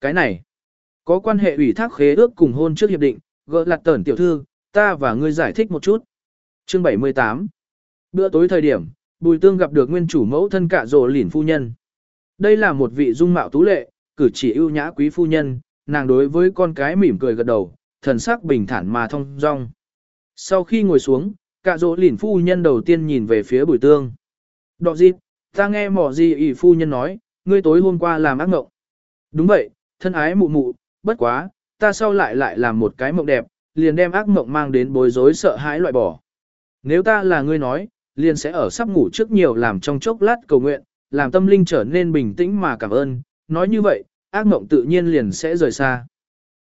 Cái này, có quan hệ ủy thác khế ước cùng hôn trước hiệp định, gỡ lặt tẩn tiểu thư, ta và ngươi giải thích một chút. Chương 78 Bữa tối thời điểm, Bùi Tương gặp được nguyên chủ mẫu thân cạ rồ lỉn phu nhân. Đây là một vị dung mạo tú lệ, cử chỉ ưu nhã quý phu nhân, nàng đối với con cái mỉm cười gật đầu, thần sắc bình thản mà thông dong. Sau khi ngồi xuống, cạ rỗ lỉn phu nhân đầu tiên nhìn về phía bùi tương. Đọ dịp, ta nghe mỏ gì ủy phu nhân nói, ngươi tối hôm qua làm ác mộng. Đúng vậy, thân ái mụ mụ, bất quá, ta sau lại lại làm một cái mộng đẹp, liền đem ác mộng mang đến bối rối sợ hãi loại bỏ. Nếu ta là ngươi nói, liền sẽ ở sắp ngủ trước nhiều làm trong chốc lát cầu nguyện, làm tâm linh trở nên bình tĩnh mà cảm ơn, nói như vậy, ác mộng tự nhiên liền sẽ rời xa.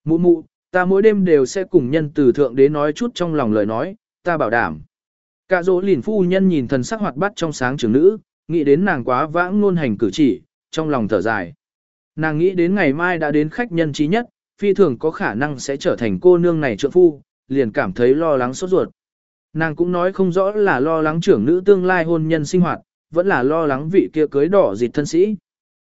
Mụ mụ, ta mỗi đêm đều sẽ cùng nhân từ thượng đế nói chút trong lòng lời nói, ta bảo đảm. Cả dỗ lìn phu nhân nhìn thần sắc hoạt bát trong sáng trường nữ, nghĩ đến nàng quá vãng luôn hành cử chỉ, trong lòng thở dài. Nàng nghĩ đến ngày mai đã đến khách nhân trí nhất, phi thường có khả năng sẽ trở thành cô nương này trượng phu, liền cảm thấy lo lắng sốt ruột. Nàng cũng nói không rõ là lo lắng trưởng nữ tương lai hôn nhân sinh hoạt, vẫn là lo lắng vị kia cưới đỏ dịt thân sĩ.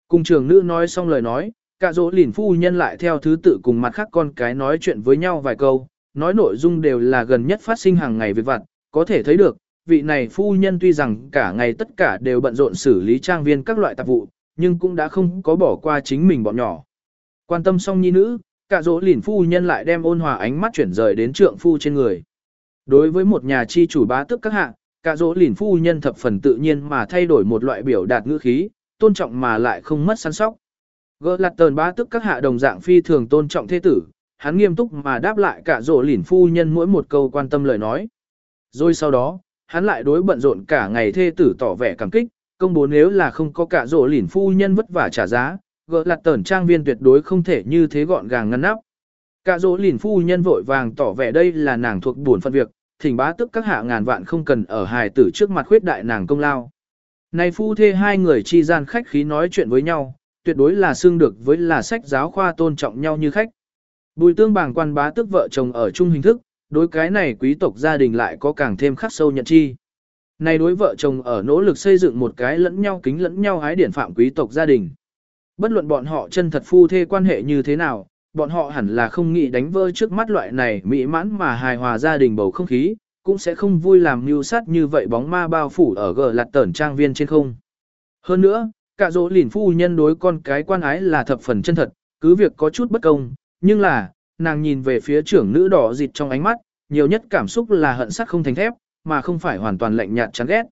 Cùng trưởng nữ nói xong lời nói, cả dỗ lìn phu nhân lại theo thứ tự cùng mặt khác con cái nói chuyện với nhau vài câu, nói nội dung đều là gần nhất phát sinh hàng ngày việc vặt, có thể thấy được, vị này phu nhân tuy rằng cả ngày tất cả đều bận rộn xử lý trang viên các loại tạp vụ, nhưng cũng đã không có bỏ qua chính mình bọn nhỏ. Quan tâm xong nhi nữ, cả dỗ lìn phu nhân lại đem ôn hòa ánh mắt chuyển rời đến trượng phu trên người. Đối với một nhà chi chủ bá tức các hạng, cả dỗ lìn phu nhân thập phần tự nhiên mà thay đổi một loại biểu đạt ngữ khí, tôn trọng mà lại không mất săn sóc. Gỡ lặt tờn bá tức các hạ đồng dạng phi thường tôn trọng thế tử, hắn nghiêm túc mà đáp lại cả dỗ lìn phu nhân mỗi một câu quan tâm lời nói. Rồi sau đó, hắn lại đối bận rộn cả ngày thê tử tỏ vẻ cảm kích, công bố nếu là không có cả rổ lỉn phu nhân vất vả trả giá, gỡ lặt tẩn trang viên tuyệt đối không thể như thế gọn gàng ngăn nắp. Cả rổ lỉn phu nhân vội vàng tỏ vẻ đây là nàng thuộc buồn phận việc, thỉnh bá tức các hạ ngàn vạn không cần ở hài tử trước mặt khuyết đại nàng công lao. Này phu thê hai người chi gian khách khí nói chuyện với nhau, tuyệt đối là xương được với là sách giáo khoa tôn trọng nhau như khách. Bùi tương bảng quan bá tức vợ chồng ở chung hình thức, đối cái này quý tộc gia đình lại có càng thêm khắc sâu nhận chi. Này đối vợ chồng ở nỗ lực xây dựng một cái lẫn nhau kính lẫn nhau hái điển phạm quý tộc gia đình. Bất luận bọn họ chân thật phu thê quan hệ như thế nào, bọn họ hẳn là không nghĩ đánh vỡ trước mắt loại này mỹ mãn mà hài hòa gia đình bầu không khí, cũng sẽ không vui làm mưu sát như vậy bóng ma bao phủ ở gờ lạt tẩn trang viên trên không. Hơn nữa, cả dỗ lìn phu nhân đối con cái quan ái là thập phần chân thật, cứ việc có chút bất công, nhưng là, nàng nhìn về phía trưởng nữ đỏ dịt trong ánh mắt, nhiều nhất cảm xúc là hận sắc không thành thép, mà không phải hoàn toàn lạnh nhạt chán ghét.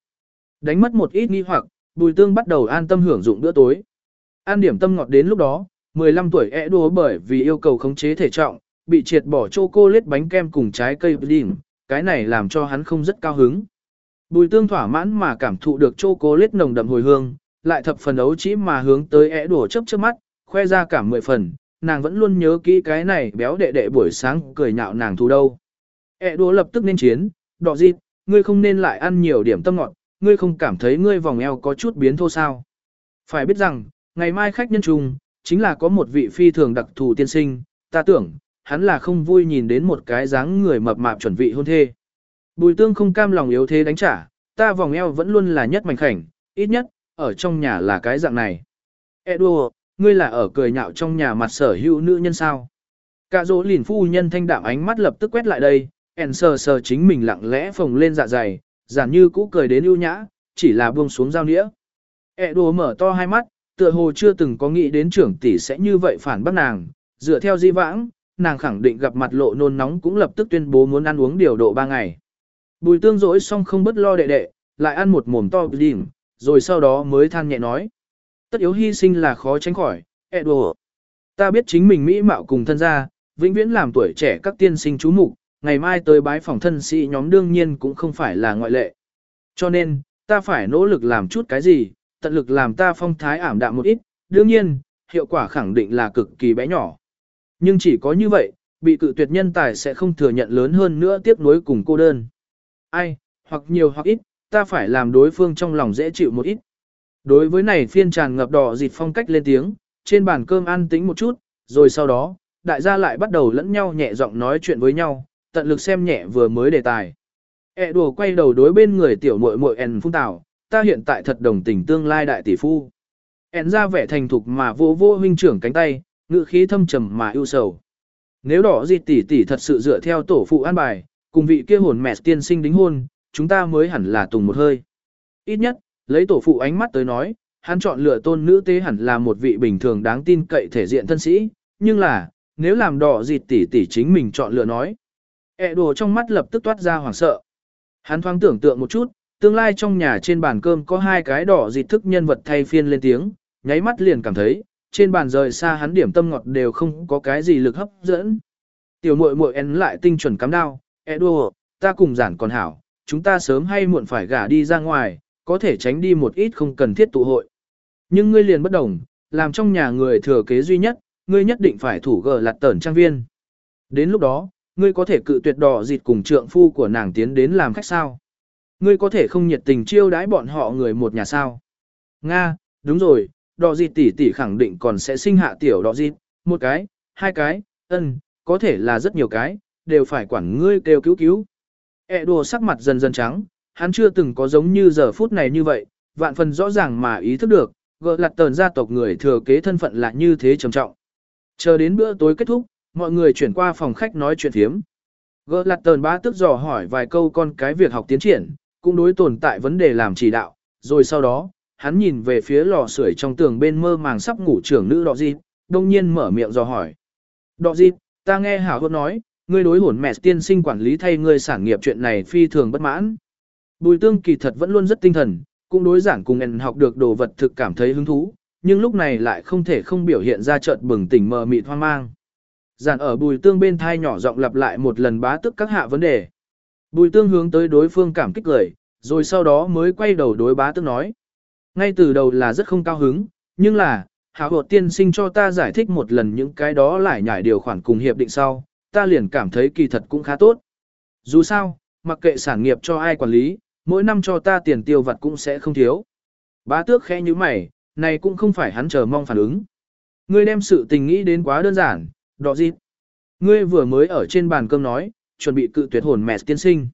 Đánh mất một ít nghi hoặc, Bùi Tương bắt đầu an tâm hưởng dụng bữa tối. An điểm tâm ngọt đến lúc đó, 15 tuổi ẻ đùa bởi vì yêu cầu khống chế thể trọng, bị triệt bỏ chocolate bánh kem cùng trái cây pudding, cái này làm cho hắn không rất cao hứng. Bùi Tương thỏa mãn mà cảm thụ được chocolate nồng đậm hồi hương, lại thập phần ấu chỉ mà hướng tới ẻ đùa chớp chớp mắt, khoe ra cả mười phần, nàng vẫn luôn nhớ kỹ cái này béo đệ đệ buổi sáng cười nhạo nàng thù đâu. ẻ đùa lập tức nên chiến, đỏ dịp, ngươi không nên lại ăn nhiều điểm tâm ngọt, ngươi không cảm thấy ngươi vòng eo có chút biến thô sao. Phải biết rằng, ngày mai khách nhân trùng, chính là có một vị phi thường đặc thù tiên sinh, ta tưởng, hắn là không vui nhìn đến một cái dáng người mập mạp chuẩn vị hôn thê. Bùi tương không cam lòng yếu thế đánh trả, ta vòng eo vẫn luôn là nhất mảnh khảnh, ít nhất, ở trong nhà là cái dạng này. Edward, ngươi là ở cười nhạo trong nhà mặt sở hữu nữ nhân sao. Cả dỗ lìn phu nhân thanh đạm ánh mắt lập tức quét lại đây, En sờ sờ chính mình lặng lẽ phồng lên dạ dày, giản như cũ cười đến ưu nhã, chỉ là buông xuống dao nĩa. E đồ mở to hai mắt, tựa hồ chưa từng có nghĩ đến trưởng tỷ sẽ như vậy phản bác nàng, dựa theo di vãng, nàng khẳng định gặp mặt lộ nôn nóng cũng lập tức tuyên bố muốn ăn uống điều độ ba ngày. Bùi tương dỗi xong không bất lo đệ đệ, lại ăn một mồm to đỉnh, rồi sau đó mới than nhẹ nói. Tất yếu hy sinh là khó tránh khỏi, E đồ. Ta biết chính mình mỹ mạo cùng thân gia, vĩnh viễn làm tuổi trẻ các tiên sinh chú mục ngày mai tới bái phòng thân sĩ nhóm đương nhiên cũng không phải là ngoại lệ. Cho nên, ta phải nỗ lực làm chút cái gì, tận lực làm ta phong thái ảm đạm một ít, đương nhiên, hiệu quả khẳng định là cực kỳ bé nhỏ. Nhưng chỉ có như vậy, bị cự tuyệt nhân tài sẽ không thừa nhận lớn hơn nữa tiếp nối cùng cô đơn. Ai, hoặc nhiều hoặc ít, ta phải làm đối phương trong lòng dễ chịu một ít. Đối với này phiên tràn ngập đỏ dịt phong cách lên tiếng, trên bàn cơm ăn tính một chút, rồi sau đó, đại gia lại bắt đầu lẫn nhau nhẹ giọng nói chuyện với nhau, tận lực xem nhẹ vừa mới đề tài. E đùa quay đầu đối bên người tiểu muội muội En phun tảo, ta hiện tại thật đồng tình tương lai đại tỷ phu. En ra vẻ thành thục mà vô vô huynh trưởng cánh tay, ngữ khí thâm trầm mà ưu sầu. Nếu đỏ gì tỷ tỷ thật sự dựa theo tổ phụ an bài, cùng vị kia hồn mẹ tiên sinh đính hôn, chúng ta mới hẳn là tùng một hơi. Ít nhất, lấy tổ phụ ánh mắt tới nói, hắn chọn lựa tôn nữ tế hẳn là một vị bình thường đáng tin cậy thể diện thân sĩ, nhưng là, nếu làm đỏ gì tỷ tỷ chính mình chọn lựa nói ẹ đồ trong mắt lập tức toát ra hoảng sợ. Hắn thoáng tưởng tượng một chút, tương lai trong nhà trên bàn cơm có hai cái đỏ dịt thức nhân vật thay phiên lên tiếng, nháy mắt liền cảm thấy, trên bàn rời xa hắn điểm tâm ngọt đều không có cái gì lực hấp dẫn. Tiểu muội muội én lại tinh chuẩn cắm đao, Edo, ta cùng giản còn hảo, chúng ta sớm hay muộn phải gả đi ra ngoài, có thể tránh đi một ít không cần thiết tụ hội. Nhưng ngươi liền bất đồng, làm trong nhà người thừa kế duy nhất, ngươi nhất định phải thủ gờ lạt tẩn trang viên. Đến lúc đó, ngươi có thể cự tuyệt đỏ dịt cùng trượng phu của nàng tiến đến làm khách sao. Ngươi có thể không nhiệt tình chiêu đãi bọn họ người một nhà sao. Nga, đúng rồi, đỏ dịt tỷ tỷ khẳng định còn sẽ sinh hạ tiểu đỏ dịt, một cái, hai cái, ân, có thể là rất nhiều cái, đều phải quản ngươi kêu cứu cứu. E đùa sắc mặt dần dần trắng, hắn chưa từng có giống như giờ phút này như vậy, vạn phần rõ ràng mà ý thức được, gỡ lặt tờn gia tộc người thừa kế thân phận là như thế trầm trọng. Chờ đến bữa tối kết thúc, mọi người chuyển qua phòng khách nói chuyện phiếm. Gỡ lặt tờn bá tức dò hỏi vài câu con cái việc học tiến triển, cũng đối tồn tại vấn đề làm chỉ đạo, rồi sau đó, hắn nhìn về phía lò sưởi trong tường bên mơ màng sắp ngủ trưởng nữ đọ dịp, đông nhiên mở miệng dò hỏi. Đọ dịp, ta nghe hảo hốt nói, ngươi đối hồn mẹ tiên sinh quản lý thay ngươi sản nghiệp chuyện này phi thường bất mãn. Bùi tương kỳ thật vẫn luôn rất tinh thần, cũng đối giảng cùng en học được đồ vật thực cảm thấy hứng thú, nhưng lúc này lại không thể không biểu hiện ra chợt bừng tỉnh mờ mịt hoang mang. Giản ở bùi tương bên thai nhỏ giọng lặp lại một lần bá tức các hạ vấn đề. Bùi tương hướng tới đối phương cảm kích cười, rồi sau đó mới quay đầu đối bá tức nói. Ngay từ đầu là rất không cao hứng, nhưng là, hảo hột tiên sinh cho ta giải thích một lần những cái đó lại nhảy điều khoản cùng hiệp định sau, ta liền cảm thấy kỳ thật cũng khá tốt. Dù sao, mặc kệ sản nghiệp cho ai quản lý, mỗi năm cho ta tiền tiêu vặt cũng sẽ không thiếu. Bá tước khẽ như mày, này cũng không phải hắn chờ mong phản ứng. Ngươi đem sự tình nghĩ đến quá đơn giản, đọ gì? Ngươi vừa mới ở trên bàn cơm nói, chuẩn bị cự tuyệt hồn mẹ tiên sinh.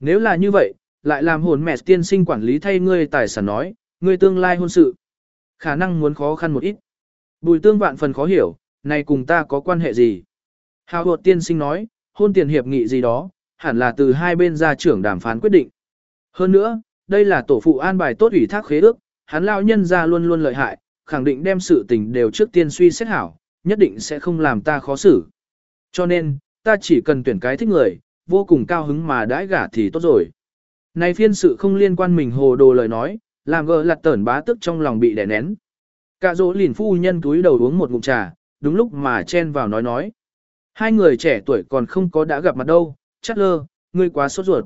Nếu là như vậy, lại làm hồn mẹ tiên sinh quản lý thay ngươi tài sản nói, ngươi tương lai hôn sự. Khả năng muốn khó khăn một ít. Bùi tương vạn phần khó hiểu, này cùng ta có quan hệ gì? Hào hột tiên sinh nói, hôn tiền hiệp nghị gì đó, hẳn là từ hai bên gia trưởng đàm phán quyết định. Hơn nữa, đây là tổ phụ an bài tốt ủy thác khế ước, hắn lao nhân ra luôn luôn lợi hại, khẳng định đem sự tình đều trước tiên suy xét hảo, nhất định sẽ không làm ta khó xử. Cho nên, ta chỉ cần tuyển cái thích người, vô cùng cao hứng mà đãi gả thì tốt rồi. Này phiên sự không liên quan mình hồ đồ lời nói, làm gờ lặt tẩn bá tức trong lòng bị đè nén. Cả dỗ lìn phu nhân túi đầu uống một ngụm trà, đúng lúc mà chen vào nói nói. Hai người trẻ tuổi còn không có đã gặp mặt đâu, chắc lơ, ngươi quá sốt ruột.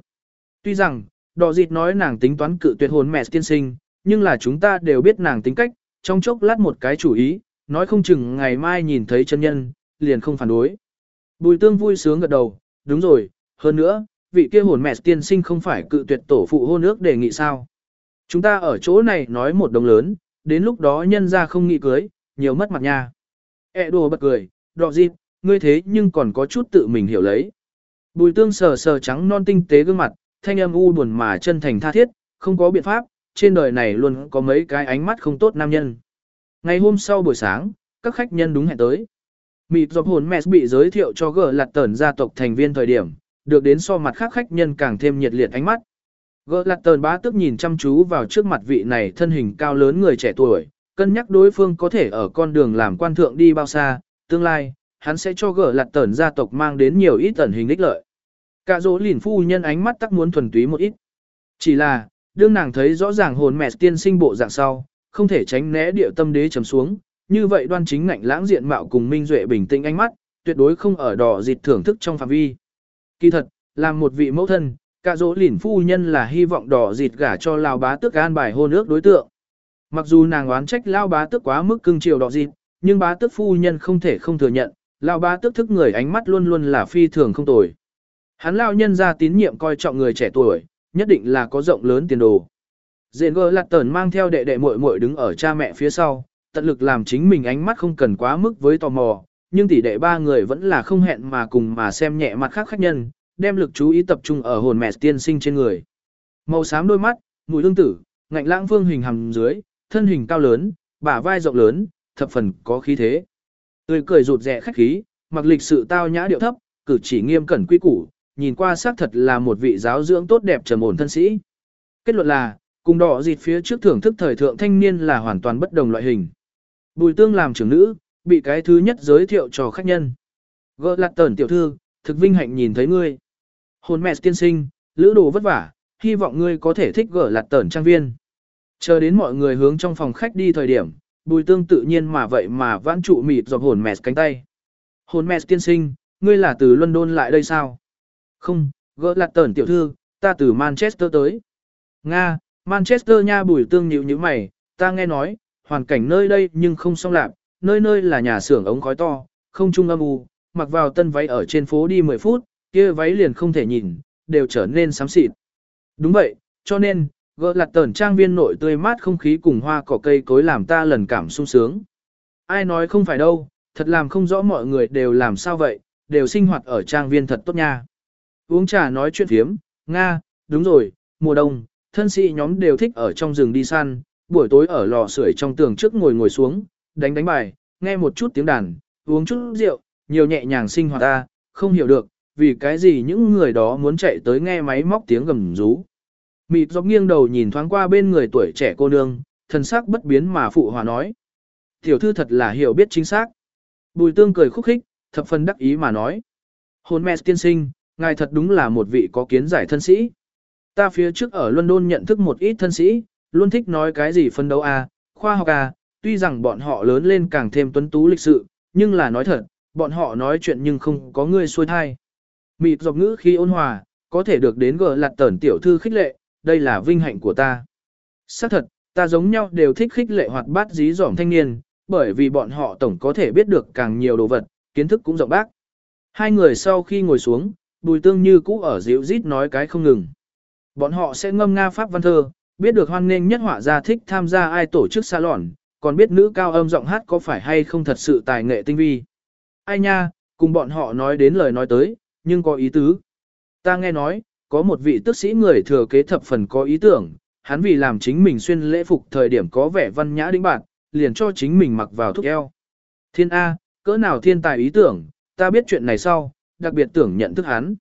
Tuy rằng, đỏ dịt nói nàng tính toán cự tuyệt hồn mẹ tiên sinh, nhưng là chúng ta đều biết nàng tính cách, trong chốc lát một cái chủ ý, nói không chừng ngày mai nhìn thấy chân nhân, liền không phản đối. Bùi tương vui sướng gật đầu, đúng rồi, hơn nữa, vị kia hồn mẹ tiên sinh không phải cự tuyệt tổ phụ hôn ước đề nghị sao. Chúng ta ở chỗ này nói một đồng lớn, đến lúc đó nhân ra không nghĩ cưới, nhiều mất mặt nha. E đồ bật cười, đọ dịp, ngươi thế nhưng còn có chút tự mình hiểu lấy. Bùi tương sờ sờ trắng non tinh tế gương mặt, thanh âm u buồn mà chân thành tha thiết, không có biện pháp, trên đời này luôn có mấy cái ánh mắt không tốt nam nhân. Ngày hôm sau buổi sáng, các khách nhân đúng hẹn tới. Mịp dọc hồn mẹ bị giới thiệu cho gờ lạt tờn gia tộc thành viên thời điểm, được đến so mặt khác khách nhân càng thêm nhiệt liệt ánh mắt. Gờ lạt tờn bá tức nhìn chăm chú vào trước mặt vị này thân hình cao lớn người trẻ tuổi, cân nhắc đối phương có thể ở con đường làm quan thượng đi bao xa, tương lai, hắn sẽ cho gờ lạt tờn gia tộc mang đến nhiều ít tần hình đích lợi. Cả dỗ lìn phu nhân ánh mắt tắc muốn thuần túy một ít. Chỉ là, đương nàng thấy rõ ràng hồn mẹ tiên sinh bộ dạng sau, không thể tránh né địa tâm đế trầm xuống, như vậy đoan chính ngạnh lãng diện mạo cùng minh duệ bình tĩnh ánh mắt, tuyệt đối không ở đỏ dịt thưởng thức trong phạm vi. Kỳ thật, làm một vị mẫu thân, cả dỗ lỉn phu nhân là hy vọng đỏ dịt gả cho lao bá tước an bài hôn ước đối tượng. Mặc dù nàng oán trách lao bá tước quá mức cưng chiều đỏ dịt, nhưng bá tước phu nhân không thể không thừa nhận, lao bá tước thức người ánh mắt luôn luôn là phi thường không tồi. Hắn lao nhân ra tín nhiệm coi trọng người trẻ tuổi, nhất định là có rộng lớn tiền đồ. Diện gơ lạt tờn mang theo đệ đệ muội muội đứng ở cha mẹ phía sau, tận lực làm chính mình ánh mắt không cần quá mức với tò mò, nhưng tỷ đệ ba người vẫn là không hẹn mà cùng mà xem nhẹ mặt khác khách nhân, đem lực chú ý tập trung ở hồn mẹ tiên sinh trên người. Màu xám đôi mắt, mùi lương tử, ngạnh lãng phương hình hầm dưới, thân hình cao lớn, bả vai rộng lớn, thập phần có khí thế. Tươi cười rụt rẻ khách khí, mặc lịch sự tao nhã điệu thấp, cử chỉ nghiêm cẩn quy củ, nhìn qua xác thật là một vị giáo dưỡng tốt đẹp trầm ổn thân sĩ. Kết luận là, cùng đỏ dịt phía trước thưởng thức thời thượng thanh niên là hoàn toàn bất đồng loại hình. Bùi tương làm trưởng nữ, bị cái thứ nhất giới thiệu cho khách nhân. Gỡ lạt tẩn tiểu thư, thực vinh hạnh nhìn thấy ngươi. Hồn mẹ tiên sinh, lữ đồ vất vả, hy vọng ngươi có thể thích gỡ lạt tẩn trang viên. Chờ đến mọi người hướng trong phòng khách đi thời điểm, bùi tương tự nhiên mà vậy mà vãn trụ mịt dọc hồn mẹ cánh tay. Hồn mẹ tiên sinh, ngươi là từ London lại đây sao? Không, gỡ lạt tẩn tiểu thư, ta từ Manchester tới. Nga, Manchester nha bùi tương nhíu như mày, ta nghe nói, hoàn cảnh nơi đây nhưng không song lạc, nơi nơi là nhà xưởng ống khói to, không trung âm u, mặc vào tân váy ở trên phố đi 10 phút, kia váy liền không thể nhìn, đều trở nên xám xịt. Đúng vậy, cho nên, gỡ lạt tẩn trang viên nội tươi mát không khí cùng hoa cỏ cây cối làm ta lần cảm sung sướng. Ai nói không phải đâu, thật làm không rõ mọi người đều làm sao vậy, đều sinh hoạt ở trang viên thật tốt nha. Uống trà nói chuyện phiếm, Nga, đúng rồi, mùa đông, thân sĩ nhóm đều thích ở trong rừng đi săn, buổi tối ở lò sưởi trong tường trước ngồi ngồi xuống, đánh đánh bài, nghe một chút tiếng đàn, uống chút rượu, nhiều nhẹ nhàng sinh hoạt ta, không hiểu được, vì cái gì những người đó muốn chạy tới nghe máy móc tiếng gầm rú. Mịt dọc nghiêng đầu nhìn thoáng qua bên người tuổi trẻ cô nương, thần sắc bất biến mà phụ hòa nói. Tiểu thư thật là hiểu biết chính xác. Bùi tương cười khúc khích, thập phần đắc ý mà nói. Hồn mẹ tiên sinh, ngài thật đúng là một vị có kiến giải thân sĩ. Ta phía trước ở London nhận thức một ít thân sĩ, luôn thích nói cái gì phân đấu à, khoa học à, tuy rằng bọn họ lớn lên càng thêm tuấn tú lịch sự, nhưng là nói thật, bọn họ nói chuyện nhưng không có người xuôi thai. Mịt dọc ngữ khi ôn hòa, có thể được đến gờ lạt tẩn tiểu thư khích lệ, đây là vinh hạnh của ta. Xác thật, ta giống nhau đều thích khích lệ hoạt bát dí dỏm thanh niên, bởi vì bọn họ tổng có thể biết được càng nhiều đồ vật, kiến thức cũng rộng bác. Hai người sau khi ngồi xuống, bùi tương như cũ ở dịu rít nói cái không ngừng. Bọn họ sẽ ngâm nga pháp văn thơ, biết được hoan nghênh nhất họa gia thích tham gia ai tổ chức salon, còn biết nữ cao âm giọng hát có phải hay không thật sự tài nghệ tinh vi. Ai nha, cùng bọn họ nói đến lời nói tới, nhưng có ý tứ. Ta nghe nói, có một vị tức sĩ người thừa kế thập phần có ý tưởng, hắn vì làm chính mình xuyên lễ phục thời điểm có vẻ văn nhã đĩnh bạc, liền cho chính mình mặc vào thúc eo. Thiên A, cỡ nào thiên tài ý tưởng, ta biết chuyện này sau, đặc biệt tưởng nhận thức hắn.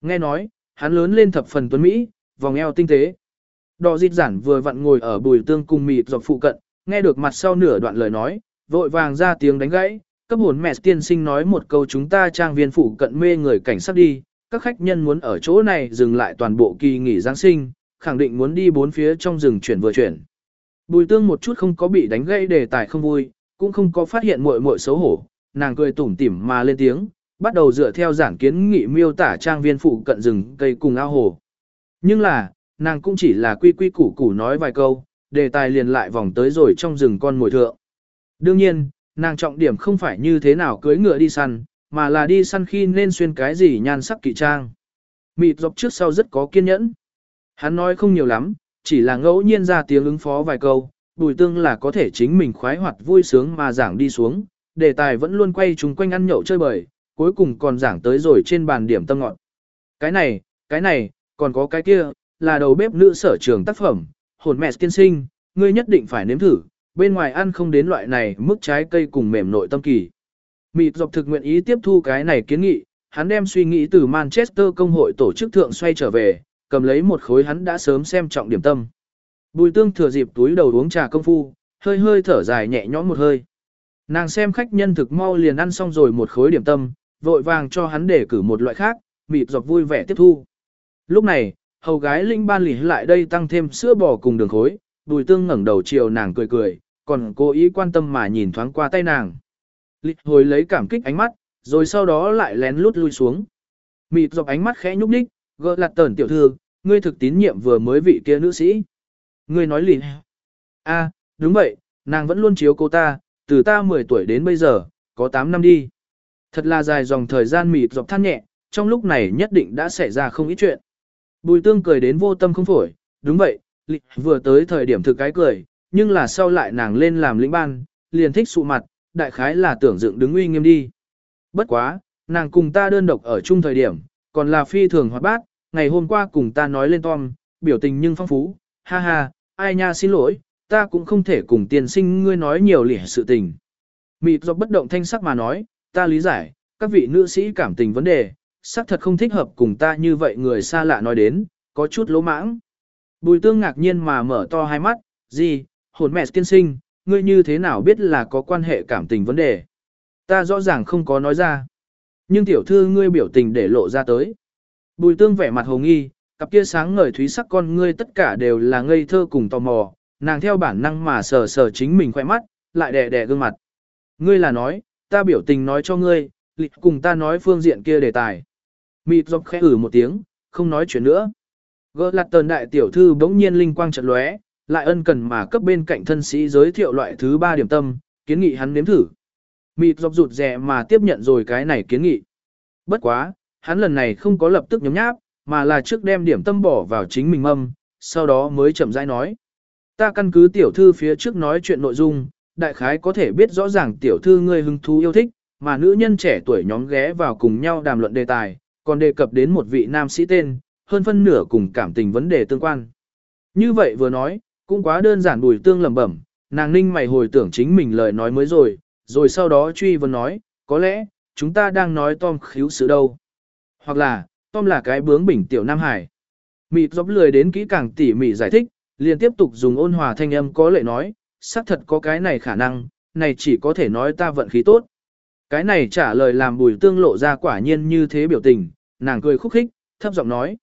Nghe nói, hắn lớn lên thập phần tuấn Mỹ, vòng eo tinh tế. Đỏ dịt giản vừa vặn ngồi ở bùi tương cùng mịt dọc phụ cận, nghe được mặt sau nửa đoạn lời nói, vội vàng ra tiếng đánh gãy, cấp hồn mẹ tiên sinh nói một câu chúng ta trang viên phụ cận mê người cảnh sát đi, các khách nhân muốn ở chỗ này dừng lại toàn bộ kỳ nghỉ Giáng sinh, khẳng định muốn đi bốn phía trong rừng chuyển vừa chuyển. Bùi tương một chút không có bị đánh gãy đề tài không vui, cũng không có phát hiện muội muội xấu hổ, nàng cười tủm tỉm mà lên tiếng, bắt đầu dựa theo giảng kiến nghị miêu tả trang viên phụ cận rừng cây cùng ao hồ. Nhưng là, nàng cũng chỉ là quy quy củ củ nói vài câu, đề tài liền lại vòng tới rồi trong rừng con mồi thượng. Đương nhiên, nàng trọng điểm không phải như thế nào cưới ngựa đi săn, mà là đi săn khi nên xuyên cái gì nhan sắc kỳ trang. Mịt dọc trước sau rất có kiên nhẫn. Hắn nói không nhiều lắm, chỉ là ngẫu nhiên ra tiếng ứng phó vài câu, bùi tương là có thể chính mình khoái hoạt vui sướng mà giảng đi xuống, đề tài vẫn luôn quay chúng quanh ăn nhậu chơi bời, cuối cùng còn giảng tới rồi trên bàn điểm tâm ngọn. Cái này, cái này, còn có cái kia, là đầu bếp nữ sở trường tác phẩm, hồn mẹ tiên sinh, ngươi nhất định phải nếm thử, bên ngoài ăn không đến loại này mức trái cây cùng mềm nội tâm kỳ. Mịt dọc thực nguyện ý tiếp thu cái này kiến nghị, hắn đem suy nghĩ từ Manchester công hội tổ chức thượng xoay trở về, cầm lấy một khối hắn đã sớm xem trọng điểm tâm. Bùi tương thừa dịp túi đầu uống trà công phu, hơi hơi thở dài nhẹ nhõm một hơi. Nàng xem khách nhân thực mau liền ăn xong rồi một khối điểm tâm, vội vàng cho hắn để cử một loại khác, mịt dọc vui vẻ tiếp thu. Lúc này, hầu gái linh ban lì lại đây tăng thêm sữa bò cùng đường khối, bùi tương ngẩng đầu chiều nàng cười cười, còn cố ý quan tâm mà nhìn thoáng qua tay nàng. Lịch hồi lấy cảm kích ánh mắt, rồi sau đó lại lén lút lui xuống. Mịt dọc ánh mắt khẽ nhúc nhích, gỡ lạt tẩn tiểu thư, ngươi thực tín nhiệm vừa mới vị kia nữ sĩ. Ngươi nói lì. a đúng vậy, nàng vẫn luôn chiếu cô ta, từ ta 10 tuổi đến bây giờ, có 8 năm đi. Thật là dài dòng thời gian mịt dọc than nhẹ, trong lúc này nhất định đã xảy ra không ít chuyện. Bùi tương cười đến vô tâm không phổi, đúng vậy, lịch vừa tới thời điểm thực cái cười, nhưng là sau lại nàng lên làm lĩnh ban, liền thích sụ mặt, đại khái là tưởng dựng đứng uy nghiêm đi. Bất quá, nàng cùng ta đơn độc ở chung thời điểm, còn là phi thường hoạt bát, ngày hôm qua cùng ta nói lên Tom, biểu tình nhưng phong phú, ha ha, ai nha xin lỗi, ta cũng không thể cùng tiền sinh ngươi nói nhiều lỉa sự tình. Mịp do bất động thanh sắc mà nói, ta lý giải, các vị nữ sĩ cảm tình vấn đề, xác thật không thích hợp cùng ta như vậy người xa lạ nói đến, có chút lỗ mãng. Bùi tương ngạc nhiên mà mở to hai mắt, gì, hồn mẹ tiên sinh, ngươi như thế nào biết là có quan hệ cảm tình vấn đề. Ta rõ ràng không có nói ra. Nhưng tiểu thư ngươi biểu tình để lộ ra tới. Bùi tương vẻ mặt hồ nghi, cặp kia sáng ngời thúy sắc con ngươi tất cả đều là ngây thơ cùng tò mò, nàng theo bản năng mà sờ sờ chính mình khoe mắt, lại đè đè gương mặt. Ngươi là nói, ta biểu tình nói cho ngươi, lịch cùng ta nói phương diện kia đề tài. Mịt dọc khẽ ử một tiếng, không nói chuyện nữa. Gỡ lạt tờn đại tiểu thư bỗng nhiên linh quang trận lóe, lại ân cần mà cấp bên cạnh thân sĩ giới thiệu loại thứ ba điểm tâm, kiến nghị hắn nếm thử. Mịt dọc rụt rè mà tiếp nhận rồi cái này kiến nghị. Bất quá, hắn lần này không có lập tức nhấm nháp, mà là trước đem điểm tâm bỏ vào chính mình mâm, sau đó mới chậm rãi nói. Ta căn cứ tiểu thư phía trước nói chuyện nội dung, đại khái có thể biết rõ ràng tiểu thư ngươi hứng thú yêu thích, mà nữ nhân trẻ tuổi nhóm ghé vào cùng nhau đàm luận đề tài, còn đề cập đến một vị nam sĩ tên, hơn phân nửa cùng cảm tình vấn đề tương quan. Như vậy vừa nói, cũng quá đơn giản bùi tương lẩm bẩm, nàng ninh mày hồi tưởng chính mình lời nói mới rồi, rồi sau đó truy vấn nói, có lẽ, chúng ta đang nói Tom khíu sự đâu. Hoặc là, Tom là cái bướng bỉnh tiểu Nam Hải. Mịt dọc lười đến kỹ càng tỉ mỉ giải thích, liền tiếp tục dùng ôn hòa thanh âm có lệ nói, xác thật có cái này khả năng, này chỉ có thể nói ta vận khí tốt. Cái này trả lời làm bùi tương lộ ra quả nhiên như thế biểu tình, nàng cười khúc khích, thấp giọng nói.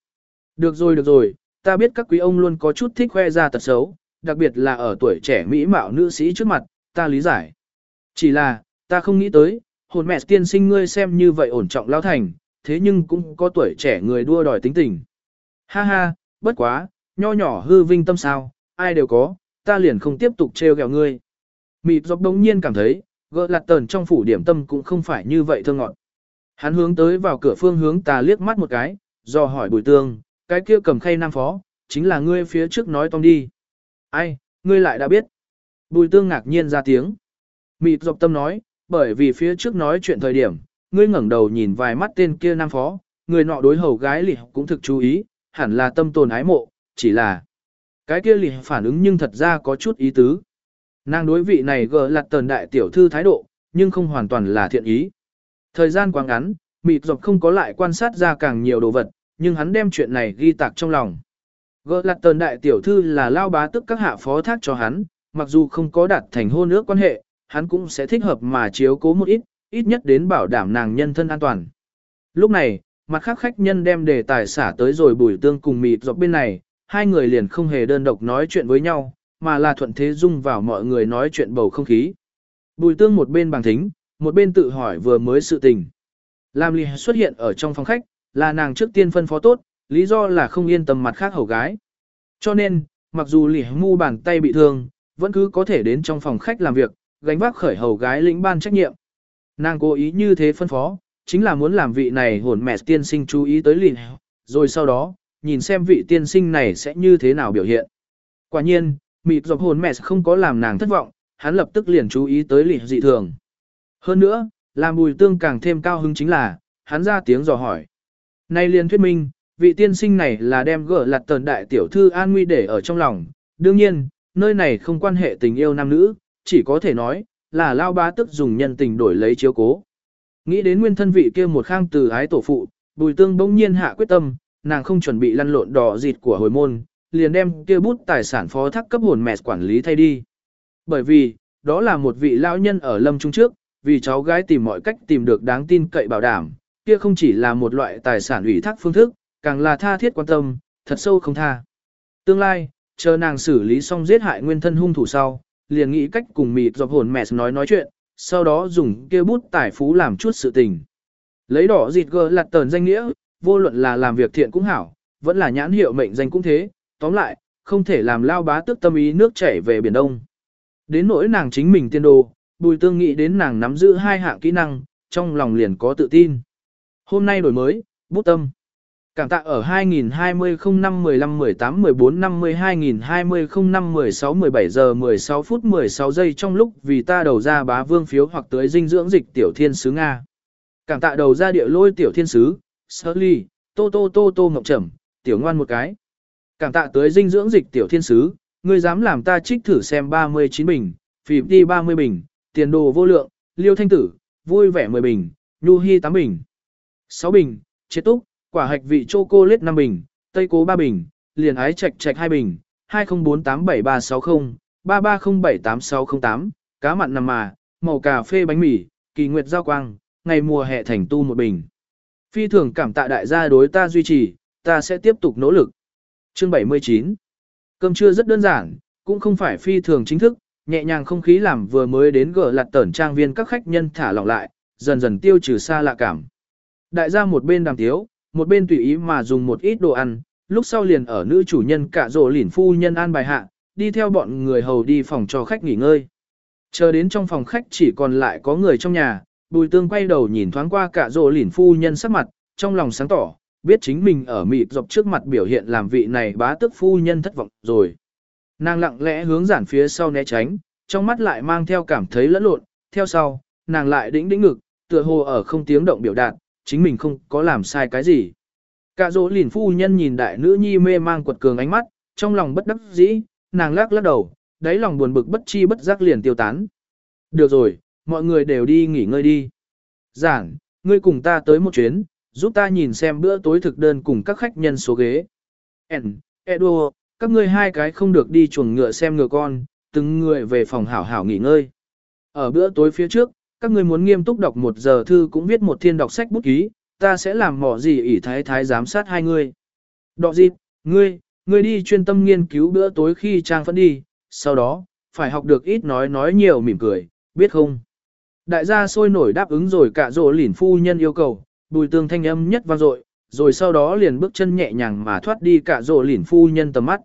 Được rồi được rồi, ta biết các quý ông luôn có chút thích khoe ra tật xấu, đặc biệt là ở tuổi trẻ mỹ mạo nữ sĩ trước mặt, ta lý giải. Chỉ là, ta không nghĩ tới, hồn mẹ tiên sinh ngươi xem như vậy ổn trọng lao thành, thế nhưng cũng có tuổi trẻ người đua đòi tính tình. Ha ha, bất quá, nho nhỏ hư vinh tâm sao, ai đều có, ta liền không tiếp tục trêu ghẹo ngươi. Mịp dọc đống nhiên cảm thấy, gỡ lạt tờn trong phủ điểm tâm cũng không phải như vậy thơ ngọn. Hắn hướng tới vào cửa phương hướng ta liếc mắt một cái, do hỏi bùi tương, cái kia cầm khay nam phó, chính là ngươi phía trước nói tông đi. Ai, ngươi lại đã biết. Bùi tương ngạc nhiên ra tiếng. Mịt dọc tâm nói, bởi vì phía trước nói chuyện thời điểm, ngươi ngẩng đầu nhìn vài mắt tên kia nam phó, người nọ đối hầu gái lì cũng thực chú ý, hẳn là tâm tồn ái mộ, chỉ là cái kia lì phản ứng nhưng thật ra có chút ý tứ. Nàng đối vị này gờ lặt tần đại tiểu thư thái độ, nhưng không hoàn toàn là thiện ý. Thời gian quá ngắn, mịt dọc không có lại quan sát ra càng nhiều đồ vật, nhưng hắn đem chuyện này ghi tạc trong lòng. Gờ lặt tần đại tiểu thư là lao bá tức các hạ phó thác cho hắn, mặc dù không có đạt thành hôn ước quan hệ, hắn cũng sẽ thích hợp mà chiếu cố một ít, ít nhất đến bảo đảm nàng nhân thân an toàn. Lúc này, mặt khác khách nhân đem đề tài xả tới rồi bùi tương cùng mịt dọc bên này, hai người liền không hề đơn độc nói chuyện với nhau, mà là thuận thế dung vào mọi người nói chuyện bầu không khí. Bùi tương một bên bằng thính, một bên tự hỏi vừa mới sự tình. Lam Ly xuất hiện ở trong phòng khách, là nàng trước tiên phân phó tốt, lý do là không yên tâm mặt khác hầu gái. Cho nên, mặc dù Lì mu bàn tay bị thương, vẫn cứ có thể đến trong phòng khách làm việc, gánh vác khởi hầu gái lĩnh ban trách nhiệm. Nàng cố ý như thế phân phó, chính là muốn làm vị này hồn mẹ tiên sinh chú ý tới Lì, rồi sau đó, nhìn xem vị tiên sinh này sẽ như thế nào biểu hiện. Quả nhiên, mịt dọc hồn mẹ không có làm nàng thất vọng, hắn lập tức liền chú ý tới lì dị thường. Hơn nữa, làm bùi tương càng thêm cao hứng chính là, hắn ra tiếng dò hỏi. Nay liền thuyết minh, vị tiên sinh này là đem gỡ lặt tờn đại tiểu thư an nguy để ở trong lòng. Đương nhiên, nơi này không quan hệ tình yêu nam nữ, chỉ có thể nói, là lao bá tức dùng nhân tình đổi lấy chiếu cố. Nghĩ đến nguyên thân vị kia một khang từ ái tổ phụ, bùi tương bỗng nhiên hạ quyết tâm, nàng không chuẩn bị lăn lộn đỏ dịt của hồi môn, liền đem kia bút tài sản phó thác cấp hồn mẹ quản lý thay đi. Bởi vì, đó là một vị lão nhân ở lâm trung trước, vì cháu gái tìm mọi cách tìm được đáng tin cậy bảo đảm, kia không chỉ là một loại tài sản ủy thác phương thức, càng là tha thiết quan tâm, thật sâu không tha. Tương lai, chờ nàng xử lý xong giết hại nguyên thân hung thủ sau, liền nghĩ cách cùng mịt dọc hồn mẹ nói nói chuyện, sau đó dùng kia bút tài phú làm chút sự tình. Lấy đỏ dịt gờ lặt tờn danh nghĩa, vô luận là làm việc thiện cũng hảo, vẫn là nhãn hiệu mệnh danh cũng thế, tóm lại, không thể làm lao bá tức tâm ý nước chảy về Biển Đông. Đến nỗi nàng chính mình tiên đồ, bùi tương nghĩ đến nàng nắm giữ hai hạng kỹ năng, trong lòng liền có tự tin. Hôm nay đổi mới, bút tâm. Cảm tạ ở 2020 05 15 18 14 50 2020 05 16 17 giờ 16 phút 16 giây trong lúc vì ta đầu ra bá vương phiếu hoặc tới dinh dưỡng dịch tiểu thiên sứ Nga. Cảm tạ đầu ra địa lôi tiểu thiên sứ, sơ ly, tô tô tô tô ngọc trầm, tiểu ngoan một cái. Cảm tạ tới dinh dưỡng dịch tiểu thiên sứ, ngươi dám làm ta trích thử xem 39 bình, phỉ đi 30 bình, tiền đồ vô lượng, Liêu Thanh Tử, vui vẻ 10 bình, Nhu Hi 8 bình. 6 bình, Chế Túc, quả hạch vị chocolate 5 bình, Tây Cố 3 bình, liền ái trạch trạch 2 bình, 20487360, 33078608, cá mặn nằm mà, màu cà phê bánh mì, kỳ nguyệt giao quang, ngày mùa hè thành tu một bình. Phi thường cảm tạ đại gia đối ta duy trì, ta sẽ tiếp tục nỗ lực. Chương 79 Cơm trưa rất đơn giản, cũng không phải phi thường chính thức, nhẹ nhàng không khí làm vừa mới đến gỡ lặt tẩn trang viên các khách nhân thả lỏng lại, dần dần tiêu trừ xa lạ cảm. Đại gia một bên đàm tiếu, một bên tùy ý mà dùng một ít đồ ăn, lúc sau liền ở nữ chủ nhân cả rổ lỉn phu nhân an bài hạ, đi theo bọn người hầu đi phòng cho khách nghỉ ngơi. Chờ đến trong phòng khách chỉ còn lại có người trong nhà, bùi tương quay đầu nhìn thoáng qua cả rổ lỉn phu nhân sắc mặt, trong lòng sáng tỏ, biết chính mình ở mịt dọc trước mặt biểu hiện làm vị này bá tức phu nhân thất vọng rồi. Nàng lặng lẽ hướng giản phía sau né tránh, trong mắt lại mang theo cảm thấy lẫn lộn, theo sau, nàng lại đĩnh đĩnh ngực, tựa hồ ở không tiếng động biểu đạt, chính mình không có làm sai cái gì. Cả dỗ lìn phu nhân nhìn đại nữ nhi mê mang quật cường ánh mắt, trong lòng bất đắc dĩ, nàng lắc lắc đầu, đáy lòng buồn bực bất chi bất giác liền tiêu tán. Được rồi, mọi người đều đi nghỉ ngơi đi. Giản, ngươi cùng ta tới một chuyến, giúp ta nhìn xem bữa tối thực đơn cùng các khách nhân số ghế. En, Edo, các ngươi hai cái không được đi chuồng ngựa xem ngựa con, từng người về phòng hảo hảo nghỉ ngơi. Ở bữa tối phía trước, các ngươi muốn nghiêm túc đọc một giờ thư cũng viết một thiên đọc sách bút ký, ta sẽ làm mỏ gì ỷ thái thái giám sát hai người. Đọ dịp, ngươi, ngươi đi chuyên tâm nghiên cứu bữa tối khi trang phẫn đi, sau đó, phải học được ít nói nói nhiều mỉm cười, biết không? Đại gia sôi nổi đáp ứng rồi cả rổ lỉn phu nhân yêu cầu, bùi tương thanh âm nhất vang dội, rồi sau đó liền bước chân nhẹ nhàng mà thoát đi cả rổ lỉn phu nhân tầm mắt.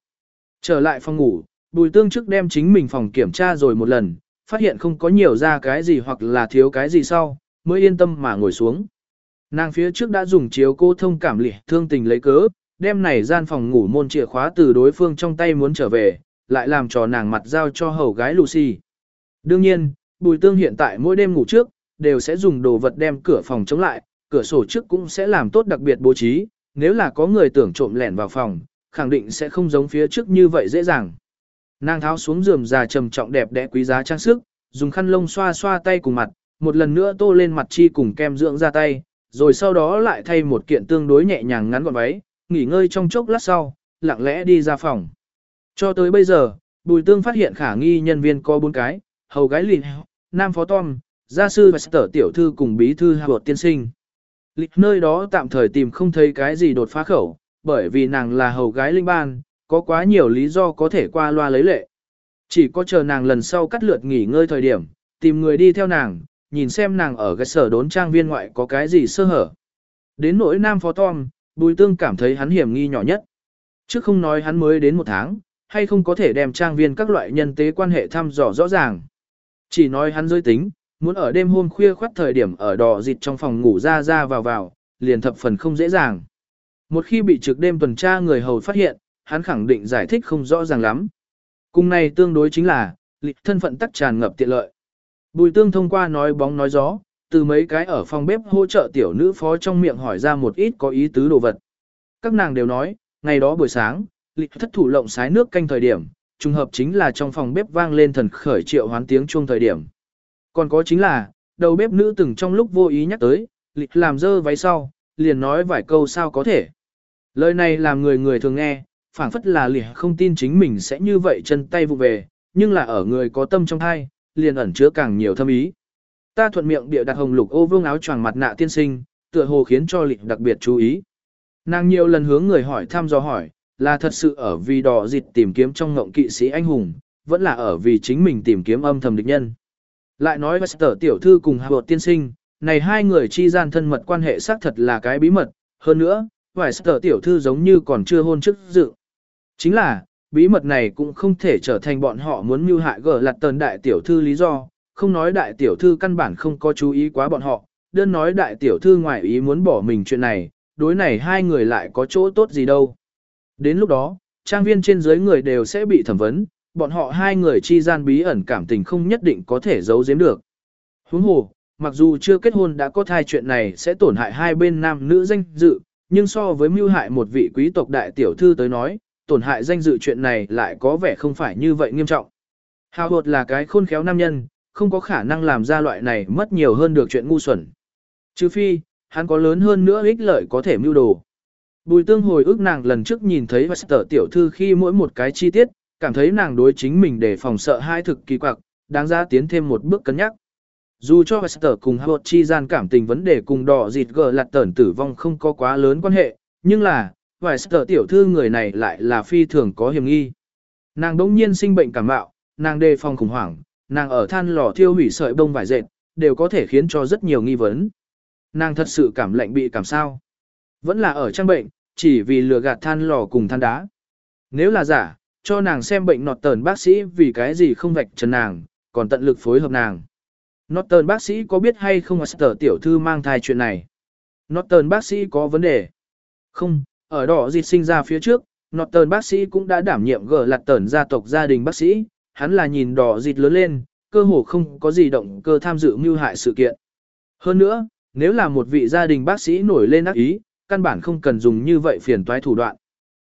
Trở lại phòng ngủ, bùi tương trước đem chính mình phòng kiểm tra rồi một lần, phát hiện không có nhiều ra cái gì hoặc là thiếu cái gì sau, mới yên tâm mà ngồi xuống. Nàng phía trước đã dùng chiếu cô thông cảm lỉ thương tình lấy cớ, đem này gian phòng ngủ môn chìa khóa từ đối phương trong tay muốn trở về, lại làm cho nàng mặt giao cho hầu gái Lucy. Đương nhiên, bùi tương hiện tại mỗi đêm ngủ trước, đều sẽ dùng đồ vật đem cửa phòng chống lại, cửa sổ trước cũng sẽ làm tốt đặc biệt bố trí, nếu là có người tưởng trộm lẻn vào phòng, khẳng định sẽ không giống phía trước như vậy dễ dàng. Nàng tháo xuống giường già trầm trọng đẹp đẽ quý giá trang sức, dùng khăn lông xoa xoa tay cùng mặt, một lần nữa tô lên mặt chi cùng kem dưỡng ra tay, rồi sau đó lại thay một kiện tương đối nhẹ nhàng ngắn gọn váy, nghỉ ngơi trong chốc lát sau, lặng lẽ đi ra phòng. Cho tới bây giờ, Bùi Tương phát hiện khả nghi nhân viên có bốn cái, hầu gái lìn nam phó Tom, gia sư và sở tiểu thư cùng bí thư hạ bột tiên sinh. Lịch nơi đó tạm thời tìm không thấy cái gì đột phá khẩu, bởi vì nàng là hầu gái linh ban, có quá nhiều lý do có thể qua loa lấy lệ. Chỉ có chờ nàng lần sau cắt lượt nghỉ ngơi thời điểm, tìm người đi theo nàng, nhìn xem nàng ở cái sở đốn trang viên ngoại có cái gì sơ hở. Đến nỗi nam phó Tom, Bùi Tương cảm thấy hắn hiểm nghi nhỏ nhất. Chứ không nói hắn mới đến một tháng, hay không có thể đem trang viên các loại nhân tế quan hệ thăm dò rõ ràng. Chỉ nói hắn giới tính, muốn ở đêm hôm khuya khoắt thời điểm ở đỏ dịt trong phòng ngủ ra ra vào vào, liền thập phần không dễ dàng. Một khi bị trực đêm tuần tra người hầu phát hiện, hắn khẳng định giải thích không rõ ràng lắm. Cùng này tương đối chính là, lịch thân phận tắc tràn ngập tiện lợi. Bùi tương thông qua nói bóng nói gió, từ mấy cái ở phòng bếp hỗ trợ tiểu nữ phó trong miệng hỏi ra một ít có ý tứ đồ vật. Các nàng đều nói, ngày đó buổi sáng, lịch thất thủ lộng sái nước canh thời điểm, trùng hợp chính là trong phòng bếp vang lên thần khởi triệu hoán tiếng chuông thời điểm. Còn có chính là, đầu bếp nữ từng trong lúc vô ý nhắc tới, lịch làm dơ váy sau, liền nói vài câu sao có thể. Lời này làm người người thường nghe, phảng phất là lìa không tin chính mình sẽ như vậy chân tay vụ về, nhưng là ở người có tâm trong thai, liền ẩn chứa càng nhiều thâm ý. Ta thuận miệng bịa đặt hồng lục ô vương áo choàng mặt nạ tiên sinh, tựa hồ khiến cho lịch đặc biệt chú ý. Nàng nhiều lần hướng người hỏi thăm dò hỏi, là thật sự ở vì đỏ dịch tìm kiếm trong ngộng kỵ sĩ anh hùng, vẫn là ở vì chính mình tìm kiếm âm thầm địch nhân. Lại nói Wester tiểu thư cùng Hạ tiên sinh, này hai người chi gian thân mật quan hệ xác thật là cái bí mật, hơn nữa, Wester tiểu thư giống như còn chưa hôn chức dự. Chính là, bí mật này cũng không thể trở thành bọn họ muốn mưu hại gở lặt tần đại tiểu thư lý do, không nói đại tiểu thư căn bản không có chú ý quá bọn họ, đơn nói đại tiểu thư ngoại ý muốn bỏ mình chuyện này, đối này hai người lại có chỗ tốt gì đâu. Đến lúc đó, trang viên trên dưới người đều sẽ bị thẩm vấn, bọn họ hai người chi gian bí ẩn cảm tình không nhất định có thể giấu giếm được. Huống hồ, mặc dù chưa kết hôn đã có thai chuyện này sẽ tổn hại hai bên nam nữ danh dự, nhưng so với mưu hại một vị quý tộc đại tiểu thư tới nói, tổn hại danh dự chuyện này lại có vẻ không phải như vậy nghiêm trọng. Hào hột là cái khôn khéo nam nhân, không có khả năng làm ra loại này mất nhiều hơn được chuyện ngu xuẩn. Trừ phi, hắn có lớn hơn nữa ích lợi có thể mưu đồ. Bùi tương hồi ức nàng lần trước nhìn thấy Wester tiểu thư khi mỗi một cái chi tiết, cảm thấy nàng đối chính mình để phòng sợ hai thực kỳ quặc, đáng ra tiến thêm một bước cân nhắc. Dù cho Wester cùng Howard chi gian cảm tình vấn đề cùng đỏ dịt gờ lạt tẩn tử vong không có quá lớn quan hệ, nhưng là, Wester tiểu thư người này lại là phi thường có hiểm nghi. Nàng đống nhiên sinh bệnh cảm mạo, nàng đề phòng khủng hoảng, nàng ở than lò thiêu hủy sợi bông vải dệt, đều có thể khiến cho rất nhiều nghi vấn. Nàng thật sự cảm lạnh bị cảm sao. Vẫn là ở trang bệnh, chỉ vì lừa gạt than lò cùng than đá. Nếu là giả, cho nàng xem bệnh nọt tờn bác sĩ vì cái gì không vạch trần nàng, còn tận lực phối hợp nàng. Nọt tờn bác sĩ có biết hay không Esther tiểu thư mang thai chuyện này? Nọt tờn bác sĩ có vấn đề? Không, ở đỏ dịch sinh ra phía trước, nọt tờn bác sĩ cũng đã đảm nhiệm gờ lặt tờn gia tộc gia đình bác sĩ, hắn là nhìn đỏ dịch lớn lên, cơ hồ không có gì động cơ tham dự mưu hại sự kiện. Hơn nữa, nếu là một vị gia đình bác sĩ nổi lên ác ý, căn bản không cần dùng như vậy phiền toái thủ đoạn.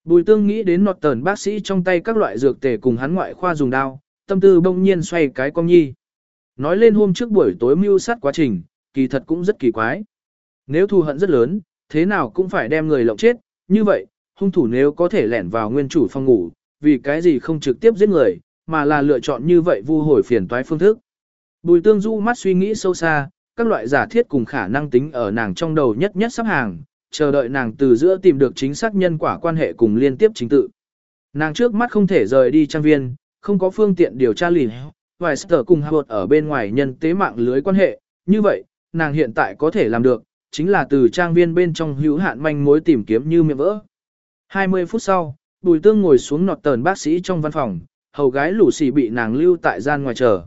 Bùi tương nghĩ đến nọt tờn bác sĩ trong tay các loại dược tề cùng hắn ngoại khoa dùng đao, tâm tư bỗng nhiên xoay cái con nhi. Nói lên hôm trước buổi tối mưu sát quá trình, kỳ thật cũng rất kỳ quái. Nếu thù hận rất lớn, thế nào cũng phải đem người lộng chết, như vậy, hung thủ nếu có thể lẻn vào nguyên chủ phòng ngủ, vì cái gì không trực tiếp giết người, mà là lựa chọn như vậy vu hồi phiền toái phương thức. Bùi tương du mắt suy nghĩ sâu xa, các loại giả thiết cùng khả năng tính ở nàng trong đầu nhất nhất sắp hàng, chờ đợi nàng từ giữa tìm được chính xác nhân quả quan hệ cùng liên tiếp chính tự. Nàng trước mắt không thể rời đi trang viên, không có phương tiện điều tra lì vài sở cùng hợp ở bên ngoài nhân tế mạng lưới quan hệ, như vậy, nàng hiện tại có thể làm được, chính là từ trang viên bên trong hữu hạn manh mối tìm kiếm như miệng vỡ. 20 phút sau, Bùi Tương ngồi xuống nọt tờn bác sĩ trong văn phòng, hầu gái lũ xì bị nàng lưu tại gian ngoài chờ.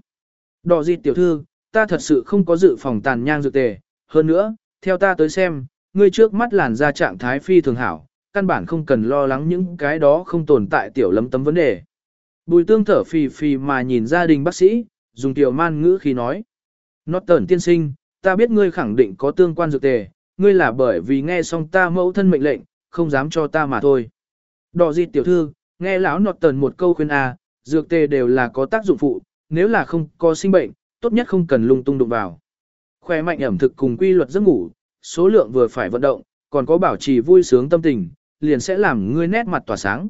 Đỏ dịt tiểu thư, ta thật sự không có dự phòng tàn nhang dược tề, hơn nữa, theo ta tới xem, ngươi trước mắt làn ra trạng thái phi thường hảo, căn bản không cần lo lắng những cái đó không tồn tại tiểu lấm tấm vấn đề. Bùi tương thở phì phì mà nhìn gia đình bác sĩ, dùng tiểu man ngữ khi nói. Nót tẩn tiên sinh, ta biết ngươi khẳng định có tương quan dược tề, ngươi là bởi vì nghe xong ta mẫu thân mệnh lệnh, không dám cho ta mà thôi. Đỏ di tiểu thư, nghe lão nọt tần một câu khuyên a, à, dược tề đều là có tác dụng phụ, nếu là không có sinh bệnh, tốt nhất không cần lung tung đụng vào. Khỏe mạnh ẩm thực cùng quy luật giấc ngủ, số lượng vừa phải vận động, còn có bảo trì vui sướng tâm tình, liền sẽ làm ngươi nét mặt tỏa sáng.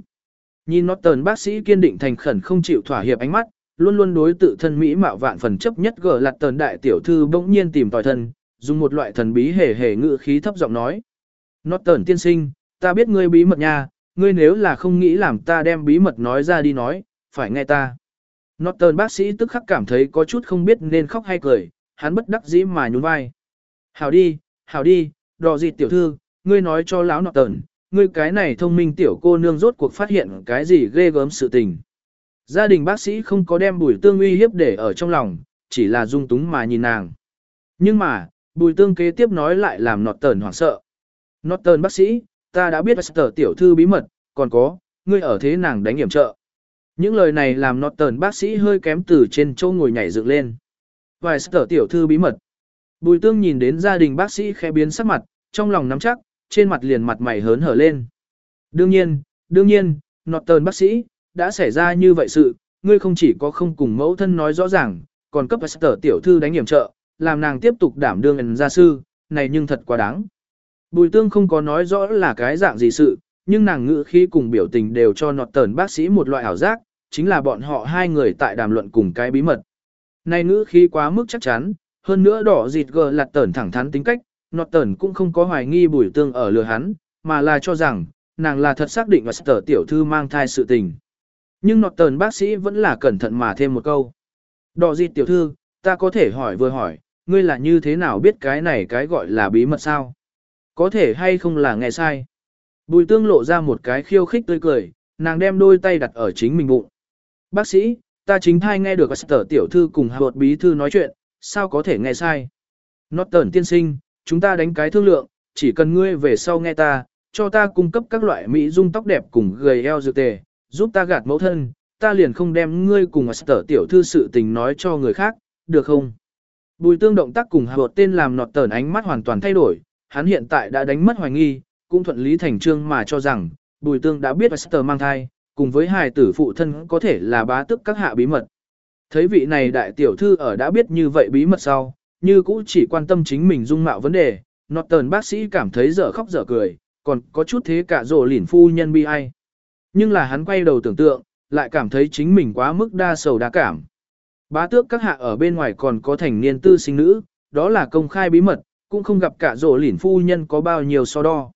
Nhìn nó tờn bác sĩ kiên định thành khẩn không chịu thỏa hiệp ánh mắt, luôn luôn đối tự thân mỹ mạo vạn phần chấp nhất gở lặt tờn đại tiểu thư bỗng nhiên tìm tòi thân, dùng một loại thần bí hề hề ngữ khí thấp giọng nói. Nó tờn tiên sinh, ta biết ngươi bí mật nha, ngươi nếu là không nghĩ làm ta đem bí mật nói ra đi nói, phải nghe ta. Norton bác sĩ tức khắc cảm thấy có chút không biết nên khóc hay cười, hắn bất đắc dĩ mà nhún vai. Hảo đi, hảo đi, đò gì tiểu thư, ngươi nói cho lão Norton, ngươi cái này thông minh tiểu cô nương rốt cuộc phát hiện cái gì ghê gớm sự tình. Gia đình bác sĩ không có đem bùi tương uy hiếp để ở trong lòng, chỉ là dung túng mà nhìn nàng. Nhưng mà, bùi tương kế tiếp nói lại làm Norton hoảng sợ. Norton bác sĩ, ta đã biết tờ tiểu thư bí mật, còn có, ngươi ở thế nàng đánh hiểm trợ. Những lời này làm nọt tờn bác sĩ hơi kém từ trên châu ngồi nhảy dựng lên. Vài tờ tiểu thư bí mật. Bùi tương nhìn đến gia đình bác sĩ khẽ biến sắc mặt, trong lòng nắm chắc, trên mặt liền mặt mày hớn hở lên. Đương nhiên, đương nhiên, nọt tờn bác sĩ, đã xảy ra như vậy sự, ngươi không chỉ có không cùng mẫu thân nói rõ ràng, còn cấp tờ tiểu thư đánh hiểm trợ, làm nàng tiếp tục đảm đương ẩn gia sư, này nhưng thật quá đáng. Bùi tương không có nói rõ là cái dạng gì sự, nhưng nàng ngữ khí cùng biểu tình đều cho nọt tờn bác sĩ một loại ảo giác, chính là bọn họ hai người tại đàm luận cùng cái bí mật. Này ngữ khí quá mức chắc chắn, hơn nữa đỏ dịt gờ lạt tẩn thẳng thắn tính cách, nọt Tẩn cũng không có hoài nghi bùi tương ở lừa hắn, mà là cho rằng, nàng là thật xác định và sở tiểu thư mang thai sự tình. Nhưng nọt tờn bác sĩ vẫn là cẩn thận mà thêm một câu. Đỏ dịt tiểu thư, ta có thể hỏi vừa hỏi, ngươi là như thế nào biết cái này cái gọi là bí mật sao? Có thể hay không là nghe sai? Bùi tương lộ ra một cái khiêu khích tươi cười, nàng đem đôi tay đặt ở chính mình bụng. Bác sĩ, ta chính thai nghe được sở tiểu thư cùng hợp bí thư nói chuyện, sao có thể nghe sai? Norton tiên sinh, chúng ta đánh cái thương lượng, chỉ cần ngươi về sau nghe ta, cho ta cung cấp các loại mỹ dung tóc đẹp cùng gầy eo dược tề, giúp ta gạt mẫu thân, ta liền không đem ngươi cùng tở tiểu thư sự tình nói cho người khác, được không? Bùi tương động tác cùng hợp tên làm nọt tẩn ánh mắt hoàn toàn thay đổi, hắn hiện tại đã đánh mất hoài nghi, cũng thuận lý thành trương mà cho rằng, Bùi Tương đã biết Esther mang thai, cùng với hài tử phụ thân có thể là bá tức các hạ bí mật. Thấy vị này đại tiểu thư ở đã biết như vậy bí mật sau, như cũ chỉ quan tâm chính mình dung mạo vấn đề, Norton bác sĩ cảm thấy dở khóc dở cười, còn có chút thế cả rồ lỉn phu nhân bi ai. Nhưng là hắn quay đầu tưởng tượng, lại cảm thấy chính mình quá mức đa sầu đa cảm. Bá tước các hạ ở bên ngoài còn có thành niên tư sinh nữ, đó là công khai bí mật, cũng không gặp cả rổ lỉn phu nhân có bao nhiêu so đo.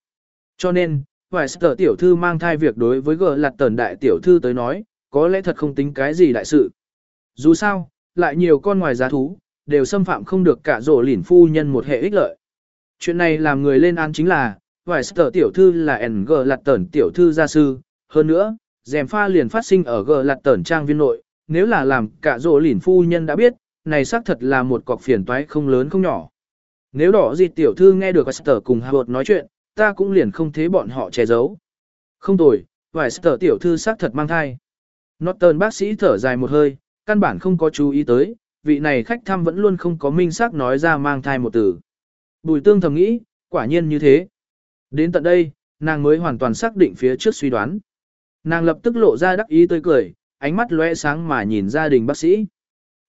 Cho nên, vài sở tiểu thư mang thai việc đối với gờ lạt tần đại tiểu thư tới nói, có lẽ thật không tính cái gì đại sự. Dù sao, lại nhiều con ngoài giá thú, đều xâm phạm không được cả rổ lỉn phu nhân một hệ ích lợi. Chuyện này làm người lên án chính là, vài sở tiểu thư là NG lạt tần tiểu thư gia sư, hơn nữa, dèm pha liền phát sinh ở G lạt tần trang viên nội, nếu là làm cả rổ lỉn phu nhân đã biết, này xác thật là một cọc phiền toái không lớn không nhỏ. Nếu đỏ gì tiểu thư nghe được Esther cùng Howard nói chuyện, ta cũng liền không thế bọn họ che giấu. Không tồi, vài Esther tiểu thư xác thật mang thai. Norton bác sĩ thở dài một hơi, căn bản không có chú ý tới, vị này khách thăm vẫn luôn không có minh xác nói ra mang thai một từ. Bùi tương thầm nghĩ, quả nhiên như thế. Đến tận đây, nàng mới hoàn toàn xác định phía trước suy đoán. Nàng lập tức lộ ra đắc ý tươi cười, ánh mắt lóe sáng mà nhìn gia đình bác sĩ.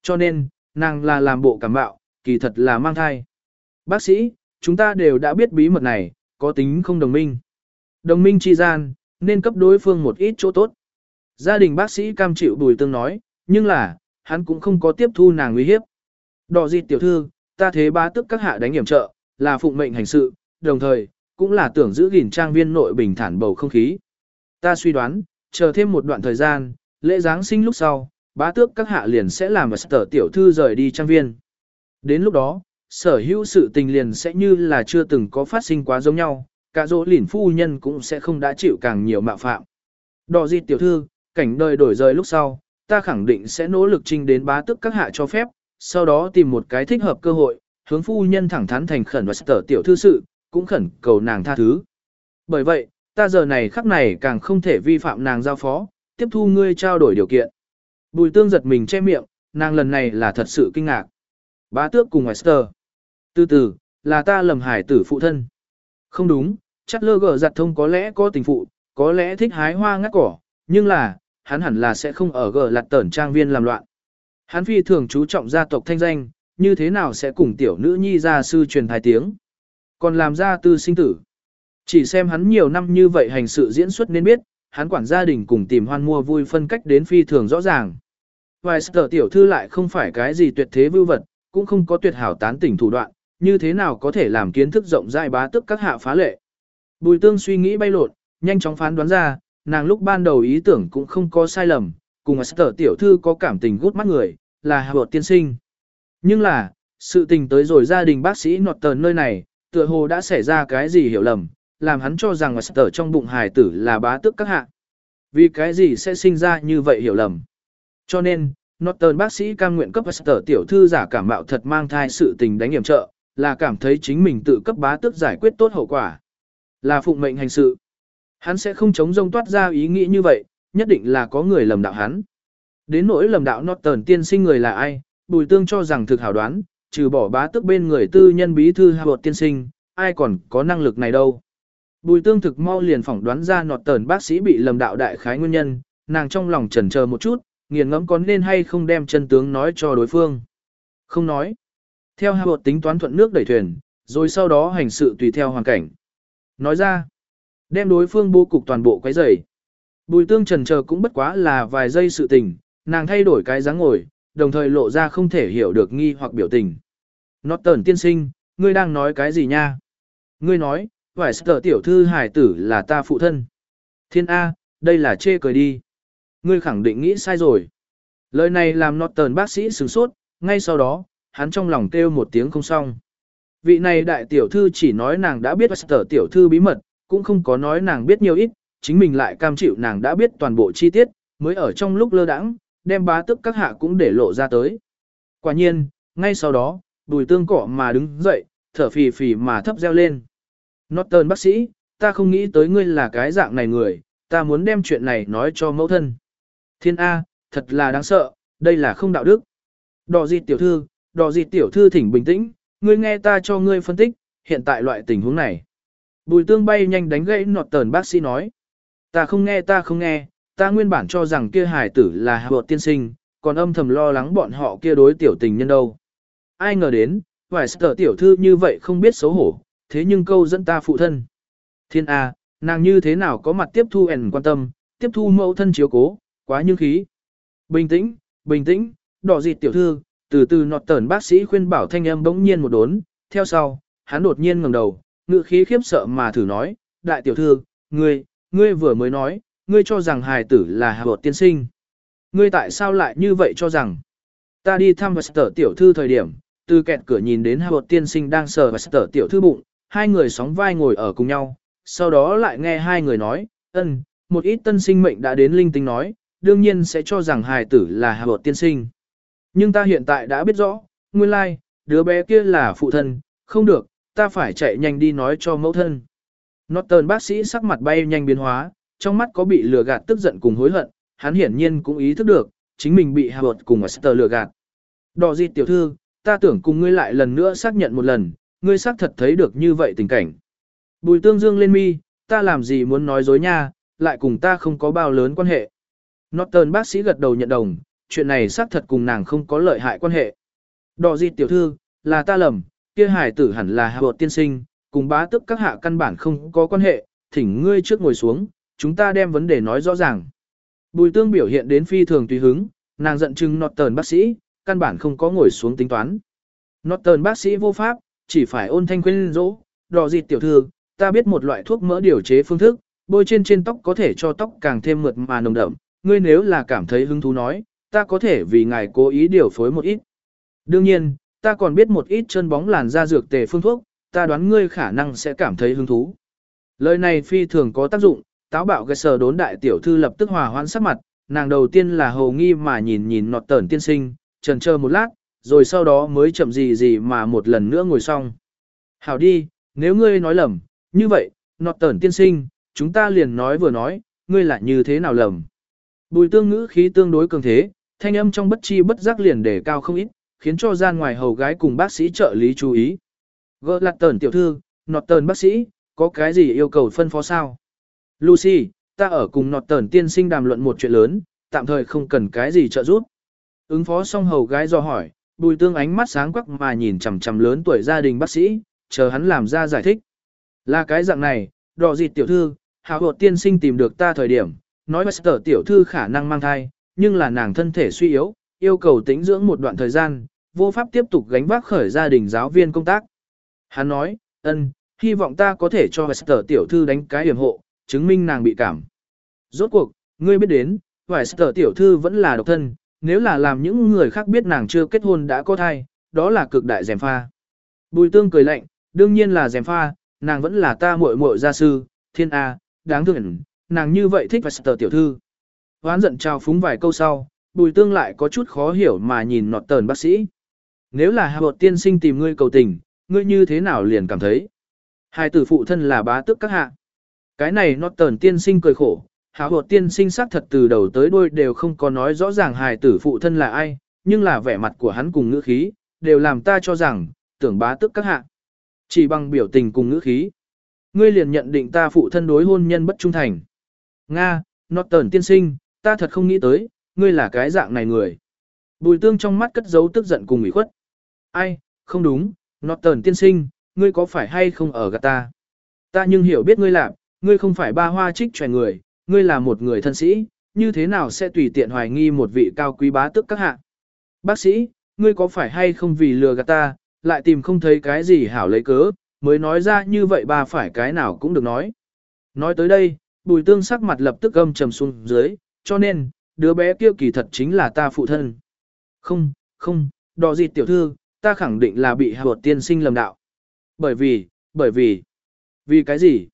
Cho nên, nàng là làm bộ cảm bạo, kỳ thật là mang thai. Bác sĩ, chúng ta đều đã biết bí mật này, có tính không đồng minh. Đồng minh chi gian, nên cấp đối phương một ít chỗ tốt. Gia đình bác sĩ cam chịu bùi tương nói, nhưng là, hắn cũng không có tiếp thu nàng uy hiếp. Đỏ dịt tiểu thư, ta thế ba tức các hạ đánh hiểm trợ, là phụng mệnh hành sự, đồng thời, cũng là tưởng giữ gìn trang viên nội bình thản bầu không khí. Ta suy đoán, chờ thêm một đoạn thời gian, lễ Giáng sinh lúc sau, bá tước các hạ liền sẽ làm sở tiểu thư rời đi trang viên. Đến lúc đó, sở hữu sự tình liền sẽ như là chưa từng có phát sinh quá giống nhau, cả dỗ lỉn phu nhân cũng sẽ không đã chịu càng nhiều mạo phạm. Đỏ dịt tiểu thư, cảnh đời đổi rời lúc sau, ta khẳng định sẽ nỗ lực trình đến bá tước các hạ cho phép, sau đó tìm một cái thích hợp cơ hội, hướng phu nhân thẳng thắn thành khẩn và sở tiểu thư sự, cũng khẩn cầu nàng tha thứ. Bởi vậy, ta giờ này khắc này càng không thể vi phạm nàng giao phó, tiếp thu ngươi trao đổi điều kiện. Bùi tương giật mình che miệng, nàng lần này là thật sự kinh ngạc. Bá tước cùng Wester. Từ từ, là ta lầm hải tử phụ thân. Không đúng, chắc lơ gở giặt thông có lẽ có tình phụ, có lẽ thích hái hoa ngắt cỏ, nhưng là, hắn hẳn là sẽ không ở gờ lặt tẩn trang viên làm loạn. Hắn phi thường chú trọng gia tộc thanh danh, như thế nào sẽ cùng tiểu nữ nhi gia sư truyền thái tiếng. Còn làm gia tư sinh tử. Chỉ xem hắn nhiều năm như vậy hành sự diễn xuất nên biết, hắn quản gia đình cùng tìm hoan mua vui phân cách đến phi thường rõ ràng. Vài sở tiểu thư lại không phải cái gì tuyệt thế vưu vật, cũng không có tuyệt hảo tán tỉnh thủ đoạn, như thế nào có thể làm kiến thức rộng rãi bá tức các hạ phá lệ. Bùi tương suy nghĩ bay lột, nhanh chóng phán đoán ra, nàng lúc ban đầu ý tưởng cũng không có sai lầm, cùng sở tiểu thư có cảm tình gút mắt người, là hạ tiên sinh. Nhưng là, sự tình tới rồi gia đình bác sĩ nọt tờn nơi này, tựa hồ đã xảy ra cái gì hiểu lầm, làm hắn cho rằng sở trong bụng hài tử là bá tước các hạ. Vì cái gì sẽ sinh ra như vậy hiểu lầm. Cho nên, Norton bác sĩ cam nguyện cấp Esther tiểu thư giả cảm mạo thật mang thai sự tình đánh hiểm trợ, là cảm thấy chính mình tự cấp bá tước giải quyết tốt hậu quả. Là phụng mệnh hành sự. Hắn sẽ không chống rông toát ra ý nghĩ như vậy, nhất định là có người lầm đạo hắn. Đến nỗi lầm đạo Norton tiên sinh người là ai, Bùi Tương cho rằng thực hảo đoán, trừ bỏ bá tước bên người tư nhân bí thư Howard tiên sinh, ai còn có năng lực này đâu. Bùi Tương thực mau liền phỏng đoán ra Norton bác sĩ bị lầm đạo đại khái nguyên nhân, nàng trong lòng chần chờ một chút, nghiền ngẫm có nên hay không đem chân tướng nói cho đối phương. Không nói. Theo hạ bột tính toán thuận nước đẩy thuyền, rồi sau đó hành sự tùy theo hoàn cảnh. Nói ra, đem đối phương bố cục toàn bộ quấy rầy. Bùi tương trần chờ cũng bất quá là vài giây sự tình, nàng thay đổi cái dáng ngồi, đồng thời lộ ra không thể hiểu được nghi hoặc biểu tình. Nọt tờn tiên sinh, ngươi đang nói cái gì nha? Ngươi nói, vải sở tiểu thư hải tử là ta phụ thân. Thiên A, đây là chê cười đi. Ngươi khẳng định nghĩ sai rồi. Lời này làm Norton bác sĩ sửng sốt, ngay sau đó, hắn trong lòng kêu một tiếng không xong. Vị này đại tiểu thư chỉ nói nàng đã biết sở tiểu thư bí mật, cũng không có nói nàng biết nhiều ít, chính mình lại cam chịu nàng đã biết toàn bộ chi tiết, mới ở trong lúc lơ đãng, đem bá tức các hạ cũng để lộ ra tới. Quả nhiên, ngay sau đó, đùi tương cỏ mà đứng dậy, thở phì phì mà thấp reo lên. Norton bác sĩ, ta không nghĩ tới ngươi là cái dạng này người, ta muốn đem chuyện này nói cho mẫu thân. Thiên A, thật là đáng sợ, đây là không đạo đức. Đỏ dịt tiểu thư, đỏ dịt tiểu thư thỉnh bình tĩnh, ngươi nghe ta cho ngươi phân tích, hiện tại loại tình huống này. Bùi tương bay nhanh đánh gãy nọt tờn bác sĩ nói. Ta không nghe ta không nghe, ta nguyên bản cho rằng kia hải tử là hạ bột tiên sinh, còn âm thầm lo lắng bọn họ kia đối tiểu tình nhân đâu. Ai ngờ đến, vài sở tiểu thư như vậy không biết xấu hổ, thế nhưng câu dẫn ta phụ thân. Thiên A, nàng như thế nào có mặt tiếp thu ẻn quan tâm, tiếp thu mẫu thân chiếu cố, quá như khí. Bình tĩnh, bình tĩnh, đỏ dịt tiểu thư, từ từ nọt tờn bác sĩ khuyên bảo thanh âm bỗng nhiên một đốn, theo sau, hắn đột nhiên ngẩng đầu, ngự khí khiếp sợ mà thử nói, đại tiểu thư, ngươi, ngươi vừa mới nói, ngươi cho rằng hài tử là hạ bột tiên sinh. Ngươi tại sao lại như vậy cho rằng, ta đi thăm và sở tiểu thư thời điểm, từ kẹt cửa nhìn đến hạ bột tiên sinh đang sờ và sở tiểu thư bụng, hai người sóng vai ngồi ở cùng nhau, sau đó lại nghe hai người nói, ân, một ít tân sinh mệnh đã đến linh tinh nói, đương nhiên sẽ cho rằng hài tử là hạ bột tiên sinh. Nhưng ta hiện tại đã biết rõ, nguyên lai, like, đứa bé kia là phụ thân, không được, ta phải chạy nhanh đi nói cho mẫu thân. Norton bác sĩ sắc mặt bay nhanh biến hóa, trong mắt có bị lừa gạt tức giận cùng hối hận, hắn hiển nhiên cũng ý thức được, chính mình bị Howard cùng Esther lừa gạt. Đỏ gì tiểu thư, ta tưởng cùng ngươi lại lần nữa xác nhận một lần, ngươi xác thật thấy được như vậy tình cảnh. Bùi tương dương lên mi, ta làm gì muốn nói dối nha, lại cùng ta không có bao lớn quan hệ. Norton bác sĩ gật đầu nhận đồng, chuyện này xác thật cùng nàng không có lợi hại quan hệ. Đỏ gì tiểu thư, là ta lầm, kia hải tử hẳn là hạ tiên sinh, cùng bá tức các hạ căn bản không có quan hệ, thỉnh ngươi trước ngồi xuống, chúng ta đem vấn đề nói rõ ràng. Bùi tương biểu hiện đến phi thường tùy hứng, nàng giận chừng nọt tờn bác sĩ, căn bản không có ngồi xuống tính toán. Nọt tờn bác sĩ vô pháp, chỉ phải ôn thanh khuyên dỗ, đỏ dịt tiểu thư, ta biết một loại thuốc mỡ điều chế phương thức, bôi trên trên tóc có thể cho tóc càng thêm mượt mà nồng đậm, ngươi nếu là cảm thấy hứng thú nói, ta có thể vì ngài cố ý điều phối một ít. Đương nhiên, ta còn biết một ít chân bóng làn da dược tề phương thuốc, ta đoán ngươi khả năng sẽ cảm thấy hứng thú. Lời này phi thường có tác dụng, táo bạo cái sờ đốn đại tiểu thư lập tức hòa hoãn sắc mặt, nàng đầu tiên là hồ nghi mà nhìn nhìn nọt tẩn tiên sinh, trần chờ một lát, rồi sau đó mới chậm gì gì mà một lần nữa ngồi xong. Hảo đi, nếu ngươi nói lầm, như vậy, nọt tẩn tiên sinh, chúng ta liền nói vừa nói, ngươi lại như thế nào lầm. Bùi tương ngữ khí tương đối cường thế, thanh âm trong bất chi bất giác liền để cao không ít, khiến cho gian ngoài hầu gái cùng bác sĩ trợ lý chú ý. Gỡ lặt tờn tiểu thư, nọt tờn bác sĩ, có cái gì yêu cầu phân phó sao? Lucy, ta ở cùng nọt tờn tiên sinh đàm luận một chuyện lớn, tạm thời không cần cái gì trợ giúp. Ứng phó xong hầu gái do hỏi, bùi tương ánh mắt sáng quắc mà nhìn chằm chằm lớn tuổi gia đình bác sĩ, chờ hắn làm ra giải thích. Là cái dạng này, đỏ dịt tiểu thư, hào hột tiên sinh tìm được ta thời điểm, nói Master tiểu thư khả năng mang thai, nhưng là nàng thân thể suy yếu, yêu cầu tĩnh dưỡng một đoạn thời gian, vô pháp tiếp tục gánh vác khởi gia đình giáo viên công tác. Hắn nói, ân, hy vọng ta có thể cho Wester tiểu thư đánh cái hiểm hộ, chứng minh nàng bị cảm. Rốt cuộc, ngươi biết đến, Wester tiểu thư vẫn là độc thân, nếu là làm những người khác biết nàng chưa kết hôn đã có thai, đó là cực đại dèm pha. Bùi tương cười lạnh, đương nhiên là dèm pha, nàng vẫn là ta muội muội gia sư, thiên A, đáng thương, nàng như vậy thích Wester tiểu thư. Hoán giận trao phúng vài câu sau, bùi tương lại có chút khó hiểu mà nhìn nọt tờn bác sĩ. Nếu là hạ bột tiên sinh tìm ngươi cầu tình, ngươi như thế nào liền cảm thấy. Hai tử phụ thân là bá tước các hạ. Cái này nọt tờn tiên sinh cười khổ, hạ hột tiên sinh xác thật từ đầu tới đuôi đều không có nói rõ ràng hài tử phụ thân là ai, nhưng là vẻ mặt của hắn cùng ngữ khí, đều làm ta cho rằng, tưởng bá tước các hạ. Chỉ bằng biểu tình cùng ngữ khí. Ngươi liền nhận định ta phụ thân đối hôn nhân bất trung thành. Nga, nọt tờn tiên sinh, ta thật không nghĩ tới, ngươi là cái dạng này người. Bùi tương trong mắt cất giấu tức giận cùng ủy khuất. Ai, không đúng, Norton tiên sinh, ngươi có phải hay không ở gạt ta? Ta nhưng hiểu biết ngươi làm, ngươi không phải ba hoa trích tròe người, ngươi là một người thân sĩ, như thế nào sẽ tùy tiện hoài nghi một vị cao quý bá tức các hạ? Bác sĩ, ngươi có phải hay không vì lừa gạt ta, lại tìm không thấy cái gì hảo lấy cớ, mới nói ra như vậy ba phải cái nào cũng được nói. Nói tới đây, bùi tương sắc mặt lập tức âm trầm xuống dưới, cho nên, đứa bé kia kỳ thật chính là ta phụ thân. Không, không, đò gì tiểu thư, ta khẳng định là bị hạ tiên sinh lầm đạo. Bởi vì, bởi vì, vì cái gì?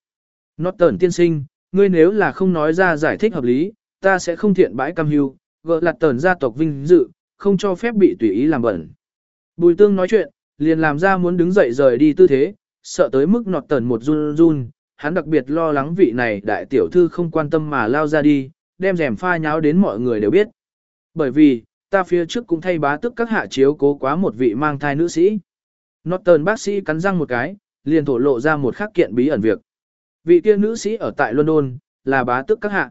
Norton tiên sinh, ngươi nếu là không nói ra giải thích hợp lý, ta sẽ không thiện bãi cam hưu, gỡ lạt tờn gia tộc vinh dự, không cho phép bị tùy ý làm bẩn. Bùi tương nói chuyện, liền làm ra muốn đứng dậy rời đi tư thế, sợ tới mức nọt tần một run run, hắn đặc biệt lo lắng vị này đại tiểu thư không quan tâm mà lao ra đi, đem rèm pha nháo đến mọi người đều biết. Bởi vì, ta phía trước cũng thay bá tức các hạ chiếu cố quá một vị mang thai nữ sĩ. Norton bác sĩ cắn răng một cái, liền thổ lộ ra một khắc kiện bí ẩn việc. Vị kia nữ sĩ ở tại London, là bá tức các hạ.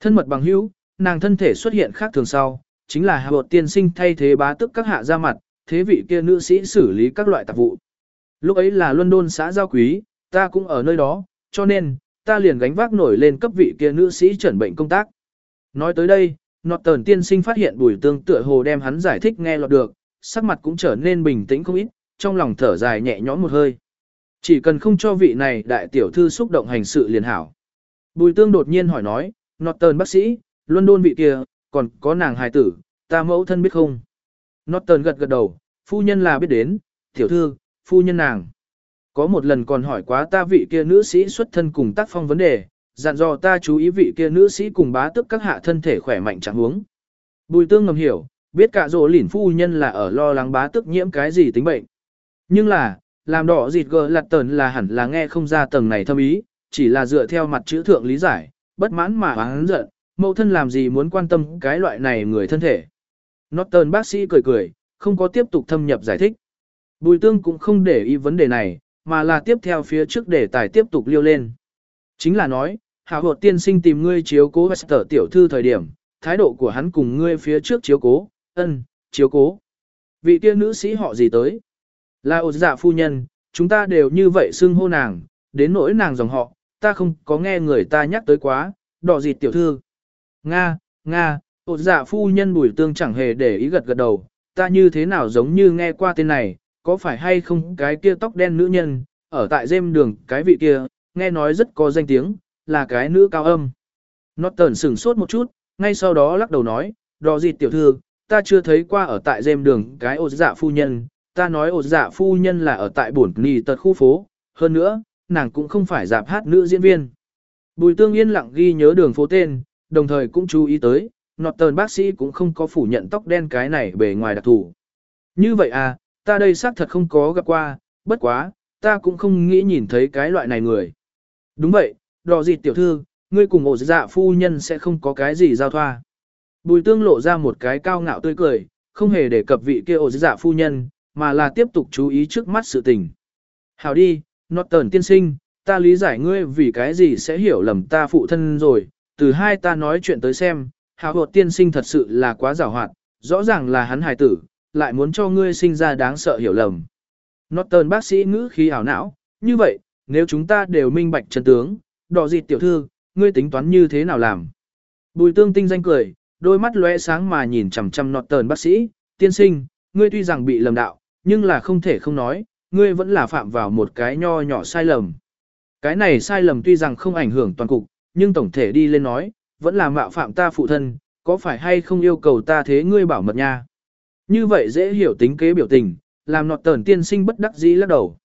Thân mật bằng hữu, nàng thân thể xuất hiện khác thường sau, chính là hạ bột tiên sinh thay thế bá tức các hạ ra mặt, thế vị kia nữ sĩ xử lý các loại tạp vụ. Lúc ấy là London xã giao quý, ta cũng ở nơi đó, cho nên, ta liền gánh vác nổi lên cấp vị kia nữ sĩ chuẩn bệnh công tác. Nói tới đây, nọt tờn tiên sinh phát hiện bùi tương tựa hồ đem hắn giải thích nghe lọt được, sắc mặt cũng trở nên bình tĩnh không ít, trong lòng thở dài nhẹ nhõm một hơi. Chỉ cần không cho vị này đại tiểu thư xúc động hành sự liền hảo. Bùi tương đột nhiên hỏi nói, nọt tờn bác sĩ, London vị kia, còn có nàng hài tử, ta mẫu thân biết không? Nọt tờn gật gật đầu, phu nhân là biết đến, tiểu thư, phu nhân nàng. Có một lần còn hỏi quá ta vị kia nữ sĩ xuất thân cùng tác phong vấn đề, dặn dò ta chú ý vị kia nữ sĩ cùng bá tức các hạ thân thể khỏe mạnh chẳng huống. Bùi tương ngầm hiểu, biết cả rỗ lỉn phu nhân là ở lo lắng bá tức nhiễm cái gì tính bệnh. Nhưng là, làm đỏ dịt gờ lặt tờn là hẳn là nghe không ra tầng này thâm ý, chỉ là dựa theo mặt chữ thượng lý giải, bất mãn mà hắn giận, mẫu thân làm gì muốn quan tâm cái loại này người thân thể. Norton bác sĩ cười cười, không có tiếp tục thâm nhập giải thích. Bùi tương cũng không để ý vấn đề này, mà là tiếp theo phía trước để tài tiếp tục liêu lên. Chính là nói, hạ hột tiên sinh tìm ngươi chiếu cố Wester tiểu thư thời điểm, thái độ của hắn cùng ngươi phía trước chiếu cố, ân, chiếu cố. Vị kia nữ sĩ họ gì tới? Là ột dạ phu nhân, chúng ta đều như vậy xưng hô nàng, đến nỗi nàng dòng họ, ta không có nghe người ta nhắc tới quá, đỏ gì tiểu thư. Nga, Nga, ột dạ phu nhân bùi tương chẳng hề để ý gật gật đầu, ta như thế nào giống như nghe qua tên này, có phải hay không cái kia tóc đen nữ nhân, ở tại dêm đường cái vị kia, nghe nói rất có danh tiếng, là cái nữ cao âm. Norton sửng sốt một chút, ngay sau đó lắc đầu nói, đò gì tiểu thư, ta chưa thấy qua ở tại dêm đường cái ột dạ phu nhân, ta nói ột dạ phu nhân là ở tại bổn nì tật khu phố, hơn nữa, nàng cũng không phải dạp hát nữ diễn viên. Bùi tương yên lặng ghi nhớ đường phố tên, đồng thời cũng chú ý tới, nọt tờn bác sĩ cũng không có phủ nhận tóc đen cái này bề ngoài đặc thù. Như vậy à, ta đây xác thật không có gặp qua, bất quá, ta cũng không nghĩ nhìn thấy cái loại này người. Đúng vậy, đò gì tiểu thư, ngươi cùng ổ dạ phu nhân sẽ không có cái gì giao thoa. Bùi tương lộ ra một cái cao ngạo tươi cười, không hề để cập vị kia ổ dạ phu nhân, mà là tiếp tục chú ý trước mắt sự tình. Hảo đi, Norton tiên sinh, ta lý giải ngươi vì cái gì sẽ hiểu lầm ta phụ thân rồi, từ hai ta nói chuyện tới xem, hảo hột tiên sinh thật sự là quá giảo hoạt, rõ ràng là hắn hài tử, lại muốn cho ngươi sinh ra đáng sợ hiểu lầm. Norton bác sĩ ngữ khí ảo não, như vậy, nếu chúng ta đều minh bạch chân tướng, đỏ dịt tiểu thư, ngươi tính toán như thế nào làm? Bùi tương tinh danh cười, đôi mắt lóe sáng mà nhìn chằm chằm Norton bác sĩ, tiên sinh, ngươi tuy rằng bị lầm đạo, nhưng là không thể không nói, ngươi vẫn là phạm vào một cái nho nhỏ sai lầm. Cái này sai lầm tuy rằng không ảnh hưởng toàn cục, nhưng tổng thể đi lên nói, vẫn là mạo phạm ta phụ thân, có phải hay không yêu cầu ta thế ngươi bảo mật nha? Như vậy dễ hiểu tính kế biểu tình, làm nọt tờn tiên sinh bất đắc dĩ lắc đầu.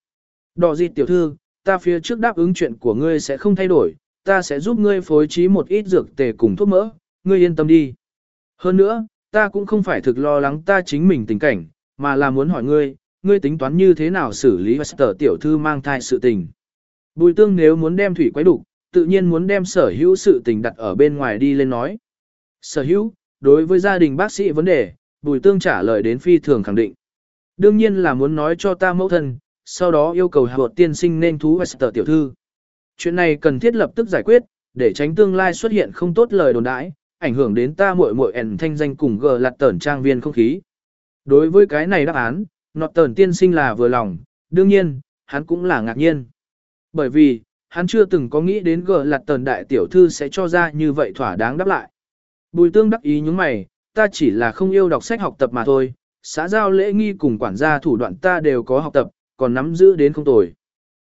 Đỏ gì tiểu thư, ta phía trước đáp ứng chuyện của ngươi sẽ không thay đổi, ta sẽ giúp ngươi phối trí một ít dược tề cùng thuốc mỡ, ngươi yên tâm đi. Hơn nữa, ta cũng không phải thực lo lắng ta chính mình tình cảnh, mà là muốn hỏi ngươi, ngươi tính toán như thế nào xử lý Wester tiểu thư mang thai sự tình. Bùi tương nếu muốn đem thủy quấy đủ, tự nhiên muốn đem sở hữu sự tình đặt ở bên ngoài đi lên nói. Sở hữu, đối với gia đình bác sĩ vấn đề, bùi tương trả lời đến phi thường khẳng định. Đương nhiên là muốn nói cho ta mẫu thân, sau đó yêu cầu hợp tiên sinh nên thú Wester tiểu thư. Chuyện này cần thiết lập tức giải quyết, để tránh tương lai xuất hiện không tốt lời đồn đãi, ảnh hưởng đến ta muội muội ẩn thanh danh cùng gờ lạt tẩn trang viên không khí. Đối với cái này đáp án, nọt tẩn tiên sinh là vừa lòng, đương nhiên, hắn cũng là ngạc nhiên. Bởi vì, hắn chưa từng có nghĩ đến gờ lạt tẩn đại tiểu thư sẽ cho ra như vậy thỏa đáng đáp lại. Bùi tương đắc ý những mày, ta chỉ là không yêu đọc sách học tập mà thôi, xã giao lễ nghi cùng quản gia thủ đoạn ta đều có học tập, còn nắm giữ đến không tồi.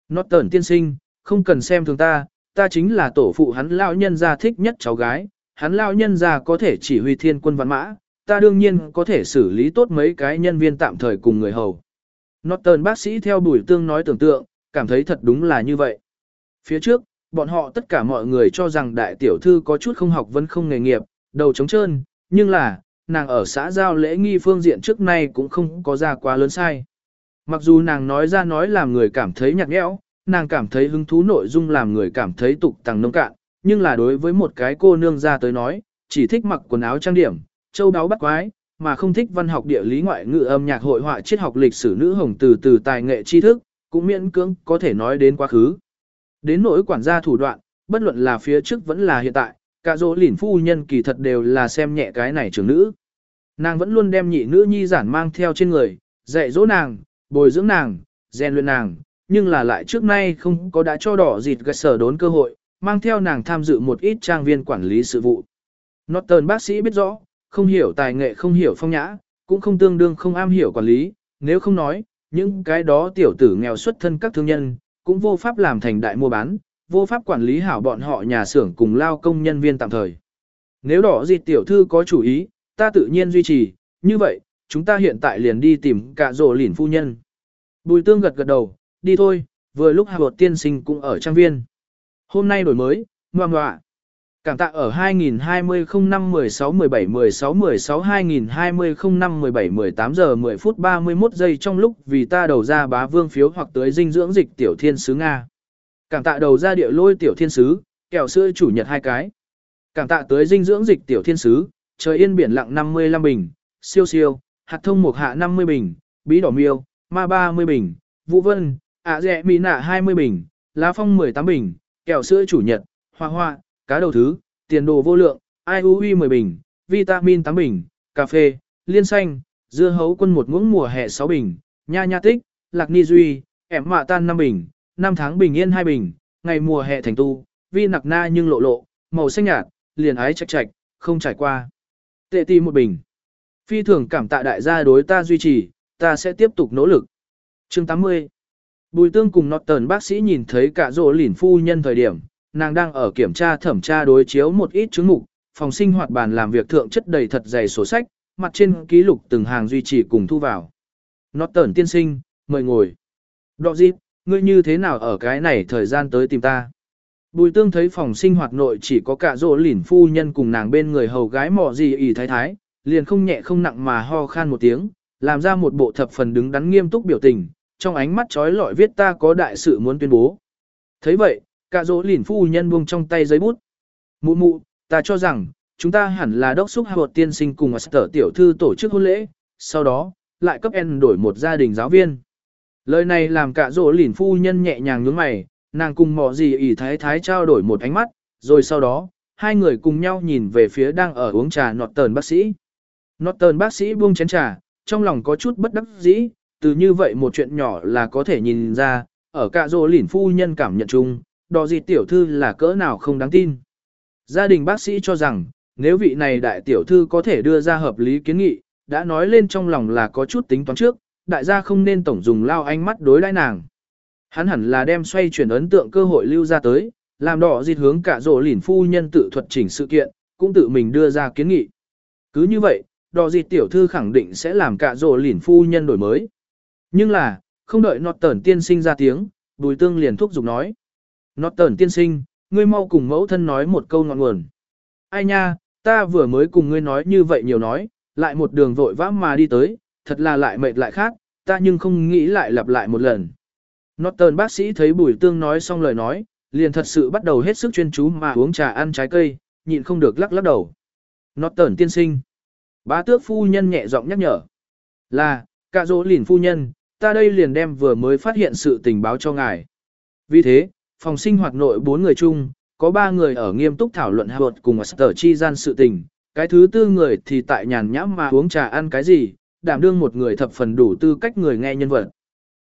Nọt tẩn tiên sinh, không cần xem thường ta, ta chính là tổ phụ hắn lão nhân gia thích nhất cháu gái, hắn lão nhân gia có thể chỉ huy thiên quân văn mã, ta đương nhiên có thể xử lý tốt mấy cái nhân viên tạm thời cùng người hầu. Norton bác sĩ theo bùi tương nói tưởng tượng, cảm thấy thật đúng là như vậy. Phía trước, bọn họ tất cả mọi người cho rằng đại tiểu thư có chút không học vẫn không nghề nghiệp, đầu trống trơn, nhưng là, nàng ở xã giao lễ nghi phương diện trước nay cũng không có ra quá lớn sai. Mặc dù nàng nói ra nói làm người cảm thấy nhạt nhẽo, nàng cảm thấy hứng thú nội dung làm người cảm thấy tục tằng nông cạn, nhưng là đối với một cái cô nương ra tới nói, chỉ thích mặc quần áo trang điểm, châu đáo bắt quái, mà không thích văn học địa lý ngoại ngữ âm nhạc hội họa triết học lịch sử nữ hồng từ từ tài nghệ tri thức, cũng miễn cưỡng có thể nói đến quá khứ. Đến nỗi quản gia thủ đoạn, bất luận là phía trước vẫn là hiện tại, cả dỗ lỉn phu nhân kỳ thật đều là xem nhẹ cái này trưởng nữ. Nàng vẫn luôn đem nhị nữ nhi giản mang theo trên người, dạy dỗ nàng, bồi dưỡng nàng, rèn luyện nàng, nhưng là lại trước nay không có đã cho đỏ dịt gạch sở đốn cơ hội, mang theo nàng tham dự một ít trang viên quản lý sự vụ. Norton bác sĩ biết rõ, không hiểu tài nghệ không hiểu phong nhã, cũng không tương đương không am hiểu quản lý, nếu không nói, những cái đó tiểu tử nghèo xuất thân các thương nhân, cũng vô pháp làm thành đại mua bán, vô pháp quản lý hảo bọn họ nhà xưởng cùng lao công nhân viên tạm thời. Nếu đỏ dịt tiểu thư có chủ ý, ta tự nhiên duy trì, như vậy, chúng ta hiện tại liền đi tìm cả rổ lỉn phu nhân. Bùi tương gật gật đầu, đi thôi, vừa lúc hạ bột tiên sinh cũng ở trang viên. Hôm nay đổi mới, ngoan ngoạ. Cảm tạ ở 2020 05 16 17 16 16 2020 05 17 18 giờ 10 phút 31 giây trong lúc vì ta đầu ra bá vương phiếu hoặc tới dinh dưỡng dịch tiểu thiên sứ Nga. Cảm tạ đầu ra địa lôi tiểu thiên sứ, kẹo sữa chủ nhật hai cái. Cảm tạ tới dinh dưỡng dịch tiểu thiên sứ, trời yên biển lặng 55 bình, siêu siêu, hạt thông mục hạ 50 bình, bí đỏ miêu, ma 30 bình, vũ vân, ạ dẹ mì nạ 20 bình, lá phong 18 bình, kẹo sữa chủ nhật, hoa hoa, cá đầu thứ, tiền đồ vô lượng, IUI 10 bình, vitamin 8 bình, cà phê, liên xanh, dưa hấu quân một muỗng mùa hè 6 bình, nha nha tích, lạc ni duy, ẻm mạ tan 5 bình, năm tháng bình yên hai bình, ngày mùa hè thành tu, vi nặc na nhưng lộ lộ, màu xanh nhạt, liền ái chạch chạch, không trải qua. Tệ tì một bình. Phi thường cảm tạ đại gia đối ta duy trì, ta sẽ tiếp tục nỗ lực. Chương 80 Bùi tương cùng nọt tờn bác sĩ nhìn thấy cả rộ lỉn phu nhân thời điểm, nàng đang ở kiểm tra thẩm tra đối chiếu một ít chứng mục, phòng sinh hoạt bàn làm việc thượng chất đầy thật dày sổ sách, mặt trên ký lục từng hàng duy trì cùng thu vào. Nọt tờn tiên sinh, mời ngồi. Đọ dịp, ngươi như thế nào ở cái này thời gian tới tìm ta? Bùi tương thấy phòng sinh hoạt nội chỉ có cả rỗ lỉn phu nhân cùng nàng bên người hầu gái mò gì ỉ thái thái, liền không nhẹ không nặng mà ho khan một tiếng, làm ra một bộ thập phần đứng đắn nghiêm túc biểu tình, trong ánh mắt trói lọi viết ta có đại sự muốn tuyên bố. thấy vậy, cả rỗ lỉn phu nhân buông trong tay giấy bút. Mụ mụ, ta cho rằng, chúng ta hẳn là đốc xúc hợp tiên sinh cùng sở tiểu thư tổ chức hôn lễ, sau đó, lại cấp en đổi một gia đình giáo viên. Lời này làm cả rỗ lỉn phu nhân nhẹ nhàng nhướng mày, nàng cùng mọ gì ỉ thái thái trao đổi một ánh mắt, rồi sau đó, hai người cùng nhau nhìn về phía đang ở uống trà nọt tờn bác sĩ. Nọt tờn bác sĩ buông chén trà, trong lòng có chút bất đắc dĩ, từ như vậy một chuyện nhỏ là có thể nhìn ra, ở cả rỗ lỉn phu nhân cảm nhận chung, đò gì tiểu thư là cỡ nào không đáng tin. Gia đình bác sĩ cho rằng, nếu vị này đại tiểu thư có thể đưa ra hợp lý kiến nghị, đã nói lên trong lòng là có chút tính toán trước, đại gia không nên tổng dùng lao ánh mắt đối đãi nàng. Hắn hẳn là đem xoay chuyển ấn tượng cơ hội lưu ra tới, làm đỏ dịt hướng cả rổ lỉn phu nhân tự thuật chỉnh sự kiện, cũng tự mình đưa ra kiến nghị. Cứ như vậy, đỏ dịt tiểu thư khẳng định sẽ làm cả rổ lỉn phu nhân đổi mới. Nhưng là, không đợi nọt tẩn tiên sinh ra tiếng, bùi tương liền thúc giục nói. Nọt tẩn tiên sinh, ngươi mau cùng mẫu thân nói một câu ngọn nguồn. Ai nha, ta vừa mới cùng ngươi nói như vậy nhiều nói, lại một đường vội vã mà đi tới, thật là lại mệt lại khác, ta nhưng không nghĩ lại lặp lại một lần. Norton bác sĩ thấy bùi tương nói xong lời nói, liền thật sự bắt đầu hết sức chuyên chú mà uống trà ăn trái cây, nhịn không được lắc lắc đầu. Norton tiên sinh. Bá tước phu nhân nhẹ giọng nhắc nhở. Là, cả dỗ lìn phu nhân, ta đây liền đem vừa mới phát hiện sự tình báo cho ngài. Vì thế, phòng sinh hoạt nội bốn người chung, có ba người ở nghiêm túc thảo luận hợp cùng sở chi gian sự tình, cái thứ tư người thì tại nhàn nhãm mà uống trà ăn cái gì, đảm đương một người thập phần đủ tư cách người nghe nhân vật.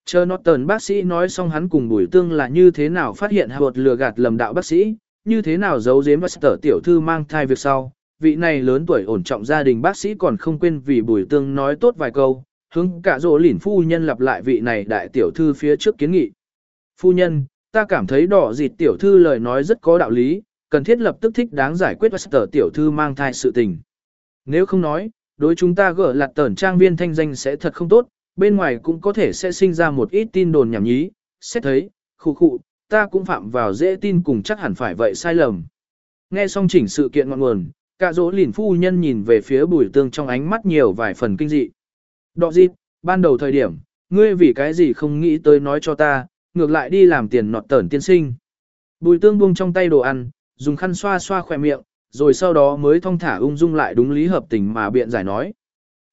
Chờ Norton bác sĩ nói xong hắn cùng Bùi Tương là như thế nào phát hiện hợp lừa gạt lầm đạo bác sĩ, như thế nào giấu giếm Master tiểu thư mang thai việc sau. Vị này lớn tuổi ổn trọng gia đình bác sĩ còn không quên vì Bùi Tương nói tốt vài câu, hướng cả rỗ lỉn phu nhân lặp lại vị này đại tiểu thư phía trước kiến nghị. Phu nhân, ta cảm thấy đỏ dịt tiểu thư lời nói rất có đạo lý, cần thiết lập tức thích đáng giải quyết Master tiểu thư mang thai sự tình. Nếu không nói, đối chúng ta gỡ lạt tẩn trang viên thanh danh sẽ thật không tốt, bên ngoài cũng có thể sẽ sinh ra một ít tin đồn nhảm nhí, xét thấy, khu khu, ta cũng phạm vào dễ tin cùng chắc hẳn phải vậy sai lầm. Nghe xong chỉnh sự kiện ngọn nguồn, cả dỗ lìn phu nhân nhìn về phía bùi tương trong ánh mắt nhiều vài phần kinh dị. Đọ dịp, ban đầu thời điểm, ngươi vì cái gì không nghĩ tới nói cho ta, ngược lại đi làm tiền nọt tẩn tiên sinh. Bùi tương buông trong tay đồ ăn, dùng khăn xoa xoa khỏe miệng, rồi sau đó mới thong thả ung dung lại đúng lý hợp tình mà biện giải nói.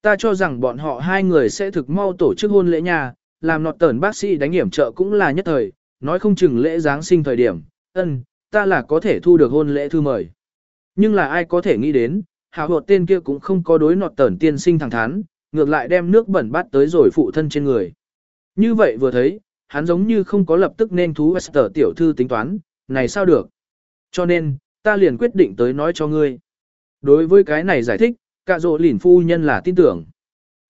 Ta cho rằng bọn họ hai người sẽ thực mau tổ chức hôn lễ nhà, làm nọt tờn bác sĩ đánh hiểm trợ cũng là nhất thời, nói không chừng lễ Giáng sinh thời điểm, ân, ta là có thể thu được hôn lễ thư mời. Nhưng là ai có thể nghĩ đến, hào hột tên kia cũng không có đối nọt tờn tiên sinh thẳng thắn, ngược lại đem nước bẩn bát tới rồi phụ thân trên người. Như vậy vừa thấy, hắn giống như không có lập tức nên thú Esther tiểu thư tính toán, này sao được. Cho nên, ta liền quyết định tới nói cho ngươi. Đối với cái này giải thích, cả rộ lỉn phu nhân là tin tưởng.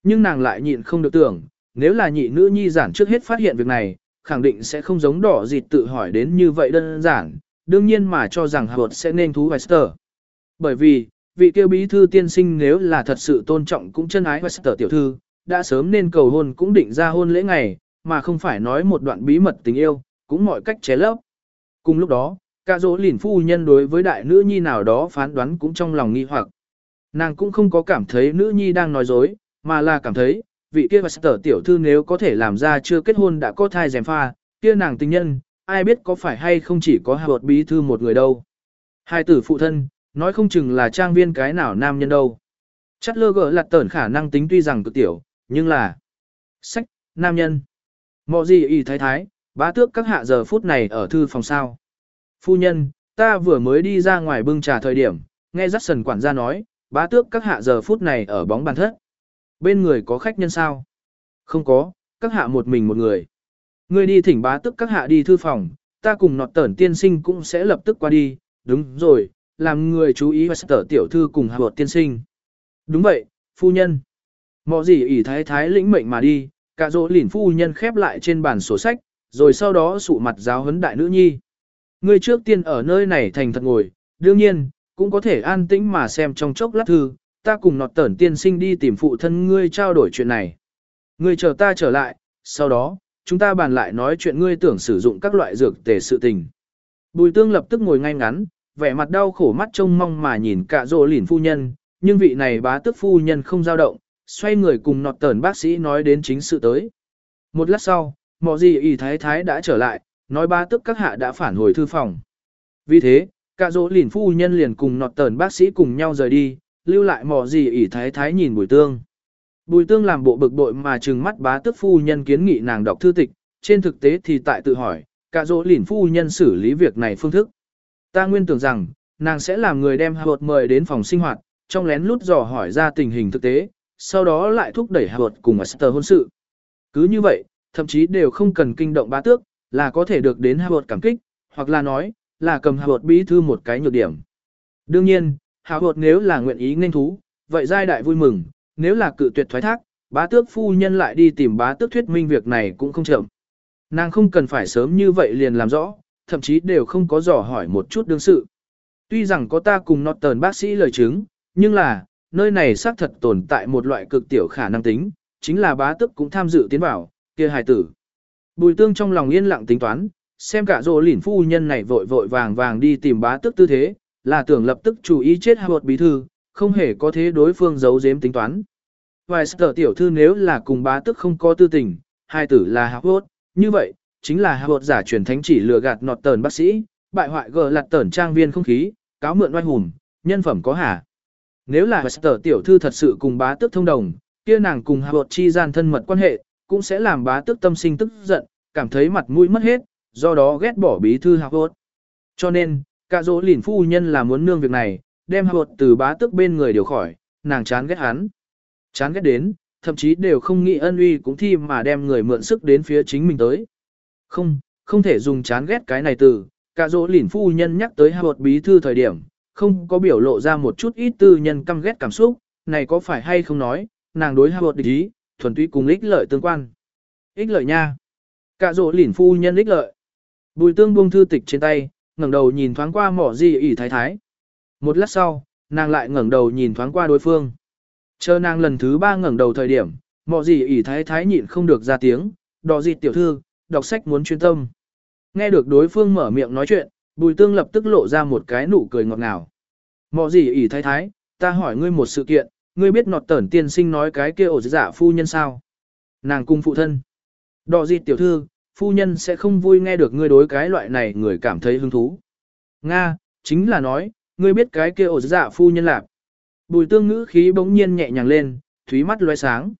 Nhưng nàng lại nhịn không được tưởng, nếu là nhị nữ nhi giản trước hết phát hiện việc này, khẳng định sẽ không giống đỏ dịt tự hỏi đến như vậy đơn giản, đương nhiên mà cho rằng Hà sẽ nên thú Wester. Bởi vì, vị kêu bí thư tiên sinh nếu là thật sự tôn trọng cũng chân ái Wester tiểu thư, đã sớm nên cầu hôn cũng định ra hôn lễ ngày, mà không phải nói một đoạn bí mật tình yêu, cũng mọi cách chế lấp. Cùng lúc đó, cả dỗ lìn phu nhân đối với đại nữ nhi nào đó phán đoán cũng trong lòng nghi hoặc. Nàng cũng không có cảm thấy nữ nhi đang nói dối, mà là cảm thấy, vị kia Wester tiểu thư nếu có thể làm ra chưa kết hôn đã có thai dèm pha, kia nàng tình nhân, ai biết có phải hay không chỉ có hợp bí thư một người đâu. Hai tử phụ thân, nói không chừng là trang viên cái nào nam nhân đâu. Chắc lơ gỡ lặt tẩn khả năng tính tuy rằng cực tiểu, nhưng là sách, nam nhân. Mọ gì y thái thái, bá tước các hạ giờ phút này ở thư phòng sao. Phu nhân, ta vừa mới đi ra ngoài bưng trà thời điểm, nghe dắt sần quản gia nói, bá tước các hạ giờ phút này ở bóng bàn thất. Bên người có khách nhân sao? Không có, các hạ một mình một người. Ngươi đi thỉnh bá tước các hạ đi thư phòng, ta cùng nọt tẩn tiên sinh cũng sẽ lập tức qua đi, đúng rồi, làm người chú ý và tở tiểu thư cùng hạ bột tiên sinh. Đúng vậy, phu nhân. Mọ gì ỷ thái thái lĩnh mệnh mà đi, cả dỗ lỉn phu nhân khép lại trên bàn sổ sách, rồi sau đó sụ mặt giáo huấn đại nữ nhi. Ngươi trước tiên ở nơi này thành thật ngồi, đương nhiên, cũng có thể an tĩnh mà xem trong chốc lát thư, ta cùng nọt tẩn tiên sinh đi tìm phụ thân ngươi trao đổi chuyện này. Ngươi chờ ta trở lại, sau đó, chúng ta bàn lại nói chuyện ngươi tưởng sử dụng các loại dược tề sự tình. Bùi tương lập tức ngồi ngay ngắn, vẻ mặt đau khổ mắt trông mong mà nhìn cả rộ lỉn phu nhân, nhưng vị này bá tức phu nhân không dao động, xoay người cùng nọt tẩn bác sĩ nói đến chính sự tới. Một lát sau, mọ gì y thái thái đã trở lại, nói ba tức các hạ đã phản hồi thư phòng. Vì thế, cả dỗ lỉn phu nhân liền cùng nọt tờn bác sĩ cùng nhau rời đi, lưu lại mò gì ỉ thái thái nhìn bùi tương. Bùi tương làm bộ bực bội mà trừng mắt bá tức phu nhân kiến nghị nàng đọc thư tịch, trên thực tế thì tại tự hỏi, cả dỗ lỉn phu nhân xử lý việc này phương thức. Ta nguyên tưởng rằng, nàng sẽ làm người đem Hà mời đến phòng sinh hoạt, trong lén lút dò hỏi ra tình hình thực tế, sau đó lại thúc đẩy Hà cùng Esther hôn sự. Cứ như vậy, thậm chí đều không cần kinh động bá tước, là có thể được đến Harvard cảm kích, hoặc là nói, là cầm Harvard bí thư một cái nhược điểm. Đương nhiên, Harvard nếu là nguyện ý nên thú, vậy giai đại vui mừng, nếu là cự tuyệt thoái thác, bá tước phu nhân lại đi tìm bá tước thuyết minh việc này cũng không chậm. Nàng không cần phải sớm như vậy liền làm rõ, thậm chí đều không có dò hỏi một chút đương sự. Tuy rằng có ta cùng Norton bác sĩ lời chứng, nhưng là, nơi này xác thật tồn tại một loại cực tiểu khả năng tính, chính là bá tước cũng tham dự tiến vào, kia hài tử. Bùi tương trong lòng yên lặng tính toán, xem cả rồ lỉn phu nhân này vội vội vàng vàng đi tìm bá tước tư thế, là tưởng lập tức chú ý chết hạ bột bí thư, không hề có thế đối phương giấu giếm tính toán. Vài sở tiểu thư nếu là cùng bá tức không có tư tình, hai tử là hạ bột, như vậy, chính là hạ bột giả truyền thánh chỉ lừa gạt nọt tờn bác sĩ, bại hoại gờ lạt tờn trang viên không khí, cáo mượn oai hùng, nhân phẩm có hả. Nếu là sở tiểu thư thật sự cùng bá tức thông đồng, kia nàng cùng hạ Bột chi gian thân mật quan hệ, cũng sẽ làm bá tức tâm sinh tức giận, cảm thấy mặt mũi mất hết, do đó ghét bỏ bí thư hạ Hột. Cho nên, cả dỗ lìn phu nhân là muốn nương việc này, đem hợp từ bá tước bên người điều khỏi, nàng chán ghét hắn. Chán ghét đến, thậm chí đều không nghĩ ân uy cũng thi mà đem người mượn sức đến phía chính mình tới. Không, không thể dùng chán ghét cái này từ, cả dỗ lìn phu nhân nhắc tới hợp bí thư thời điểm, không có biểu lộ ra một chút ít tư nhân căm ghét cảm xúc, này có phải hay không nói, nàng đối hợp địch ý, thuần túy cùng ích lợi tương quan. Ích lợi nha. Cả dỗ lỉn phu nhân ích lợi. Bùi tương buông thư tịch trên tay, ngẩng đầu nhìn thoáng qua mỏ gì ỉ thái thái. Một lát sau, nàng lại ngẩng đầu nhìn thoáng qua đối phương. Chờ nàng lần thứ ba ngẩng đầu thời điểm, mỏ gì ỉ thái thái nhịn không được ra tiếng, đỏ dịt tiểu thư, đọc sách muốn chuyên tâm. Nghe được đối phương mở miệng nói chuyện, bùi tương lập tức lộ ra một cái nụ cười ngọt ngào. Mỏ gì ỉ thái thái, ta hỏi ngươi một sự kiện, ngươi biết nọt tẩn tiên sinh nói cái kia ổ giả phu nhân sao? Nàng cung phụ thân. Đỏ gì tiểu thư, phu nhân sẽ không vui nghe được ngươi đối cái loại này người cảm thấy hứng thú. Nga, chính là nói, ngươi biết cái kia ổ dạ phu nhân lạc. Bùi tương ngữ khí bỗng nhiên nhẹ nhàng lên, thúy mắt loe sáng.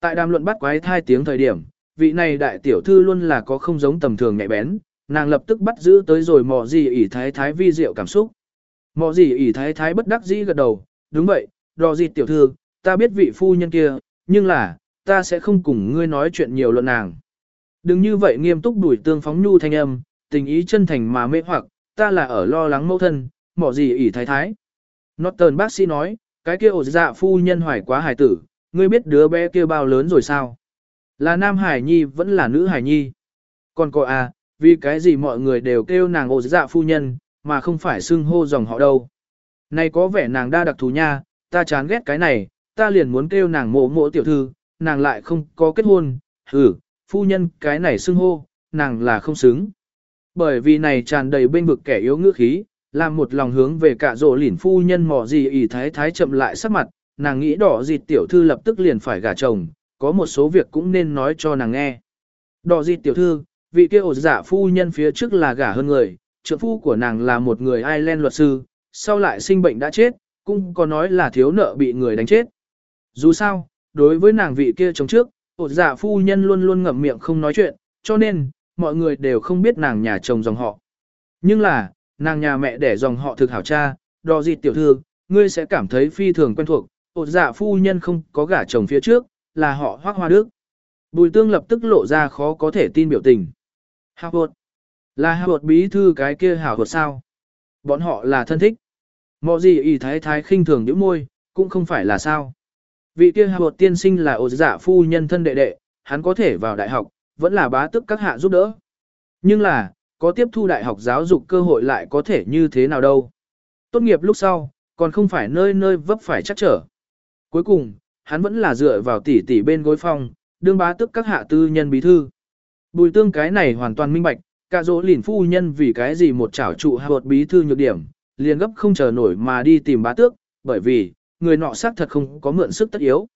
Tại đàm luận bắt quái thai tiếng thời điểm, vị này đại tiểu thư luôn là có không giống tầm thường nhạy bén, nàng lập tức bắt giữ tới rồi mò gì ỉ thái thái vi diệu cảm xúc. Mò gì ỉ thái thái bất đắc dĩ gật đầu, đúng vậy, đò dịt tiểu thư, ta biết vị phu nhân kia, nhưng là, ta sẽ không cùng ngươi nói chuyện nhiều luận nàng. Đừng như vậy nghiêm túc đuổi tương phóng nhu thanh âm, tình ý chân thành mà mê hoặc, ta là ở lo lắng mẫu thân, mỏ gì ỉ thái thái. Norton bác sĩ nói, cái kia ổ dạ phu nhân hoài quá hài tử, ngươi biết đứa bé kia bao lớn rồi sao? Là nam hải nhi vẫn là nữ hải nhi. Còn cô à, vì cái gì mọi người đều kêu nàng ổ dạ phu nhân, mà không phải xưng hô dòng họ đâu. Này có vẻ nàng đa đặc thù nha, ta chán ghét cái này, ta liền muốn kêu nàng mộ mộ tiểu thư, nàng lại không có kết hôn, hử, phu nhân cái này xưng hô, nàng là không xứng. Bởi vì này tràn đầy bên vực kẻ yếu ngữ khí, làm một lòng hướng về cả rộ lỉn phu nhân mò gì ỉ thái thái chậm lại sắc mặt, nàng nghĩ đỏ dịt tiểu thư lập tức liền phải gả chồng, có một số việc cũng nên nói cho nàng nghe. Đỏ dịt tiểu thư, vị kia ổ giả phu nhân phía trước là gả hơn người, trợ phu của nàng là một người Ireland luật sư, sau lại sinh bệnh đã chết, cũng có nói là thiếu nợ bị người đánh chết. Dù sao, đối với nàng vị kia chống trước, ổ giả dạ phu nhân luôn luôn ngậm miệng không nói chuyện, cho nên, mọi người đều không biết nàng nhà chồng dòng họ. Nhưng là, nàng nhà mẹ đẻ dòng họ thực hảo cha, đò dịt tiểu thư, ngươi sẽ cảm thấy phi thường quen thuộc, ột dạ phu nhân không có gả chồng phía trước, là họ hoác hoa đức. Bùi tương lập tức lộ ra khó có thể tin biểu tình. Hào hột. Là hào hột bí thư cái kia hào hột sao? Bọn họ là thân thích. Mọi gì ý thái thái khinh thường những môi, cũng không phải là sao. Vị kia hạ bột tiên sinh là ổ giả dạ phu nhân thân đệ đệ, hắn có thể vào đại học, vẫn là bá tức các hạ giúp đỡ. Nhưng là, có tiếp thu đại học giáo dục cơ hội lại có thể như thế nào đâu. Tốt nghiệp lúc sau, còn không phải nơi nơi vấp phải chắc trở. Cuối cùng, hắn vẫn là dựa vào tỷ tỷ bên gối phòng, đương bá tức các hạ tư nhân bí thư. Bùi tương cái này hoàn toàn minh bạch, cả dỗ lỉn phu nhân vì cái gì một chảo trụ hạ bột bí thư nhược điểm, liền gấp không chờ nổi mà đi tìm bá tước, bởi vì, người nọ xác thật không có mượn sức tất yếu.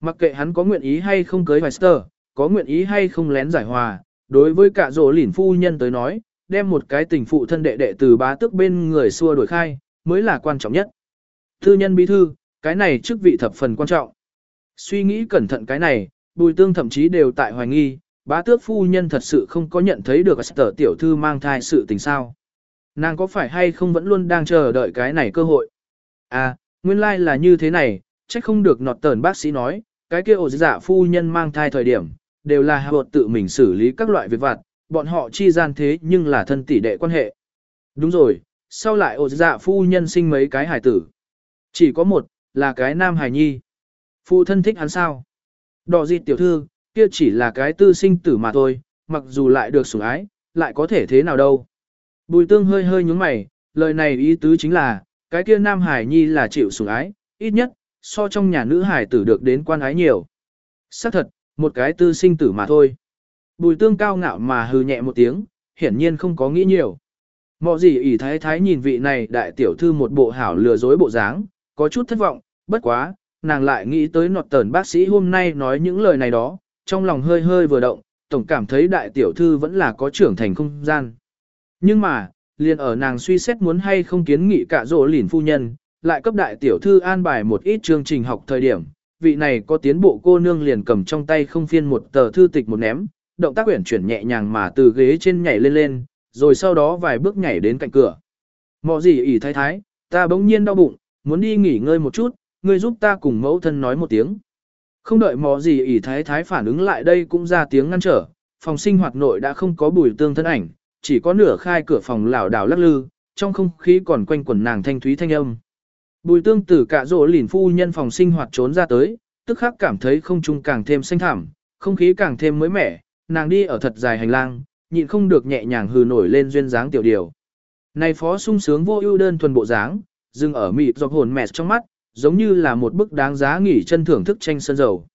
Mặc kệ hắn có nguyện ý hay không cưới Weister, có nguyện ý hay không lén giải hòa, đối với cả rổ lỉn phu nhân tới nói, đem một cái tình phụ thân đệ đệ từ bá tước bên người xua đổi khai, mới là quan trọng nhất. Thư nhân bí thư, cái này chức vị thập phần quan trọng. Suy nghĩ cẩn thận cái này, bùi tương thậm chí đều tại hoài nghi, bá tước phu nhân thật sự không có nhận thấy được sở tiểu thư mang thai sự tình sao. Nàng có phải hay không vẫn luôn đang chờ đợi cái này cơ hội. À, nguyên lai like là như thế này, chắc không được nọt tờn bác sĩ nói, cái kia ổ giả dạ phu nhân mang thai thời điểm, đều là hạ tự mình xử lý các loại việc vặt, bọn họ chi gian thế nhưng là thân tỷ đệ quan hệ. Đúng rồi, sau lại ổ dạ phu nhân sinh mấy cái hải tử. Chỉ có một, là cái nam hải nhi. Phụ thân thích hắn sao? Đỏ dịt tiểu thư, kia chỉ là cái tư sinh tử mà thôi, mặc dù lại được sủng ái, lại có thể thế nào đâu. Bùi tương hơi hơi nhúng mày, lời này ý tứ chính là, cái kia nam hải nhi là chịu sủng ái, ít nhất, so trong nhà nữ hải tử được đến quan ái nhiều. Xác thật, một cái tư sinh tử mà thôi. Bùi tương cao ngạo mà hừ nhẹ một tiếng, hiển nhiên không có nghĩ nhiều. Mọ gì ỷ thái thái nhìn vị này đại tiểu thư một bộ hảo lừa dối bộ dáng, có chút thất vọng, bất quá, nàng lại nghĩ tới nọt tờn bác sĩ hôm nay nói những lời này đó, trong lòng hơi hơi vừa động, tổng cảm thấy đại tiểu thư vẫn là có trưởng thành không gian. Nhưng mà, liền ở nàng suy xét muốn hay không kiến nghị cả rỗ lỉn phu nhân, lại cấp đại tiểu thư an bài một ít chương trình học thời điểm, vị này có tiến bộ cô nương liền cầm trong tay không phiên một tờ thư tịch một ném, động tác uyển chuyển nhẹ nhàng mà từ ghế trên nhảy lên lên, rồi sau đó vài bước nhảy đến cạnh cửa. Mọ gì ỉ thái thái, ta bỗng nhiên đau bụng, muốn đi nghỉ ngơi một chút, ngươi giúp ta cùng mẫu thân nói một tiếng. Không đợi mọ gì ỉ thái thái phản ứng lại đây cũng ra tiếng ngăn trở, phòng sinh hoạt nội đã không có bùi tương thân ảnh, chỉ có nửa khai cửa phòng lảo đảo lắc lư, trong không khí còn quanh quẩn nàng thanh thúy thanh âm. Bùi tương tử cả rỗ lìn phu nhân phòng sinh hoạt trốn ra tới, tức khắc cảm thấy không trung càng thêm xanh thảm, không khí càng thêm mới mẻ, nàng đi ở thật dài hành lang, nhịn không được nhẹ nhàng hừ nổi lên duyên dáng tiểu điều. Này phó sung sướng vô ưu đơn thuần bộ dáng, dừng ở mịt dọc hồn mẹ trong mắt, giống như là một bức đáng giá nghỉ chân thưởng thức tranh sơn dầu.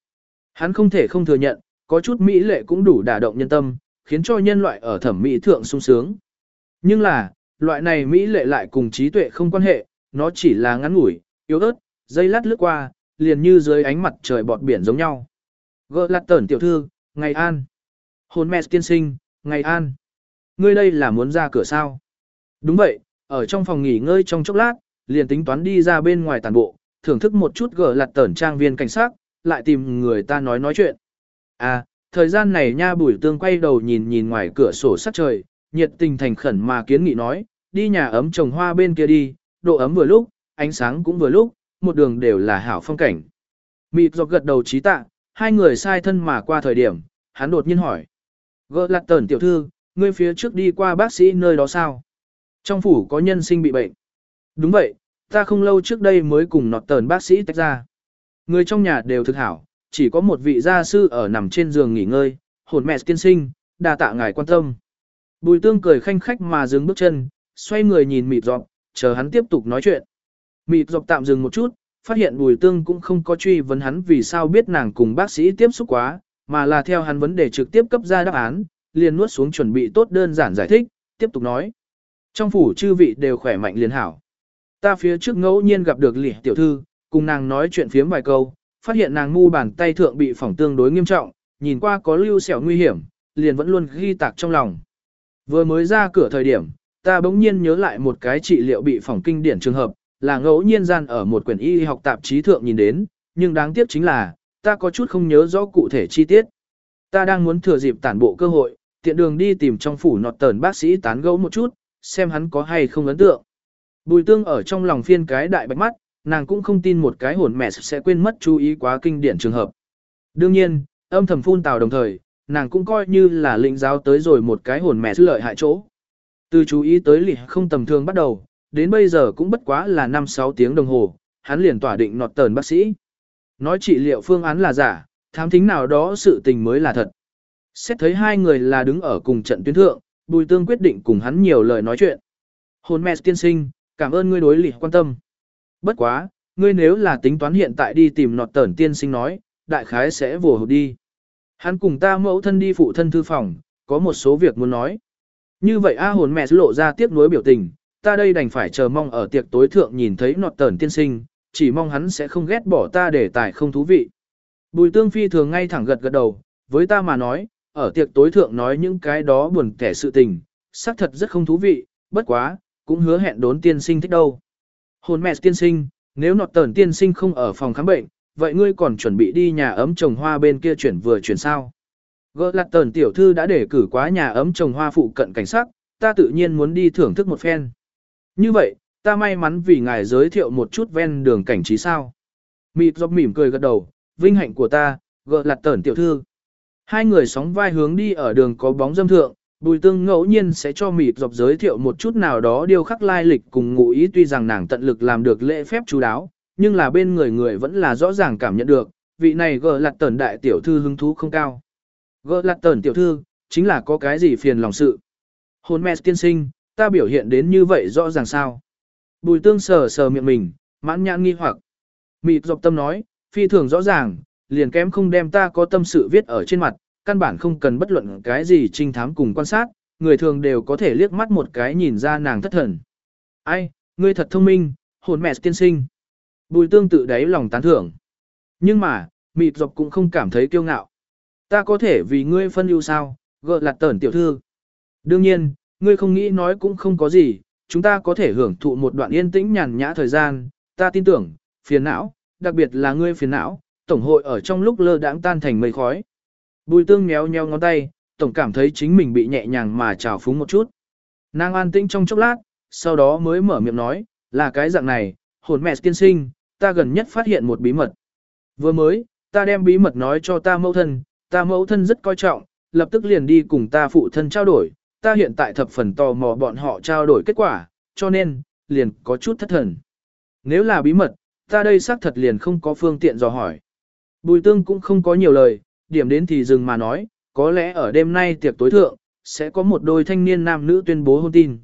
Hắn không thể không thừa nhận, có chút mỹ lệ cũng đủ đả động nhân tâm, khiến cho nhân loại ở thẩm mỹ thượng sung sướng. Nhưng là, loại này mỹ lệ lại cùng trí tuệ không quan hệ, nó chỉ là ngắn ngủi, yếu ớt, dây lát lướt qua, liền như dưới ánh mặt trời bọt biển giống nhau. Gỡ lạt tẩn tiểu thư, ngày an. Hồn mẹ tiên sinh, ngày an. Ngươi đây là muốn ra cửa sao? Đúng vậy, ở trong phòng nghỉ ngơi trong chốc lát, liền tính toán đi ra bên ngoài tàn bộ, thưởng thức một chút gỡ lạt tẩn trang viên cảnh sát, lại tìm người ta nói nói chuyện. À, thời gian này nha bùi tương quay đầu nhìn nhìn ngoài cửa sổ sắt trời, nhiệt tình thành khẩn mà kiến nghị nói, đi nhà ấm trồng hoa bên kia đi, độ ấm vừa lúc, ánh sáng cũng vừa lúc, một đường đều là hảo phong cảnh. Mịt dọc gật đầu trí tạ, hai người sai thân mà qua thời điểm, hắn đột nhiên hỏi. Gỡ lạt tờn tiểu thư, ngươi phía trước đi qua bác sĩ nơi đó sao? Trong phủ có nhân sinh bị bệnh. Đúng vậy, ta không lâu trước đây mới cùng nọt tờn bác sĩ tách ra. Người trong nhà đều thực hảo, chỉ có một vị gia sư ở nằm trên giường nghỉ ngơi, hồn mẹ tiên sinh, đa tạ ngài quan tâm. Bùi tương cười khanh khách mà dừng bước chân, xoay người nhìn mịp dọc, chờ hắn tiếp tục nói chuyện. Mịp dọc tạm dừng một chút, phát hiện bùi tương cũng không có truy vấn hắn vì sao biết nàng cùng bác sĩ tiếp xúc quá, mà là theo hắn vấn đề trực tiếp cấp ra đáp án, liền nuốt xuống chuẩn bị tốt đơn giản giải thích, tiếp tục nói. Trong phủ chư vị đều khỏe mạnh liền hảo. Ta phía trước ngẫu nhiên gặp được lỉ tiểu thư, cùng nàng nói chuyện phiếm vài câu, phát hiện nàng ngu bàn tay thượng bị phỏng tương đối nghiêm trọng, nhìn qua có lưu sẹo nguy hiểm, liền vẫn luôn ghi tạc trong lòng. Vừa mới ra cửa thời điểm, ta bỗng nhiên nhớ lại một cái trị liệu bị phỏng kinh điển trường hợp, là ngẫu nhiên gian ở một quyển y học tạp chí thượng nhìn đến, nhưng đáng tiếc chính là, ta có chút không nhớ rõ cụ thể chi tiết. Ta đang muốn thừa dịp tản bộ cơ hội, tiện đường đi tìm trong phủ nọt tờn bác sĩ tán gẫu một chút, xem hắn có hay không ấn tượng. Bùi tương ở trong lòng phiên cái đại bạch mắt, nàng cũng không tin một cái hồn mẹ sẽ quên mất chú ý quá kinh điển trường hợp. Đương nhiên, âm thầm phun tào đồng thời, nàng cũng coi như là lĩnh giáo tới rồi một cái hồn mẹ lợi hại chỗ. Từ chú ý tới lì không tầm thường bắt đầu, đến bây giờ cũng bất quá là 5-6 tiếng đồng hồ, hắn liền tỏa định nọt tờn bác sĩ. Nói trị liệu phương án là giả, thám thính nào đó sự tình mới là thật. Xét thấy hai người là đứng ở cùng trận tuyến thượng, Bùi Tương quyết định cùng hắn nhiều lời nói chuyện. Hồn mẹ tiên sinh, cảm ơn ngươi đối lì quan tâm. Bất quá, ngươi nếu là tính toán hiện tại đi tìm nọt tẩn tiên sinh nói, đại khái sẽ vùa hụt đi. Hắn cùng ta mẫu thân đi phụ thân thư phòng, có một số việc muốn nói. Như vậy A hồn mẹ lộ ra tiếc nuối biểu tình, ta đây đành phải chờ mong ở tiệc tối thượng nhìn thấy nọt tẩn tiên sinh, chỉ mong hắn sẽ không ghét bỏ ta để tài không thú vị. Bùi tương phi thường ngay thẳng gật gật đầu, với ta mà nói, ở tiệc tối thượng nói những cái đó buồn kẻ sự tình, xác thật rất không thú vị, bất quá, cũng hứa hẹn đốn tiên sinh thích đâu. Hồn mẹ tiên sinh, nếu nọt tờn tiên sinh không ở phòng khám bệnh, vậy ngươi còn chuẩn bị đi nhà ấm trồng hoa bên kia chuyển vừa chuyển sao? Gỡ lặt tờn tiểu thư đã để cử quá nhà ấm trồng hoa phụ cận cảnh sát, ta tự nhiên muốn đi thưởng thức một phen. Như vậy, ta may mắn vì ngài giới thiệu một chút ven đường cảnh trí sao. Mịt dọc mỉm cười gật đầu, vinh hạnh của ta, gỡ lặt tờn tiểu thư. Hai người sóng vai hướng đi ở đường có bóng dâm thượng, Bùi tương ngẫu nhiên sẽ cho mịt dọc giới thiệu một chút nào đó điều khắc lai lịch cùng ngụ ý tuy rằng nàng tận lực làm được lễ phép chú đáo, nhưng là bên người người vẫn là rõ ràng cảm nhận được, vị này gờ lặt tẩn đại tiểu thư hứng thú không cao. Gờ lặt tẩn tiểu thư, chính là có cái gì phiền lòng sự. Hồn mẹ tiên sinh, ta biểu hiện đến như vậy rõ ràng sao. Bùi tương sờ sờ miệng mình, mãn nhãn nghi hoặc. Mịt dọc tâm nói, phi thường rõ ràng, liền kém không đem ta có tâm sự viết ở trên mặt, căn bản không cần bất luận cái gì trinh thám cùng quan sát, người thường đều có thể liếc mắt một cái nhìn ra nàng thất thần. Ai, ngươi thật thông minh, hồn mẹ tiên sinh. Bùi tương tự đáy lòng tán thưởng. Nhưng mà, mịt dọc cũng không cảm thấy kiêu ngạo. Ta có thể vì ngươi phân ưu sao, gợ lạt tẩn tiểu thư. Đương nhiên, ngươi không nghĩ nói cũng không có gì, chúng ta có thể hưởng thụ một đoạn yên tĩnh nhàn nhã thời gian, ta tin tưởng, phiền não, đặc biệt là ngươi phiền não, tổng hội ở trong lúc lơ đãng tan thành mây khói. Bùi tương méo nheo ngón tay, tổng cảm thấy chính mình bị nhẹ nhàng mà trào phúng một chút. Nàng an tĩnh trong chốc lát, sau đó mới mở miệng nói, là cái dạng này, hồn mẹ tiên sinh, ta gần nhất phát hiện một bí mật. Vừa mới, ta đem bí mật nói cho ta mẫu thân, ta mẫu thân rất coi trọng, lập tức liền đi cùng ta phụ thân trao đổi, ta hiện tại thập phần tò mò bọn họ trao đổi kết quả, cho nên, liền có chút thất thần. Nếu là bí mật, ta đây xác thật liền không có phương tiện dò hỏi. Bùi tương cũng không có nhiều lời, điểm đến thì dừng mà nói, có lẽ ở đêm nay tiệc tối thượng, sẽ có một đôi thanh niên nam nữ tuyên bố hôn tin.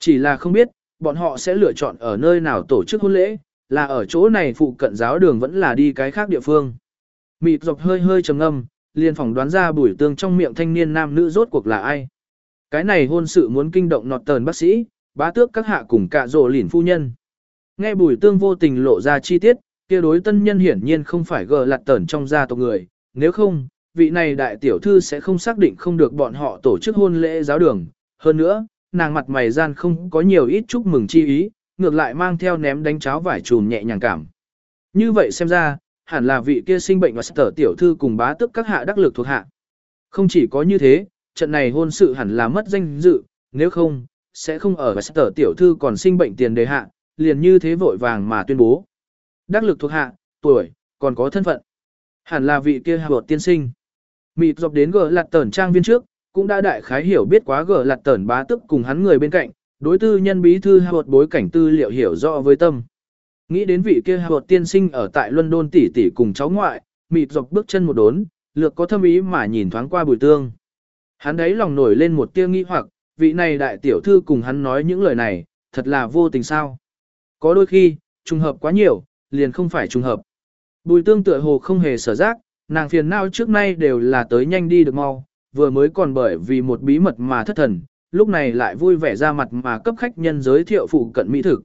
Chỉ là không biết, bọn họ sẽ lựa chọn ở nơi nào tổ chức hôn lễ, là ở chỗ này phụ cận giáo đường vẫn là đi cái khác địa phương. Mịt dọc hơi hơi trầm ngâm, liền phỏng đoán ra bùi tương trong miệng thanh niên nam nữ rốt cuộc là ai. Cái này hôn sự muốn kinh động nọt tờn bác sĩ, bá tước các hạ cùng cả rồ lỉn phu nhân. Nghe bùi tương vô tình lộ ra chi tiết, kia đối tân nhân hiển nhiên không phải gờ lặt tờn trong gia tộc người, nếu không, vị này đại tiểu thư sẽ không xác định không được bọn họ tổ chức hôn lễ giáo đường. Hơn nữa, nàng mặt mày gian không có nhiều ít chúc mừng chi ý, ngược lại mang theo ném đánh cháo vải trùn nhẹ nhàng cảm. Như vậy xem ra, hẳn là vị kia sinh bệnh và sở tiểu thư cùng bá tức các hạ đắc lực thuộc hạ. Không chỉ có như thế, trận này hôn sự hẳn là mất danh dự, nếu không, sẽ không ở và sở tiểu thư còn sinh bệnh tiền đề hạ, liền như thế vội vàng mà tuyên bố. Đắc lực thuộc hạ, tuổi, còn có thân phận. Hẳn là vị kia hạ tiên sinh. Mịp dọc đến gờ lạt tẩn trang viên trước, cũng đã đại khái hiểu biết quá gờ lạt tẩn bá tức cùng hắn người bên cạnh, đối tư nhân bí thư hạ bối cảnh tư liệu hiểu rõ với tâm. Nghĩ đến vị kia hạ tiên sinh ở tại London tỷ tỷ cùng cháu ngoại, mịp dọc bước chân một đốn, lược có thâm ý mà nhìn thoáng qua bùi tương. Hắn đấy lòng nổi lên một tia nghi hoặc, vị này đại tiểu thư cùng hắn nói những lời này, thật là vô tình sao. Có đôi khi, trùng hợp quá nhiều, liền không phải trùng hợp. Bùi tương tựa hồ không hề sở giác, nàng phiền não trước nay đều là tới nhanh đi được mau, vừa mới còn bởi vì một bí mật mà thất thần, lúc này lại vui vẻ ra mặt mà cấp khách nhân giới thiệu phụ cận mỹ thực.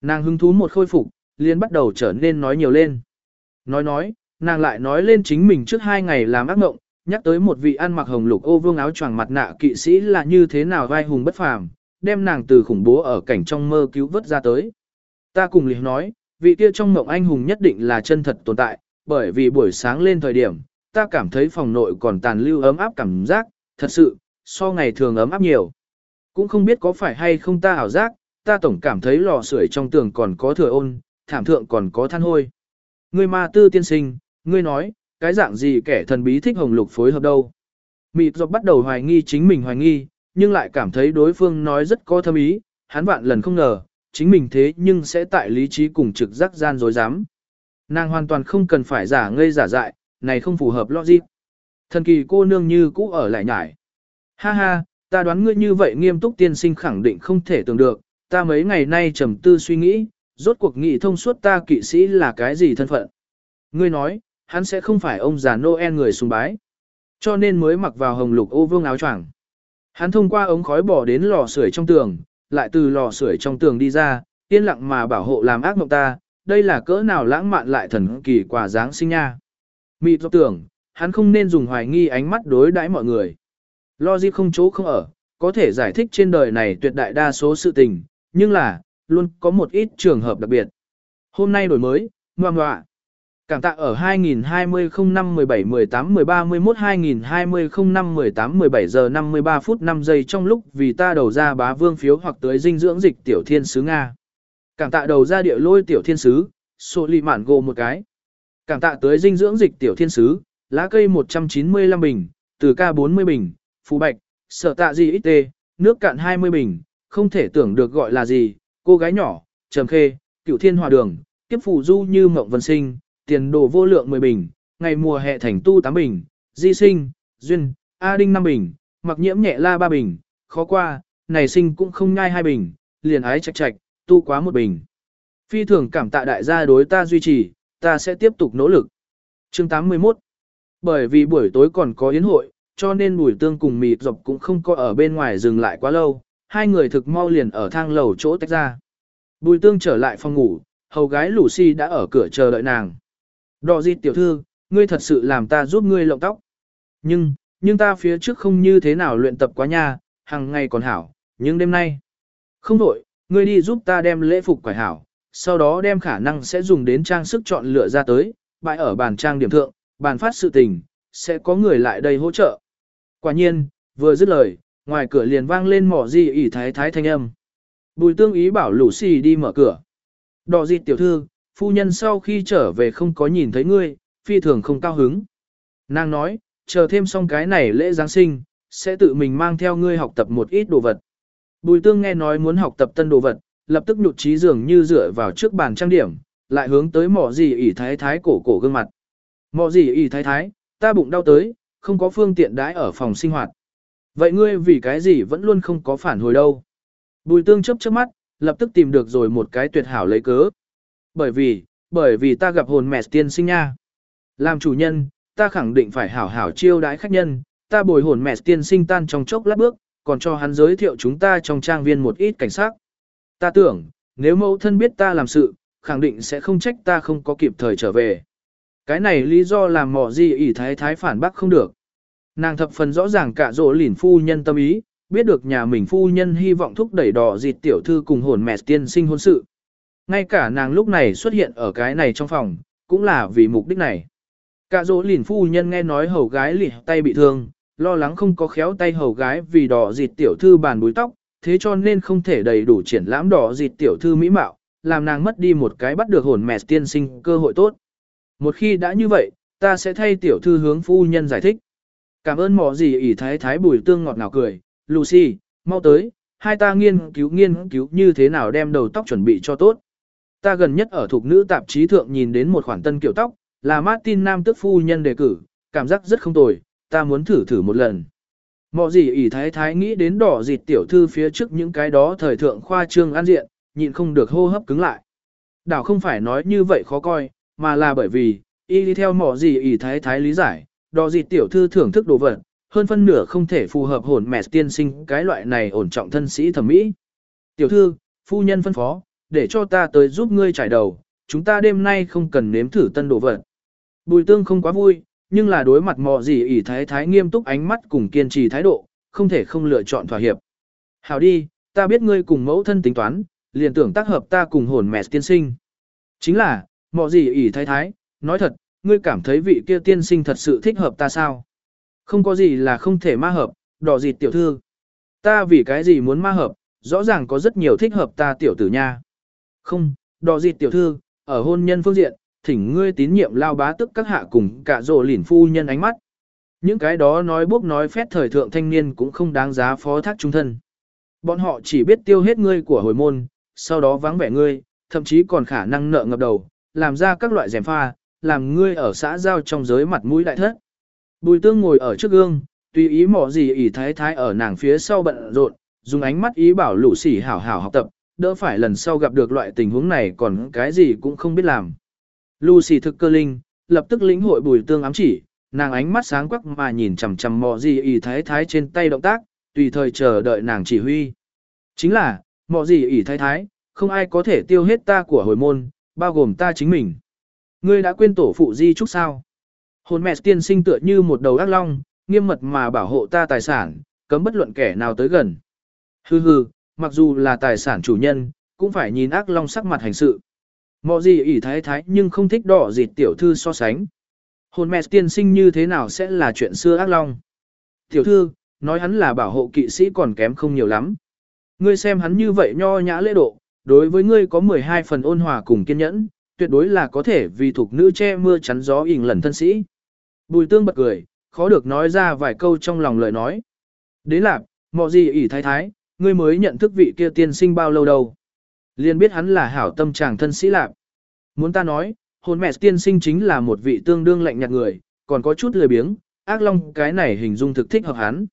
Nàng hứng thú một khôi phục, liền bắt đầu trở nên nói nhiều lên. Nói nói, nàng lại nói lên chính mình trước hai ngày làm ác mộng, nhắc tới một vị ăn mặc hồng lục ô vương áo choàng mặt nạ kỵ sĩ là như thế nào vai hùng bất phàm, đem nàng từ khủng bố ở cảnh trong mơ cứu vớt ra tới. Ta cùng liền nói, vị kia trong mộng anh hùng nhất định là chân thật tồn tại, bởi vì buổi sáng lên thời điểm, ta cảm thấy phòng nội còn tàn lưu ấm áp cảm giác, thật sự, so ngày thường ấm áp nhiều. Cũng không biết có phải hay không ta ảo giác, ta tổng cảm thấy lò sưởi trong tường còn có thừa ôn, thảm thượng còn có than hôi. Ngươi ma tư tiên sinh, ngươi nói, cái dạng gì kẻ thần bí thích hồng lục phối hợp đâu. Mịt dọc bắt đầu hoài nghi chính mình hoài nghi, nhưng lại cảm thấy đối phương nói rất có thâm ý, hắn vạn lần không ngờ, chính mình thế nhưng sẽ tại lý trí cùng trực giác gian dối dám. Nàng hoàn toàn không cần phải giả ngây giả dại, này không phù hợp logic. Thần kỳ cô nương như cũ ở lại nhải. Ha ha, ta đoán ngươi như vậy nghiêm túc tiên sinh khẳng định không thể tưởng được, ta mấy ngày nay trầm tư suy nghĩ, rốt cuộc nghị thông suốt ta kỵ sĩ là cái gì thân phận. Ngươi nói, hắn sẽ không phải ông già Noel người sùng bái. Cho nên mới mặc vào hồng lục ô vương áo choàng. Hắn thông qua ống khói bỏ đến lò sưởi trong tường, lại từ lò sưởi trong tường đi ra, yên lặng mà bảo hộ làm ác mộng ta, đây là cỡ nào lãng mạn lại thần kỳ quà dáng sinh nha. Mị do tưởng, hắn không nên dùng hoài nghi ánh mắt đối đãi mọi người. Logic không chỗ không ở, có thể giải thích trên đời này tuyệt đại đa số sự tình, nhưng là, luôn có một ít trường hợp đặc biệt. Hôm nay đổi mới, ngoan ngoạ. Cảm tạ ở 2020 05 17 18 13 11 2020 05 18 17 giờ 53 phút 5 giây trong lúc vì ta đầu ra bá vương phiếu hoặc tới dinh dưỡng dịch tiểu thiên sứ Nga. Cảm tạ đầu ra địa lôi tiểu thiên sứ, sổ lì mản gồ một cái. Cảm tạ tới dinh dưỡng dịch tiểu thiên sứ, lá cây 195 bình, từ ca 40 bình, phù bạch, sở tạ gì ít tê, nước cạn 20 bình, không thể tưởng được gọi là gì, cô gái nhỏ, trầm khê, cựu thiên hòa đường, kiếp phù du như mộng vân sinh, tiền đồ vô lượng 10 bình, ngày mùa hè thành tu 8 bình, di sinh, duyên, A đinh 5 bình, mặc nhiễm nhẹ la 3 bình, khó qua, này sinh cũng không nhai 2 bình, liền ái chạch chạch, tu quá một bình. Phi thường cảm tạ đại gia đối ta duy trì, ta sẽ tiếp tục nỗ lực. Chương 81 Bởi vì buổi tối còn có yến hội, cho nên bùi tương cùng mịt dọc cũng không có ở bên ngoài dừng lại quá lâu, hai người thực mau liền ở thang lầu chỗ tách ra. Bùi tương trở lại phòng ngủ, hầu gái Lucy đã ở cửa chờ đợi nàng. Đỏ dịt tiểu thư, ngươi thật sự làm ta giúp ngươi lộng tóc. Nhưng, nhưng ta phía trước không như thế nào luyện tập quá nha, hàng ngày còn hảo, nhưng đêm nay. Không đổi, ngươi đi giúp ta đem lễ phục quải hảo, sau đó đem khả năng sẽ dùng đến trang sức chọn lựa ra tới, bãi ở bàn trang điểm thượng, bàn phát sự tình, sẽ có người lại đây hỗ trợ. Quả nhiên, vừa dứt lời, ngoài cửa liền vang lên mỏ gì ỉ thái thái thanh âm. Bùi tương ý bảo lũ xì đi mở cửa. Đỏ dịt tiểu thư, phu nhân sau khi trở về không có nhìn thấy ngươi, phi thường không cao hứng. Nàng nói, chờ thêm xong cái này lễ Giáng sinh, sẽ tự mình mang theo ngươi học tập một ít đồ vật. Bùi tương nghe nói muốn học tập tân đồ vật, lập tức nhụt trí dường như dựa vào trước bàn trang điểm, lại hướng tới mỏ gì ỉ thái thái cổ cổ gương mặt. Mỏ gì ỉ thái thái, ta bụng đau tới, không có phương tiện đãi ở phòng sinh hoạt. Vậy ngươi vì cái gì vẫn luôn không có phản hồi đâu? Bùi tương chấp chớp mắt, lập tức tìm được rồi một cái tuyệt hảo lấy cớ. Bởi vì, bởi vì ta gặp hồn mẹ tiên sinh nha. Làm chủ nhân, ta khẳng định phải hảo hảo chiêu đãi khách nhân, ta bồi hồn mẹ tiên sinh tan trong chốc lát bước, còn cho hắn giới thiệu chúng ta trong trang viên một ít cảnh sát. Ta tưởng, nếu mẫu thân biết ta làm sự, khẳng định sẽ không trách ta không có kịp thời trở về. Cái này lý do làm mỏ gì ỷ thái thái phản bác không được. Nàng thập phần rõ ràng cả rỗ lỉn phu nhân tâm ý, biết được nhà mình phu nhân hy vọng thúc đẩy đỏ dịt tiểu thư cùng hồn mẹ tiên sinh hôn sự. Ngay cả nàng lúc này xuất hiện ở cái này trong phòng, cũng là vì mục đích này. Cả dỗ lìn phu nhân nghe nói hầu gái lì tay bị thương, lo lắng không có khéo tay hầu gái vì đỏ dịt tiểu thư bàn búi tóc, thế cho nên không thể đầy đủ triển lãm đỏ dịt tiểu thư mỹ mạo, làm nàng mất đi một cái bắt được hồn mẹ tiên sinh cơ hội tốt. Một khi đã như vậy, ta sẽ thay tiểu thư hướng phu nhân giải thích. Cảm ơn mỏ gì ỷ thái thái bùi tương ngọt ngào cười, Lucy, mau tới, hai ta nghiên cứu nghiên cứu như thế nào đem đầu tóc chuẩn bị cho tốt. Ta gần nhất ở thuộc nữ tạp chí thượng nhìn đến một khoản tân kiểu tóc, là Martin Nam tức phu nhân đề cử, cảm giác rất không tồi, ta muốn thử thử một lần. Mọ gì ỷ thái thái nghĩ đến đỏ dịt tiểu thư phía trước những cái đó thời thượng khoa trương an diện, nhịn không được hô hấp cứng lại. Đảo không phải nói như vậy khó coi, mà là bởi vì, y đi theo mọ gì ỷ thái thái lý giải, đỏ dịt tiểu thư thưởng thức đồ vật, hơn phân nửa không thể phù hợp hồn mẹ tiên sinh cái loại này ổn trọng thân sĩ thẩm mỹ. Tiểu thư, phu nhân phân phó, để cho ta tới giúp ngươi trải đầu, chúng ta đêm nay không cần nếm thử tân đồ vật. Bùi tương không quá vui, nhưng là đối mặt mò gì ỉ thái thái nghiêm túc ánh mắt cùng kiên trì thái độ, không thể không lựa chọn thỏa hiệp. Hảo đi, ta biết ngươi cùng mẫu thân tính toán, liền tưởng tác hợp ta cùng hồn mẹ tiên sinh. Chính là, mò gì ỉ thái thái, nói thật, ngươi cảm thấy vị kia tiên sinh thật sự thích hợp ta sao? Không có gì là không thể ma hợp, đỏ dịt tiểu thư. Ta vì cái gì muốn ma hợp, rõ ràng có rất nhiều thích hợp ta tiểu tử nha. Không, đò dịt tiểu thư, ở hôn nhân phương diện, thỉnh ngươi tín nhiệm lao bá tức các hạ cùng cả rồ lỉn phu nhân ánh mắt. Những cái đó nói bốc nói phét thời thượng thanh niên cũng không đáng giá phó thác trung thân. Bọn họ chỉ biết tiêu hết ngươi của hồi môn, sau đó vắng vẻ ngươi, thậm chí còn khả năng nợ ngập đầu, làm ra các loại rèm pha, làm ngươi ở xã giao trong giới mặt mũi đại thất. Bùi tương ngồi ở trước gương, tùy ý mỏ gì ỉ thái thái ở nàng phía sau bận rộn, dùng ánh mắt ý bảo lũ sỉ hảo hảo học tập, đỡ phải lần sau gặp được loại tình huống này còn cái gì cũng không biết làm. Lucy thực cơ linh, lập tức lĩnh hội bùi tương ám chỉ, nàng ánh mắt sáng quắc mà nhìn chằm chằm mò gì ỉ thái thái trên tay động tác, tùy thời chờ đợi nàng chỉ huy. Chính là, mò gì ỉ thái thái, không ai có thể tiêu hết ta của hồi môn, bao gồm ta chính mình. Ngươi đã quên tổ phụ di trúc sao? Hồn mẹ tiên sinh tựa như một đầu ác long, nghiêm mật mà bảo hộ ta tài sản, cấm bất luận kẻ nào tới gần. Hừ hừ, mặc dù là tài sản chủ nhân, cũng phải nhìn ác long sắc mặt hành sự. Mọ gì ỷ thái thái nhưng không thích đỏ dịt tiểu thư so sánh. Hồn mẹ tiên sinh như thế nào sẽ là chuyện xưa ác long. Tiểu thư, nói hắn là bảo hộ kỵ sĩ còn kém không nhiều lắm. Ngươi xem hắn như vậy nho nhã lễ độ, đối với ngươi có 12 phần ôn hòa cùng kiên nhẫn, tuyệt đối là có thể vì thuộc nữ che mưa chắn gió ỉn lần thân sĩ. Bùi tương bật cười, khó được nói ra vài câu trong lòng lời nói. Đế lạc, mọ gì ỷ thái thái, ngươi mới nhận thức vị kia tiên sinh bao lâu đâu. Liên biết hắn là hảo tâm chàng thân sĩ lạc. Muốn ta nói, hồn mẹ tiên sinh chính là một vị tương đương lạnh nhạt người, còn có chút lười biếng, ác long cái này hình dung thực thích hợp hắn.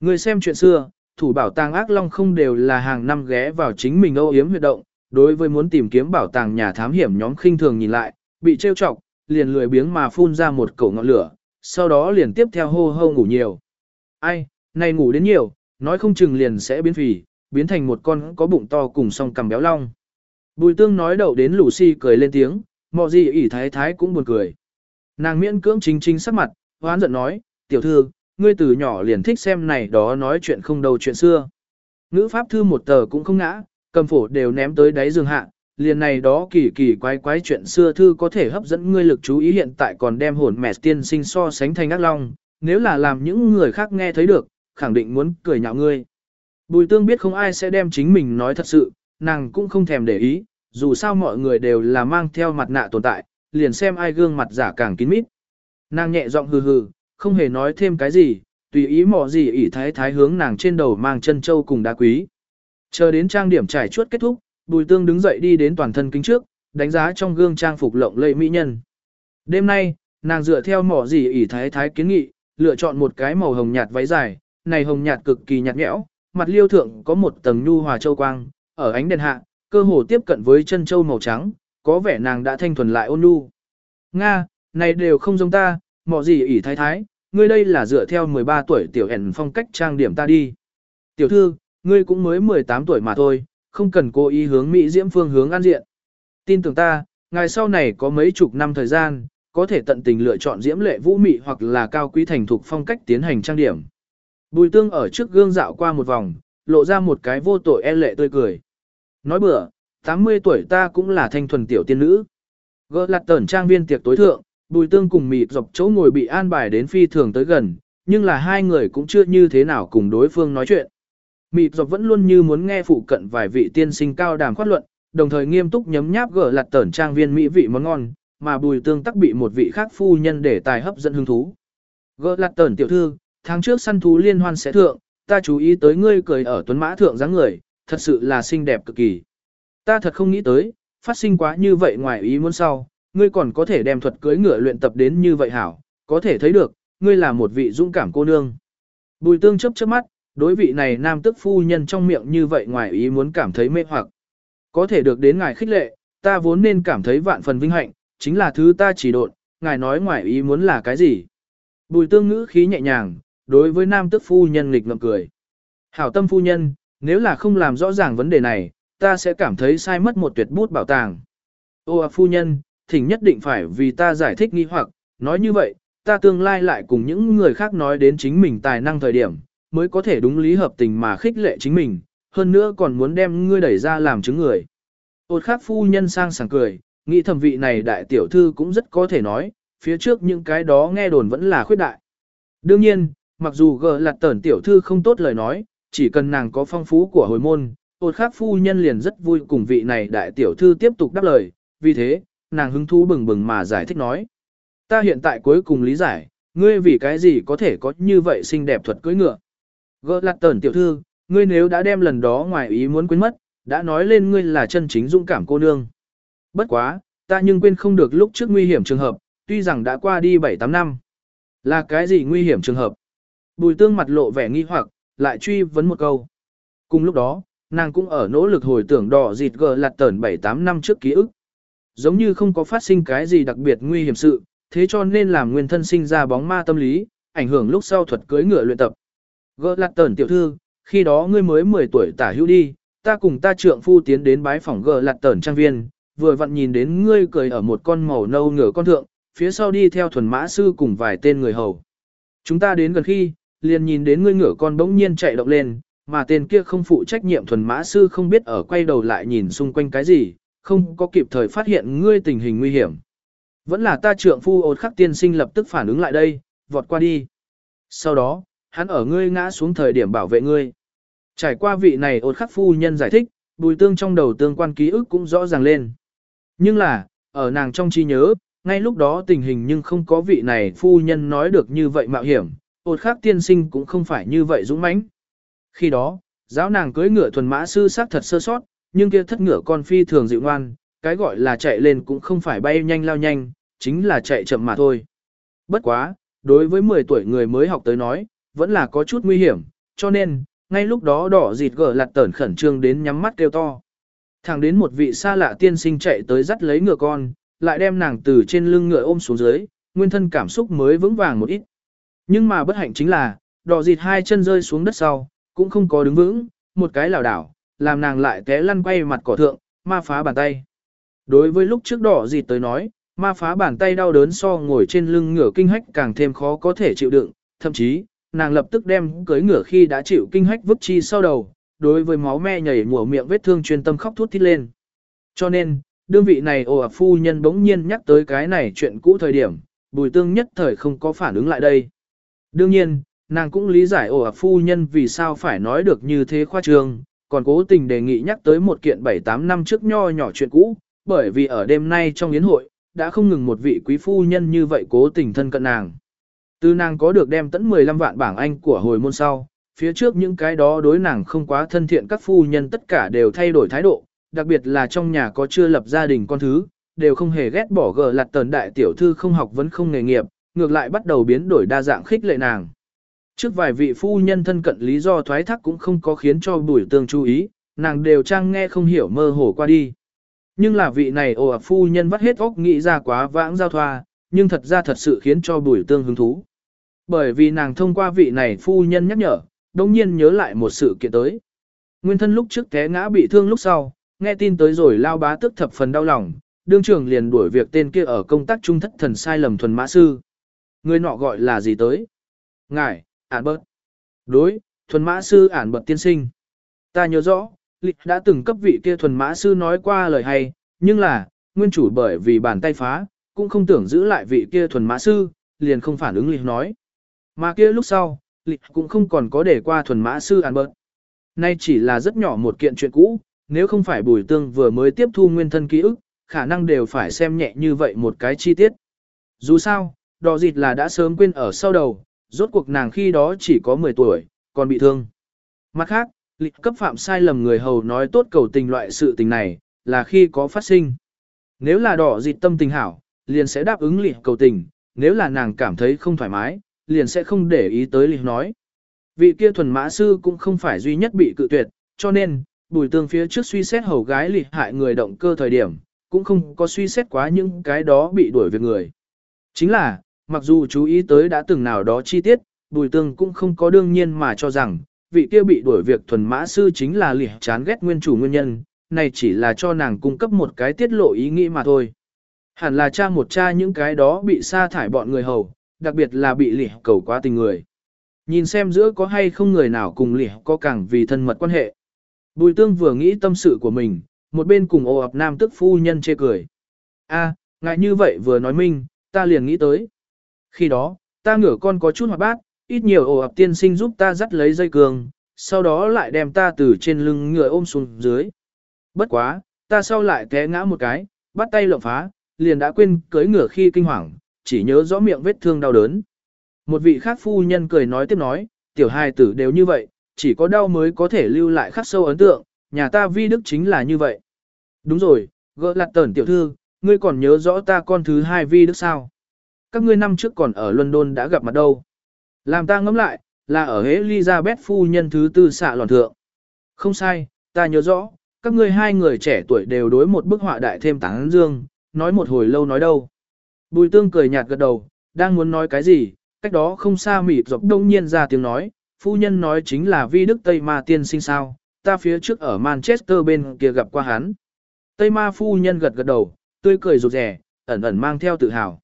Ngươi xem chuyện xưa, thủ bảo tàng ác long không đều là hàng năm ghé vào chính mình âu yếm huyệt động, đối với muốn tìm kiếm bảo tàng nhà thám hiểm nhóm khinh thường nhìn lại, bị trêu chọc, liền lười biếng mà phun ra một cổ ngọn lửa, sau đó liền tiếp theo hô hô ngủ nhiều. Ai, này ngủ đến nhiều, nói không chừng liền sẽ biến phì, biến thành một con có bụng to cùng song cằm béo long. Bùi tương nói đậu đến Lucy cười lên tiếng, mọ gì ỉ thái thái cũng buồn cười. Nàng miễn cưỡng chính chính sắc mặt, hoán giận nói, tiểu thư, ngươi từ nhỏ liền thích xem này đó nói chuyện không đầu chuyện xưa. Ngữ pháp thư một tờ cũng không ngã, cầm phổ đều ném tới đáy giường hạ, liền này đó kỳ kỳ quái quái chuyện xưa thư có thể hấp dẫn ngươi lực chú ý hiện tại còn đem hồn mẹ tiên sinh so sánh thành ác long, nếu là làm những người khác nghe thấy được, khẳng định muốn cười nhạo ngươi. Bùi tương biết không ai sẽ đem chính mình nói thật sự, nàng cũng không thèm để ý, dù sao mọi người đều là mang theo mặt nạ tồn tại, liền xem ai gương mặt giả càng kín mít. Nàng nhẹ giọng hừ hừ, không hề nói thêm cái gì, tùy ý mò gì ỷ thái thái hướng nàng trên đầu mang chân châu cùng đá quý. Chờ đến trang điểm trải chuốt kết thúc, Bùi Tương đứng dậy đi đến toàn thân kính trước, đánh giá trong gương trang phục lộng lẫy mỹ nhân. Đêm nay, nàng dựa theo mỏ gì ỷ thái thái kiến nghị, lựa chọn một cái màu hồng nhạt váy dài, này hồng nhạt cực kỳ nhạt nhẽo, mặt liêu thượng có một tầng nhu hòa châu quang, ở ánh đèn hạ, cơ hồ tiếp cận với chân châu màu trắng, có vẻ nàng đã thanh thuần lại ôn nhu. Nga, này đều không giống ta, mọ gì ỷ thái thái, ngươi đây là dựa theo 13 tuổi tiểu ẻn phong cách trang điểm ta đi. Tiểu thư, ngươi cũng mới 18 tuổi mà thôi, không cần cố ý hướng Mỹ diễm phương hướng an diện. Tin tưởng ta, ngài sau này có mấy chục năm thời gian, có thể tận tình lựa chọn diễm lệ vũ mị hoặc là cao quý thành thục phong cách tiến hành trang điểm. Bùi tương ở trước gương dạo qua một vòng, lộ ra một cái vô tội e lệ tươi cười. Nói bừa, 80 tuổi ta cũng là thanh thuần tiểu tiên nữ. Gỡ lặt tẩn trang viên tiệc tối thượng, bùi tương cùng mịt dọc chỗ ngồi bị an bài đến phi thường tới gần, nhưng là hai người cũng chưa như thế nào cùng đối phương nói chuyện. Mịp dọc vẫn luôn như muốn nghe phụ cận vài vị tiên sinh cao đàm khoát luận, đồng thời nghiêm túc nhấm nháp gỡ lặt tẩn trang viên mỹ vị món ngon, mà bùi tương tắc bị một vị khác phu nhân để tài hấp dẫn hứng thú. Gỡ lặt tẩn tiểu thư, tháng trước săn thú liên hoan sẽ thượng, ta chú ý tới ngươi cười ở tuấn mã thượng dáng người, thật sự là xinh đẹp cực kỳ. Ta thật không nghĩ tới, phát sinh quá như vậy ngoài ý muốn sau, ngươi còn có thể đem thuật cưới ngựa luyện tập đến như vậy hảo, có thể thấy được, ngươi là một vị dũng cảm cô nương. Bùi tương chấp chớp mắt, đối vị này nam tức phu nhân trong miệng như vậy ngoài ý muốn cảm thấy mê hoặc. Có thể được đến ngài khích lệ, ta vốn nên cảm thấy vạn phần vinh hạnh, chính là thứ ta chỉ độn, ngài nói ngoài ý muốn là cái gì. Bùi tương ngữ khí nhẹ nhàng, đối với nam tức phu nhân nghịch ngậm cười. Hảo tâm phu nhân, nếu là không làm rõ ràng vấn đề này, ta sẽ cảm thấy sai mất một tuyệt bút bảo tàng. Ô à, phu nhân, thỉnh nhất định phải vì ta giải thích nghi hoặc, nói như vậy, ta tương lai lại cùng những người khác nói đến chính mình tài năng thời điểm, mới có thể đúng lý hợp tình mà khích lệ chính mình, hơn nữa còn muốn đem ngươi đẩy ra làm chứng người. Ôt khác phu nhân sang sảng cười, nghĩ thẩm vị này đại tiểu thư cũng rất có thể nói, phía trước những cái đó nghe đồn vẫn là khuyết đại. Đương nhiên, mặc dù gờ lạt tẩn tiểu thư không tốt lời nói, chỉ cần nàng có phong phú của hồi môn, ột khác phu nhân liền rất vui cùng vị này đại tiểu thư tiếp tục đáp lời, vì thế, nàng hứng thú bừng bừng mà giải thích nói. Ta hiện tại cuối cùng lý giải, ngươi vì cái gì có thể có như vậy xinh đẹp thuật cưỡi ngựa. Gỡ lạt tẩn tiểu thư, ngươi nếu đã đem lần đó ngoài ý muốn quên mất, đã nói lên ngươi là chân chính dũng cảm cô nương. Bất quá, ta nhưng quên không được lúc trước nguy hiểm trường hợp, tuy rằng đã qua đi 7-8 năm. Là cái gì nguy hiểm trường hợp? Bùi tương mặt lộ vẻ nghi hoặc, lại truy vấn một câu. Cùng lúc đó, nàng cũng ở nỗ lực hồi tưởng đỏ dịt gờ lạt tẩn 7-8 năm trước ký ức. Giống như không có phát sinh cái gì đặc biệt nguy hiểm sự, thế cho nên làm nguyên thân sinh ra bóng ma tâm lý, ảnh hưởng lúc sau thuật cưới ngựa luyện tập. Gờ lạt tẩn tiểu thư, khi đó ngươi mới 10 tuổi tả hữu đi, ta cùng ta trượng phu tiến đến bái phòng gờ lạt tẩn trang viên, vừa vặn nhìn đến ngươi cười ở một con màu nâu ngựa con thượng, phía sau đi theo thuần mã sư cùng vài tên người hầu. Chúng ta đến gần khi, liền nhìn đến ngươi ngửa con bỗng nhiên chạy động lên, mà tên kia không phụ trách nhiệm thuần mã sư không biết ở quay đầu lại nhìn xung quanh cái gì, không có kịp thời phát hiện ngươi tình hình nguy hiểm. Vẫn là ta trượng phu ột khắc tiên sinh lập tức phản ứng lại đây, vọt qua đi. Sau đó, hắn ở ngươi ngã xuống thời điểm bảo vệ ngươi. Trải qua vị này ột khắc phu nhân giải thích, bùi tương trong đầu tương quan ký ức cũng rõ ràng lên. Nhưng là, ở nàng trong trí nhớ, ngay lúc đó tình hình nhưng không có vị này phu nhân nói được như vậy mạo hiểm, ột khác tiên sinh cũng không phải như vậy dũng mãnh. Khi đó, giáo nàng cưới ngựa thuần mã sư sắc thật sơ sót, nhưng kia thất ngựa con phi thường dịu ngoan, cái gọi là chạy lên cũng không phải bay nhanh lao nhanh, chính là chạy chậm mà thôi. Bất quá, đối với 10 tuổi người mới học tới nói, vẫn là có chút nguy hiểm, cho nên, ngay lúc đó đỏ dịt gở lặt tẩn khẩn trương đến nhắm mắt kêu to. Thẳng đến một vị xa lạ tiên sinh chạy tới dắt lấy ngựa con, lại đem nàng từ trên lưng ngựa ôm xuống dưới, nguyên thân cảm xúc mới vững vàng một ít. Nhưng mà bất hạnh chính là, đỏ dịt hai chân rơi xuống đất sau, cũng không có đứng vững, một cái lảo đảo, làm nàng lại té lăn quay mặt cỏ thượng, ma phá bàn tay. Đối với lúc trước đỏ dịt tới nói, ma phá bàn tay đau đớn so ngồi trên lưng ngửa kinh hách càng thêm khó có thể chịu đựng, thậm chí, nàng lập tức đem cưới ngửa khi đã chịu kinh hách vứt chi sau đầu, đối với máu me nhảy mùa miệng vết thương chuyên tâm khóc thút thít lên. Cho nên, đương vị này ồ phu nhân bỗng nhiên nhắc tới cái này chuyện cũ thời điểm, bùi tương nhất thời không có phản ứng lại đây. Đương nhiên, nàng cũng lý giải ồ phu nhân vì sao phải nói được như thế khoa trương, còn cố tình đề nghị nhắc tới một kiện 7-8 năm trước nho nhỏ chuyện cũ, bởi vì ở đêm nay trong yến hội, đã không ngừng một vị quý phu nhân như vậy cố tình thân cận nàng. Từ nàng có được đem tẫn 15 vạn bảng Anh của hồi môn sau, phía trước những cái đó đối nàng không quá thân thiện các phu nhân tất cả đều thay đổi thái độ, đặc biệt là trong nhà có chưa lập gia đình con thứ, đều không hề ghét bỏ gờ lặt tần đại tiểu thư không học vẫn không nghề nghiệp, ngược lại bắt đầu biến đổi đa dạng khích lệ nàng. Trước vài vị phu nhân thân cận lý do thoái thác cũng không có khiến cho bùi tương chú ý, nàng đều trang nghe không hiểu mơ hồ qua đi. Nhưng là vị này ồ phu nhân vắt hết óc nghĩ ra quá vãng giao thoa, nhưng thật ra thật sự khiến cho bùi tương hứng thú. Bởi vì nàng thông qua vị này phu nhân nhắc nhở, đồng nhiên nhớ lại một sự kiện tới. Nguyên thân lúc trước té ngã bị thương lúc sau, nghe tin tới rồi lao bá tức thập phần đau lòng, đương trưởng liền đuổi việc tên kia ở công tác trung thất thần sai lầm thuần mã sư. Người nọ gọi là gì tới? Ngài, ản bớt. Đối, thuần mã sư ản bật tiên sinh. Ta nhớ rõ, lịch đã từng cấp vị kia thuần mã sư nói qua lời hay, nhưng là, nguyên chủ bởi vì bàn tay phá, cũng không tưởng giữ lại vị kia thuần mã sư, liền không phản ứng lịch nói. Mà kia lúc sau, lịch cũng không còn có để qua thuần mã sư ản bật. Nay chỉ là rất nhỏ một kiện chuyện cũ, nếu không phải bùi tương vừa mới tiếp thu nguyên thân ký ức, khả năng đều phải xem nhẹ như vậy một cái chi tiết. Dù sao, đỏ dịt là đã sớm quên ở sau đầu, rốt cuộc nàng khi đó chỉ có 10 tuổi, còn bị thương. Mặt khác, lịch cấp phạm sai lầm người hầu nói tốt cầu tình loại sự tình này, là khi có phát sinh. Nếu là đỏ dịt tâm tình hảo, liền sẽ đáp ứng lịch cầu tình, nếu là nàng cảm thấy không thoải mái, liền sẽ không để ý tới lịch nói. Vị kia thuần mã sư cũng không phải duy nhất bị cự tuyệt, cho nên, bùi tương phía trước suy xét hầu gái lịch hại người động cơ thời điểm, cũng không có suy xét quá những cái đó bị đuổi việc người. Chính là, mặc dù chú ý tới đã từng nào đó chi tiết, bùi tương cũng không có đương nhiên mà cho rằng, vị kia bị đuổi việc thuần mã sư chính là lì chán ghét nguyên chủ nguyên nhân, này chỉ là cho nàng cung cấp một cái tiết lộ ý nghĩ mà thôi. Hẳn là cha một cha những cái đó bị sa thải bọn người hầu, đặc biệt là bị lì cầu quá tình người. Nhìn xem giữa có hay không người nào cùng lì có càng vì thân mật quan hệ. Bùi tương vừa nghĩ tâm sự của mình, một bên cùng ô ập nam tức phu nhân chê cười. a ngại như vậy vừa nói minh, ta liền nghĩ tới. Khi đó, ta ngửa con có chút hoạt bát, ít nhiều ồ ập tiên sinh giúp ta dắt lấy dây cường, sau đó lại đem ta từ trên lưng ngựa ôm xuống dưới. Bất quá, ta sau lại té ngã một cái, bắt tay lộng phá, liền đã quên cưới ngựa khi kinh hoàng, chỉ nhớ rõ miệng vết thương đau đớn. Một vị khác phu nhân cười nói tiếp nói, tiểu hài tử đều như vậy, chỉ có đau mới có thể lưu lại khắc sâu ấn tượng, nhà ta vi đức chính là như vậy. Đúng rồi, gỡ lặt tẩn tiểu thư, ngươi còn nhớ rõ ta con thứ hai vi đức sao? Các ngươi năm trước còn ở London đã gặp mặt đâu? Làm ta ngẫm lại, là ở Elizabeth phu nhân thứ tư xạ lòn thượng. Không sai, ta nhớ rõ, các ngươi hai người trẻ tuổi đều đối một bức họa đại thêm táng dương, nói một hồi lâu nói đâu. Bùi tương cười nhạt gật đầu, đang muốn nói cái gì, cách đó không xa mịt dọc đông nhiên ra tiếng nói, phu nhân nói chính là vi đức Tây Ma tiên sinh sao, ta phía trước ở Manchester bên kia gặp qua hắn. Tây Ma phu nhân gật gật đầu, tươi cười rụt rẻ, ẩn ẩn mang theo tự hào.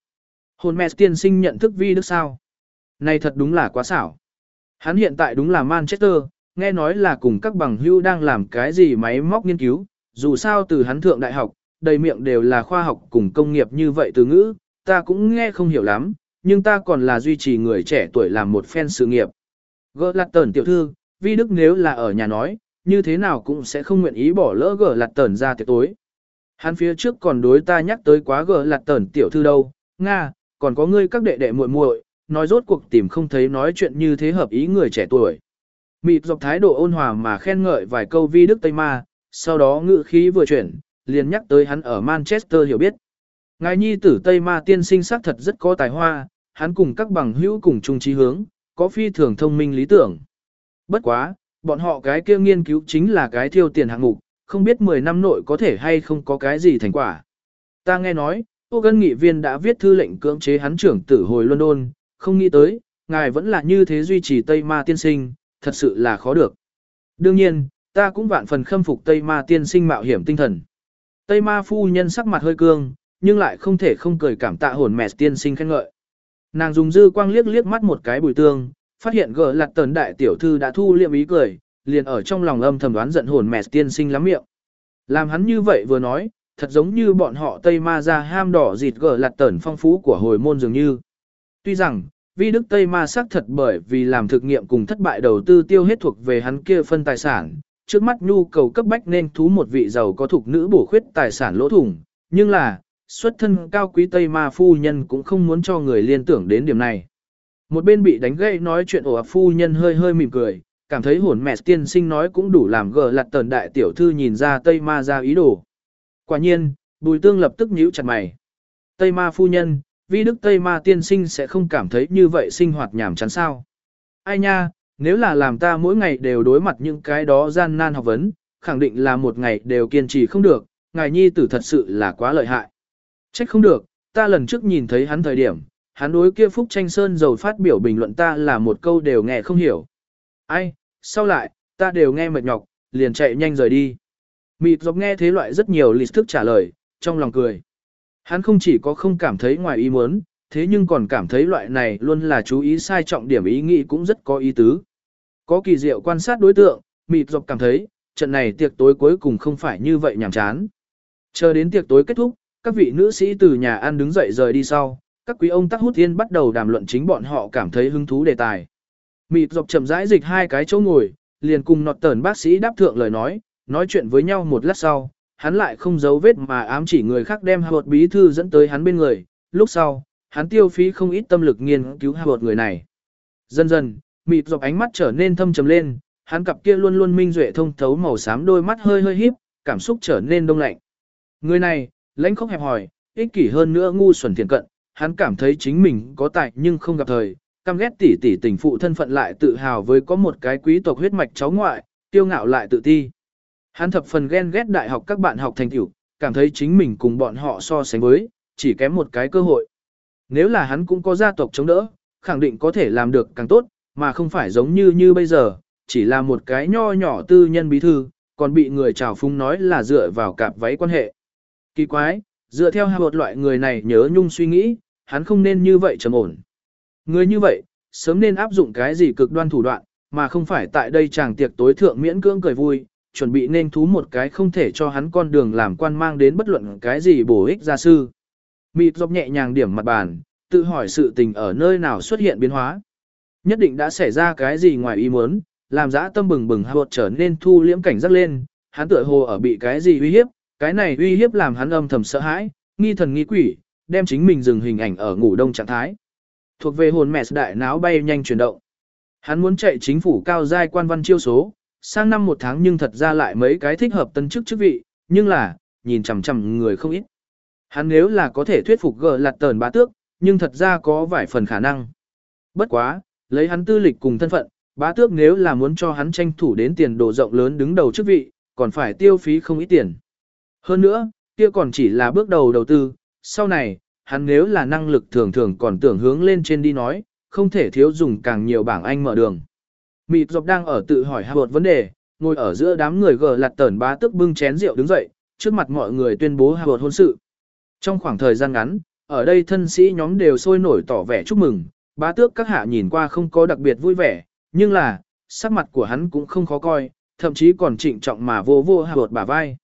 Hồn mẹ tiên sinh nhận thức vi đức sao? Này thật đúng là quá xảo. Hắn hiện tại đúng là Manchester, nghe nói là cùng các bằng hưu đang làm cái gì máy móc nghiên cứu, dù sao từ hắn thượng đại học, đầy miệng đều là khoa học cùng công nghiệp như vậy từ ngữ, ta cũng nghe không hiểu lắm, nhưng ta còn là duy trì người trẻ tuổi làm một fan sự nghiệp. Gỡ lạt tờn tiểu thư, vi đức nếu là ở nhà nói, như thế nào cũng sẽ không nguyện ý bỏ lỡ gỡ lạt tờn ra tiệc tối. Hắn phía trước còn đối ta nhắc tới quá gỡ lạt tờn tiểu thư đâu, Nga, còn có ngươi các đệ đệ muội muội, nói rốt cuộc tìm không thấy nói chuyện như thế hợp ý người trẻ tuổi. Mịt dọc thái độ ôn hòa mà khen ngợi vài câu vi đức Tây Ma, sau đó ngự khí vừa chuyển, liền nhắc tới hắn ở Manchester hiểu biết. Ngài nhi tử Tây Ma tiên sinh sắc thật rất có tài hoa, hắn cùng các bằng hữu cùng chung trí hướng, có phi thường thông minh lý tưởng. Bất quá, bọn họ cái kia nghiên cứu chính là cái thiêu tiền hạng mục, không biết 10 năm nội có thể hay không có cái gì thành quả. Ta nghe nói, Tô Gân nghị viên đã viết thư lệnh cưỡng chế hắn trưởng tử hồi London, không nghĩ tới, ngài vẫn là như thế duy trì Tây Ma tiên sinh, thật sự là khó được. Đương nhiên, ta cũng vạn phần khâm phục Tây Ma tiên sinh mạo hiểm tinh thần. Tây Ma phu nhân sắc mặt hơi cương, nhưng lại không thể không cười cảm tạ hồn mẹ tiên sinh khen ngợi. Nàng dùng dư quang liếc liếc mắt một cái bùi tương, phát hiện gỡ lặt tần đại tiểu thư đã thu liệm ý cười, liền ở trong lòng âm thầm đoán giận hồn mẹ tiên sinh lắm miệng. Làm hắn như vậy vừa nói, thật giống như bọn họ Tây Ma ra ham đỏ dịt gở lặt tần phong phú của hồi môn dường như. Tuy rằng, vi đức Tây Ma xác thật bởi vì làm thực nghiệm cùng thất bại đầu tư tiêu hết thuộc về hắn kia phân tài sản, trước mắt nhu cầu cấp bách nên thú một vị giàu có thuộc nữ bổ khuyết tài sản lỗ thủng, nhưng là, xuất thân cao quý Tây Ma phu nhân cũng không muốn cho người liên tưởng đến điểm này. Một bên bị đánh gậy nói chuyện ổ phu nhân hơi hơi mỉm cười, cảm thấy hồn mẹ tiên sinh nói cũng đủ làm gờ lặt tần đại tiểu thư nhìn ra Tây Ma ra ý đồ. Quả nhiên, bùi tương lập tức nhíu chặt mày. Tây Ma phu nhân, vi đức Tây Ma tiên sinh sẽ không cảm thấy như vậy sinh hoạt nhảm chán sao. Ai nha, nếu là làm ta mỗi ngày đều đối mặt những cái đó gian nan học vấn, khẳng định là một ngày đều kiên trì không được, ngài nhi tử thật sự là quá lợi hại. Trách không được, ta lần trước nhìn thấy hắn thời điểm, hắn đối kia Phúc Tranh Sơn dầu phát biểu bình luận ta là một câu đều nghe không hiểu. Ai, sau lại, ta đều nghe mệt nhọc, liền chạy nhanh rời đi. Mịt dọc nghe thế loại rất nhiều lịch thức trả lời, trong lòng cười. Hắn không chỉ có không cảm thấy ngoài ý muốn, thế nhưng còn cảm thấy loại này luôn là chú ý sai trọng điểm ý nghĩ cũng rất có ý tứ. Có kỳ diệu quan sát đối tượng, mịt dọc cảm thấy, trận này tiệc tối cuối cùng không phải như vậy nhàm chán. Chờ đến tiệc tối kết thúc, các vị nữ sĩ từ nhà ăn đứng dậy rời đi sau, các quý ông tắc hút thiên bắt đầu đàm luận chính bọn họ cảm thấy hứng thú đề tài. Mịt dọc chậm rãi dịch hai cái chỗ ngồi, liền cùng nọt tờn bác sĩ đáp thượng lời nói, nói chuyện với nhau một lát sau, hắn lại không giấu vết mà ám chỉ người khác đem Howard bí thư dẫn tới hắn bên người, lúc sau, hắn tiêu phí không ít tâm lực nghiên cứu Howard người này. Dần dần, mịt dọc ánh mắt trở nên thâm trầm lên, hắn cặp kia luôn luôn minh duệ thông thấu màu xám đôi mắt hơi hơi híp, cảm xúc trở nên đông lạnh. Người này, lãnh khóc hẹp hỏi, ích kỷ hơn nữa ngu xuẩn thiện cận, hắn cảm thấy chính mình có tài nhưng không gặp thời, căm ghét tỷ tỷ tình phụ thân phận lại tự hào với có một cái quý tộc huyết mạch cháu ngoại, tiêu ngạo lại tự ti. Hắn thập phần ghen ghét đại học các bạn học thành tiểu, cảm thấy chính mình cùng bọn họ so sánh với, chỉ kém một cái cơ hội. Nếu là hắn cũng có gia tộc chống đỡ, khẳng định có thể làm được càng tốt, mà không phải giống như như bây giờ, chỉ là một cái nho nhỏ tư nhân bí thư, còn bị người trào phúng nói là dựa vào cạp váy quan hệ. Kỳ quái, dựa theo hai một loại người này nhớ nhung suy nghĩ, hắn không nên như vậy trầm ổn. Người như vậy, sớm nên áp dụng cái gì cực đoan thủ đoạn, mà không phải tại đây chàng tiệc tối thượng miễn cưỡng cười vui, chuẩn bị nên thú một cái không thể cho hắn con đường làm quan mang đến bất luận cái gì bổ ích gia sư. Mịt dọc nhẹ nhàng điểm mặt bàn, tự hỏi sự tình ở nơi nào xuất hiện biến hóa. Nhất định đã xảy ra cái gì ngoài ý muốn, làm dã tâm bừng bừng hột trở nên thu liễm cảnh giác lên, hắn tựa hồ ở bị cái gì uy hiếp, cái này uy hiếp làm hắn âm thầm sợ hãi, nghi thần nghi quỷ, đem chính mình dừng hình ảnh ở ngủ đông trạng thái. Thuộc về hồn mẹ đại náo bay nhanh chuyển động. Hắn muốn chạy chính phủ cao giai quan văn chiêu số, sang năm một tháng nhưng thật ra lại mấy cái thích hợp tân chức chức vị, nhưng là, nhìn chằm chằm người không ít. Hắn nếu là có thể thuyết phục gờ lạt tờn bá tước, nhưng thật ra có vài phần khả năng. Bất quá, lấy hắn tư lịch cùng thân phận, bá tước nếu là muốn cho hắn tranh thủ đến tiền đồ rộng lớn đứng đầu chức vị, còn phải tiêu phí không ít tiền. Hơn nữa, kia còn chỉ là bước đầu đầu tư, sau này, hắn nếu là năng lực thường thường còn tưởng hướng lên trên đi nói, không thể thiếu dùng càng nhiều bảng anh mở đường. Mịt dọc đang ở tự hỏi hạ bột vấn đề, ngồi ở giữa đám người gờ lặt tẩn bá tức bưng chén rượu đứng dậy, trước mặt mọi người tuyên bố hạ bột hôn sự. Trong khoảng thời gian ngắn, ở đây thân sĩ nhóm đều sôi nổi tỏ vẻ chúc mừng, bá tước các hạ nhìn qua không có đặc biệt vui vẻ, nhưng là, sắc mặt của hắn cũng không khó coi, thậm chí còn trịnh trọng mà vô vô hạ bột bả vai.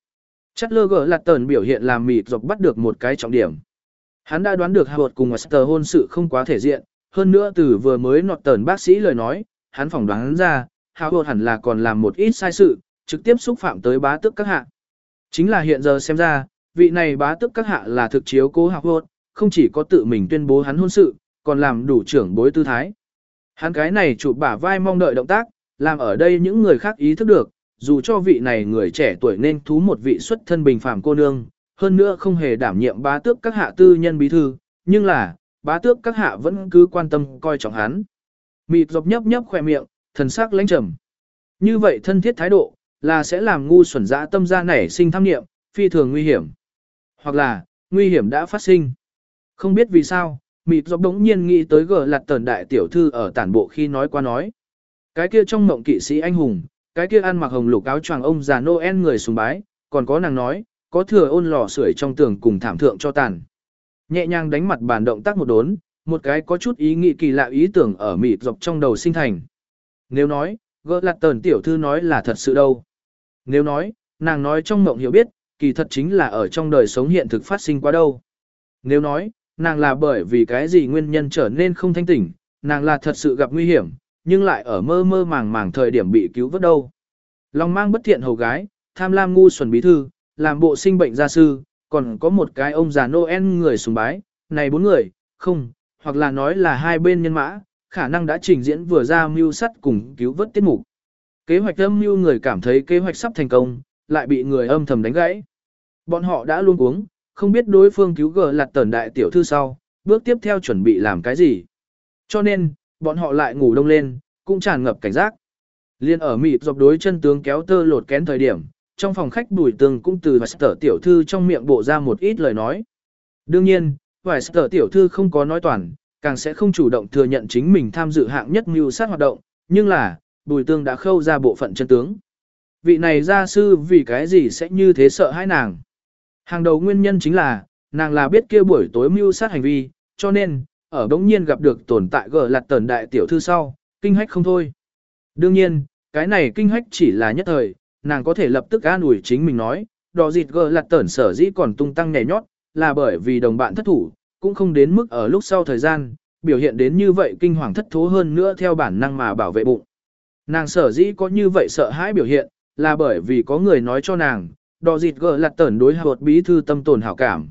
Chắc lơ gờ lặt tờn biểu hiện làm mịt dọc bắt được một cái trọng điểm. Hắn đã đoán được hạ bột cùng Wester hôn sự không quá thể diện, hơn nữa từ vừa mới nọt tờn bác sĩ lời nói, hắn phỏng đoán ra, hạ bột hẳn là còn làm một ít sai sự, trực tiếp xúc phạm tới bá tước các hạ. Chính là hiện giờ xem ra, vị này bá tước các hạ là thực chiếu cố hạ bột, không chỉ có tự mình tuyên bố hắn hôn sự, còn làm đủ trưởng bối tư thái. Hắn cái này chụp bả vai mong đợi động tác, làm ở đây những người khác ý thức được, dù cho vị này người trẻ tuổi nên thú một vị xuất thân bình phàm cô nương, hơn nữa không hề đảm nhiệm bá tước các hạ tư nhân bí thư, nhưng là, bá tước các hạ vẫn cứ quan tâm coi trọng hắn. Mịt dọc nhấp nhấp khỏe miệng, thần sắc lãnh trầm. Như vậy thân thiết thái độ, là sẽ làm ngu xuẩn dã tâm ra nảy sinh tham niệm, phi thường nguy hiểm. Hoặc là, nguy hiểm đã phát sinh. Không biết vì sao, mịt dọc đống nhiên nghĩ tới gờ lặt tần đại tiểu thư ở tản bộ khi nói qua nói. Cái kia trong mộng kỵ sĩ anh hùng, cái kia ăn mặc hồng lục áo choàng ông già Noel người sùng bái, còn có nàng nói, có thừa ôn lò sưởi trong tường cùng thảm thượng cho tàn. Nhẹ nhàng đánh mặt bàn động tác một đốn, một cái có chút ý nghĩ kỳ lạ ý tưởng ở mịt dọc trong đầu sinh thành. Nếu nói, gỡ lạt tờn tiểu thư nói là thật sự đâu. Nếu nói, nàng nói trong mộng hiểu biết, kỳ thật chính là ở trong đời sống hiện thực phát sinh quá đâu. Nếu nói, nàng là bởi vì cái gì nguyên nhân trở nên không thanh tỉnh, nàng là thật sự gặp nguy hiểm, nhưng lại ở mơ mơ màng màng thời điểm bị cứu vớt đâu. Lòng mang bất thiện hầu gái, tham lam ngu xuẩn bí thư, làm bộ sinh bệnh gia sư, còn có một cái ông già Noel người sùng bái, này bốn người, không, hoặc là nói là hai bên nhân mã, khả năng đã trình diễn vừa ra mưu sắt cùng cứu vớt tiết mục. Kế hoạch âm mưu người cảm thấy kế hoạch sắp thành công, lại bị người âm thầm đánh gãy. Bọn họ đã luôn uống, không biết đối phương cứu gờ lặt tẩn đại tiểu thư sau, bước tiếp theo chuẩn bị làm cái gì. Cho nên, bọn họ lại ngủ đông lên, cũng tràn ngập cảnh giác. Liên ở mịt dọc đối chân tướng kéo tơ lột kén thời điểm, trong phòng khách bùi tường cũng từ Weister tiểu thư trong miệng bộ ra một ít lời nói. Đương nhiên, Vài sở tiểu thư không có nói toàn, càng sẽ không chủ động thừa nhận chính mình tham dự hạng nhất mưu sát hoạt động, nhưng là, bùi tương đã khâu ra bộ phận chân tướng. Vị này gia sư vì cái gì sẽ như thế sợ hãi nàng. Hàng đầu nguyên nhân chính là, nàng là biết kia buổi tối mưu sát hành vi, cho nên, ở đống nhiên gặp được tồn tại gờ lạt tần đại tiểu thư sau, kinh hách không thôi. Đương nhiên, cái này kinh hách chỉ là nhất thời, nàng có thể lập tức an ủi chính mình nói, đò dịt gờ lạt tẩn sở dĩ còn tung tăng nhảy nhót, là bởi vì đồng bạn thất thủ, cũng không đến mức ở lúc sau thời gian, biểu hiện đến như vậy kinh hoàng thất thố hơn nữa theo bản năng mà bảo vệ bụng. Nàng sở dĩ có như vậy sợ hãi biểu hiện, là bởi vì có người nói cho nàng, đò dịt gỡ lặt tẩn đối hợp bí thư tâm tồn hảo cảm.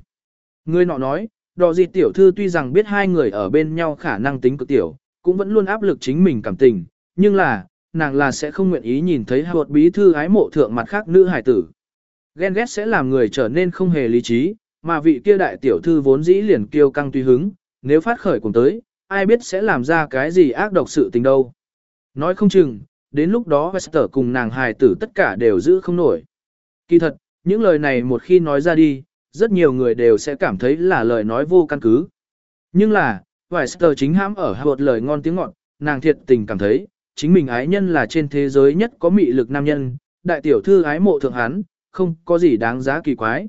Người nọ nói, đò dịt tiểu thư tuy rằng biết hai người ở bên nhau khả năng tính cực tiểu, cũng vẫn luôn áp lực chính mình cảm tình, nhưng là, nàng là sẽ không nguyện ý nhìn thấy hợp bí thư ái mộ thượng mặt khác nữ hải tử. Ghen ghét sẽ làm người trở nên không hề lý trí, mà vị kia đại tiểu thư vốn dĩ liền kiêu căng tùy hứng, nếu phát khởi cùng tới, ai biết sẽ làm ra cái gì ác độc sự tình đâu. Nói không chừng, đến lúc đó Wester cùng nàng hài tử tất cả đều giữ không nổi. Kỳ thật, những lời này một khi nói ra đi, rất nhiều người đều sẽ cảm thấy là lời nói vô căn cứ. Nhưng là, Wester chính hãm ở một lời ngon tiếng ngọt, nàng thiệt tình cảm thấy, chính mình ái nhân là trên thế giới nhất có mị lực nam nhân, đại tiểu thư ái mộ thượng hắn, không có gì đáng giá kỳ quái.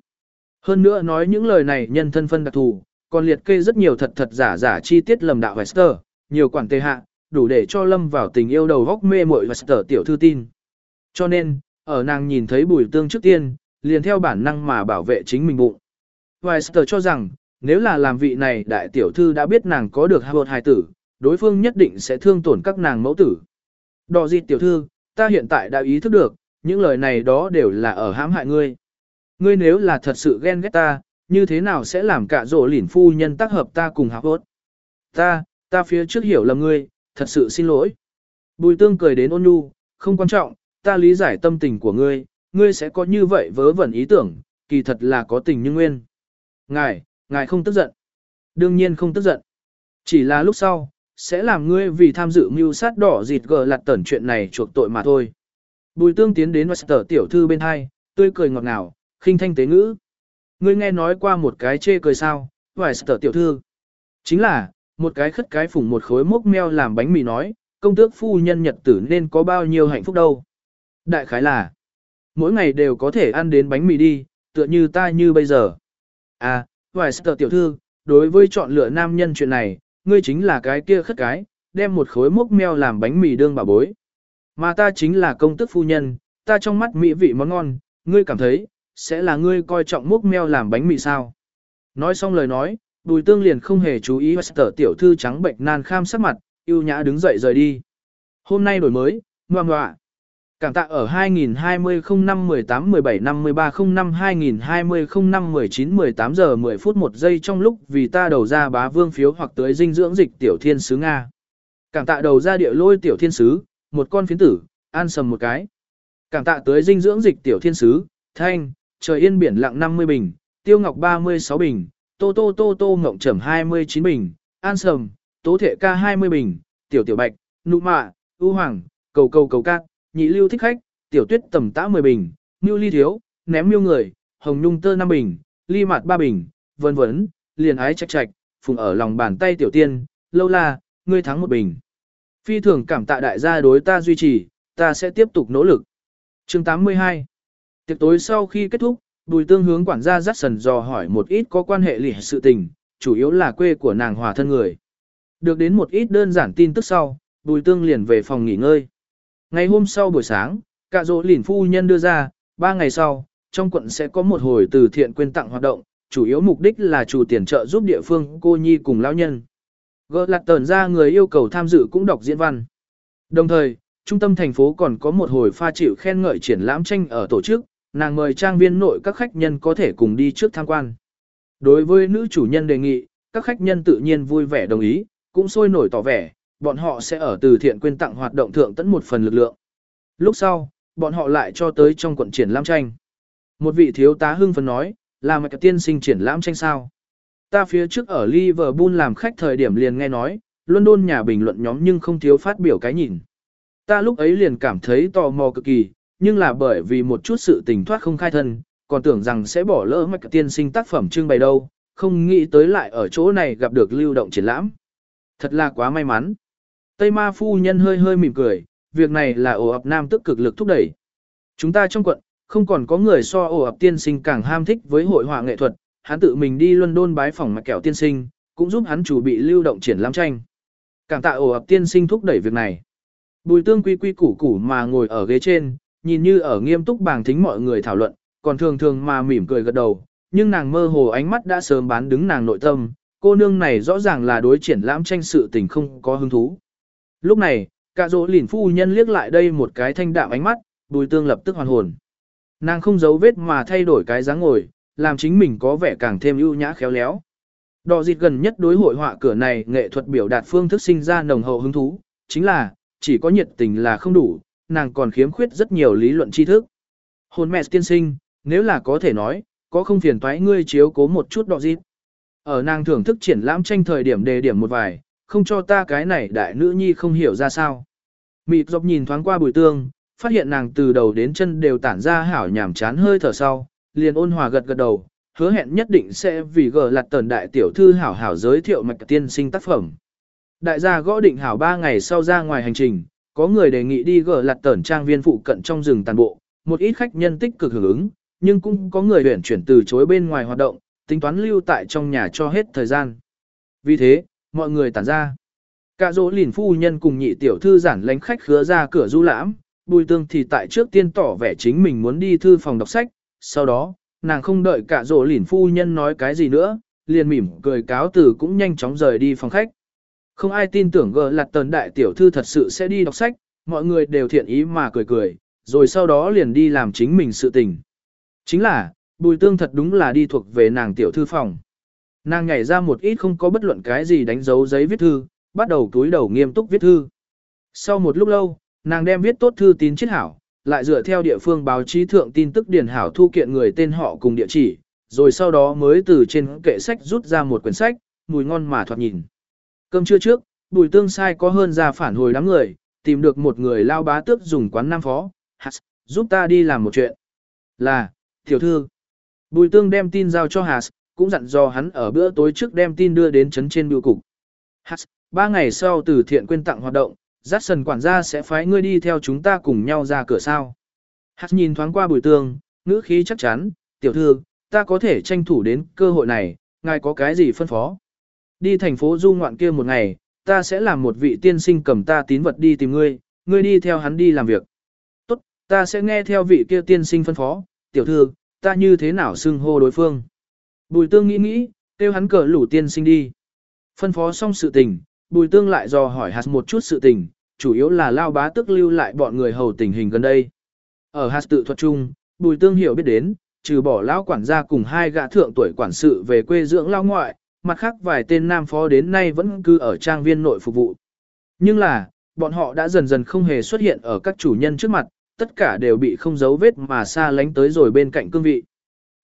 Hơn nữa nói những lời này nhân thân phân đặc thù, còn liệt kê rất nhiều thật thật giả giả chi tiết lầm đạo Wester, nhiều quản tê hạ, đủ để cho lâm vào tình yêu đầu góc mê muội Wester tiểu thư tin. Cho nên, ở nàng nhìn thấy bùi tương trước tiên, liền theo bản năng mà bảo vệ chính mình bụng. Wester cho rằng, nếu là làm vị này đại tiểu thư đã biết nàng có được hai hài tử, đối phương nhất định sẽ thương tổn các nàng mẫu tử. Đò gì tiểu thư, ta hiện tại đã ý thức được, những lời này đó đều là ở hãm hại ngươi. Ngươi nếu là thật sự ghen ghét ta, như thế nào sẽ làm cả rổ lỉn phu nhân tác hợp ta cùng hạc hốt? Ta, ta phía trước hiểu lầm ngươi, thật sự xin lỗi. Bùi tương cười đến ôn nhu, không quan trọng, ta lý giải tâm tình của ngươi, ngươi sẽ có như vậy vớ vẩn ý tưởng, kỳ thật là có tình như nguyên. Ngài, ngài không tức giận. Đương nhiên không tức giận. Chỉ là lúc sau, sẽ làm ngươi vì tham dự mưu sát đỏ dịt gờ lặt tẩn chuyện này chuộc tội mà thôi. Bùi tương tiến đến Wester tiểu thư bên hai, tươi cười ngọt ngào, khinh thanh tế ngữ. Ngươi nghe nói qua một cái chê cười sao, Wester tiểu thư. Chính là, một cái khất cái phủng một khối mốc meo làm bánh mì nói, công tước phu nhân nhật tử nên có bao nhiêu hạnh phúc đâu. Đại khái là, mỗi ngày đều có thể ăn đến bánh mì đi, tựa như ta như bây giờ. À, Wester tiểu thư, đối với chọn lựa nam nhân chuyện này, ngươi chính là cái kia khất cái, đem một khối mốc meo làm bánh mì đương bà bối. Mà ta chính là công tước phu nhân, ta trong mắt mỹ vị món ngon, ngươi cảm thấy, sẽ là ngươi coi trọng múc meo làm bánh mì sao. Nói xong lời nói, bùi tương liền không hề chú ý Wester tiểu thư trắng bệnh nan kham sắc mặt, yêu nhã đứng dậy rời đi. Hôm nay đổi mới, ngoà ngoạ. Cảm tạ ở 2020 05 18 17 53 05 2020 05 19 18 giờ 10 phút 1 giây trong lúc vì ta đầu ra bá vương phiếu hoặc tới dinh dưỡng dịch tiểu thiên sứ Nga. Cảm tạ đầu ra địa lôi tiểu thiên sứ, một con phiến tử, an sầm một cái. Cảm tạ tới dinh dưỡng dịch tiểu thiên sứ, thanh, trời yên biển lặng 50 bình, tiêu ngọc 36 bình, tô tô tô tô ngộng trầm 29 bình, an sầm, tố thệ ca 20 bình, tiểu tiểu bạch, nụ mạ, ưu hoàng, cầu cầu cầu cát, nhị lưu thích khách, tiểu tuyết tầm tã 10 bình, nưu ly thiếu, ném miêu người, hồng nhung tơ 5 bình, ly mạt 3 bình, vân vân, liền ái trạch trạch, phùng ở lòng bàn tay tiểu tiên, lâu la, ngươi thắng một bình. Phi thường cảm tạ đại gia đối ta duy trì, ta sẽ tiếp tục nỗ lực. Chương 82 Tiệc tối sau khi kết thúc, Bùi Tương hướng quản gia dắt sần dò hỏi một ít có quan hệ lì sự tình, chủ yếu là quê của nàng hòa thân người. Được đến một ít đơn giản tin tức sau, Bùi Tương liền về phòng nghỉ ngơi. Ngày hôm sau buổi sáng, cả dỗ lìn phu nhân đưa ra, ba ngày sau, trong quận sẽ có một hồi từ thiện quyên tặng hoạt động, chủ yếu mục đích là chủ tiền trợ giúp địa phương cô nhi cùng lão nhân. Gỡ lặt tờn ra người yêu cầu tham dự cũng đọc diễn văn. Đồng thời, trung tâm thành phố còn có một hồi pha chịu khen ngợi triển lãm tranh ở tổ chức, nàng mời trang viên nội các khách nhân có thể cùng đi trước tham quan. Đối với nữ chủ nhân đề nghị, các khách nhân tự nhiên vui vẻ đồng ý, cũng sôi nổi tỏ vẻ, bọn họ sẽ ở từ thiện quyên tặng hoạt động thượng tận một phần lực lượng. Lúc sau, bọn họ lại cho tới trong quận triển lãm tranh. Một vị thiếu tá hưng phấn nói, là mạch tiên sinh triển lãm tranh sao. Ta phía trước ở Liverpool làm khách thời điểm liền nghe nói, London nhà bình luận nhóm nhưng không thiếu phát biểu cái nhìn. Ta lúc ấy liền cảm thấy tò mò cực kỳ, nhưng là bởi vì một chút sự tình thoát không khai thân, còn tưởng rằng sẽ bỏ lỡ mạch tiên sinh tác phẩm trưng bày đâu, không nghĩ tới lại ở chỗ này gặp được lưu động triển lãm. Thật là quá may mắn. Tây ma phu nhân hơi hơi mỉm cười, việc này là ổ ập nam tức cực lực thúc đẩy. Chúng ta trong quận, không còn có người so ổ ập tiên sinh càng ham thích với hội họa nghệ thuật, hắn tự mình đi London bái phỏng mạch kẹo tiên sinh, cũng giúp hắn chủ bị lưu động triển lãm tranh. Cảm tạ ổ ập tiên sinh thúc đẩy việc này. Bùi tương quy quy củ củ mà ngồi ở ghế trên, nhìn như ở nghiêm túc bàng thính mọi người thảo luận, còn thường thường mà mỉm cười gật đầu, nhưng nàng mơ hồ ánh mắt đã sớm bán đứng nàng nội tâm, cô nương này rõ ràng là đối triển lãm tranh sự tình không có hứng thú. Lúc này, cả dỗ lìn phu nhân liếc lại đây một cái thanh đạm ánh mắt, bùi tương lập tức hoàn hồn. Nàng không giấu vết mà thay đổi cái dáng ngồi, làm chính mình có vẻ càng thêm ưu nhã khéo léo. Đỏ dịt gần nhất đối hội họa cửa này nghệ thuật biểu đạt phương thức sinh ra nồng hậu hứng thú, chính là, chỉ có nhiệt tình là không đủ, nàng còn khiếm khuyết rất nhiều lý luận tri thức. Hồn mẹ tiên sinh, nếu là có thể nói, có không phiền toái ngươi chiếu cố một chút đỏ gì? Ở nàng thưởng thức triển lãm tranh thời điểm đề điểm một vài, không cho ta cái này đại nữ nhi không hiểu ra sao. Mịt dọc nhìn thoáng qua bùi tương, phát hiện nàng từ đầu đến chân đều tản ra hảo nhảm chán hơi thở sau, liền ôn hòa gật gật đầu, hứa hẹn nhất định sẽ vì gờ lặt tần đại tiểu thư hảo hảo giới thiệu mạch tiên sinh tác phẩm. Đại gia gõ định hảo ba ngày sau ra ngoài hành trình, có người đề nghị đi gỡ lặt tần trang viên phụ cận trong rừng tàn bộ, một ít khách nhân tích cực hưởng ứng, nhưng cũng có người huyển chuyển từ chối bên ngoài hoạt động, tính toán lưu tại trong nhà cho hết thời gian. Vì thế, mọi người tản ra. Cả dỗ lìn phu nhân cùng nhị tiểu thư giản lánh khách khứa ra cửa du lãm, bùi tương thì tại trước tiên tỏ vẻ chính mình muốn đi thư phòng đọc sách, sau đó, nàng không đợi cả dỗ lìn phu nhân nói cái gì nữa, liền mỉm cười cáo từ cũng nhanh chóng rời đi phòng khách. Không ai tin tưởng gờ lặt tần đại tiểu thư thật sự sẽ đi đọc sách, mọi người đều thiện ý mà cười cười, rồi sau đó liền đi làm chính mình sự tình. Chính là, bùi tương thật đúng là đi thuộc về nàng tiểu thư phòng. Nàng nhảy ra một ít không có bất luận cái gì đánh dấu giấy viết thư, bắt đầu túi đầu nghiêm túc viết thư. Sau một lúc lâu, nàng đem viết tốt thư tín chiết hảo, lại dựa theo địa phương báo chí thượng tin tức điển hảo thu kiện người tên họ cùng địa chỉ, rồi sau đó mới từ trên kệ sách rút ra một quyển sách, mùi ngon mà thoạt nhìn. Cơm trưa trước, bùi tương sai có hơn ra phản hồi đám người, tìm được một người lao bá tước dùng quán nam phó, giúp ta đi làm một chuyện. Là, tiểu thư. Bùi tương đem tin giao cho Hạt, cũng dặn dò hắn ở bữa tối trước đem tin đưa đến chấn trên biểu cục. Hạt, ba ngày sau từ thiện quyên tặng hoạt động, Jackson quản gia sẽ phái ngươi đi theo chúng ta cùng nhau ra cửa sao. Hạt nhìn thoáng qua bùi tương, ngữ khí chắc chắn, tiểu thư, ta có thể tranh thủ đến cơ hội này, ngài có cái gì phân phó. Đi thành phố du ngoạn kia một ngày, ta sẽ làm một vị tiên sinh cầm ta tín vật đi tìm ngươi, ngươi đi theo hắn đi làm việc. Tốt, ta sẽ nghe theo vị kia tiên sinh phân phó, tiểu thư, ta như thế nào xưng hô đối phương. Bùi tương nghĩ nghĩ, kêu hắn cờ lủ tiên sinh đi. Phân phó xong sự tình, bùi tương lại dò hỏi hạt một chút sự tình, chủ yếu là lao bá tức lưu lại bọn người hầu tình hình gần đây. Ở hạt tự thuật chung, bùi tương hiểu biết đến, trừ bỏ lão quản gia cùng hai gã thượng tuổi quản sự về quê dưỡng lao ngoại, mặt khác vài tên nam phó đến nay vẫn cư ở trang viên nội phục vụ. Nhưng là, bọn họ đã dần dần không hề xuất hiện ở các chủ nhân trước mặt, tất cả đều bị không giấu vết mà xa lánh tới rồi bên cạnh cương vị.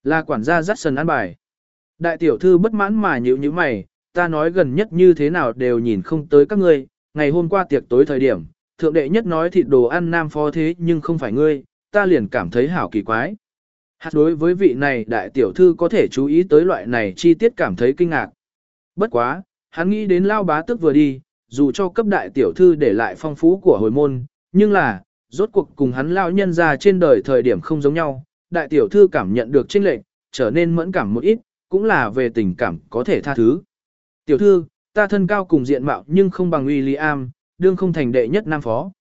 Là quản gia dắt sần ăn bài. Đại tiểu thư bất mãn mà nhíu như mày, ta nói gần nhất như thế nào đều nhìn không tới các ngươi, ngày hôm qua tiệc tối thời điểm, thượng đệ nhất nói thịt đồ ăn nam phó thế nhưng không phải ngươi, ta liền cảm thấy hảo kỳ quái. Hạt đối với vị này đại tiểu thư có thể chú ý tới loại này chi tiết cảm thấy kinh ngạc. Bất quá, hắn nghĩ đến lao bá tức vừa đi, dù cho cấp đại tiểu thư để lại phong phú của hồi môn, nhưng là, rốt cuộc cùng hắn lao nhân ra trên đời thời điểm không giống nhau, đại tiểu thư cảm nhận được chênh lệnh, trở nên mẫn cảm một ít, cũng là về tình cảm có thể tha thứ. Tiểu thư, ta thân cao cùng diện mạo nhưng không bằng William, đương không thành đệ nhất nam phó.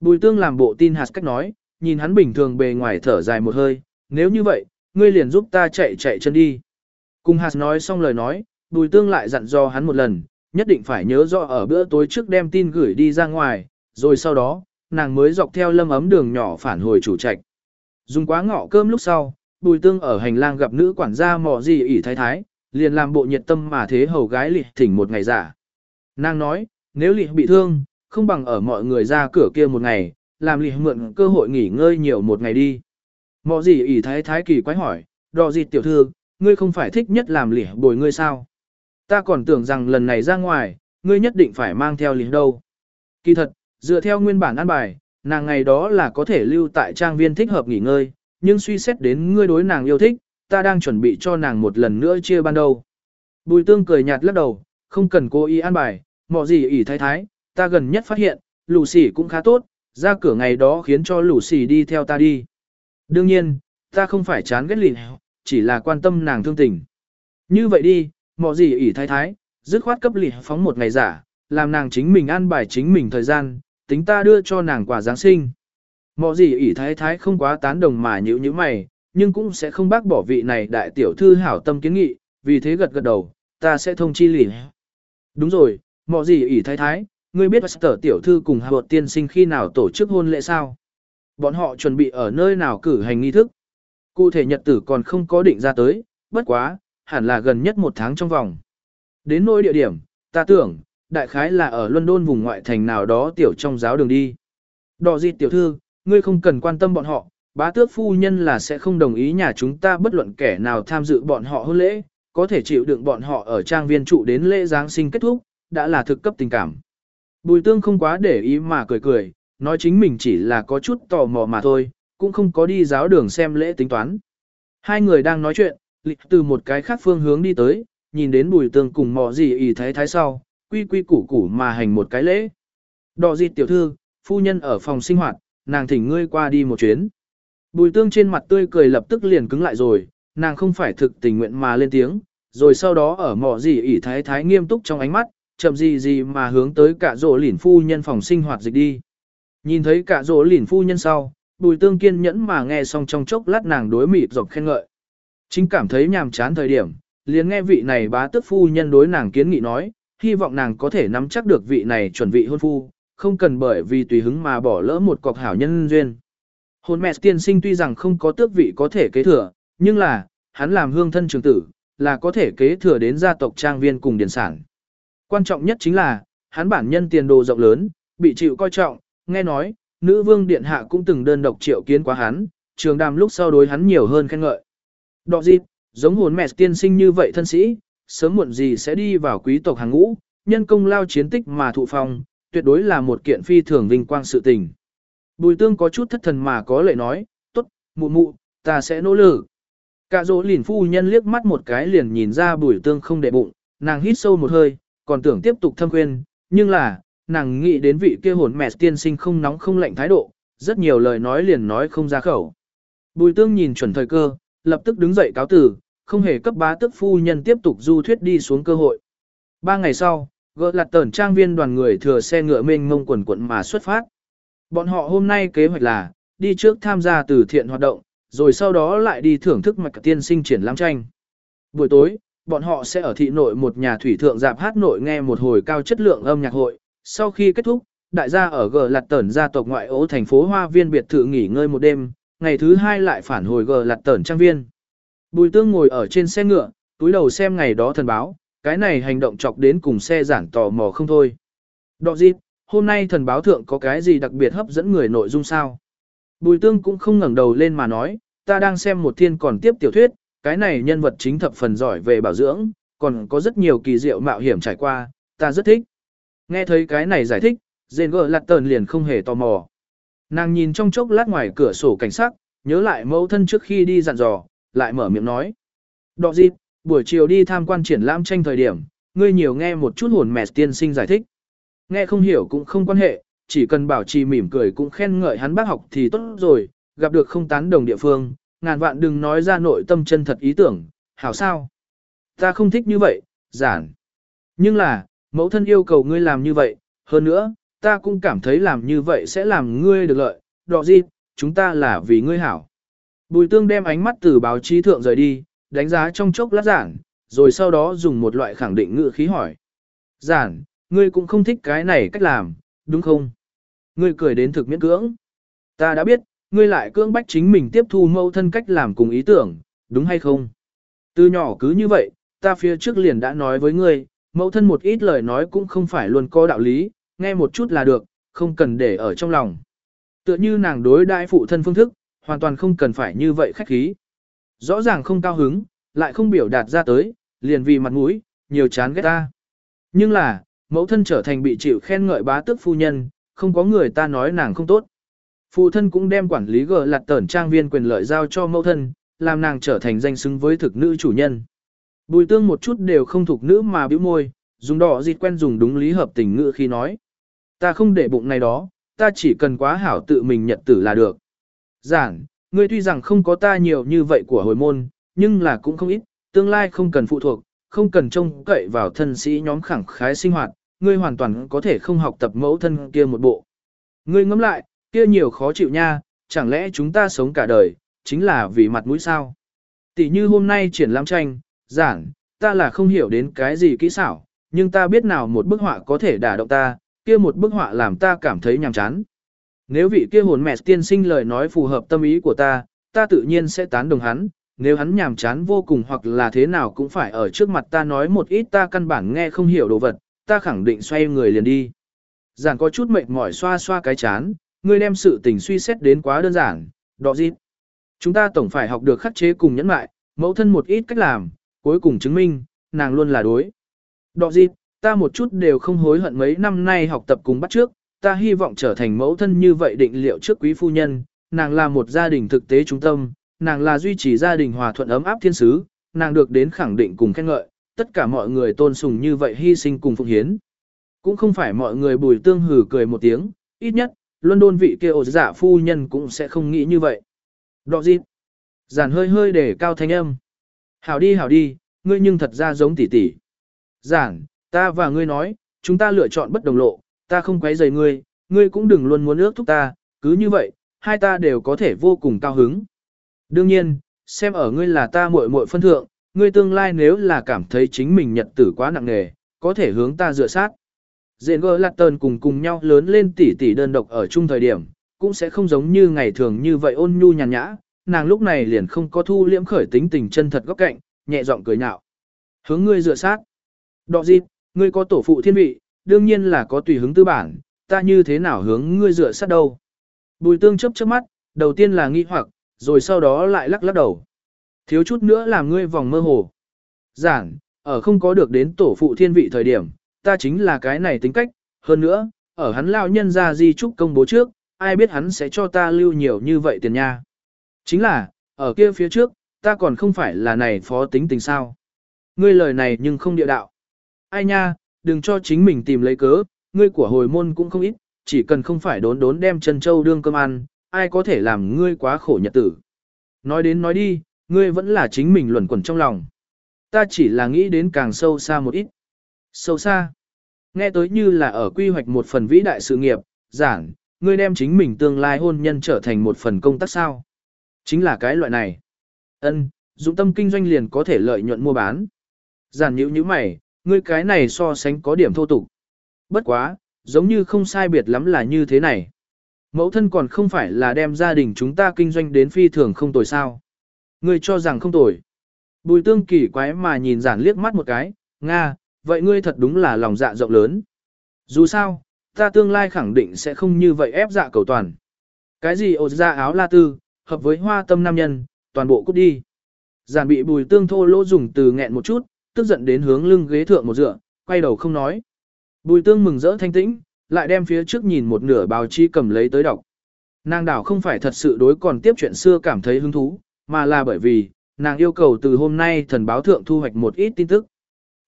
Bùi tương làm bộ tin hạt cách nói, nhìn hắn bình thường bề ngoài thở dài một hơi, nếu như vậy, ngươi liền giúp ta chạy chạy chân đi. Cùng hạt nói xong lời nói, bùi tương lại dặn dò hắn một lần, nhất định phải nhớ rõ ở bữa tối trước đem tin gửi đi ra ngoài, rồi sau đó, nàng mới dọc theo lâm ấm đường nhỏ phản hồi chủ trạch. Dùng quá ngọ cơm lúc sau, bùi tương ở hành lang gặp nữ quản gia mò gì ỉ thái thái, liền làm bộ nhiệt tâm mà thế hầu gái lị thỉnh một ngày giả. Nàng nói, nếu lị bị thương, không bằng ở mọi người ra cửa kia một ngày, làm lị mượn cơ hội nghỉ ngơi nhiều một ngày đi. Mọ gì ỉ thái thái kỳ quái hỏi, đò gì tiểu thư, ngươi không phải thích nhất làm lỉa bồi ngươi sao? Ta còn tưởng rằng lần này ra ngoài, ngươi nhất định phải mang theo lỉa đâu. Kỳ thật, dựa theo nguyên bản an bài, nàng ngày đó là có thể lưu tại trang viên thích hợp nghỉ ngơi, nhưng suy xét đến ngươi đối nàng yêu thích, ta đang chuẩn bị cho nàng một lần nữa chia ban đầu. Bùi tương cười nhạt lắc đầu, không cần cố ý an bài, mọ gì ỉ thái thái, ta gần nhất phát hiện, lù xỉ cũng khá tốt, ra cửa ngày đó khiến cho lù xỉ đi theo ta đi. Đương nhiên, ta không phải chán ghét lìn, chỉ là quan tâm nàng thương tình. Như vậy đi, mọ gì ỉ thái thái, dứt khoát cấp lì phóng một ngày giả, làm nàng chính mình an bài chính mình thời gian, tính ta đưa cho nàng quà Giáng sinh. Mọ gì ỉ thái thái không quá tán đồng mà nhữ như mày, nhưng cũng sẽ không bác bỏ vị này đại tiểu thư hảo tâm kiến nghị, vì thế gật gật đầu, ta sẽ thông chi lì. Đúng rồi, mọ gì ỉ thái thái, ngươi biết tờ tiểu thư cùng Hà tiên sinh khi nào tổ chức hôn lễ sao? Bọn họ chuẩn bị ở nơi nào cử hành nghi thức. Cụ thể nhật tử còn không có định ra tới, bất quá, hẳn là gần nhất một tháng trong vòng. Đến nỗi địa điểm, ta tưởng, đại khái là ở London vùng ngoại thành nào đó tiểu trong giáo đường đi. Đỏ gì tiểu thư, ngươi không cần quan tâm bọn họ, bá tước phu nhân là sẽ không đồng ý nhà chúng ta bất luận kẻ nào tham dự bọn họ hôn lễ, có thể chịu đựng bọn họ ở trang viên trụ đến lễ Giáng sinh kết thúc, đã là thực cấp tình cảm. Bùi tương không quá để ý mà cười cười, nói chính mình chỉ là có chút tò mò mà thôi, cũng không có đi giáo đường xem lễ tính toán. Hai người đang nói chuyện, lịch từ một cái khác phương hướng đi tới, nhìn đến bùi tương cùng mò gì ý thái thái sau, quy quy củ củ mà hành một cái lễ. Đỏ dịt tiểu thư, phu nhân ở phòng sinh hoạt, nàng thỉnh ngươi qua đi một chuyến. Bùi tương trên mặt tươi cười lập tức liền cứng lại rồi, nàng không phải thực tình nguyện mà lên tiếng, rồi sau đó ở mỏ gì ỉ thái thái nghiêm túc trong ánh mắt, chậm gì gì mà hướng tới cả rỗ lỉn phu nhân phòng sinh hoạt dịch đi. Nhìn thấy cả rỗ lỉn phu nhân sau, bùi tương kiên nhẫn mà nghe xong trong chốc lát nàng đối mịt dọc khen ngợi. Chính cảm thấy nhàm chán thời điểm, liền nghe vị này bá tức phu nhân đối nàng kiến nghị nói, hy vọng nàng có thể nắm chắc được vị này chuẩn vị hôn phu, không cần bởi vì tùy hứng mà bỏ lỡ một cọc hảo nhân duyên. Hôn mẹ tiên sinh tuy rằng không có tước vị có thể kế thừa, nhưng là, hắn làm hương thân trường tử, là có thể kế thừa đến gia tộc trang viên cùng điển sản. Quan trọng nhất chính là, hắn bản nhân tiền đồ rộng lớn, bị chịu coi trọng, nghe nói, nữ vương điện hạ cũng từng đơn độc triệu kiến quá hắn, trường đàm lúc sau đối hắn nhiều hơn khen ngợi. Đọ dịp, giống hồn mẹ tiên sinh như vậy thân sĩ, sớm muộn gì sẽ đi vào quý tộc hàng ngũ, nhân công lao chiến tích mà thụ phong, tuyệt đối là một kiện phi thường vinh quang sự tình. Bùi tương có chút thất thần mà có lệ nói, tốt, mụ mụ, ta sẽ nỗ lực. Cả dỗ lìn phu nhân liếc mắt một cái liền nhìn ra bùi tương không để bụng, nàng hít sâu một hơi, còn tưởng tiếp tục thâm khuyên, nhưng là, nàng nghĩ đến vị kia hồn mẹ tiên sinh không nóng không lạnh thái độ, rất nhiều lời nói liền nói không ra khẩu. Bùi tương nhìn chuẩn thời cơ, lập tức đứng dậy cáo tử, không hề cấp bá tức phu nhân tiếp tục du thuyết đi xuống cơ hội. Ba ngày sau, gỡ lạt tẩn trang viên đoàn người thừa xe ngựa mênh mông quần quận mà xuất phát. Bọn họ hôm nay kế hoạch là, đi trước tham gia từ thiện hoạt động, rồi sau đó lại đi thưởng thức mạch tiên sinh triển lãm tranh. Buổi tối, bọn họ sẽ ở thị nội một nhà thủy thượng dạp hát nội nghe một hồi cao chất lượng âm nhạc hội. Sau khi kết thúc, đại gia ở G Lạt Tẩn gia tộc ngoại ố thành phố Hoa Viên biệt thự nghỉ ngơi một đêm, ngày thứ hai lại phản hồi G Lạt Tẩn trang viên. Bùi tương ngồi ở trên xe ngựa, túi đầu xem ngày đó thần báo, cái này hành động chọc đến cùng xe giản tò mò không thôi. Đọ dịp, hôm nay thần báo thượng có cái gì đặc biệt hấp dẫn người nội dung sao? Bùi tương cũng không ngẩng đầu lên mà nói, ta đang xem một thiên còn tiếp tiểu thuyết, cái này nhân vật chính thập phần giỏi về bảo dưỡng, còn có rất nhiều kỳ diệu mạo hiểm trải qua, ta rất thích. Nghe thấy cái này giải thích, Dền gờ lặt tờn liền không hề tò mò. Nàng nhìn trong chốc lát ngoài cửa sổ cảnh sắc, nhớ lại mẫu thân trước khi đi dặn dò, lại mở miệng nói. Đọ dịp, buổi chiều đi tham quan triển lãm tranh thời điểm, ngươi nhiều nghe một chút hồn mẹ tiên sinh giải thích. Nghe không hiểu cũng không quan hệ, chỉ cần bảo trì mỉm cười cũng khen ngợi hắn bác học thì tốt rồi, gặp được không tán đồng địa phương, ngàn vạn đừng nói ra nội tâm chân thật ý tưởng, hảo sao. Ta không thích như vậy, giản. Nhưng là, mẫu thân yêu cầu ngươi làm như vậy, hơn nữa, ta cũng cảm thấy làm như vậy sẽ làm ngươi được lợi, đọ gì, chúng ta là vì ngươi hảo. Bùi tương đem ánh mắt từ báo chí thượng rời đi, đánh giá trong chốc lát giản, rồi sau đó dùng một loại khẳng định ngữ khí hỏi. Giản, ngươi cũng không thích cái này cách làm, đúng không? Ngươi cười đến thực miễn cưỡng. Ta đã biết, ngươi lại cưỡng bách chính mình tiếp thu mâu thân cách làm cùng ý tưởng, đúng hay không? Từ nhỏ cứ như vậy, ta phía trước liền đã nói với ngươi, mẫu thân một ít lời nói cũng không phải luôn có đạo lý, nghe một chút là được, không cần để ở trong lòng. Tựa như nàng đối đại phụ thân phương thức, hoàn toàn không cần phải như vậy khách khí. Rõ ràng không cao hứng, lại không biểu đạt ra tới, liền vì mặt mũi, nhiều chán ghét ta. Nhưng là, mẫu thân trở thành bị chịu khen ngợi bá tước phu nhân, không có người ta nói nàng không tốt. Phụ thân cũng đem quản lý gờ lặt tẩn trang viên quyền lợi giao cho mẫu thân, làm nàng trở thành danh xứng với thực nữ chủ nhân. Bùi tương một chút đều không thuộc nữ mà bĩu môi, dùng đỏ dịt quen dùng đúng lý hợp tình ngữ khi nói. Ta không để bụng này đó, ta chỉ cần quá hảo tự mình nhận tử là được. Giảng, ngươi tuy rằng không có ta nhiều như vậy của hồi môn, nhưng là cũng không ít, tương lai không cần phụ thuộc, không cần trông cậy vào thân sĩ nhóm khẳng khái sinh hoạt, ngươi hoàn toàn có thể không học tập mẫu thân kia một bộ. Ngươi ngẫm lại, kia nhiều khó chịu nha, chẳng lẽ chúng ta sống cả đời, chính là vì mặt mũi sao? Tỷ như hôm nay triển lãm tranh, giản ta là không hiểu đến cái gì kỹ xảo, nhưng ta biết nào một bức họa có thể đả động ta, kia một bức họa làm ta cảm thấy nhàm chán. Nếu vị kia hồn mẹ tiên sinh lời nói phù hợp tâm ý của ta, ta tự nhiên sẽ tán đồng hắn, nếu hắn nhàm chán vô cùng hoặc là thế nào cũng phải ở trước mặt ta nói một ít ta căn bản nghe không hiểu đồ vật, ta khẳng định xoay người liền đi. Giản có chút mệt mỏi xoa xoa cái chán, ngươi đem sự tình suy xét đến quá đơn giản, đọ dịp. Chúng ta tổng phải học được khắc chế cùng nhẫn mại, mẫu thân một ít cách làm, cuối cùng chứng minh, nàng luôn là đối. Đọ dịp, ta một chút đều không hối hận mấy năm nay học tập cùng bắt trước, ta hy vọng trở thành mẫu thân như vậy định liệu trước quý phu nhân, nàng là một gia đình thực tế trung tâm, nàng là duy trì gia đình hòa thuận ấm áp thiên sứ, nàng được đến khẳng định cùng khen ngợi, tất cả mọi người tôn sùng như vậy hy sinh cùng phụng hiến. Cũng không phải mọi người bùi tương hử cười một tiếng, ít nhất, London vị kia ổ giả phu nhân cũng sẽ không nghĩ như vậy. Đọ dịp. Giản hơi hơi để cao thanh âm. Hảo đi hảo đi, ngươi nhưng thật ra giống tỷ tỷ. Giản, ta và ngươi nói, chúng ta lựa chọn bất đồng lộ, ta không quấy rầy ngươi, ngươi cũng đừng luôn muốn ước thúc ta, cứ như vậy, hai ta đều có thể vô cùng cao hứng. Đương nhiên, xem ở ngươi là ta muội muội phân thượng, ngươi tương lai nếu là cảm thấy chính mình nhật tử quá nặng nề, có thể hướng ta dựa sát. Diện gơ lạc tờn cùng cùng nhau lớn lên tỷ tỷ đơn độc ở chung thời điểm, cũng sẽ không giống như ngày thường như vậy ôn nhu nhàn nhã, nàng lúc này liền không có thu liễm khởi tính tình chân thật góc cạnh, nhẹ giọng cười nhạo. Hướng ngươi dựa sát. Đọ dịp, ngươi có tổ phụ thiên vị, đương nhiên là có tùy hứng tư bản, ta như thế nào hướng ngươi dựa sát đâu. Bùi tương chấp trước mắt, đầu tiên là nghi hoặc, rồi sau đó lại lắc lắc đầu. Thiếu chút nữa làm ngươi vòng mơ hồ. Giảng, ở không có được đến tổ phụ thiên vị thời điểm, ta chính là cái này tính cách, hơn nữa, ở hắn lao nhân ra di trúc công bố trước, ai biết hắn sẽ cho ta lưu nhiều như vậy tiền nha. Chính là, ở kia phía trước, ta còn không phải là này phó tính tình sao. Ngươi lời này nhưng không địa đạo. Ai nha, đừng cho chính mình tìm lấy cớ, ngươi của hồi môn cũng không ít, chỉ cần không phải đốn đốn đem chân châu đương cơm ăn, ai có thể làm ngươi quá khổ nhật tử. Nói đến nói đi, ngươi vẫn là chính mình luẩn quẩn trong lòng. Ta chỉ là nghĩ đến càng sâu xa một ít. Sâu xa. Nghe tới như là ở quy hoạch một phần vĩ đại sự nghiệp, giảng, ngươi đem chính mình tương lai hôn nhân trở thành một phần công tác sao. Chính là cái loại này. ân dụng tâm kinh doanh liền có thể lợi nhuận mua bán. Giản nhữ như mày, ngươi cái này so sánh có điểm thô tục. Bất quá, giống như không sai biệt lắm là như thế này. Mẫu thân còn không phải là đem gia đình chúng ta kinh doanh đến phi thường không tồi sao. Ngươi cho rằng không tồi. Bùi tương kỳ quái mà nhìn giản liếc mắt một cái, Nga, vậy ngươi thật đúng là lòng dạ rộng lớn. Dù sao, ta tương lai khẳng định sẽ không như vậy ép dạ cầu toàn. Cái gì ột ra dạ áo la tư, hợp với hoa tâm nam nhân, toàn bộ cút đi. Giản bị bùi tương thô lỗ dùng từ nghẹn một chút, tức giận đến hướng lưng ghế thượng một dựa, quay đầu không nói. Bùi tương mừng rỡ thanh tĩnh, lại đem phía trước nhìn một nửa báo chí cầm lấy tới đọc. Nàng đảo không phải thật sự đối còn tiếp chuyện xưa cảm thấy hứng thú, mà là bởi vì, nàng yêu cầu từ hôm nay thần báo thượng thu hoạch một ít tin tức.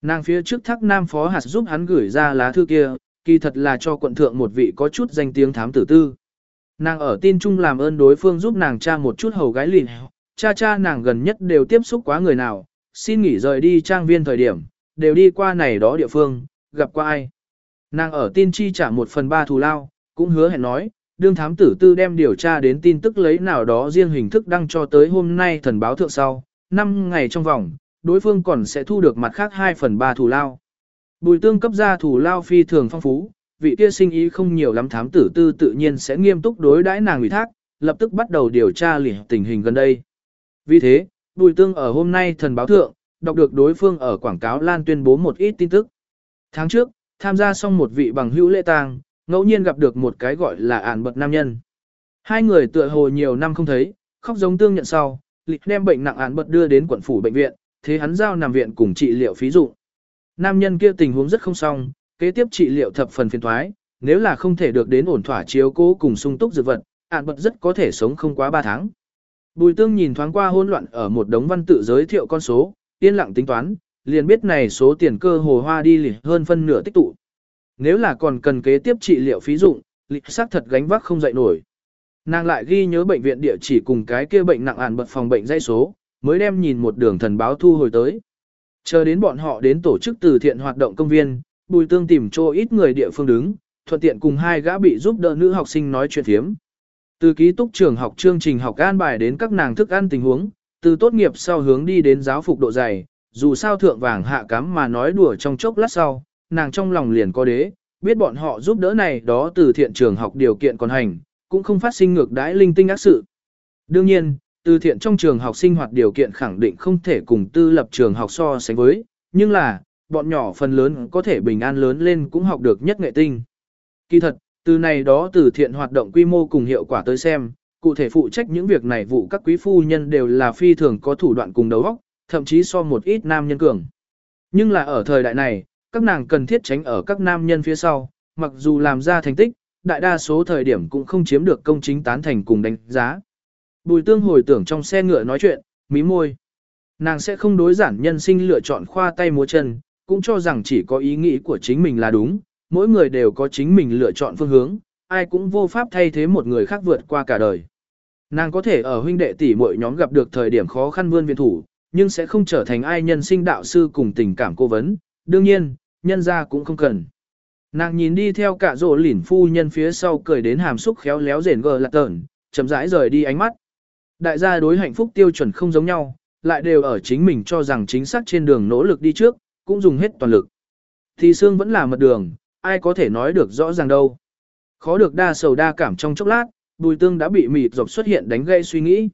Nàng phía trước thắc nam phó hạt giúp hắn gửi ra lá thư kia, kỳ thật là cho quận thượng một vị có chút danh tiếng thám tử tư. Nàng ở tin chung làm ơn đối phương giúp nàng cha một chút hầu gái lìn, cha cha nàng gần nhất đều tiếp xúc quá người nào, xin nghỉ rời đi trang viên thời điểm, đều đi qua này đó địa phương, gặp qua ai. Nàng ở tin chi trả một phần ba thù lao, cũng hứa hẹn nói, đương thám tử tư đem điều tra đến tin tức lấy nào đó riêng hình thức đăng cho tới hôm nay thần báo thượng sau, 5 ngày trong vòng, đối phương còn sẽ thu được mặt khác 2 phần 3 thù lao. Bùi tương cấp ra thù lao phi thường phong phú, vị kia sinh ý không nhiều lắm thám tử tư tự nhiên sẽ nghiêm túc đối đãi nàng ủy thác, lập tức bắt đầu điều tra lỉ tình hình gần đây. Vì thế, bùi tương ở hôm nay thần báo thượng, đọc được đối phương ở quảng cáo lan tuyên bố một ít tin tức. Tháng trước, tham gia xong một vị bằng hữu lễ tang, ngẫu nhiên gặp được một cái gọi là ản bật nam nhân. Hai người tựa hồ nhiều năm không thấy, khóc giống tương nhận sau, lịch đem bệnh nặng ản bật đưa đến quận phủ bệnh viện, thế hắn giao nằm viện cùng trị liệu phí dụ. Nam nhân kia tình huống rất không xong, kế tiếp trị liệu thập phần phiền thoái, nếu là không thể được đến ổn thỏa chiếu cố cùng sung túc dược vật, ản bật rất có thể sống không quá 3 tháng. Bùi tương nhìn thoáng qua hỗn loạn ở một đống văn tự giới thiệu con số, yên lặng tính toán, liền biết này số tiền cơ hồ hoa đi lì hơn phân nửa tích tụ. Nếu là còn cần kế tiếp trị liệu phí dụng, lịch xác thật gánh vác không dậy nổi. Nàng lại ghi nhớ bệnh viện địa chỉ cùng cái kia bệnh nặng ản bật phòng bệnh dây số, mới đem nhìn một đường thần báo thu hồi tới. Chờ đến bọn họ đến tổ chức từ thiện hoạt động công viên, bùi tương tìm chỗ ít người địa phương đứng, thuận tiện cùng hai gã bị giúp đỡ nữ học sinh nói chuyện thiếm. Từ ký túc trường học chương trình học an bài đến các nàng thức ăn tình huống, từ tốt nghiệp sau hướng đi đến giáo phục độ dày, dù sao thượng vàng hạ cám mà nói đùa trong chốc lát sau, nàng trong lòng liền có đế, biết bọn họ giúp đỡ này đó từ thiện trường học điều kiện còn hành, cũng không phát sinh ngược đãi linh tinh ác sự. Đương nhiên, từ thiện trong trường học sinh hoạt điều kiện khẳng định không thể cùng tư lập trường học so sánh với, nhưng là, bọn nhỏ phần lớn có thể bình an lớn lên cũng học được nhất nghệ tinh. Kỳ thật, từ này đó từ thiện hoạt động quy mô cùng hiệu quả tới xem, cụ thể phụ trách những việc này vụ các quý phu nhân đều là phi thường có thủ đoạn cùng đầu óc, thậm chí so một ít nam nhân cường. Nhưng là ở thời đại này, các nàng cần thiết tránh ở các nam nhân phía sau, mặc dù làm ra thành tích, đại đa số thời điểm cũng không chiếm được công chính tán thành cùng đánh giá. Bùi tương hồi tưởng trong xe ngựa nói chuyện, mí môi. Nàng sẽ không đối giản nhân sinh lựa chọn khoa tay múa chân, cũng cho rằng chỉ có ý nghĩ của chính mình là đúng, mỗi người đều có chính mình lựa chọn phương hướng, ai cũng vô pháp thay thế một người khác vượt qua cả đời. Nàng có thể ở huynh đệ tỷ muội nhóm gặp được thời điểm khó khăn vươn viện thủ, nhưng sẽ không trở thành ai nhân sinh đạo sư cùng tình cảm cô vấn, đương nhiên, nhân ra cũng không cần. Nàng nhìn đi theo cả rổ lỉn phu nhân phía sau cười đến hàm xúc khéo léo rền gờ lạc tởn, chậm rãi rời đi ánh mắt. Đại gia đối hạnh phúc tiêu chuẩn không giống nhau, lại đều ở chính mình cho rằng chính xác trên đường nỗ lực đi trước, cũng dùng hết toàn lực. Thì xương vẫn là mật đường, ai có thể nói được rõ ràng đâu. Khó được đa sầu đa cảm trong chốc lát, bùi tương đã bị mịt dọc xuất hiện đánh gây suy nghĩ.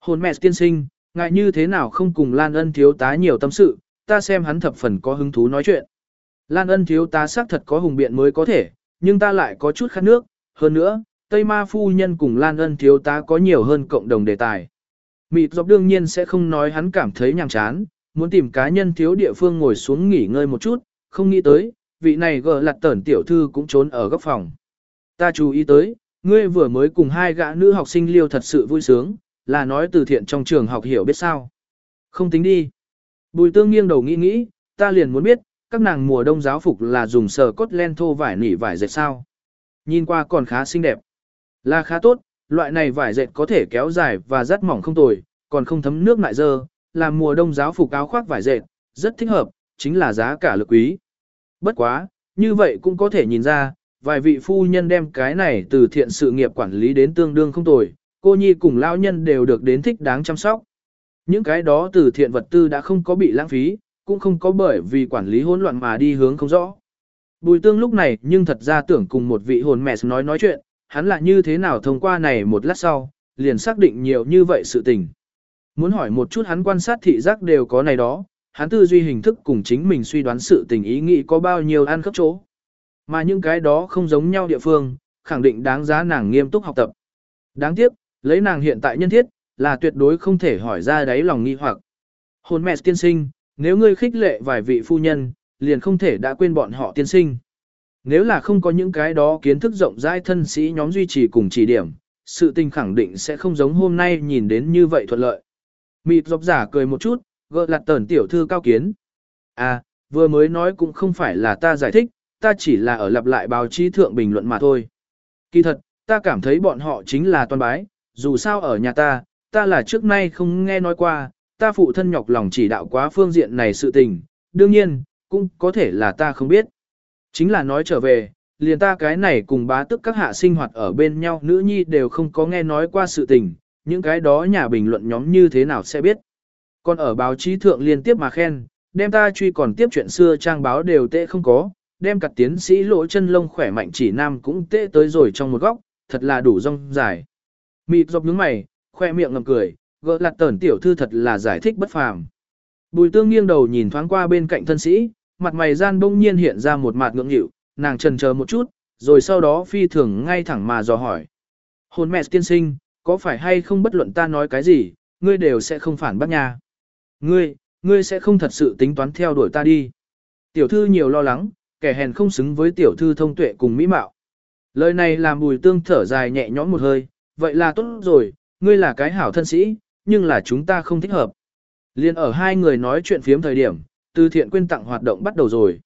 Hồn mẹ tiên sinh, ngại như thế nào không cùng Lan ân thiếu tá nhiều tâm sự, ta xem hắn thập phần có hứng thú nói chuyện. Lan ân thiếu tá xác thật có hùng biện mới có thể, nhưng ta lại có chút khát nước, hơn nữa, Tây Ma phu nhân cùng Lan ân thiếu tá có nhiều hơn cộng đồng đề tài. Mịt dọc đương nhiên sẽ không nói hắn cảm thấy nhàm chán, muốn tìm cá nhân thiếu địa phương ngồi xuống nghỉ ngơi một chút, không nghĩ tới, vị này gờ lặt tẩn tiểu thư cũng trốn ở góc phòng. Ta chú ý tới, ngươi vừa mới cùng hai gã nữ học sinh liêu thật sự vui sướng, là nói từ thiện trong trường học hiểu biết sao. Không tính đi. Bùi tương nghiêng đầu nghĩ nghĩ, ta liền muốn biết, các nàng mùa đông giáo phục là dùng sờ cốt len thô vải nỉ vải dệt sao. Nhìn qua còn khá xinh đẹp. Là khá tốt, loại này vải dệt có thể kéo dài và rất mỏng không tồi, còn không thấm nước lại dơ, là mùa đông giáo phục áo khoác vải dệt, rất thích hợp, chính là giá cả lực quý. Bất quá, như vậy cũng có thể nhìn ra, vài vị phu nhân đem cái này từ thiện sự nghiệp quản lý đến tương đương không tồi, cô nhi cùng lao nhân đều được đến thích đáng chăm sóc. Những cái đó từ thiện vật tư đã không có bị lãng phí, cũng không có bởi vì quản lý hỗn loạn mà đi hướng không rõ. Bùi tương lúc này nhưng thật ra tưởng cùng một vị hồn mẹ nói nói chuyện, hắn là như thế nào thông qua này một lát sau, liền xác định nhiều như vậy sự tình. Muốn hỏi một chút hắn quan sát thị giác đều có này đó, hắn tư duy hình thức cùng chính mình suy đoán sự tình ý nghĩ có bao nhiêu ăn khớp chỗ. Mà những cái đó không giống nhau địa phương, khẳng định đáng giá nàng nghiêm túc học tập. Đáng tiếc, lấy nàng hiện tại nhân thiết, là tuyệt đối không thể hỏi ra đáy lòng nghi hoặc. Hồn mẹ tiên sinh, nếu ngươi khích lệ vài vị phu nhân, liền không thể đã quên bọn họ tiên sinh. Nếu là không có những cái đó kiến thức rộng rãi thân sĩ nhóm duy trì cùng chỉ điểm, sự tình khẳng định sẽ không giống hôm nay nhìn đến như vậy thuận lợi. Mịt dọc giả cười một chút, gỡ lặt tẩn tiểu thư cao kiến. À, vừa mới nói cũng không phải là ta giải thích, ta chỉ là ở lặp lại báo chí thượng bình luận mà thôi. Kỳ thật, ta cảm thấy bọn họ chính là toàn bái, dù sao ở nhà ta, ta là trước nay không nghe nói qua, ta phụ thân nhọc lòng chỉ đạo quá phương diện này sự tình, đương nhiên, cũng có thể là ta không biết. Chính là nói trở về, liền ta cái này cùng bá tức các hạ sinh hoạt ở bên nhau nữ nhi đều không có nghe nói qua sự tình, những cái đó nhà bình luận nhóm như thế nào sẽ biết. Còn ở báo chí thượng liên tiếp mà khen, đem ta truy còn tiếp chuyện xưa trang báo đều tệ không có, đem cặt tiến sĩ lỗ chân lông khỏe mạnh chỉ nam cũng tệ tới rồi trong một góc, thật là đủ rong dài. Mịt dọc nhướng mày, khoe miệng ngầm cười, gỡ lạt tẩn tiểu thư thật là giải thích bất phàm. Bùi tương nghiêng đầu nhìn thoáng qua bên cạnh thân sĩ, mặt mày gian bỗng nhiên hiện ra một mặt ngưỡng nghịu, nàng trần chờ một chút, rồi sau đó phi thường ngay thẳng mà dò hỏi. Hồn mẹ tiên sinh, có phải hay không bất luận ta nói cái gì, ngươi đều sẽ không phản bác nha. Ngươi, ngươi sẽ không thật sự tính toán theo đuổi ta đi. Tiểu thư nhiều lo lắng, kẻ hèn không xứng với tiểu thư thông tuệ cùng mỹ mạo. Lời này làm bùi tương thở dài nhẹ nhõm một hơi, vậy là tốt rồi, ngươi là cái hảo thân sĩ, nhưng là chúng ta không thích hợp. Liên ở hai người nói chuyện phiếm thời điểm, từ thiện quyên tặng hoạt động bắt đầu rồi.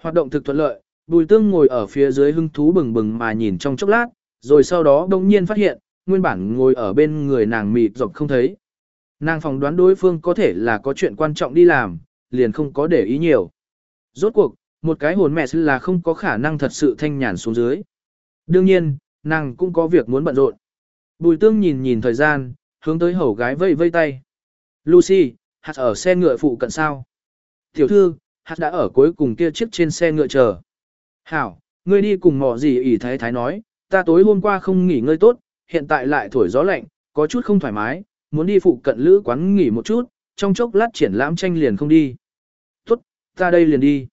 Hoạt động thực thuận lợi, bùi tương ngồi ở phía dưới hưng thú bừng bừng mà nhìn trong chốc lát, rồi sau đó đông nhiên phát hiện, nguyên bản ngồi ở bên người nàng mịt dọc không thấy. Nàng phỏng đoán đối phương có thể là có chuyện quan trọng đi làm, liền không có để ý nhiều. Rốt cuộc, một cái hồn mẹ là không có khả năng thật sự thanh nhàn xuống dưới. Đương nhiên, nàng cũng có việc muốn bận rộn. Bùi tương nhìn nhìn thời gian, hướng tới hầu gái vây vây tay. Lucy, hạt ở xe ngựa phụ cận sao? Tiểu thư, hạt đã ở cuối cùng kia chiếc trên xe ngựa chờ. Hảo, ngươi đi cùng mỏ gì ỉ thái thái nói, ta tối hôm qua không nghỉ ngơi tốt, hiện tại lại thổi gió lạnh, có chút không thoải mái, muốn đi phụ cận lữ quán nghỉ một chút, trong chốc lát triển lãm tranh liền không đi. Tốt, ta đây liền đi.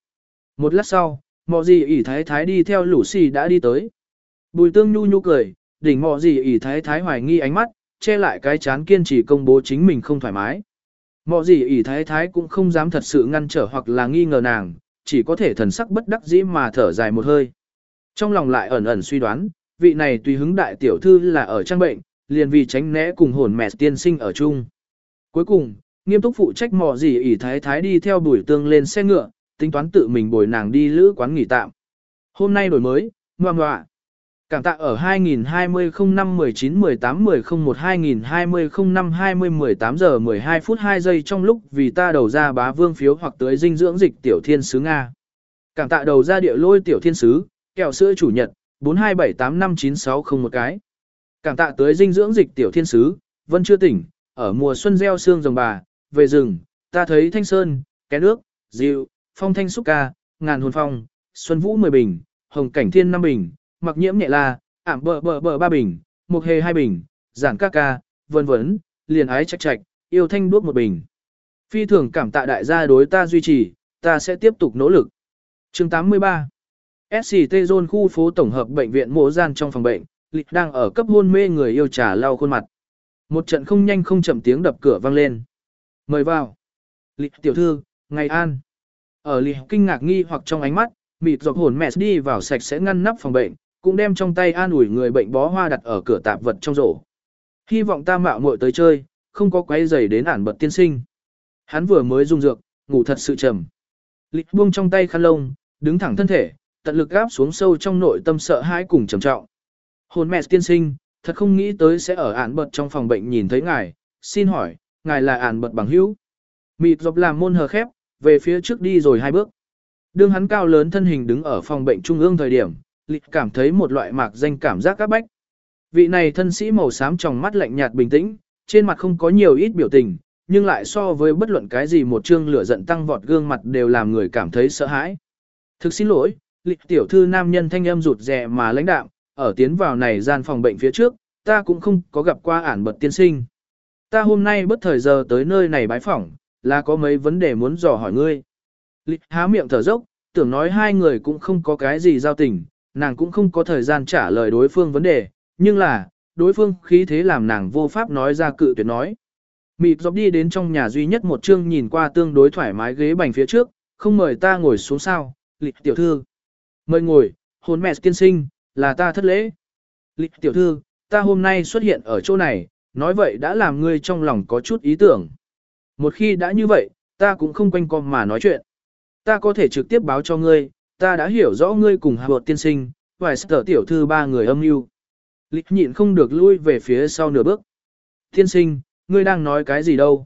Một lát sau, mọ gì ỉ thái thái đi theo lũ xì đã đi tới. Bùi tương nhu nhu cười, đỉnh mọ gì ỉ thái thái hoài nghi ánh mắt, che lại cái chán kiên trì công bố chính mình không thoải mái. Mọ gì ỉ thái thái cũng không dám thật sự ngăn trở hoặc là nghi ngờ nàng, chỉ có thể thần sắc bất đắc dĩ mà thở dài một hơi. Trong lòng lại ẩn ẩn suy đoán, vị này tùy hứng đại tiểu thư là ở trang bệnh, liền vì tránh né cùng hồn mẹ tiên sinh ở chung. Cuối cùng, nghiêm túc phụ trách mò gì ỉ thái thái đi theo bùi tương lên xe ngựa, tính toán tự mình bồi nàng đi lữ quán nghỉ tạm. Hôm nay đổi mới, ngoà ngoạ. Cảm tạ ở 2020 05 19 18 10 01 2020 05 20 18 giờ 12 phút 2 giây trong lúc vì ta đầu ra bá vương phiếu hoặc tới dinh dưỡng dịch tiểu thiên sứ Nga. Cảm tạ đầu ra địa lôi tiểu thiên sứ, kẹo sữa chủ nhật, 427859601 một cái. Cảm tạ tới dinh dưỡng dịch tiểu thiên sứ, vân chưa tỉnh, ở mùa xuân gieo xương rồng bà, về rừng, ta thấy thanh sơn, cái nước, dịu, phong thanh xúc ca, ngàn hồn phong, xuân vũ mười bình, hồng cảnh thiên năm bình, mặc nhiễm nhẹ la, ảm bờ bờ bờ ba bình, mục hề hai bình, giản ca ca, vân vấn, liền ái trạch trạch, yêu thanh đuốc một bình. Phi thường cảm tạ đại gia đối ta duy trì, ta sẽ tiếp tục nỗ lực. chương 83 SCT Zone khu phố tổng hợp bệnh viện mộ gian trong phòng bệnh, lịch đang ở cấp hôn mê người yêu trà lau khuôn mặt. Một trận không nhanh không chậm tiếng đập cửa vang lên. Mời vào. Lịch tiểu thư, ngày an. Ở lịch kinh ngạc nghi hoặc trong ánh mắt, mịt dọc hồn mẹ đi vào sạch sẽ ngăn nắp phòng bệnh, cũng đem trong tay an ủi người bệnh bó hoa đặt ở cửa tạp vật trong rổ. Hy vọng ta mạo muội tới chơi, không có quấy rầy đến ản bật tiên sinh. Hắn vừa mới dùng dược, ngủ thật sự trầm. Lịch buông trong tay khăn lông, đứng thẳng thân thể, tận lực gáp xuống sâu trong nội tâm sợ hãi cùng trầm trọng. Hồn mẹ tiên sinh, thật không nghĩ tới sẽ ở ản bật trong phòng bệnh nhìn thấy ngài, xin hỏi, ngài là ản bật bằng hữu. Mịt dọc làm môn hờ khép, về phía trước đi rồi hai bước. Đương hắn cao lớn thân hình đứng ở phòng bệnh trung ương thời điểm, lịch cảm thấy một loại mạc danh cảm giác các bách. Vị này thân sĩ màu xám trong mắt lạnh nhạt bình tĩnh, trên mặt không có nhiều ít biểu tình, nhưng lại so với bất luận cái gì một chương lửa giận tăng vọt gương mặt đều làm người cảm thấy sợ hãi. Thực xin lỗi, lịch tiểu thư nam nhân thanh âm rụt rè mà lãnh đạm, ở tiến vào này gian phòng bệnh phía trước, ta cũng không có gặp qua ản bật tiên sinh. Ta hôm nay bất thời giờ tới nơi này bái phỏng, là có mấy vấn đề muốn dò hỏi ngươi. Lịch há miệng thở dốc, tưởng nói hai người cũng không có cái gì giao tình, nàng cũng không có thời gian trả lời đối phương vấn đề, nhưng là, đối phương khí thế làm nàng vô pháp nói ra cự tuyệt nói. Mịp dọc đi đến trong nhà duy nhất một chương nhìn qua tương đối thoải mái ghế bành phía trước, không mời ta ngồi xuống sao, lịch tiểu thư. Mời ngồi, hồn mẹ tiên sinh, là ta thất lễ. Lịch tiểu thư, ta hôm nay xuất hiện ở chỗ này, nói vậy đã làm ngươi trong lòng có chút ý tưởng. Một khi đã như vậy, ta cũng không quanh co mà nói chuyện. Ta có thể trực tiếp báo cho ngươi, ta đã hiểu rõ ngươi cùng hạ bột tiên sinh, vài sở tiểu thư ba người âm mưu. Lịch nhịn không được lui về phía sau nửa bước. Tiên sinh, ngươi đang nói cái gì đâu?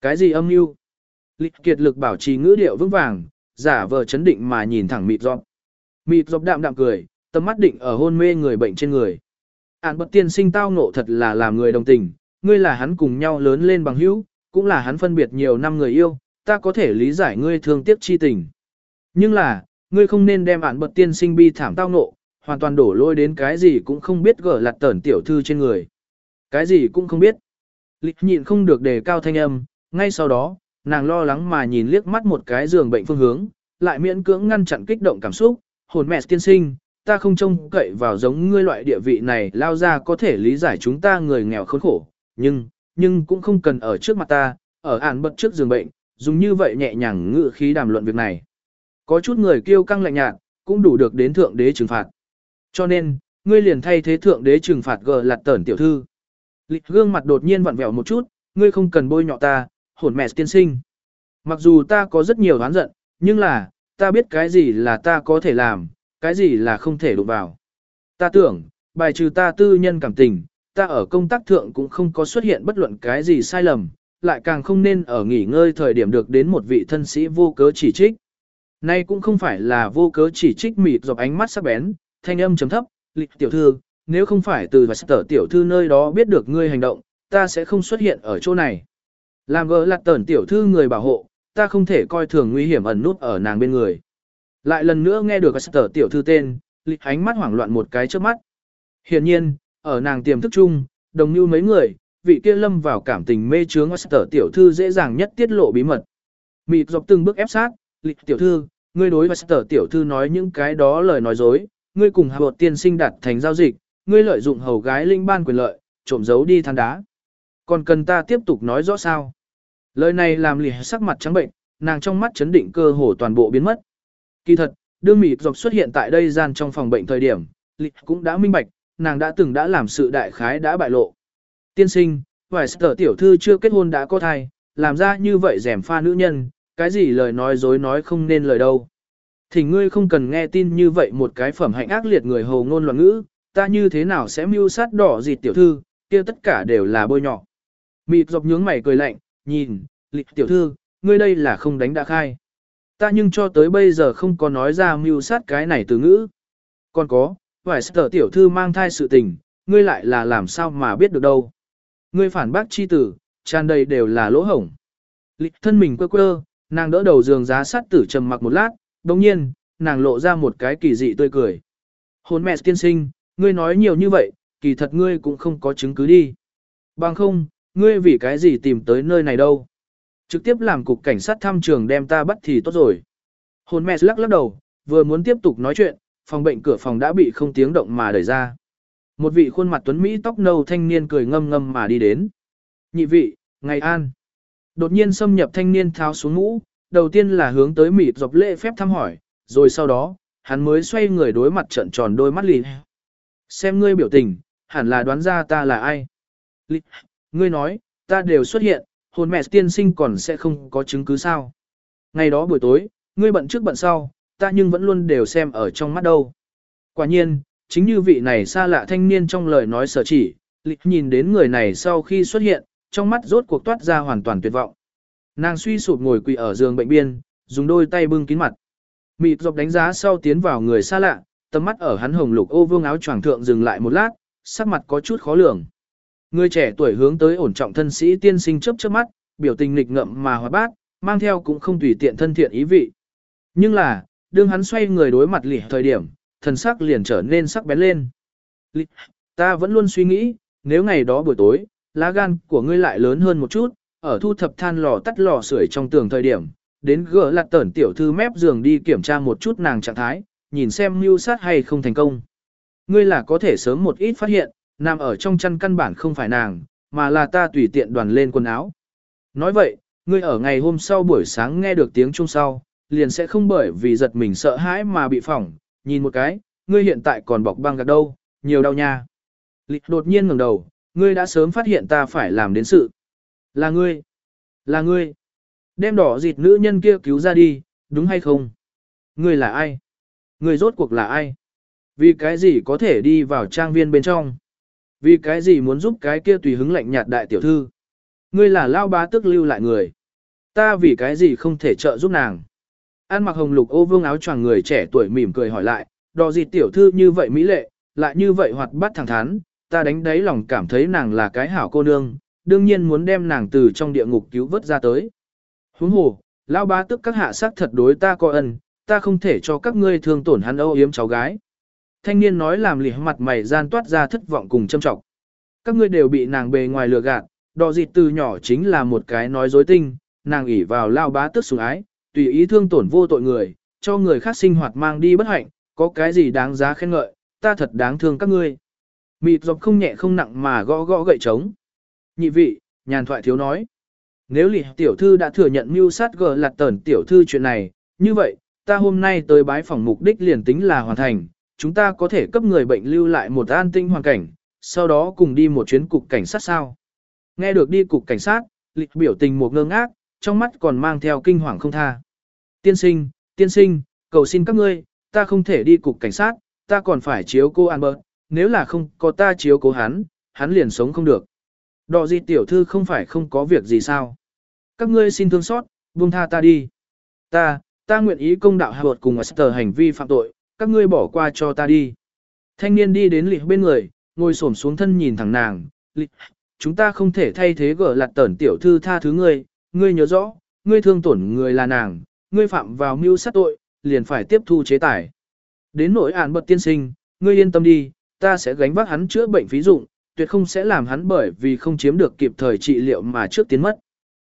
Cái gì âm mưu? Lịch kiệt lực bảo trì ngữ điệu vững vàng, giả vờ chấn định mà nhìn thẳng mịt dọc. Mịt dọc đạm đạm cười, tầm mắt định ở hôn mê người bệnh trên người. Ản Bất tiên sinh tao ngộ thật là làm người đồng tình, ngươi là hắn cùng nhau lớn lên bằng hữu, cũng là hắn phân biệt nhiều năm người yêu, ta có thể lý giải ngươi thương tiếc chi tình. Nhưng là, ngươi không nên đem ản Bất tiên sinh bi thảm tao ngộ, hoàn toàn đổ lôi đến cái gì cũng không biết gở lặt tẩn tiểu thư trên người. Cái gì cũng không biết. Lịch nhịn không được đề cao thanh âm, ngay sau đó, nàng lo lắng mà nhìn liếc mắt một cái giường bệnh phương hướng, lại miễn cưỡng ngăn chặn kích động cảm xúc, hồn mẹ tiên sinh, ta không trông cậy vào giống ngươi loại địa vị này lao ra có thể lý giải chúng ta người nghèo khốn khổ, nhưng, nhưng cũng không cần ở trước mặt ta, ở ản bật trước giường bệnh, dùng như vậy nhẹ nhàng ngự khí đàm luận việc này. Có chút người kêu căng lạnh nhạt, cũng đủ được đến thượng đế trừng phạt. Cho nên, ngươi liền thay thế thượng đế trừng phạt gờ lạt tẩn tiểu thư. Lịch gương mặt đột nhiên vặn vẹo một chút, ngươi không cần bôi nhọ ta, hồn mẹ tiên sinh. Mặc dù ta có rất nhiều oán giận, nhưng là, ta biết cái gì là ta có thể làm, cái gì là không thể đụng vào. Ta tưởng, bài trừ ta tư nhân cảm tình, ta ở công tác thượng cũng không có xuất hiện bất luận cái gì sai lầm, lại càng không nên ở nghỉ ngơi thời điểm được đến một vị thân sĩ vô cớ chỉ trích. Nay cũng không phải là vô cớ chỉ trích mịt dọc ánh mắt sắc bén, thanh âm chấm thấp, lịch tiểu thư, nếu không phải từ và sở tiểu thư nơi đó biết được ngươi hành động, ta sẽ không xuất hiện ở chỗ này. Làm gỡ lạc tẩn tiểu thư người bảo hộ, ta không thể coi thường nguy hiểm ẩn nút ở nàng bên người. Lại lần nữa nghe được Esther tiểu thư tên, lịch ánh mắt hoảng loạn một cái trước mắt. hiển nhiên, ở nàng tiềm thức chung, đồng như mấy người, vị kia lâm vào cảm tình mê chướng Esther tiểu thư dễ dàng nhất tiết lộ bí mật. Mịt dọc từng bước ép sát, lịch tiểu thư, ngươi đối Esther tiểu thư nói những cái đó lời nói dối, ngươi cùng hạ tiên sinh đặt thành giao dịch, ngươi lợi dụng hầu gái linh ban quyền lợi, trộm giấu đi than đá. Còn cần ta tiếp tục nói rõ sao? Lời này làm lì sắc mặt trắng bệnh, nàng trong mắt chấn định cơ hồ toàn bộ biến mất. Kỳ thật, đương mịt dọc xuất hiện tại đây gian trong phòng bệnh thời điểm, lì cũng đã minh bạch, nàng đã từng đã làm sự đại khái đã bại lộ. Tiên sinh, vài sở tiểu thư chưa kết hôn đã có thai, làm ra như vậy rèm pha nữ nhân, cái gì lời nói dối nói không nên lời đâu. Thì ngươi không cần nghe tin như vậy một cái phẩm hạnh ác liệt người hồ ngôn loạn ngữ, ta như thế nào sẽ mưu sát đỏ gì tiểu thư, kia tất cả đều là bôi nhọ. Mịt dọc nhướng mày cười lạnh, nhìn, lịch tiểu thư, ngươi đây là không đánh đã khai. Ta nhưng cho tới bây giờ không có nói ra mưu sát cái này từ ngữ. Còn có, vài sở tiểu thư mang thai sự tình, ngươi lại là làm sao mà biết được đâu. Ngươi phản bác chi tử, tràn đầy đều là lỗ hổng. Lịch thân mình quơ quơ, nàng đỡ đầu giường giá sát tử trầm mặc một lát, đồng nhiên, nàng lộ ra một cái kỳ dị tươi cười. Hồn mẹ tiên sinh, ngươi nói nhiều như vậy, kỳ thật ngươi cũng không có chứng cứ đi. Bằng không, ngươi vì cái gì tìm tới nơi này đâu. Trực tiếp làm cục cảnh sát thăm trường đem ta bắt thì tốt rồi. Hồn mẹ lắc lắc đầu, vừa muốn tiếp tục nói chuyện, phòng bệnh cửa phòng đã bị không tiếng động mà đẩy ra. Một vị khuôn mặt tuấn Mỹ tóc nâu thanh niên cười ngâm ngâm mà đi đến. Nhị vị, ngày an. Đột nhiên xâm nhập thanh niên tháo xuống mũ, đầu tiên là hướng tới mịt dọc lễ phép thăm hỏi, rồi sau đó, hắn mới xoay người đối mặt trận tròn đôi mắt lì. Xem ngươi biểu tình, hẳn là đoán ra ta là ai. Lì, ngươi nói, ta đều xuất hiện, hồn mẹ tiên sinh còn sẽ không có chứng cứ sao. Ngày đó buổi tối, ngươi bận trước bận sau, ta nhưng vẫn luôn đều xem ở trong mắt đâu. Quả nhiên, chính như vị này xa lạ thanh niên trong lời nói sở chỉ, lịch nhìn đến người này sau khi xuất hiện, trong mắt rốt cuộc toát ra hoàn toàn tuyệt vọng. Nàng suy sụp ngồi quỳ ở giường bệnh biên, dùng đôi tay bưng kín mặt. Mịt dọc đánh giá sau tiến vào người xa lạ, tầm mắt ở hắn hồng lục ô vương áo choàng thượng dừng lại một lát, sắc mặt có chút khó lường. Người trẻ tuổi hướng tới ổn trọng thân sĩ tiên sinh chớp chớp mắt, biểu tình nghịch ngậm mà hoạt bát, mang theo cũng không tùy tiện thân thiện ý vị. Nhưng là, đương hắn xoay người đối mặt lỉ thời điểm, thần sắc liền trở nên sắc bén lên. Lỉ, ta vẫn luôn suy nghĩ, nếu ngày đó buổi tối, lá gan của ngươi lại lớn hơn một chút, ở thu thập than lò tắt lò sưởi trong tường thời điểm, đến gỡ lạt tẩn tiểu thư mép giường đi kiểm tra một chút nàng trạng thái, nhìn xem mưu sát hay không thành công. Ngươi là có thể sớm một ít phát hiện, nằm ở trong chăn căn bản không phải nàng, mà là ta tùy tiện đoàn lên quần áo. Nói vậy, ngươi ở ngày hôm sau buổi sáng nghe được tiếng chuông sau, liền sẽ không bởi vì giật mình sợ hãi mà bị phỏng, nhìn một cái, ngươi hiện tại còn bọc băng gạc đâu, nhiều đau nha. Lịch đột nhiên ngẩng đầu, ngươi đã sớm phát hiện ta phải làm đến sự. Là ngươi, là ngươi. Đem đỏ dịt nữ nhân kia cứu ra đi, đúng hay không? Ngươi là ai? Ngươi rốt cuộc là ai? Vì cái gì có thể đi vào trang viên bên trong? Vì cái gì muốn giúp cái kia tùy hứng lạnh nhạt đại tiểu thư? Ngươi là lao bá tức lưu lại người. Ta vì cái gì không thể trợ giúp nàng? An mặc hồng lục ô vương áo choàng người trẻ tuổi mỉm cười hỏi lại, đò gì tiểu thư như vậy mỹ lệ, lại như vậy hoạt bát thẳng thắn, ta đánh đáy lòng cảm thấy nàng là cái hảo cô nương, đương nhiên muốn đem nàng từ trong địa ngục cứu vớt ra tới. Huống hồ, lao bá tức các hạ sắc thật đối ta có ân, ta không thể cho các ngươi thương tổn hắn âu yếm cháu gái. Thanh niên nói làm lì mặt mày gian toát ra thất vọng cùng châm trọng. Các ngươi đều bị nàng bề ngoài lừa gạt, đò dịt từ nhỏ chính là một cái nói dối tinh, nàng ỉ vào lao bá tức sủng ái, tùy ý thương tổn vô tội người, cho người khác sinh hoạt mang đi bất hạnh, có cái gì đáng giá khen ngợi, ta thật đáng thương các ngươi. Mịt dọc không nhẹ không nặng mà gõ gõ gậy trống. Nhị vị, nhàn thoại thiếu nói. Nếu lì tiểu thư đã thừa nhận mưu sát gờ lặt tẩn tiểu thư chuyện này, như vậy, ta hôm nay tới bái phòng mục đích liền tính là hoàn thành, chúng ta có thể cấp người bệnh lưu lại một an tinh hoàn cảnh, sau đó cùng đi một chuyến cục cảnh sát sao. Nghe được đi cục cảnh sát, lịch biểu tình một ngơ ngác, trong mắt còn mang theo kinh hoàng không tha. Tiên sinh, tiên sinh, cầu xin các ngươi, ta không thể đi cục cảnh sát, ta còn phải chiếu cô Albert, nếu là không có ta chiếu cố hắn, hắn liền sống không được. Đọ gì tiểu thư không phải không có việc gì sao? Các ngươi xin thương xót, buông tha ta đi. Ta, ta nguyện ý công đạo hạ cùng Esther hành vi phạm tội, các ngươi bỏ qua cho ta đi. Thanh niên đi đến lịch bên người, ngồi xổm xuống thân nhìn thẳng nàng, lịch, chúng ta không thể thay thế gỡ lặt tẩn tiểu thư tha thứ ngươi, ngươi nhớ rõ, ngươi thương tổn người là nàng, ngươi phạm vào mưu sát tội, liền phải tiếp thu chế tài. Đến nỗi án bật tiên sinh, ngươi yên tâm đi, ta sẽ gánh vác hắn chữa bệnh phí dụng, tuyệt không sẽ làm hắn bởi vì không chiếm được kịp thời trị liệu mà trước tiến mất.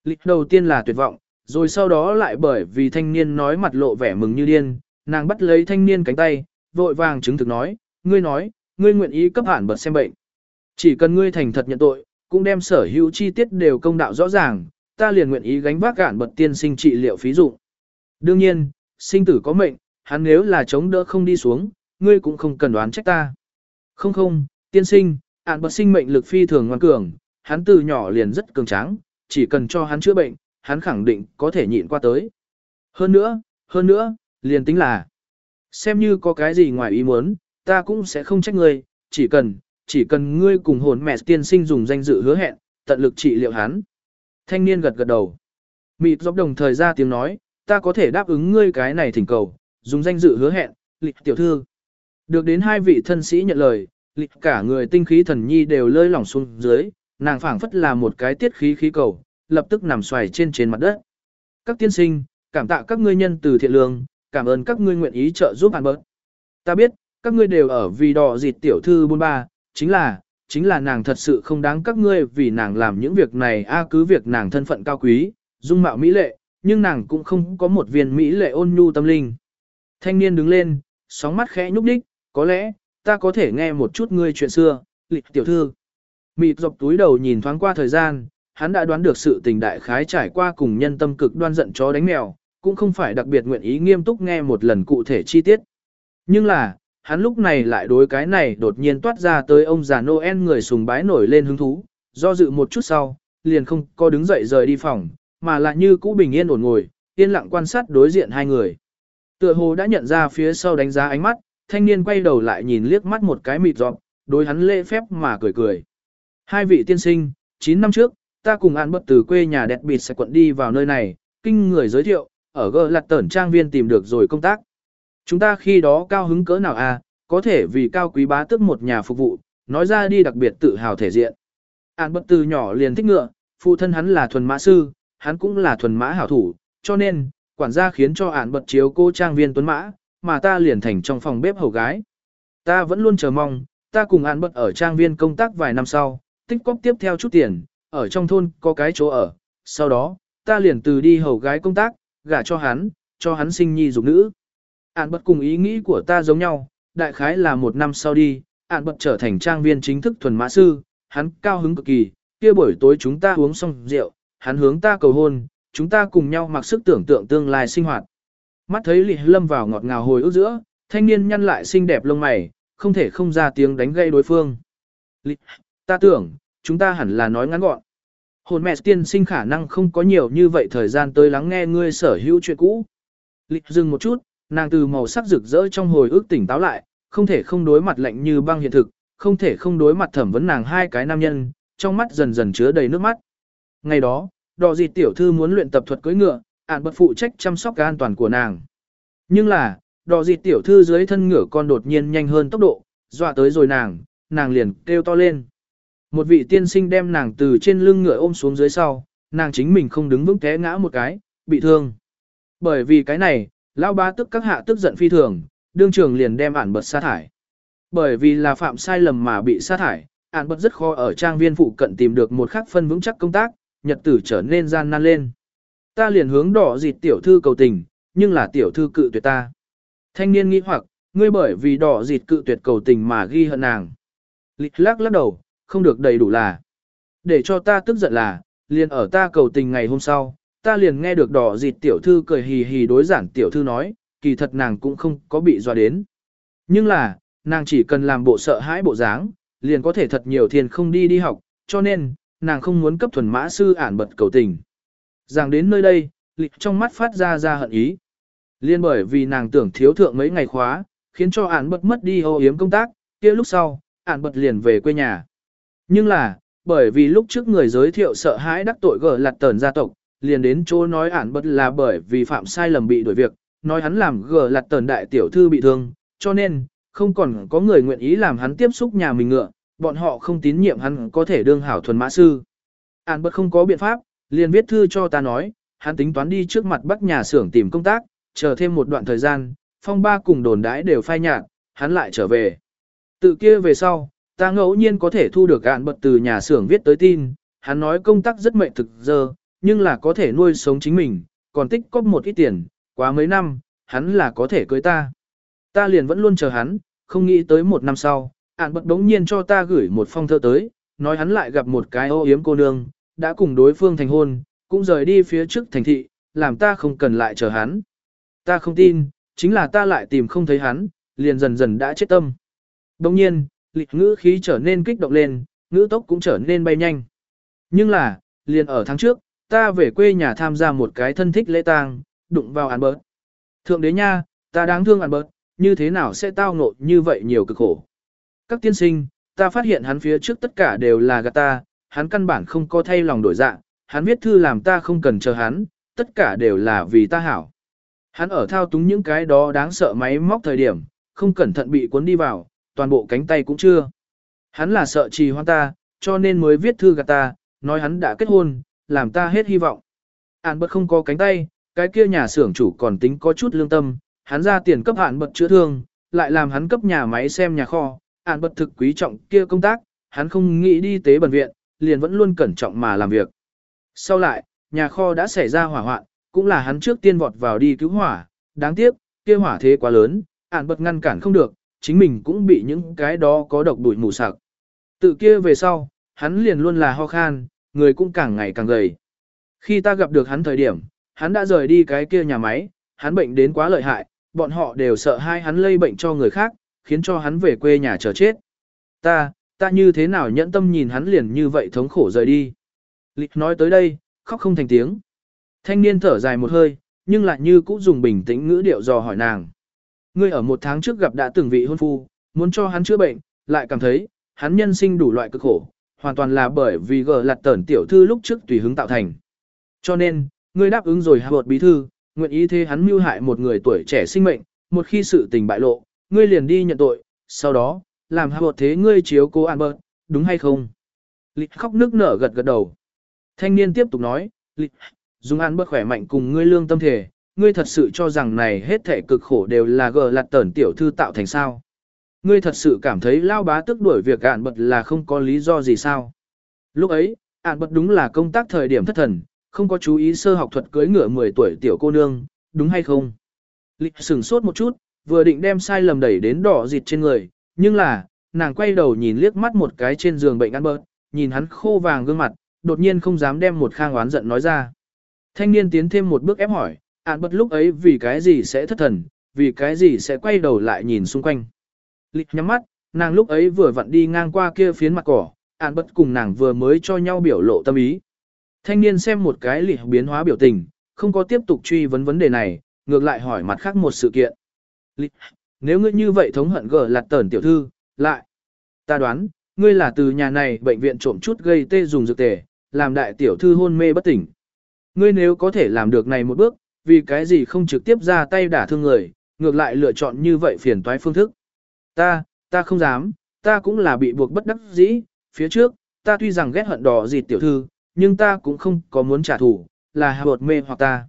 Lịch đầu tiên là tuyệt vọng, rồi sau đó lại bởi vì thanh niên nói mặt lộ vẻ mừng như điên, nàng bắt lấy thanh niên cánh tay, vội vàng chứng thực nói, ngươi nói, ngươi nguyện ý cấp hạn bật xem bệnh. Chỉ cần ngươi thành thật nhận tội, cũng đem sở hữu chi tiết đều công đạo rõ ràng, ta liền nguyện ý gánh vác hạn bật tiên sinh trị liệu phí dụng. Đương nhiên, sinh tử có mệnh, hắn nếu là chống đỡ không đi xuống, ngươi cũng không cần đoán trách ta. Không không, tiên sinh, hạn bật sinh mệnh lực phi thường ngoan cường, hắn từ nhỏ liền rất cường tráng, chỉ cần cho hắn chữa bệnh, hắn khẳng định có thể nhịn qua tới. Hơn nữa, hơn nữa, liền tính là, xem như có cái gì ngoài ý muốn, ta cũng sẽ không trách ngươi, chỉ cần, chỉ cần ngươi cùng hồn mẹ tiên sinh dùng danh dự hứa hẹn, tận lực trị liệu hắn. Thanh niên gật gật đầu. Mịt dọc đồng thời ra tiếng nói, ta có thể đáp ứng ngươi cái này thỉnh cầu, dùng danh dự hứa hẹn, lịch tiểu thư. Được đến hai vị thân sĩ nhận lời, lịch cả người tinh khí thần nhi đều lơi lỏng xuống dưới, nàng phảng phất là một cái tiết khí khí cầu, lập tức nằm xoài trên trên mặt đất. Các tiên sinh, cảm tạ các ngươi nhân từ thiện lương, cảm ơn các ngươi nguyện ý trợ giúp hàn bớt. Ta biết, các ngươi đều ở vì đỏ dịt tiểu thư bôn ba, chính là, chính là nàng thật sự không đáng các ngươi vì nàng làm những việc này a cứ việc nàng thân phận cao quý, dung mạo mỹ lệ, nhưng nàng cũng không có một viên mỹ lệ ôn nhu tâm linh. Thanh niên đứng lên, sóng mắt khẽ nhúc đích, có lẽ, ta có thể nghe một chút ngươi chuyện xưa, lịch tiểu thư. Mịt dọc túi đầu nhìn thoáng qua thời gian, hắn đã đoán được sự tình đại khái trải qua cùng nhân tâm cực đoan giận chó đánh mèo, cũng không phải đặc biệt nguyện ý nghiêm túc nghe một lần cụ thể chi tiết. Nhưng là, hắn lúc này lại đối cái này đột nhiên toát ra tới ông già Noel người sùng bái nổi lên hứng thú, do dự một chút sau, liền không có đứng dậy rời đi phòng, mà lại như cũ bình yên ổn ngồi, yên lặng quan sát đối diện hai người. Tựa hồ đã nhận ra phía sau đánh giá ánh mắt, thanh niên quay đầu lại nhìn liếc mắt một cái mịt dọc, đối hắn lễ phép mà cười cười. Hai vị tiên sinh, 9 năm trước, ta cùng án bất từ quê nhà đẹp bịt sẽ quận đi vào nơi này, kinh người giới thiệu, ở gờ lặt tẩn trang viên tìm được rồi công tác. Chúng ta khi đó cao hứng cỡ nào à, có thể vì cao quý bá tức một nhà phục vụ, nói ra đi đặc biệt tự hào thể diện. an bất từ nhỏ liền thích ngựa, phụ thân hắn là thuần mã sư, hắn cũng là thuần mã hảo thủ, cho nên, quản gia khiến cho án bật chiếu cô trang viên tuấn mã, mà ta liền thành trong phòng bếp hầu gái. Ta vẫn luôn chờ mong, ta cùng án bật ở trang viên công tác vài năm sau, tích cóp tiếp theo chút tiền, ở trong thôn có cái chỗ ở, sau đó, ta liền từ đi hầu gái công tác, gả cho hắn, cho hắn sinh nhi dục nữ. Ản bật cùng ý nghĩ của ta giống nhau, đại khái là một năm sau đi, ản bật trở thành trang viên chính thức thuần mã sư, hắn cao hứng cực kỳ, kia buổi tối chúng ta uống xong rượu, hắn hướng ta cầu hôn, chúng ta cùng nhau mặc sức tưởng tượng tương lai sinh hoạt. Mắt thấy lì Lâm vào ngọt ngào hồi ức giữa, thanh niên nhăn lại xinh đẹp lông mày, không thể không ra tiếng đánh gây đối phương. Lì, ta tưởng, chúng ta hẳn là nói ngắn gọn. Hồn mẹ tiên sinh khả năng không có nhiều như vậy thời gian tới lắng nghe ngươi sở hữu chuyện cũ. Lịch dừng một chút, nàng từ màu sắc rực rỡ trong hồi ức tỉnh táo lại, không thể không đối mặt lạnh như băng hiện thực, không thể không đối mặt thẩm vấn nàng hai cái nam nhân, trong mắt dần dần chứa đầy nước mắt. Ngày đó, đò gì tiểu thư muốn luyện tập thuật cưỡi ngựa, ản bật phụ trách chăm sóc cái an toàn của nàng. Nhưng là, đò gì tiểu thư dưới thân ngựa con đột nhiên nhanh hơn tốc độ, dọa tới rồi nàng, nàng liền kêu to lên. Một vị tiên sinh đem nàng từ trên lưng ngựa ôm xuống dưới sau, nàng chính mình không đứng vững té ngã một cái, bị thương. Bởi vì cái này, lão ba tức các hạ tức giận phi thường, đương trường liền đem ản bật sa thải. Bởi vì là phạm sai lầm mà bị sa thải, ản bật rất khó ở trang viên phụ cận tìm được một khắc phân vững chắc công tác, nhật tử trở nên gian nan lên. Ta liền hướng đỏ dịt tiểu thư cầu tình, nhưng là tiểu thư cự tuyệt ta. Thanh niên nghĩ hoặc, ngươi bởi vì đỏ dịt cự tuyệt cầu tình mà ghi hận nàng. Lịch lắc lắc đầu, không được đầy đủ là. Để cho ta tức giận là, liền ở ta cầu tình ngày hôm sau, ta liền nghe được đỏ dịt tiểu thư cười hì hì đối giản tiểu thư nói, kỳ thật nàng cũng không có bị dọa đến. Nhưng là, nàng chỉ cần làm bộ sợ hãi bộ dáng, liền có thể thật nhiều thiền không đi đi học, cho nên, nàng không muốn cấp thuần mã sư ản bật cầu tình. Giảng đến nơi đây, lịch trong mắt phát ra ra hận ý. Liên bởi vì nàng tưởng thiếu thượng mấy ngày khóa, khiến cho ản bật mất đi hô yếm công tác, kia lúc sau, ản bật liền về quê nhà. Nhưng là, bởi vì lúc trước người giới thiệu sợ hãi đắc tội gở lặt tờn gia tộc, liền đến chỗ nói ản bất là bởi vì phạm sai lầm bị đuổi việc, nói hắn làm gở lặt tờn đại tiểu thư bị thương, cho nên, không còn có người nguyện ý làm hắn tiếp xúc nhà mình ngựa, bọn họ không tín nhiệm hắn có thể đương hảo thuần mã sư. Ản bất không có biện pháp, liền viết thư cho ta nói, hắn tính toán đi trước mặt bắc nhà xưởng tìm công tác, chờ thêm một đoạn thời gian, phong ba cùng đồn đãi đều phai nhạt, hắn lại trở về. Tự kia về sau, ta ngẫu nhiên có thể thu được gạn bật từ nhà xưởng viết tới tin, hắn nói công tác rất mệnh thực giờ, nhưng là có thể nuôi sống chính mình, còn tích cóp một ít tiền, quá mấy năm, hắn là có thể cưới ta. Ta liền vẫn luôn chờ hắn, không nghĩ tới một năm sau, ạn bật đống nhiên cho ta gửi một phong thơ tới, nói hắn lại gặp một cái ô yếm cô nương, đã cùng đối phương thành hôn, cũng rời đi phía trước thành thị, làm ta không cần lại chờ hắn. Ta không tin, chính là ta lại tìm không thấy hắn, liền dần dần đã chết tâm. Đồng nhiên, lịch ngữ khí trở nên kích động lên, ngữ tốc cũng trở nên bay nhanh. Nhưng là, liền ở tháng trước, ta về quê nhà tham gia một cái thân thích lễ tang, đụng vào ăn bớt. Thượng đế nha, ta đáng thương ăn bớt, như thế nào sẽ tao ngộ như vậy nhiều cực khổ. Các tiên sinh, ta phát hiện hắn phía trước tất cả đều là gạt ta, hắn căn bản không có thay lòng đổi dạ, hắn viết thư làm ta không cần chờ hắn, tất cả đều là vì ta hảo. Hắn ở thao túng những cái đó đáng sợ máy móc thời điểm, không cẩn thận bị cuốn đi vào, toàn bộ cánh tay cũng chưa. Hắn là sợ trì hoan ta, cho nên mới viết thư gạt ta, nói hắn đã kết hôn, làm ta hết hy vọng. Án bật không có cánh tay, cái kia nhà xưởng chủ còn tính có chút lương tâm, hắn ra tiền cấp hạn bật chữa thương, lại làm hắn cấp nhà máy xem nhà kho, hạn bật thực quý trọng kia công tác, hắn không nghĩ đi tế bệnh viện, liền vẫn luôn cẩn trọng mà làm việc. Sau lại, nhà kho đã xảy ra hỏa hoạn, cũng là hắn trước tiên vọt vào đi cứu hỏa, đáng tiếc, kia hỏa thế quá lớn, hạn bật ngăn cản không được, chính mình cũng bị những cái đó có độc bụi mù sặc. Tự kia về sau, hắn liền luôn là ho khan, người cũng càng ngày càng gầy. Khi ta gặp được hắn thời điểm, hắn đã rời đi cái kia nhà máy, hắn bệnh đến quá lợi hại, bọn họ đều sợ hai hắn lây bệnh cho người khác, khiến cho hắn về quê nhà chờ chết. Ta, ta như thế nào nhẫn tâm nhìn hắn liền như vậy thống khổ rời đi. Lịch nói tới đây, khóc không thành tiếng. Thanh niên thở dài một hơi, nhưng lại như cũ dùng bình tĩnh ngữ điệu dò hỏi nàng. Ngươi ở một tháng trước gặp đã từng vị hôn phu, muốn cho hắn chữa bệnh, lại cảm thấy, hắn nhân sinh đủ loại cực khổ, hoàn toàn là bởi vì gờ lặt tẩn tiểu thư lúc trước tùy hứng tạo thành. Cho nên, ngươi đáp ứng rồi hạ bí thư, nguyện ý thế hắn mưu hại một người tuổi trẻ sinh mệnh, một khi sự tình bại lộ, ngươi liền đi nhận tội, sau đó, làm hạ thế ngươi chiếu cố an bớt, đúng hay không? Lịch khóc nước nở gật gật đầu. Thanh niên tiếp tục nói, Lịch, dùng an bớt khỏe mạnh cùng ngươi lương tâm thể, ngươi thật sự cho rằng này hết thể cực khổ đều là gờ lạt tẩn tiểu thư tạo thành sao. Ngươi thật sự cảm thấy lao bá tức đuổi việc ạn bật là không có lý do gì sao. Lúc ấy, ạn bật đúng là công tác thời điểm thất thần, không có chú ý sơ học thuật cưới ngựa 10 tuổi tiểu cô nương, đúng hay không? Lịch sửng sốt một chút, vừa định đem sai lầm đẩy đến đỏ dịt trên người, nhưng là, nàng quay đầu nhìn liếc mắt một cái trên giường bệnh ăn bớt, nhìn hắn khô vàng gương mặt, đột nhiên không dám đem một khang oán giận nói ra. Thanh niên tiến thêm một bước ép hỏi, Hạn bật lúc ấy vì cái gì sẽ thất thần, vì cái gì sẽ quay đầu lại nhìn xung quanh. Lịch nhắm mắt, nàng lúc ấy vừa vặn đi ngang qua kia phiến mặt cỏ, Hạn bật cùng nàng vừa mới cho nhau biểu lộ tâm ý. Thanh niên xem một cái lịch biến hóa biểu tình, không có tiếp tục truy vấn vấn đề này, ngược lại hỏi mặt khác một sự kiện. Lịch, nếu ngươi như vậy thống hận gở lạt tẩn tiểu thư, lại. Ta đoán, ngươi là từ nhà này bệnh viện trộm chút gây tê dùng dược tề, làm đại tiểu thư hôn mê bất tỉnh. Ngươi nếu có thể làm được này một bước, vì cái gì không trực tiếp ra tay đả thương người, ngược lại lựa chọn như vậy phiền toái phương thức. Ta, ta không dám, ta cũng là bị buộc bất đắc dĩ, phía trước, ta tuy rằng ghét hận đỏ dịt tiểu thư, nhưng ta cũng không có muốn trả thù, là hạ bột mê hoặc ta.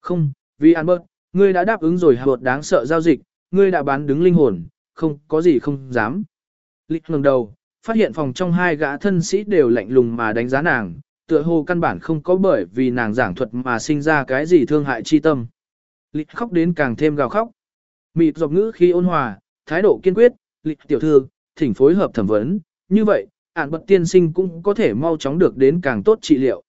Không, vì Albert, ngươi đã đáp ứng rồi hạ bột đáng sợ giao dịch, ngươi đã bán đứng linh hồn, không có gì không dám. Lịch ngẩng đầu, phát hiện phòng trong hai gã thân sĩ đều lạnh lùng mà đánh giá nàng, tựa hồ căn bản không có bởi vì nàng giảng thuật mà sinh ra cái gì thương hại chi tâm. Lịch khóc đến càng thêm gào khóc. Mịt dọc ngữ khi ôn hòa, thái độ kiên quyết, lịch tiểu thư, thỉnh phối hợp thẩm vấn, như vậy, ản bật tiên sinh cũng có thể mau chóng được đến càng tốt trị liệu.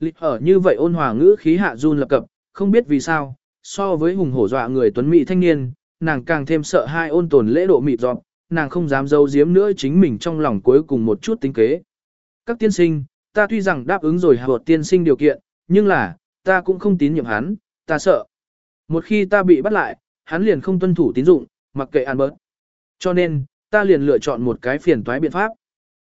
Lịch ở như vậy ôn hòa ngữ khí hạ run lập cập, không biết vì sao, so với hùng hổ dọa người tuấn mỹ thanh niên, nàng càng thêm sợ hai ôn tồn lễ độ mịt dọc, nàng không dám giấu giếm nữa chính mình trong lòng cuối cùng một chút tính kế. Các tiên sinh, ta tuy rằng đáp ứng rồi hợp tiên sinh điều kiện, nhưng là, ta cũng không tín nhiệm hắn, ta sợ. Một khi ta bị bắt lại, hắn liền không tuân thủ tín dụng, mặc kệ ăn bớt. Cho nên, ta liền lựa chọn một cái phiền toái biện pháp.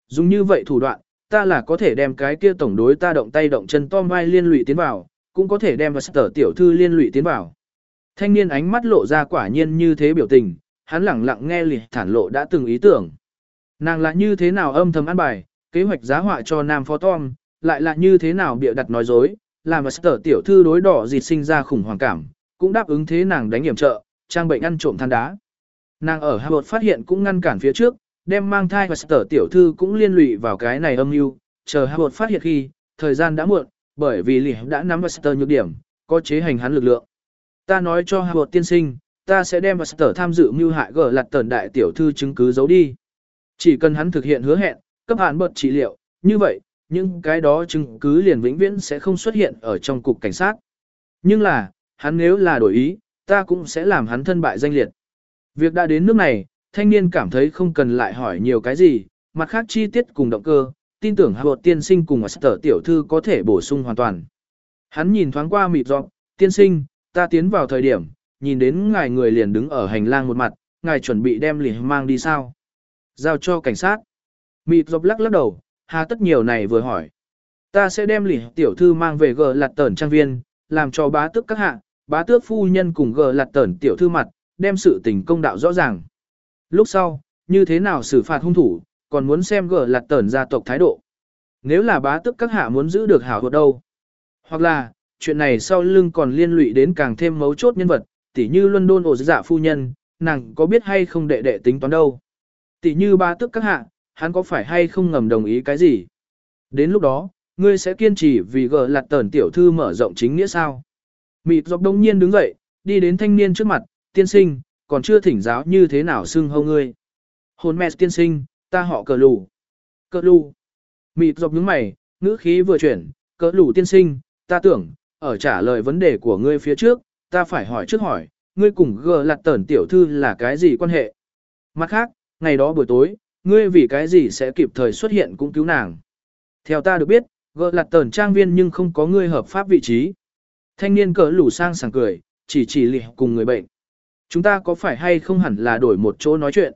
Dùng như vậy thủ đoạn, ta là có thể đem cái kia tổng đối ta động tay động chân Tom vai liên lụy tiến vào, cũng có thể đem vào sở tiểu thư liên lụy tiến vào. Thanh niên ánh mắt lộ ra quả nhiên như thế biểu tình, hắn lẳng lặng nghe lì thản lộ đã từng ý tưởng. Nàng là như thế nào âm thầm ăn bài, kế hoạch giá họa cho nam phó Tom, lại là như thế nào bịa đặt nói dối, làm mà sở tiểu thư đối đỏ dịt sinh ra khủng hoảng cảm, cũng đáp ứng thế nàng đánh hiểm trợ, trang bệnh ăn trộm than đá. Nàng ở Harvard phát hiện cũng ngăn cản phía trước, đem mang thai và sở tiểu thư cũng liên lụy vào cái này âm mưu, chờ Howard phát hiện khi, thời gian đã muộn, bởi vì Lý đã nắm Wester nhược điểm, có chế hành hắn lực lượng. Ta nói cho Howard tiên sinh, ta sẽ đem Wester tham dự mưu hại gở lặt tần đại tiểu thư chứng cứ giấu đi. Chỉ cần hắn thực hiện hứa hẹn, cấp hạn bật trị liệu, như vậy, những cái đó chứng cứ liền vĩnh viễn sẽ không xuất hiện ở trong cục cảnh sát. Nhưng là, hắn nếu là đổi ý, ta cũng sẽ làm hắn thân bại danh liệt. Việc đã đến nước này, thanh niên cảm thấy không cần lại hỏi nhiều cái gì, mặt khác chi tiết cùng động cơ, tin tưởng Hạ tiên sinh cùng sở tiểu thư có thể bổ sung hoàn toàn. Hắn nhìn thoáng qua mịt giọng, tiên sinh, ta tiến vào thời điểm, nhìn đến ngài người liền đứng ở hành lang một mặt, ngài chuẩn bị đem lì mang đi sao? Giao cho cảnh sát. Mịt dọc lắc lắc đầu, hà tất nhiều này vừa hỏi. Ta sẽ đem lỉ tiểu thư mang về gờ lạt tẩn trang viên, làm cho bá tước các hạ, bá tước phu nhân cùng gờ lạt tẩn tiểu thư mặt, đem sự tình công đạo rõ ràng. Lúc sau, như thế nào xử phạt hung thủ, còn muốn xem gờ lạt tẩn gia tộc thái độ. Nếu là bá tước các hạ muốn giữ được hảo hột đâu. Hoặc là, chuyện này sau lưng còn liên lụy đến càng thêm mấu chốt nhân vật, tỉ như luân đôn ổ dạ phu nhân, nàng có biết hay không đệ đệ tính toán đâu. Tỉ như bá tước các hạ, hắn có phải hay không ngầm đồng ý cái gì. Đến lúc đó, ngươi sẽ kiên trì vì gờ lạt tờn tiểu thư mở rộng chính nghĩa sao. Mịt dọc đông nhiên đứng dậy, đi đến thanh niên trước mặt, tiên sinh, còn chưa thỉnh giáo như thế nào xưng hâu ngươi. Hồn mẹ tiên sinh, ta họ cờ lù. Cờ lù. Mịt dọc những mày, ngữ khí vừa chuyển, cờ lù tiên sinh, ta tưởng, ở trả lời vấn đề của ngươi phía trước, ta phải hỏi trước hỏi, ngươi cùng gờ lạt tờn tiểu thư là cái gì quan hệ? Mặt khác, ngày đó buổi tối, ngươi vì cái gì sẽ kịp thời xuất hiện cũng cứu nàng? Theo ta được biết, gỡ lặt tờn trang viên nhưng không có ngươi hợp pháp vị trí. Thanh niên cỡ lù sang sảng cười, chỉ chỉ lì cùng người bệnh. Chúng ta có phải hay không hẳn là đổi một chỗ nói chuyện?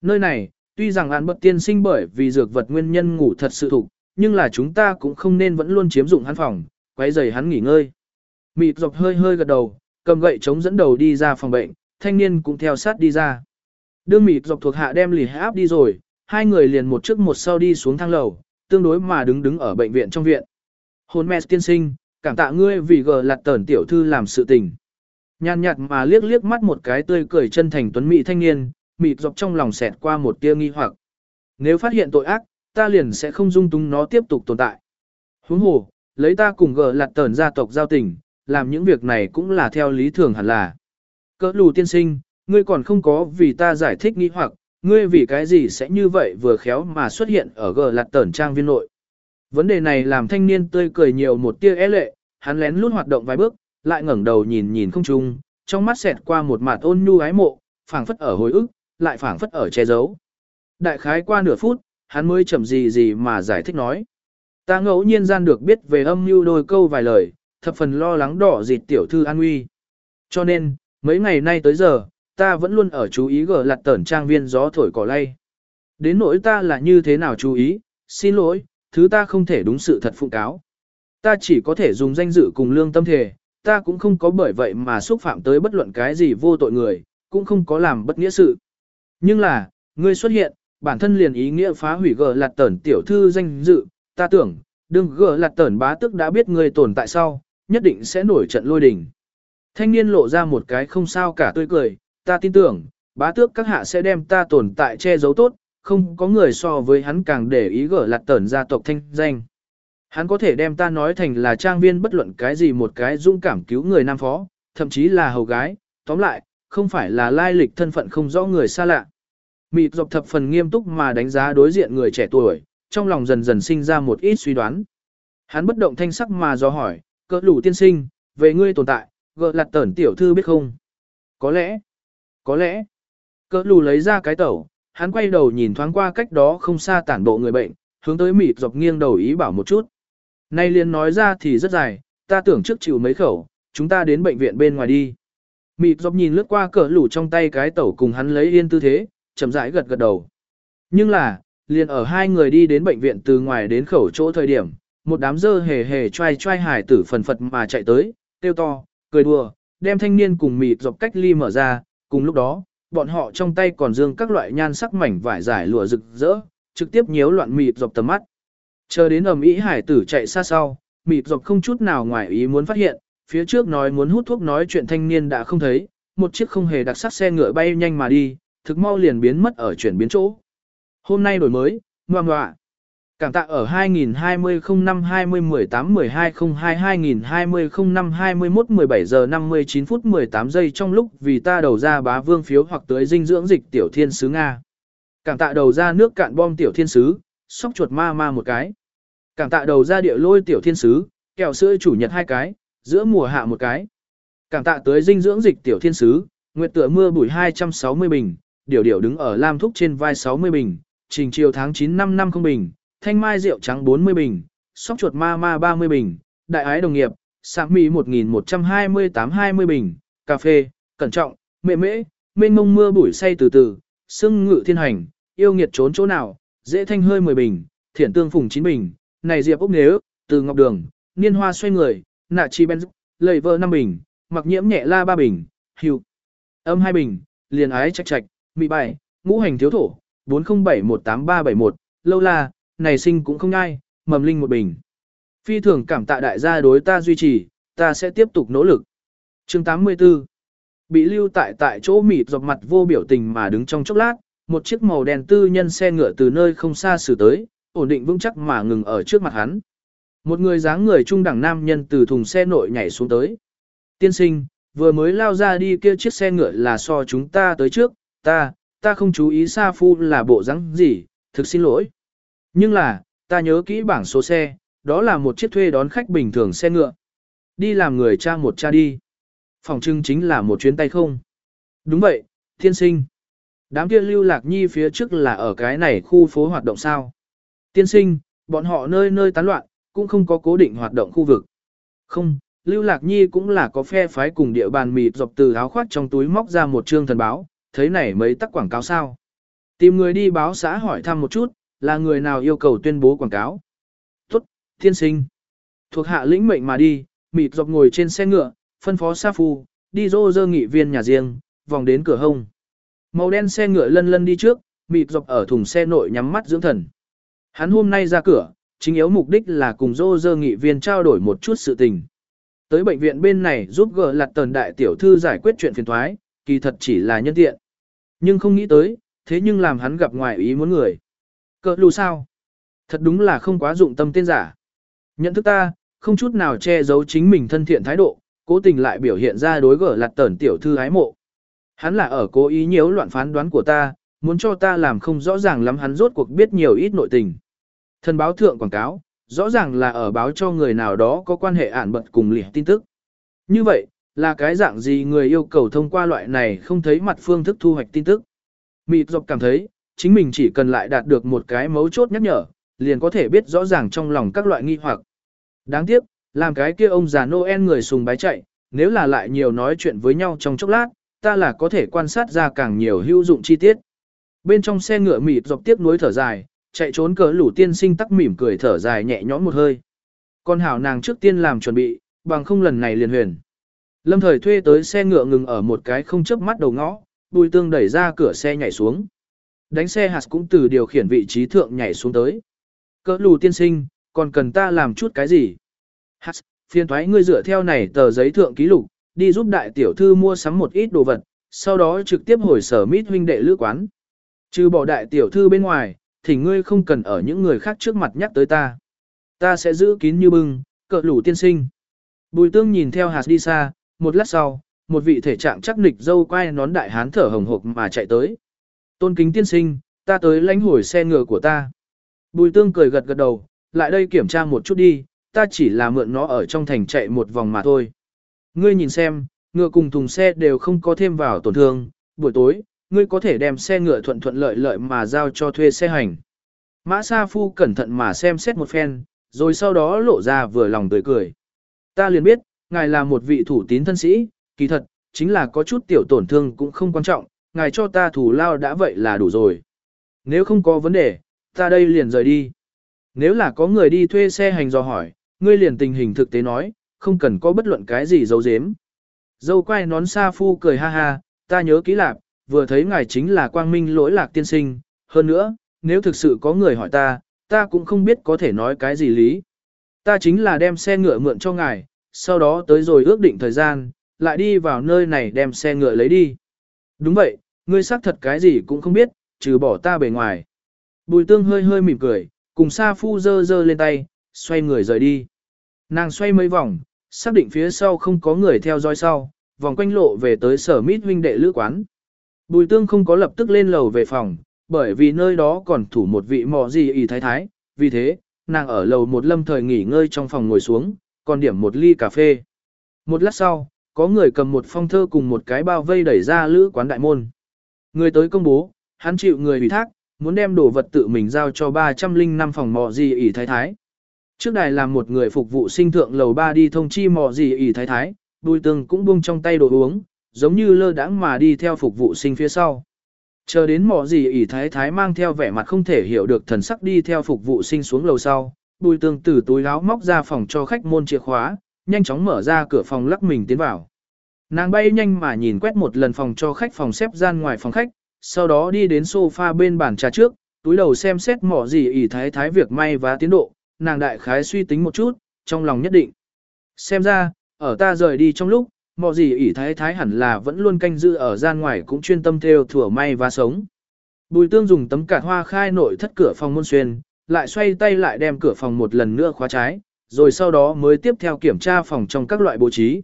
Nơi này, tuy rằng án bậc tiên sinh bởi vì dược vật nguyên nhân ngủ thật sự thục, nhưng là chúng ta cũng không nên vẫn luôn chiếm dụng hắn phòng, quấy rầy hắn nghỉ ngơi. Mịt dọc hơi hơi gật đầu, cầm gậy chống dẫn đầu đi ra phòng bệnh, thanh niên cũng theo sát đi ra. Đương mịt dọc thuộc hạ đem lì áp đi rồi, hai người liền một trước một sau đi xuống thang lầu, tương đối mà đứng đứng ở bệnh viện trong viện. Hồn mẹ tiên sinh, cảm tạ ngươi vì gờ lặt tẩn tiểu thư làm sự tình. Nhàn nhạt mà liếc liếc mắt một cái tươi cười chân thành tuấn mỹ thanh niên, mịt dọc trong lòng xẹt qua một tia nghi hoặc. Nếu phát hiện tội ác, ta liền sẽ không dung túng nó tiếp tục tồn tại. Huống hồ, lấy ta cùng gờ lặt tẩn gia tộc giao tình, làm những việc này cũng là theo lý thường hẳn là. Cỡ lù tiên sinh, ngươi còn không có vì ta giải thích nghi hoặc, ngươi vì cái gì sẽ như vậy vừa khéo mà xuất hiện ở gờ lạt tẩn trang viên nội. Vấn đề này làm thanh niên tươi cười nhiều một tia é lệ, hắn lén lút hoạt động vài bước, lại ngẩng đầu nhìn nhìn không trung, trong mắt xẹt qua một mặt ôn nhu ái mộ, phảng phất ở hồi ức, lại phảng phất ở che giấu. Đại khái qua nửa phút, hắn mới chậm gì gì mà giải thích nói. Ta ngẫu nhiên gian được biết về âm mưu đôi câu vài lời, thập phần lo lắng đỏ dịt tiểu thư an nguy. Cho nên, mấy ngày nay tới giờ, ta vẫn luôn ở chú ý gờ lặt tẩn trang viên gió thổi cỏ lay. Đến nỗi ta là như thế nào chú ý, xin lỗi, thứ ta không thể đúng sự thật phụng cáo. Ta chỉ có thể dùng danh dự cùng lương tâm thể, ta cũng không có bởi vậy mà xúc phạm tới bất luận cái gì vô tội người, cũng không có làm bất nghĩa sự. Nhưng là, ngươi xuất hiện, bản thân liền ý nghĩa phá hủy gờ lạt tẩn tiểu thư danh dự, ta tưởng, đừng gờ lạt tẩn bá tức đã biết ngươi tồn tại sau, nhất định sẽ nổi trận lôi đình. Thanh niên lộ ra một cái không sao cả tươi cười, ta tin tưởng, bá tước các hạ sẽ đem ta tồn tại che giấu tốt, không có người so với hắn càng để ý gở lạt tẩn gia tộc thanh danh. Hắn có thể đem ta nói thành là trang viên bất luận cái gì một cái dũng cảm cứu người nam phó, thậm chí là hầu gái, tóm lại, không phải là lai lịch thân phận không rõ người xa lạ. Mịt dọc thập phần nghiêm túc mà đánh giá đối diện người trẻ tuổi, trong lòng dần dần sinh ra một ít suy đoán. Hắn bất động thanh sắc mà do hỏi, cỡ lũ tiên sinh, về ngươi tồn tại, gợ lặt tẩn tiểu thư biết không? Có lẽ, có lẽ, cỡ lù lấy ra cái tẩu, hắn quay đầu nhìn thoáng qua cách đó không xa tản bộ người bệnh, hướng tới mịt dọc nghiêng đầu ý bảo một chút. Nay liền nói ra thì rất dài, ta tưởng trước chịu mấy khẩu, chúng ta đến bệnh viện bên ngoài đi. Mịt dọc nhìn lướt qua cỡ lù trong tay cái tẩu cùng hắn lấy yên tư thế, chậm rãi gật gật đầu. Nhưng là, liền ở hai người đi đến bệnh viện từ ngoài đến khẩu chỗ thời điểm, một đám dơ hề hề trai trai hải tử phần phật mà chạy tới, tiêu to, cười đùa, đem thanh niên cùng mịt dọc cách ly mở ra, cùng lúc đó, bọn họ trong tay còn dương các loại nhan sắc mảnh vải giải lụa rực rỡ, trực tiếp nhiễu loạn mịt dọc tầm mắt. Chờ đến ầm ĩ hải tử chạy xa sau, mịt dọc không chút nào ngoài ý muốn phát hiện, phía trước nói muốn hút thuốc nói chuyện thanh niên đã không thấy, một chiếc không hề đặc sắc xe ngựa bay nhanh mà đi, thực mau liền biến mất ở chuyển biến chỗ. Hôm nay đổi mới, ngoan ngoạ. Cảm tạ ở 2020 05 20 18 12 02 2020 05 21 17 giờ 59 phút 18 giây trong lúc vì ta đầu ra bá vương phiếu hoặc tới dinh dưỡng dịch tiểu thiên sứ Nga. Cảm tạ đầu ra nước cạn bom tiểu thiên sứ, sóc chuột ma ma một cái. Cảm tạ đầu ra địa lôi tiểu thiên sứ, kẹo sữa chủ nhật hai cái, giữa mùa hạ một cái. Cảm tạ tới dinh dưỡng dịch tiểu thiên sứ, nguyệt tựa mưa bụi 260 bình, điều điều đứng ở lam thúc trên vai 60 bình, trình chiều tháng 9 năm năm không bình, thanh mai rượu trắng 40 bình, sóc chuột ma ma 30 bình, đại ái đồng nghiệp, sạc mì 1128-20 bình, cà phê, cẩn trọng, mệ mễ, mênh mông mưa bụi say từ từ, sưng ngự thiên hành, yêu nghiệt trốn chỗ nào, dễ thanh hơi 10 bình, thiển tương phùng 9 bình, này diệp ốc nếu, từ ngọc đường, niên hoa xoay người, nạ chi ben lầy vơ 5 bình, mặc nhiễm nhẹ la 3 bình, hưu, âm 2 bình, liền ái trạch trạch, mị bài, ngũ hành thiếu thổ, 40718371, lâu la, này sinh cũng không ngay, mầm linh một bình. Phi thường cảm tạ đại gia đối ta duy trì, ta sẽ tiếp tục nỗ lực. chương 84 Bị lưu tại tại chỗ mịt dọc mặt vô biểu tình mà đứng trong chốc lát, một chiếc màu đen tư nhân xe ngựa từ nơi không xa xử tới, ổn định vững chắc mà ngừng ở trước mặt hắn. Một người dáng người trung đẳng nam nhân từ thùng xe nội nhảy xuống tới. Tiên sinh, vừa mới lao ra đi kia chiếc xe ngựa là so chúng ta tới trước, ta, ta không chú ý Sa Phu là bộ dáng gì, thực xin lỗi. Nhưng là, ta nhớ kỹ bảng số xe, đó là một chiếc thuê đón khách bình thường xe ngựa. Đi làm người cha một cha đi. Phòng trưng chính là một chuyến tay không. Đúng vậy, thiên sinh. Đám kia lưu lạc nhi phía trước là ở cái này khu phố hoạt động sao. Tiên sinh, bọn họ nơi nơi tán loạn, cũng không có cố định hoạt động khu vực. Không, lưu lạc nhi cũng là có phe phái cùng địa bàn mịt dọc từ áo khoác trong túi móc ra một chương thần báo, thấy này mấy tắc quảng cáo sao. Tìm người đi báo xã hỏi thăm một chút, là người nào yêu cầu tuyên bố quảng cáo. Tốt, thiên sinh. Thuộc hạ lĩnh mệnh mà đi, mịt dọc ngồi trên xe ngựa, phân phó Sa Phu, đi dô dơ nghị viên nhà riêng, vòng đến cửa hông. Màu đen xe ngựa lân lân đi trước, mịt dọc ở thùng xe nội nhắm mắt dưỡng thần. Hắn hôm nay ra cửa, chính yếu mục đích là cùng dô dơ nghị viên trao đổi một chút sự tình. Tới bệnh viện bên này giúp gỡ lặt tần đại tiểu thư giải quyết chuyện phiền thoái, kỳ thật chỉ là nhân tiện. Nhưng không nghĩ tới, thế nhưng làm hắn gặp ngoài ý muốn người. Cỡ lù sao? Thật đúng là không quá dụng tâm tên giả. Nhận thức ta, không chút nào che giấu chính mình thân thiện thái độ, cố tình lại biểu hiện ra đối gở lặt tẩn tiểu thư ái mộ. Hắn là ở cố ý nhiễu loạn phán đoán của ta, muốn cho ta làm không rõ ràng lắm hắn rốt cuộc biết nhiều ít nội tình. Thần báo thượng quảng cáo, rõ ràng là ở báo cho người nào đó có quan hệ ản bật cùng liệt tin tức. Như vậy, là cái dạng gì người yêu cầu thông qua loại này không thấy mặt phương thức thu hoạch tin tức. Mịt dọc cảm thấy, chính mình chỉ cần lại đạt được một cái mấu chốt nhắc nhở, liền có thể biết rõ ràng trong lòng các loại nghi hoặc. Đáng tiếc, làm cái kia ông già Noel người sùng bái chạy, nếu là lại nhiều nói chuyện với nhau trong chốc lát, ta là có thể quan sát ra càng nhiều hữu dụng chi tiết. Bên trong xe ngựa mịt dọc tiếp nối thở dài, chạy trốn cỡ lũ tiên sinh tắc mỉm cười thở dài nhẹ nhõm một hơi. Con hảo nàng trước tiên làm chuẩn bị, bằng không lần này liền huyền. Lâm thời thuê tới xe ngựa ngừng ở một cái không chớp mắt đầu ngõ, bùi tương đẩy ra cửa xe nhảy xuống. Đánh xe hạt cũng từ điều khiển vị trí thượng nhảy xuống tới. Cỡ lù tiên sinh, còn cần ta làm chút cái gì? Hạt, phiền thoái ngươi dựa theo này tờ giấy thượng ký lục, đi giúp đại tiểu thư mua sắm một ít đồ vật, sau đó trực tiếp hồi sở mít huynh đệ lữ quán. Trừ bỏ đại tiểu thư bên ngoài, thì ngươi không cần ở những người khác trước mặt nhắc tới ta. Ta sẽ giữ kín như bưng, cỡ lù tiên sinh. Bùi tương nhìn theo hạt đi xa, một lát sau, một vị thể trạng chắc nịch dâu quay nón đại hán thở hồng hộc mà chạy tới. Tôn kính tiên sinh, ta tới lãnh hồi xe ngựa của ta. Bùi tương cười gật gật đầu, lại đây kiểm tra một chút đi, ta chỉ là mượn nó ở trong thành chạy một vòng mà thôi. Ngươi nhìn xem, ngựa cùng thùng xe đều không có thêm vào tổn thương, buổi tối, ngươi có thể đem xe ngựa thuận thuận lợi lợi mà giao cho thuê xe hành. Mã Sa Phu cẩn thận mà xem xét một phen, rồi sau đó lộ ra vừa lòng tươi cười. Ta liền biết, ngài là một vị thủ tín thân sĩ, kỳ thật, chính là có chút tiểu tổn thương cũng không quan trọng, ngài cho ta thủ lao đã vậy là đủ rồi. Nếu không có vấn đề, ta đây liền rời đi. Nếu là có người đi thuê xe hành dò hỏi, ngươi liền tình hình thực tế nói, không cần có bất luận cái gì giấu giếm. Dâu quay nón xa phu cười ha ha, ta nhớ kỹ lạc, vừa thấy ngài chính là quang minh lỗi lạc tiên sinh, hơn nữa, nếu thực sự có người hỏi ta, ta cũng không biết có thể nói cái gì lý. Ta chính là đem xe ngựa mượn cho ngài, sau đó tới rồi ước định thời gian, lại đi vào nơi này đem xe ngựa lấy đi. Đúng vậy, ngươi xác thật cái gì cũng không biết, trừ bỏ ta bề ngoài. Bùi tương hơi hơi mỉm cười, cùng Sa Phu dơ dơ lên tay, xoay người rời đi. Nàng xoay mấy vòng, xác định phía sau không có người theo dõi sau, vòng quanh lộ về tới sở mít huynh đệ lữ quán. Bùi tương không có lập tức lên lầu về phòng, bởi vì nơi đó còn thủ một vị mò gì ý thái thái, vì thế, nàng ở lầu một lâm thời nghỉ ngơi trong phòng ngồi xuống, còn điểm một ly cà phê. Một lát sau, có người cầm một phong thơ cùng một cái bao vây đẩy ra lữ quán đại môn. Người tới công bố, hắn chịu người ủy thác, muốn đem đồ vật tự mình giao cho 305 phòng mò gì ỉ thái thái. Trước đài làm một người phục vụ sinh thượng lầu 3 đi thông chi mò gì ỉ thái thái, đùi tương cũng buông trong tay đồ uống, giống như lơ đãng mà đi theo phục vụ sinh phía sau. Chờ đến mò gì ỉ thái thái mang theo vẻ mặt không thể hiểu được thần sắc đi theo phục vụ sinh xuống lầu sau, bùi tương từ túi áo móc ra phòng cho khách môn chìa khóa, nhanh chóng mở ra cửa phòng lắc mình tiến vào. Nàng bay nhanh mà nhìn quét một lần phòng cho khách phòng xếp gian ngoài phòng khách, sau đó đi đến sofa bên bàn trà trước, túi đầu xem xét mỏ gì ỷ thái thái việc may và tiến độ, nàng đại khái suy tính một chút, trong lòng nhất định. Xem ra, ở ta rời đi trong lúc, mỏ gì ỷ thái thái hẳn là vẫn luôn canh giữ ở gian ngoài cũng chuyên tâm theo thủa may và sống. Bùi tương dùng tấm cạt hoa khai nội thất cửa phòng môn xuyên, lại xoay tay lại đem cửa phòng một lần nữa khóa trái, rồi sau đó mới tiếp theo kiểm tra phòng trong các loại bố trí.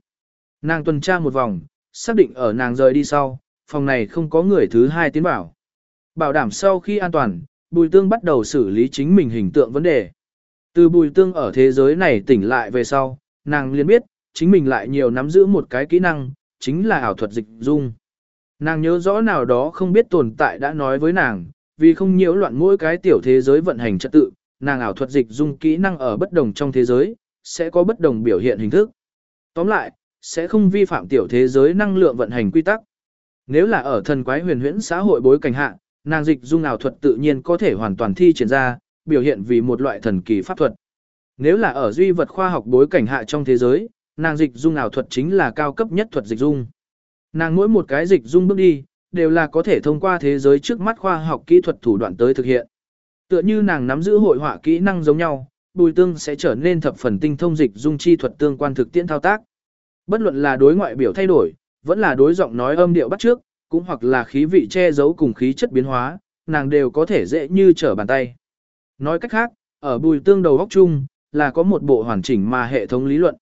Nàng tuần tra một vòng, xác định ở nàng rời đi sau, phòng này không có người thứ hai tiến bảo. Bảo đảm sau khi an toàn, Bùi Tương bắt đầu xử lý chính mình hình tượng vấn đề. Từ Bùi Tương ở thế giới này tỉnh lại về sau, nàng liền biết, chính mình lại nhiều nắm giữ một cái kỹ năng, chính là ảo thuật dịch dung. Nàng nhớ rõ nào đó không biết tồn tại đã nói với nàng, vì không nhiễu loạn mỗi cái tiểu thế giới vận hành trật tự, nàng ảo thuật dịch dung kỹ năng ở bất đồng trong thế giới, sẽ có bất đồng biểu hiện hình thức. Tóm lại, sẽ không vi phạm tiểu thế giới năng lượng vận hành quy tắc. Nếu là ở thần quái huyền huyễn xã hội bối cảnh hạ, nàng dịch dung ảo thuật tự nhiên có thể hoàn toàn thi triển ra, biểu hiện vì một loại thần kỳ pháp thuật. Nếu là ở duy vật khoa học bối cảnh hạ trong thế giới, nàng dịch dung ảo thuật chính là cao cấp nhất thuật dịch dung. Nàng mỗi một cái dịch dung bước đi, đều là có thể thông qua thế giới trước mắt khoa học kỹ thuật thủ đoạn tới thực hiện. Tựa như nàng nắm giữ hội họa kỹ năng giống nhau, bùi tương sẽ trở nên thập phần tinh thông dịch dung chi thuật tương quan thực tiễn thao tác. Bất luận là đối ngoại biểu thay đổi, vẫn là đối giọng nói âm điệu bắt trước, cũng hoặc là khí vị che giấu cùng khí chất biến hóa, nàng đều có thể dễ như trở bàn tay. Nói cách khác, ở bùi tương đầu góc chung, là có một bộ hoàn chỉnh mà hệ thống lý luận.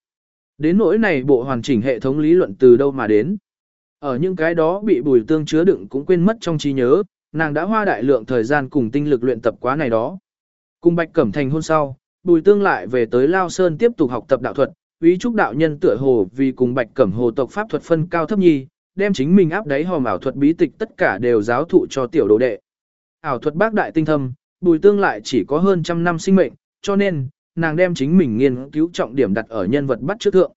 Đến nỗi này bộ hoàn chỉnh hệ thống lý luận từ đâu mà đến. Ở những cái đó bị bùi tương chứa đựng cũng quên mất trong trí nhớ, nàng đã hoa đại lượng thời gian cùng tinh lực luyện tập quá này đó. Cùng Bạch Cẩm Thành hôn sau, bùi tương lại về tới Lao Sơn tiếp tục học tập đạo thuật, Ý trúc đạo nhân tựa hồ vì cùng bạch cẩm hồ tộc pháp thuật phân cao thấp nhi, đem chính mình áp đáy hòm ảo thuật bí tịch tất cả đều giáo thụ cho tiểu đồ đệ. Ảo thuật bác đại tinh thâm, bùi tương lại chỉ có hơn trăm năm sinh mệnh, cho nên, nàng đem chính mình nghiên cứu trọng điểm đặt ở nhân vật bắt trước thượng.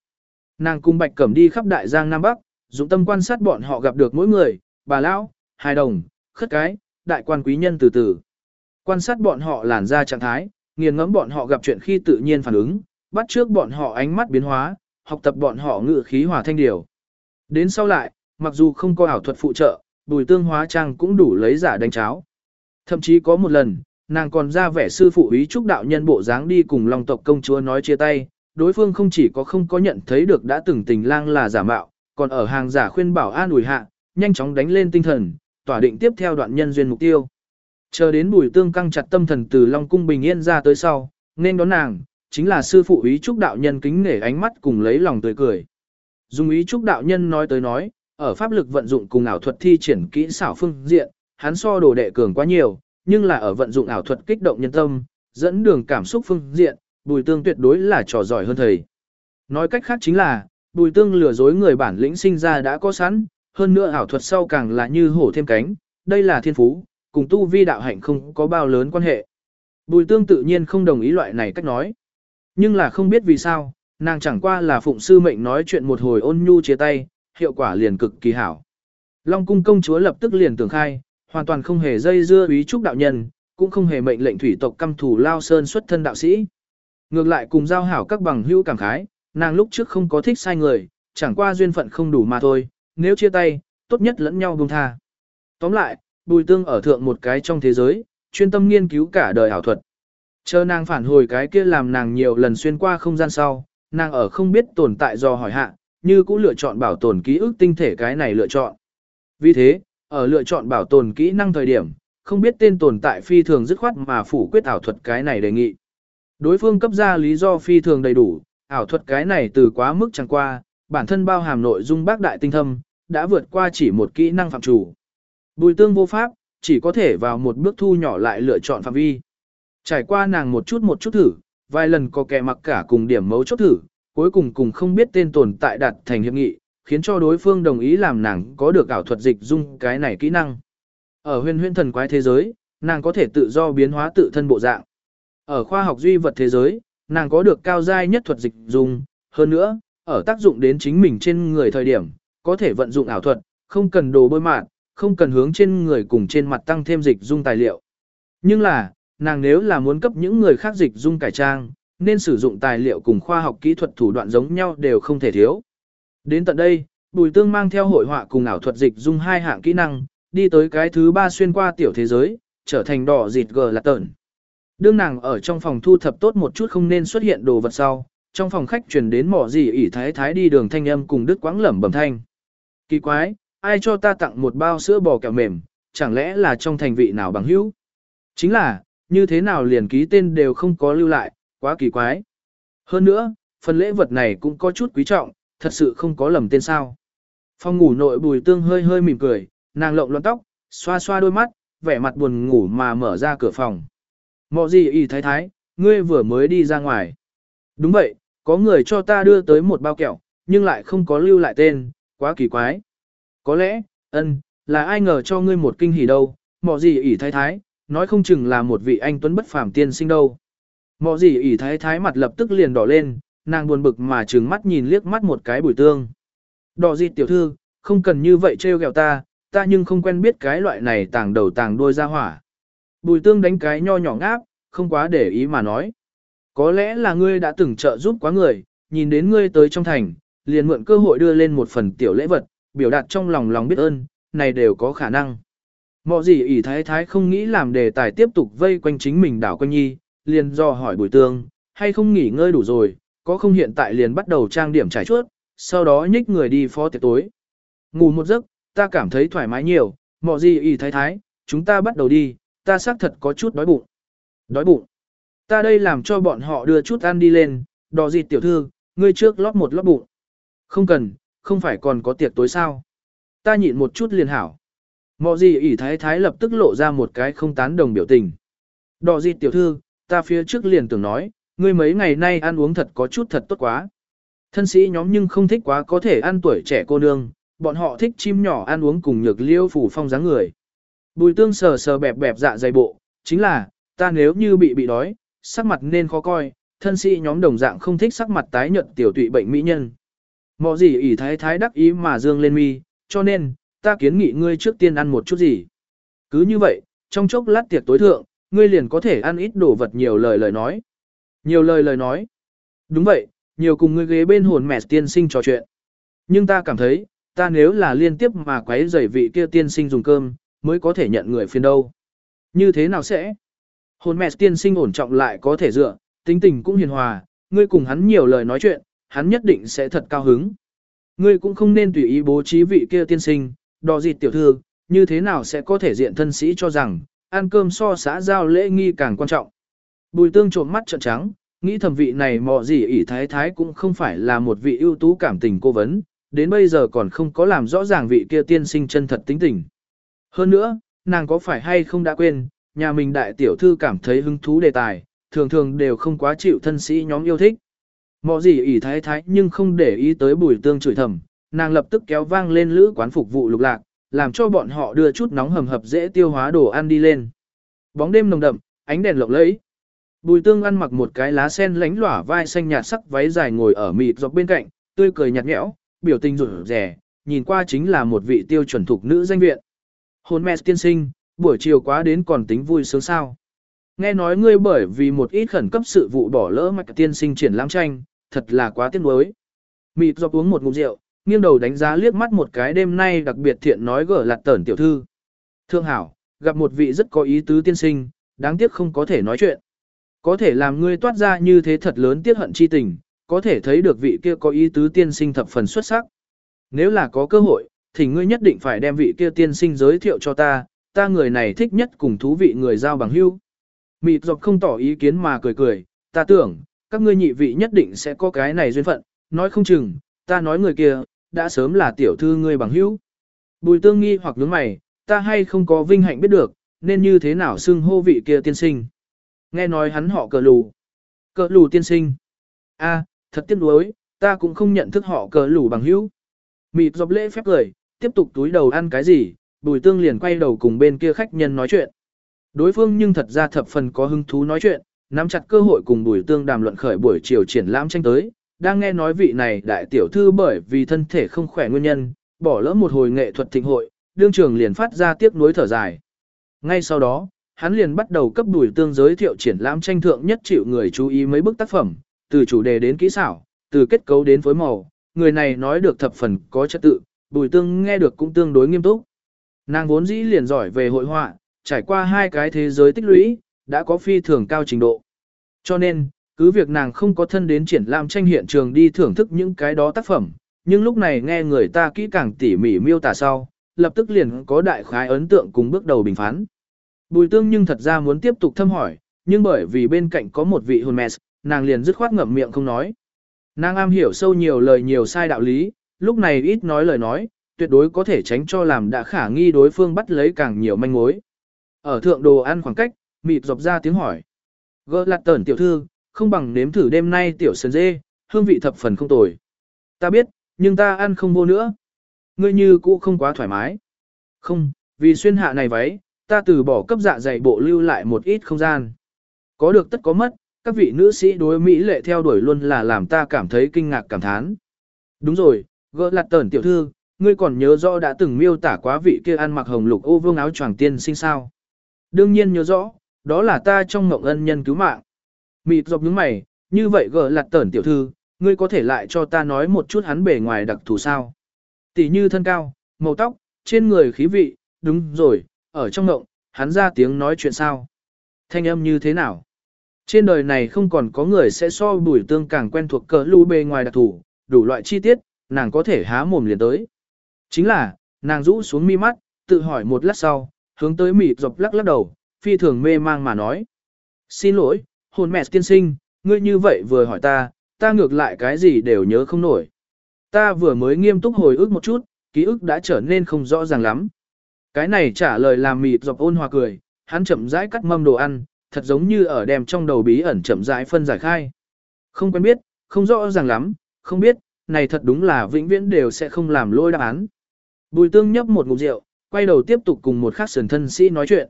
Nàng cùng bạch cẩm đi khắp đại giang Nam Bắc, dụng tâm quan sát bọn họ gặp được mỗi người, bà lão, hài đồng, khất cái, đại quan quý nhân từ từ. Quan sát bọn họ làn ra trạng thái, nghiền ngẫm bọn họ gặp chuyện khi tự nhiên phản ứng, bắt trước bọn họ ánh mắt biến hóa, học tập bọn họ ngự khí hòa thanh điều. Đến sau lại, mặc dù không có ảo thuật phụ trợ, bùi tương hóa trang cũng đủ lấy giả đánh cháo. Thậm chí có một lần, nàng còn ra vẻ sư phụ ý trúc đạo nhân bộ dáng đi cùng long tộc công chúa nói chia tay, đối phương không chỉ có không có nhận thấy được đã từng tình lang là giả mạo, còn ở hàng giả khuyên bảo an ủi hạ, nhanh chóng đánh lên tinh thần, tỏa định tiếp theo đoạn nhân duyên mục tiêu. Chờ đến bùi tương căng chặt tâm thần từ Long Cung bình yên ra tới sau, nên đón nàng, chính là sư phụ ý trúc đạo nhân kính nể ánh mắt cùng lấy lòng tươi cười. Dung ý trúc đạo nhân nói tới nói, ở pháp lực vận dụng cùng ảo thuật thi triển kỹ xảo phương diện, hắn so đồ đệ cường quá nhiều, nhưng là ở vận dụng ảo thuật kích động nhân tâm, dẫn đường cảm xúc phương diện, bùi tương tuyệt đối là trò giỏi hơn thầy. Nói cách khác chính là, bùi tương lừa dối người bản lĩnh sinh ra đã có sẵn, hơn nữa ảo thuật sau càng là như hổ thêm cánh, đây là thiên phú, cùng tu vi đạo hạnh không có bao lớn quan hệ. Bùi tương tự nhiên không đồng ý loại này cách nói. Nhưng là không biết vì sao, nàng chẳng qua là phụng sư mệnh nói chuyện một hồi ôn nhu chia tay, hiệu quả liền cực kỳ hảo. Long cung công chúa lập tức liền tưởng khai, hoàn toàn không hề dây dưa ý trúc đạo nhân, cũng không hề mệnh lệnh thủy tộc căm thủ lao sơn xuất thân đạo sĩ. Ngược lại cùng giao hảo các bằng hữu cảm khái, nàng lúc trước không có thích sai người, chẳng qua duyên phận không đủ mà thôi, nếu chia tay, tốt nhất lẫn nhau buông tha. Tóm lại, bùi tương ở thượng một cái trong thế giới, chuyên tâm nghiên cứu cả đời ảo thuật. Chờ nàng phản hồi cái kia làm nàng nhiều lần xuyên qua không gian sau, nàng ở không biết tồn tại do hỏi hạ, như cũng lựa chọn bảo tồn ký ức tinh thể cái này lựa chọn. Vì thế, ở lựa chọn bảo tồn kỹ năng thời điểm, không biết tên tồn tại phi thường dứt khoát mà phủ quyết ảo thuật cái này đề nghị. Đối phương cấp ra lý do phi thường đầy đủ, ảo thuật cái này từ quá mức chẳng qua, bản thân bao hàm nội dung bác đại tinh thâm, đã vượt qua chỉ một kỹ năng phạm chủ. Bùi tương vô pháp, chỉ có thể vào một bước thu nhỏ lại lựa chọn phạm vi. Trải qua nàng một chút một chút thử, vài lần có kẻ mặc cả cùng điểm mấu chốt thử, cuối cùng cùng không biết tên tồn tại đạt thành hiệp nghị, khiến cho đối phương đồng ý làm nàng có được ảo thuật dịch dung cái này kỹ năng. Ở huyền huyền thần quái thế giới, nàng có thể tự do biến hóa tự thân bộ dạng. Ở khoa học duy vật thế giới, nàng có được cao giai nhất thuật dịch dung, hơn nữa, ở tác dụng đến chính mình trên người thời điểm, có thể vận dụng ảo thuật, không cần đồ bôi mạn, không cần hướng trên người cùng trên mặt tăng thêm dịch dung tài liệu. Nhưng là, nàng nếu là muốn cấp những người khác dịch dung cải trang, nên sử dụng tài liệu cùng khoa học kỹ thuật thủ đoạn giống nhau đều không thể thiếu. Đến tận đây, Bùi Tương mang theo hội họa cùng ảo thuật dịch dung hai hạng kỹ năng, đi tới cái thứ ba xuyên qua tiểu thế giới, trở thành đỏ dịt gờ là tợn. Đương nàng ở trong phòng thu thập tốt một chút không nên xuất hiện đồ vật sau, trong phòng khách truyền đến mỏ gì ỉ thái thái đi đường thanh âm cùng đứt quãng lẩm bẩm thanh. Kỳ quái, ai cho ta tặng một bao sữa bò kẹo mềm, chẳng lẽ là trong thành vị nào bằng hữu? Chính là, như thế nào liền ký tên đều không có lưu lại, quá kỳ quái. Hơn nữa, phần lễ vật này cũng có chút quý trọng, thật sự không có lầm tên sao. Phòng ngủ nội bùi tương hơi hơi mỉm cười, nàng lộng loạn tóc, xoa xoa đôi mắt, vẻ mặt buồn ngủ mà mở ra cửa phòng. Mọ gì y thái thái, ngươi vừa mới đi ra ngoài. Đúng vậy, có người cho ta đưa tới một bao kẹo, nhưng lại không có lưu lại tên, quá kỳ quái. Có lẽ, ân, là ai ngờ cho ngươi một kinh hỉ đâu, mọ gì Ý thái thái, nói không chừng là một vị anh tuấn bất phàm tiên sinh đâu. Mọ gì ỉ thái thái mặt lập tức liền đỏ lên, nàng buồn bực mà trừng mắt nhìn liếc mắt một cái bùi tương. Đỏ gì tiểu thư, không cần như vậy trêu ghẹo ta, ta nhưng không quen biết cái loại này tàng đầu tàng đuôi ra hỏa. Bùi tương đánh cái nho nhỏ ngáp, không quá để ý mà nói. Có lẽ là ngươi đã từng trợ giúp quá người, nhìn đến ngươi tới trong thành, liền mượn cơ hội đưa lên một phần tiểu lễ vật, biểu đạt trong lòng lòng biết ơn, này đều có khả năng. Mọ gì ỷ thái thái không nghĩ làm đề tài tiếp tục vây quanh chính mình đảo quanh nhi, liền do hỏi bùi tương, hay không nghỉ ngơi đủ rồi, có không hiện tại liền bắt đầu trang điểm trải chuốt, sau đó nhích người đi phó tiệc tối. Ngủ một giấc, ta cảm thấy thoải mái nhiều, mọ gì ỷ thái thái, chúng ta bắt đầu đi, ta xác thật có chút đói bụng. Đói bụng. Ta đây làm cho bọn họ đưa chút ăn đi lên, đò gì tiểu thư, ngươi trước lót một lót bụng. Không cần, không phải còn có tiệc tối sao. Ta nhịn một chút liền hảo. Mọ gì ỉ thái thái lập tức lộ ra một cái không tán đồng biểu tình. Đỏ gì tiểu thư, ta phía trước liền tưởng nói, ngươi mấy ngày nay ăn uống thật có chút thật tốt quá. Thân sĩ nhóm nhưng không thích quá có thể ăn tuổi trẻ cô nương, bọn họ thích chim nhỏ ăn uống cùng nhược liêu phủ phong dáng người. Bùi tương sờ sờ bẹp bẹp dạ dày bộ, chính là, ta nếu như bị bị đói, sắc mặt nên khó coi, thân sĩ nhóm đồng dạng không thích sắc mặt tái nhợt tiểu tụy bệnh mỹ nhân. Mọ gì ỉ thái thái đắc ý mà dương lên mi, cho nên, ta kiến nghị ngươi trước tiên ăn một chút gì. Cứ như vậy, trong chốc lát tiệc tối thượng, ngươi liền có thể ăn ít đồ vật nhiều lời lời nói. Nhiều lời lời nói. Đúng vậy, nhiều cùng ngươi ghế bên hồn mẹ tiên sinh trò chuyện. Nhưng ta cảm thấy, ta nếu là liên tiếp mà quấy rầy vị kia tiên sinh dùng cơm, mới có thể nhận người phiền đâu. Như thế nào sẽ? Hồn mẹ tiên sinh ổn trọng lại có thể dựa, tính tình cũng hiền hòa, ngươi cùng hắn nhiều lời nói chuyện, hắn nhất định sẽ thật cao hứng. Ngươi cũng không nên tùy ý bố trí vị kia tiên sinh, đò dịt tiểu thư, như thế nào sẽ có thể diện thân sĩ cho rằng, ăn cơm so xã giao lễ nghi càng quan trọng. Bùi tương trộm mắt trợn trắng, nghĩ thẩm vị này mò gì ỷ thái thái cũng không phải là một vị ưu tú cảm tình cô vấn, đến bây giờ còn không có làm rõ ràng vị kia tiên sinh chân thật tính tình. Hơn nữa, nàng có phải hay không đã quên, nhà mình đại tiểu thư cảm thấy hứng thú đề tài, thường thường đều không quá chịu thân sĩ nhóm yêu thích. Mọ gì ỷ thái thái nhưng không để ý tới bùi tương chửi thầm, nàng lập tức kéo vang lên lữ quán phục vụ lục lạc, làm cho bọn họ đưa chút nóng hầm hập dễ tiêu hóa đồ ăn đi lên. Bóng đêm nồng đậm, ánh đèn lộng lẫy. Bùi tương ăn mặc một cái lá sen lánh lỏa vai xanh nhạt sắc váy dài ngồi ở mịt dọc bên cạnh, tươi cười nhạt nhẽo, biểu tình rủi rẻ, nhìn qua chính là một vị tiêu chuẩn thuộc nữ danh viện. Hôn mẹ tiên sinh, buổi chiều quá đến còn tính vui sướng sao. Nghe nói ngươi bởi vì một ít khẩn cấp sự vụ bỏ lỡ mạch tiên sinh triển lãm tranh, thật là quá tiếc nuối. Mịt dọc uống một ngụm rượu, nghiêng đầu đánh giá liếc mắt một cái đêm nay đặc biệt thiện nói gở lạt tẩn tiểu thư. Thương hảo, gặp một vị rất có ý tứ tiên sinh, đáng tiếc không có thể nói chuyện. Có thể làm ngươi toát ra như thế thật lớn tiếc hận chi tình, có thể thấy được vị kia có ý tứ tiên sinh thập phần xuất sắc. Nếu là có cơ hội, thì ngươi nhất định phải đem vị kia tiên sinh giới thiệu cho ta, ta người này thích nhất cùng thú vị người giao bằng hữu. Mịt dọc không tỏ ý kiến mà cười cười, ta tưởng, các ngươi nhị vị nhất định sẽ có cái này duyên phận, nói không chừng, ta nói người kia, đã sớm là tiểu thư ngươi bằng hữu. Bùi tương nghi hoặc nhướng mày, ta hay không có vinh hạnh biết được, nên như thế nào xưng hô vị kia tiên sinh. Nghe nói hắn họ cờ lù. Cờ lù tiên sinh. a thật tiếc nuối, ta cũng không nhận thức họ cờ lù bằng hữu. Mịt dọc lễ phép cười, tiếp tục túi đầu ăn cái gì, bùi tương liền quay đầu cùng bên kia khách nhân nói chuyện. Đối phương nhưng thật ra thập phần có hứng thú nói chuyện, nắm chặt cơ hội cùng bùi tương đàm luận khởi buổi chiều triển lãm tranh tới, đang nghe nói vị này đại tiểu thư bởi vì thân thể không khỏe nguyên nhân, bỏ lỡ một hồi nghệ thuật thịnh hội, đương trường liền phát ra tiếc nuối thở dài. Ngay sau đó, hắn liền bắt đầu cấp bùi tương giới thiệu triển lãm tranh thượng nhất chịu người chú ý mấy bức tác phẩm, từ chủ đề đến kỹ xảo, từ kết cấu đến phối màu, người này nói được thập phần có trật tự, bùi tương nghe được cũng tương đối nghiêm túc. Nàng vốn dĩ liền giỏi về hội họa, trải qua hai cái thế giới tích lũy, đã có phi thường cao trình độ. Cho nên, cứ việc nàng không có thân đến triển lãm tranh hiện trường đi thưởng thức những cái đó tác phẩm, nhưng lúc này nghe người ta kỹ càng tỉ mỉ miêu tả sau, lập tức liền có đại khái ấn tượng cùng bước đầu bình phán. Bùi tương nhưng thật ra muốn tiếp tục thâm hỏi, nhưng bởi vì bên cạnh có một vị hồn mẹ, nàng liền dứt khoát ngậm miệng không nói. Nàng am hiểu sâu nhiều lời nhiều sai đạo lý, lúc này ít nói lời nói, tuyệt đối có thể tránh cho làm đã khả nghi đối phương bắt lấy càng nhiều manh mối. Ở thượng đồ ăn khoảng cách, mịt dọc ra tiếng hỏi. Gỡ lạt tẩn tiểu thư, không bằng nếm thử đêm nay tiểu sơn dê, hương vị thập phần không tồi. Ta biết, nhưng ta ăn không vô nữa. Ngươi như cũ không quá thoải mái. Không, vì xuyên hạ này váy, ta từ bỏ cấp dạ dày bộ lưu lại một ít không gian. Có được tất có mất, các vị nữ sĩ đối Mỹ lệ theo đuổi luôn là làm ta cảm thấy kinh ngạc cảm thán. Đúng rồi, gỡ lạt tẩn tiểu thư, ngươi còn nhớ rõ đã từng miêu tả quá vị kia ăn mặc hồng lục ô vương áo choàng tiên sinh sao. Đương nhiên nhớ rõ, đó là ta trong ngộng ân nhân cứu mạng. Mịt dọc những mày, như vậy gỡ lặt tẩn tiểu thư, ngươi có thể lại cho ta nói một chút hắn bề ngoài đặc thù sao. Tỷ như thân cao, màu tóc, trên người khí vị, đúng rồi, ở trong ngộng, hắn ra tiếng nói chuyện sao. Thanh âm như thế nào? Trên đời này không còn có người sẽ so bùi tương càng quen thuộc cỡ lũ bề ngoài đặc thù, đủ loại chi tiết, nàng có thể há mồm liền tới. Chính là, nàng rũ xuống mi mắt, tự hỏi một lát sau, hướng tới mịt dọc lắc lắc đầu, phi thường mê mang mà nói. Xin lỗi, hồn mẹ tiên sinh, ngươi như vậy vừa hỏi ta, ta ngược lại cái gì đều nhớ không nổi. Ta vừa mới nghiêm túc hồi ức một chút, ký ức đã trở nên không rõ ràng lắm. Cái này trả lời làm mịt dọc ôn hòa cười, hắn chậm rãi cắt mâm đồ ăn, thật giống như ở đem trong đầu bí ẩn chậm rãi phân giải khai. Không quen biết, không rõ ràng lắm, không biết, này thật đúng là vĩnh viễn đều sẽ không làm lôi đáp án. Bùi tương nhấp một ngụm rượu, quay đầu tiếp tục cùng một khắc sườn thân sĩ nói chuyện.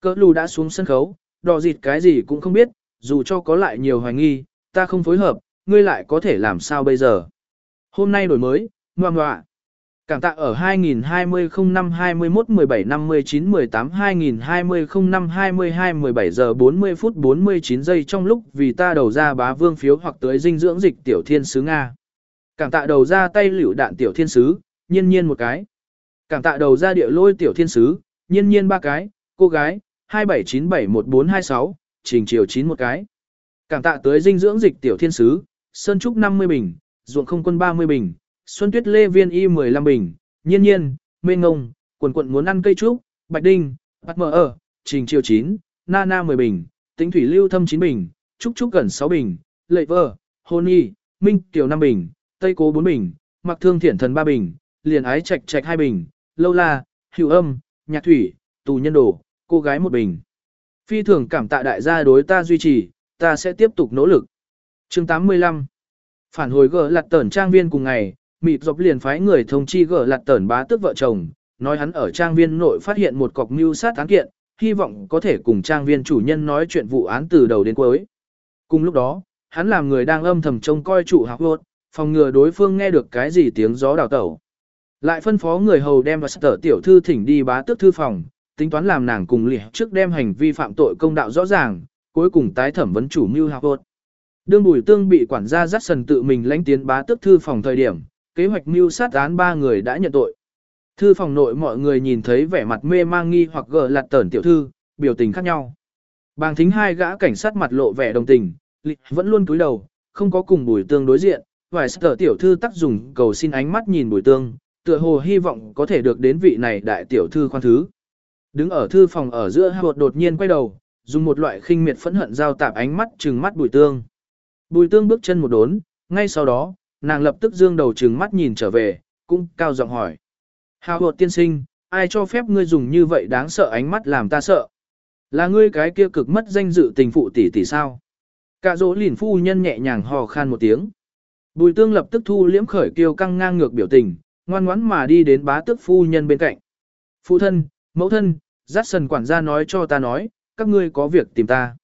Cỡ lù đã xuống sân khấu, đò dịt cái gì cũng không biết, dù cho có lại nhiều hoài nghi, ta không phối hợp, ngươi lại có thể làm sao bây giờ. Hôm nay đổi mới, ngoan ngoạ. Cảm tạ ở 2020 05 21 17 59 18 2020 05 22 17 giờ 40 phút 49 giây trong lúc vì ta đầu ra bá vương phiếu hoặc tới dinh dưỡng dịch tiểu thiên sứ Nga. Cảm tạ đầu ra tay liễu đạn tiểu thiên sứ, nhiên nhiên một cái. Cảm tạ đầu ra địa lôi tiểu thiên sứ, nhiên nhiên ba cái, cô gái, 27971426, trình chiều chín một cái. Cảm tạ tới dinh dưỡng dịch tiểu thiên sứ, sơn trúc 50 bình, ruộng không quân 30 bình, xuân tuyết lê viên y 15 bình, nhiên nhiên, mê ngông, quần quận muốn ăn cây trúc, bạch đinh, bạch mở ở, trình chiều 9, na na 10 bình, tính thủy lưu thâm 9 bình, trúc trúc gần 6 bình, lệ vơ, hôn y, minh tiểu 5 bình, tây cố 4 bình, mặc thương thiển thần 3 bình, liền ái trạch trạch 2 bình, lâu la, hữu âm, nhạc thủy, tù nhân đồ, cô gái 1 bình. Phi thường cảm tạ đại gia đối ta duy trì, ta sẽ tiếp tục nỗ lực. chương 85 Phản hồi gỡ lặt tẩn trang viên cùng ngày, mịp dọc liền phái người thông chi gỡ lặt tẩn bá tước vợ chồng, nói hắn ở trang viên nội phát hiện một cọc mưu sát án kiện, hy vọng có thể cùng trang viên chủ nhân nói chuyện vụ án từ đầu đến cuối. Cùng lúc đó, hắn làm người đang âm thầm trông coi chủ học hốt, phòng ngừa đối phương nghe được cái gì tiếng gió đào tẩu. Lại phân phó người hầu đem và sở tiểu thư thỉnh đi bá tước thư phòng, tính toán làm nàng cùng liệt trước đem hành vi phạm tội công đạo rõ ràng, cuối cùng tái thẩm vấn chủ mưu học hốt. Đương Bùi Tương bị quản gia dắt sần tự mình lãnh tiến bá tước thư phòng thời điểm, kế hoạch mưu sát án ba người đã nhận tội. Thư phòng nội mọi người nhìn thấy vẻ mặt mê mang nghi hoặc gờ lạt tẩn tiểu thư, biểu tình khác nhau. Bàng thính hai gã cảnh sát mặt lộ vẻ đồng tình, vẫn luôn cúi đầu, không có cùng Bùi Tương đối diện, vài sở tiểu thư tác dùng cầu xin ánh mắt nhìn Bùi Tương, tựa hồ hy vọng có thể được đến vị này đại tiểu thư khoan thứ. Đứng ở thư phòng ở giữa Howard đột nhiên quay đầu, dùng một loại khinh miệt phẫn hận giao tạp ánh mắt trừng mắt Bùi Tương. Bùi Tương bước chân một đốn, ngay sau đó, nàng lập tức dương đầu trừng mắt nhìn trở về, cũng cao giọng hỏi. Howard tiên sinh, ai cho phép ngươi dùng như vậy đáng sợ ánh mắt làm ta sợ? Là ngươi cái kia cực mất danh dự tình phụ tỷ tỷ sao? Cả dỗ lìn phu nhân nhẹ nhàng hò khan một tiếng. Bùi tương lập tức thu liễm khởi kiêu căng ngang ngược biểu tình, ngoan ngoãn mà đi đến bá tước phu nhân bên cạnh. Phụ thân, mẫu thân, Giác sần quản gia nói cho ta nói, các ngươi có việc tìm ta.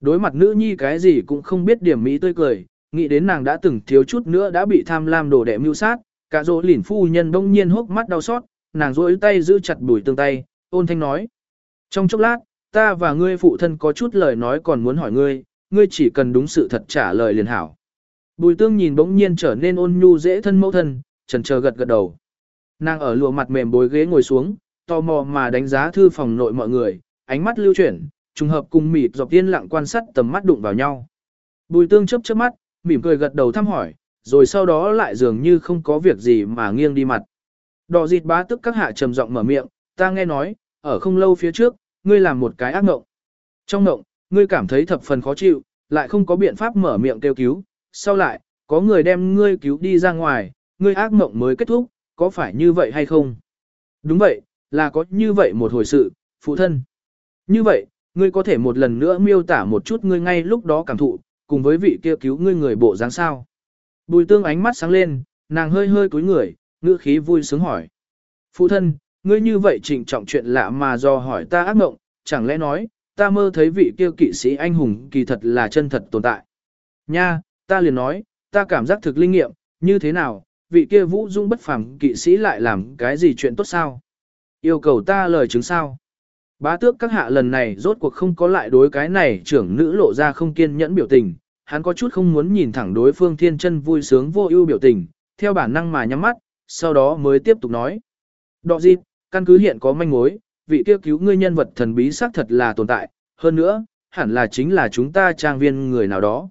Đối mặt nữ nhi cái gì cũng không biết điểm mỹ tươi cười, nghĩ đến nàng đã từng thiếu chút nữa đã bị tham lam đổ đệ mưu sát, cả dỗ lìn phu nhân đông nhiên hốc mắt đau xót, nàng rối tay giữ chặt bùi tương tay, ôn thanh nói. Trong chốc lát, ta và ngươi phụ thân có chút lời nói còn muốn hỏi ngươi, ngươi chỉ cần đúng sự thật trả lời liền hảo. Bùi tương nhìn bỗng nhiên trở nên ôn nhu dễ thân mẫu thân, trần chờ gật gật đầu. Nàng ở lùa mặt mềm bối ghế ngồi xuống, tò mò mà đánh giá thư phòng nội mọi người, ánh mắt lưu chuyển, trùng hợp cùng mịt dọc tiên lặng quan sát tầm mắt đụng vào nhau. Bùi tương chớp chớp mắt, mỉm cười gật đầu thăm hỏi, rồi sau đó lại dường như không có việc gì mà nghiêng đi mặt. Đỏ dịt bá tức các hạ trầm giọng mở miệng, ta nghe nói, ở không lâu phía trước, ngươi làm một cái ác mộng. Trong mộng, ngươi cảm thấy thập phần khó chịu, lại không có biện pháp mở miệng kêu cứu, sau lại, có người đem ngươi cứu đi ra ngoài, ngươi ác mộng mới kết thúc, có phải như vậy hay không? Đúng vậy, là có như vậy một hồi sự, phụ thân. Như vậy, ngươi có thể một lần nữa miêu tả một chút ngươi ngay lúc đó cảm thụ, cùng với vị kia cứu ngươi người bộ dáng sao. Bùi tương ánh mắt sáng lên, nàng hơi hơi cúi người, ngữ khí vui sướng hỏi. Phụ thân, ngươi như vậy trịnh trọng chuyện lạ mà do hỏi ta ác mộng, chẳng lẽ nói, ta mơ thấy vị kia kỵ sĩ anh hùng kỳ thật là chân thật tồn tại. Nha, ta liền nói, ta cảm giác thực linh nghiệm, như thế nào, vị kia vũ dung bất phàm kỵ sĩ lại làm cái gì chuyện tốt sao? Yêu cầu ta lời chứng sao? Bá tước các hạ lần này rốt cuộc không có lại đối cái này trưởng nữ lộ ra không kiên nhẫn biểu tình, hắn có chút không muốn nhìn thẳng đối phương thiên chân vui sướng vô ưu biểu tình, theo bản năng mà nhắm mắt, sau đó mới tiếp tục nói. Đọ dịp, căn cứ hiện có manh mối, vị kia cứu ngươi nhân vật thần bí xác thật là tồn tại, hơn nữa, hẳn là chính là chúng ta trang viên người nào đó.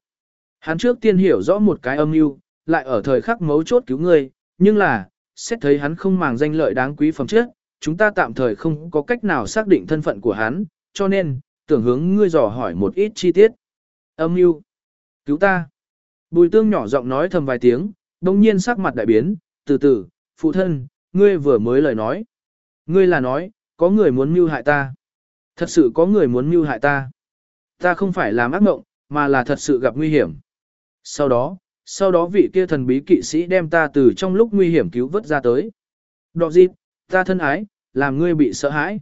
Hắn trước tiên hiểu rõ một cái âm mưu, lại ở thời khắc mấu chốt cứu ngươi, nhưng là, xét thấy hắn không màng danh lợi đáng quý phẩm chất, chúng ta tạm thời không có cách nào xác định thân phận của hắn, cho nên, tưởng hướng ngươi dò hỏi một ít chi tiết. Âm mưu, cứu ta. Bùi tương nhỏ giọng nói thầm vài tiếng, đồng nhiên sắc mặt đại biến, từ từ, phụ thân, ngươi vừa mới lời nói. Ngươi là nói, có người muốn mưu hại ta. Thật sự có người muốn mưu hại ta. Ta không phải làm ác mộng, mà là thật sự gặp nguy hiểm. Sau đó, sau đó vị kia thần bí kỵ sĩ đem ta từ trong lúc nguy hiểm cứu vớt ra tới. Đọ dịp, ta thân ái, làm ngươi bị sợ hãi.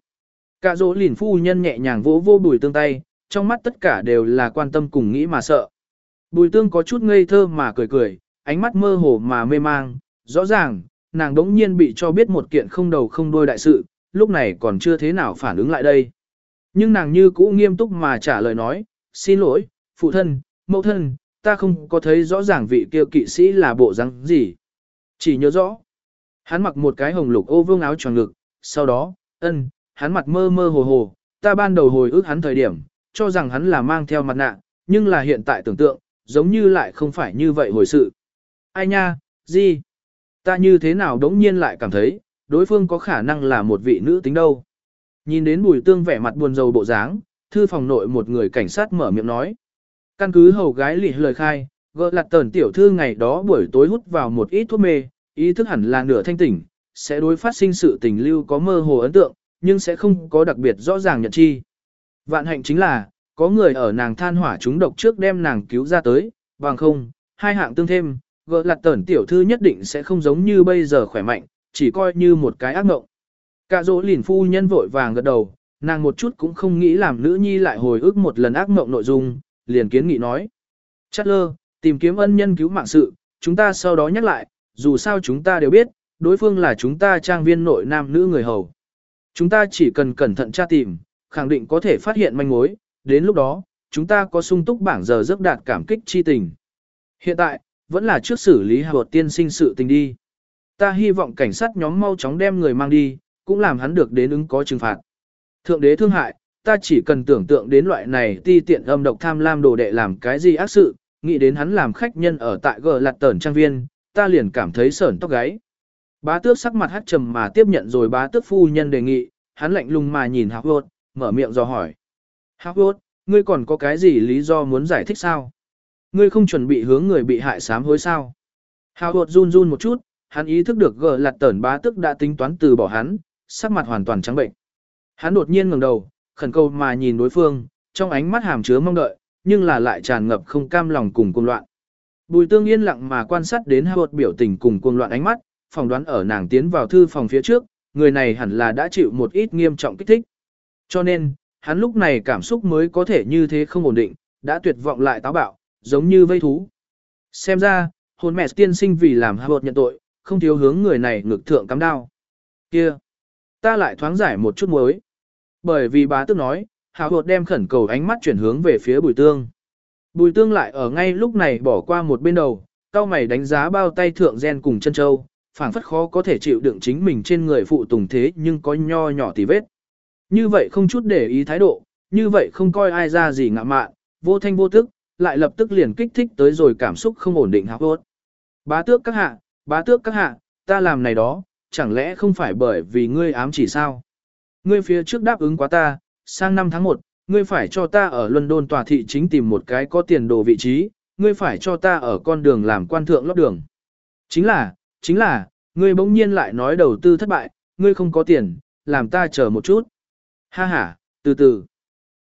Cả dỗ lìn phu nhân nhẹ nhàng vỗ vô bùi tương tay, trong mắt tất cả đều là quan tâm cùng nghĩ mà sợ. Bùi tương có chút ngây thơ mà cười cười, ánh mắt mơ hồ mà mê mang, rõ ràng, nàng đống nhiên bị cho biết một kiện không đầu không đuôi đại sự, lúc này còn chưa thế nào phản ứng lại đây. Nhưng nàng như cũ nghiêm túc mà trả lời nói, xin lỗi, phụ thân, mẫu thân, ta không có thấy rõ ràng vị kia kỵ sĩ là bộ răng gì. Chỉ nhớ rõ, hắn mặc một cái hồng lục ô vương áo tròn ngực, sau đó, ân, hắn mặt mơ mơ hồ hồ, ta ban đầu hồi ức hắn thời điểm, cho rằng hắn là mang theo mặt nạ, nhưng là hiện tại tưởng tượng, giống như lại không phải như vậy hồi sự. Ai nha, gì? Ta như thế nào đống nhiên lại cảm thấy, đối phương có khả năng là một vị nữ tính đâu. Nhìn đến bùi tương vẻ mặt buồn rầu bộ dáng, thư phòng nội một người cảnh sát mở miệng nói. Căn cứ hầu gái lị lời khai, gỡ lặt tờn tiểu thư ngày đó buổi tối hút vào một ít thuốc mê, ý thức hẳn là nửa thanh tỉnh, sẽ đối phát sinh sự tình lưu có mơ hồ ấn tượng, nhưng sẽ không có đặc biệt rõ ràng nhận chi. Vạn hạnh chính là, có người ở nàng than hỏa chúng độc trước đem nàng cứu ra tới, bằng không, hai hạng tương thêm, gỡ lặt tẩn tiểu thư nhất định sẽ không giống như bây giờ khỏe mạnh, chỉ coi như một cái ác mộng. Cả dỗ lìn phu nhân vội vàng gật đầu, nàng một chút cũng không nghĩ làm nữ nhi lại hồi ức một lần ác mộng nội dung, liền kiến nghị nói. Chắc lơ, tìm kiếm ân nhân cứu mạng sự, chúng ta sau đó nhắc lại, dù sao chúng ta đều biết, đối phương là chúng ta trang viên nội nam nữ người hầu. Chúng ta chỉ cần cẩn thận tra tìm, khẳng định có thể phát hiện manh mối, đến lúc đó, chúng ta có sung túc bảng giờ giấc đạt cảm kích chi tình. Hiện tại, vẫn là trước xử lý hợp tiên sinh sự tình đi. Ta hy vọng cảnh sát nhóm mau chóng đem người mang đi, cũng làm hắn được đến ứng có trừng phạt. Thượng đế thương hại, ta chỉ cần tưởng tượng đến loại này ti tiện âm độc tham lam đồ đệ làm cái gì ác sự, nghĩ đến hắn làm khách nhân ở tại gờ lạt tờn trang viên, ta liền cảm thấy sởn tóc gáy. Bá tước sắc mặt hắt trầm mà tiếp nhận rồi bá tước phu nhân đề nghị, hắn lạnh lùng mà nhìn Hạc Hốt, mở miệng dò hỏi. Hạc Hốt, ngươi còn có cái gì lý do muốn giải thích sao? Ngươi không chuẩn bị hướng người bị hại sám hối sao? Hạc Hốt run run một chút, hắn ý thức được gờ lạt tẩn bá tước đã tính toán từ bỏ hắn, sắc mặt hoàn toàn trắng bệnh. Hắn đột nhiên ngẩng đầu, khẩn cầu mà nhìn đối phương, trong ánh mắt hàm chứa mong đợi, nhưng là lại tràn ngập không cam lòng cùng cuồng loạn. Bùi tương yên lặng mà quan sát đến Howard biểu tình cùng cuồng loạn ánh mắt, phỏng đoán ở nàng tiến vào thư phòng phía trước, người này hẳn là đã chịu một ít nghiêm trọng kích thích. Cho nên, hắn lúc này cảm xúc mới có thể như thế không ổn định, đã tuyệt vọng lại táo bạo, giống như vây thú. Xem ra, hồn mẹ tiên sinh vì làm Howard nhận tội, không thiếu hướng người này ngực thượng cắm đao. Kia, ta lại thoáng giải một chút mới. Bởi vì bá tức nói, Hào hột đem khẩn cầu ánh mắt chuyển hướng về phía bùi tương. Bùi tương lại ở ngay lúc này bỏ qua một bên đầu, cao mày đánh giá bao tay thượng gen cùng chân châu, phảng phất khó có thể chịu đựng chính mình trên người phụ tùng thế nhưng có nho nhỏ tì vết. Như vậy không chút để ý thái độ, như vậy không coi ai ra gì ngạ mạn, vô thanh vô tức, lại lập tức liền kích thích tới rồi cảm xúc không ổn định hào hốt. Bá tước các hạ, bá tước các hạ, ta làm này đó, chẳng lẽ không phải bởi vì ngươi ám chỉ sao? Ngươi phía trước đáp ứng quá ta, sang năm tháng 1, ngươi phải cho ta ở London tòa thị chính tìm một cái có tiền đồ vị trí, ngươi phải cho ta ở con đường làm quan thượng lót đường. Chính là, chính là, ngươi bỗng nhiên lại nói đầu tư thất bại, ngươi không có tiền, làm ta chờ một chút. Ha ha, từ từ.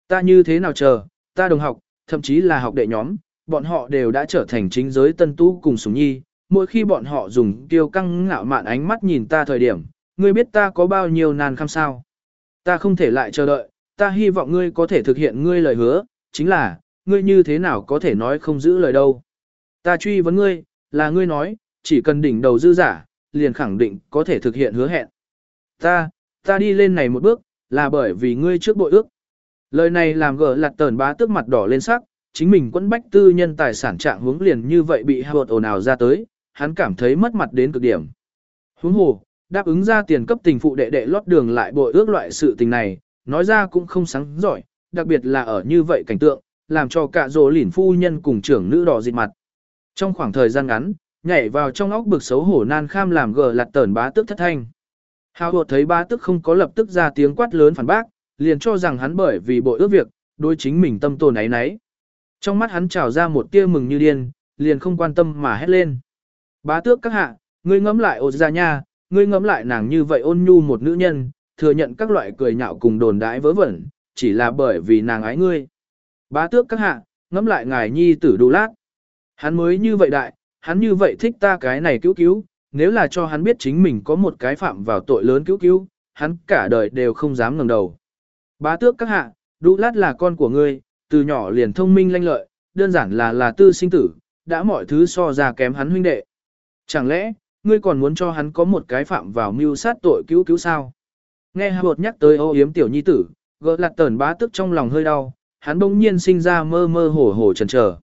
Ta như thế nào chờ, ta đồng học, thậm chí là học đệ nhóm, bọn họ đều đã trở thành chính giới tân tu cùng sủng nhi. Mỗi khi bọn họ dùng tiêu căng ngạo mạn ánh mắt nhìn ta thời điểm, ngươi biết ta có bao nhiêu nàn khăm sao. Ta không thể lại chờ đợi, ta hy vọng ngươi có thể thực hiện ngươi lời hứa, chính là, ngươi như thế nào có thể nói không giữ lời đâu. Ta truy vấn ngươi, là ngươi nói, chỉ cần đỉnh đầu dư giả, liền khẳng định có thể thực hiện hứa hẹn. Ta, ta đi lên này một bước, là bởi vì ngươi trước bội ước. Lời này làm gỡ lặt tờn bá tức mặt đỏ lên sắc, chính mình quẫn bách tư nhân tài sản trạng hướng liền như vậy bị hợp ồn ào ra tới, hắn cảm thấy mất mặt đến cực điểm. Huống hồ, đáp ứng ra tiền cấp tình phụ đệ đệ lót đường lại bội ước loại sự tình này, nói ra cũng không sáng giỏi, đặc biệt là ở như vậy cảnh tượng, làm cho cả rồ lỉn phu nhân cùng trưởng nữ đỏ dịt mặt. Trong khoảng thời gian ngắn, nhảy vào trong óc bực xấu hổ nan kham làm gờ lặt tờn bá tức thất thanh. Hào hột thấy bá tức không có lập tức ra tiếng quát lớn phản bác, liền cho rằng hắn bởi vì bội ước việc, đối chính mình tâm tồn ấy nấy. Trong mắt hắn trào ra một tia mừng như điên, liền không quan tâm mà hét lên. Bá tước các hạ, ngươi ngẫm lại ột ra nha, ngươi ngẫm lại nàng như vậy ôn nhu một nữ nhân, thừa nhận các loại cười nhạo cùng đồn đãi vớ vẩn, chỉ là bởi vì nàng ái ngươi. Bá tước các hạ, ngẫm lại ngài nhi tử đủ lát. Hắn mới như vậy đại, hắn như vậy thích ta cái này cứu cứu, nếu là cho hắn biết chính mình có một cái phạm vào tội lớn cứu cứu, hắn cả đời đều không dám ngẩng đầu. Bá tước các hạ, đủ lát là con của ngươi, từ nhỏ liền thông minh lanh lợi, đơn giản là là tư sinh tử, đã mọi thứ so ra kém hắn huynh đệ. Chẳng lẽ, ngươi còn muốn cho hắn có một cái phạm vào mưu sát tội cứu cứu sao? Nghe Hà Bột nhắc tới ô yếm tiểu nhi tử, gỡ lạt tờn bá tức trong lòng hơi đau, hắn bỗng nhiên sinh ra mơ mơ hồ hồ chần chờ.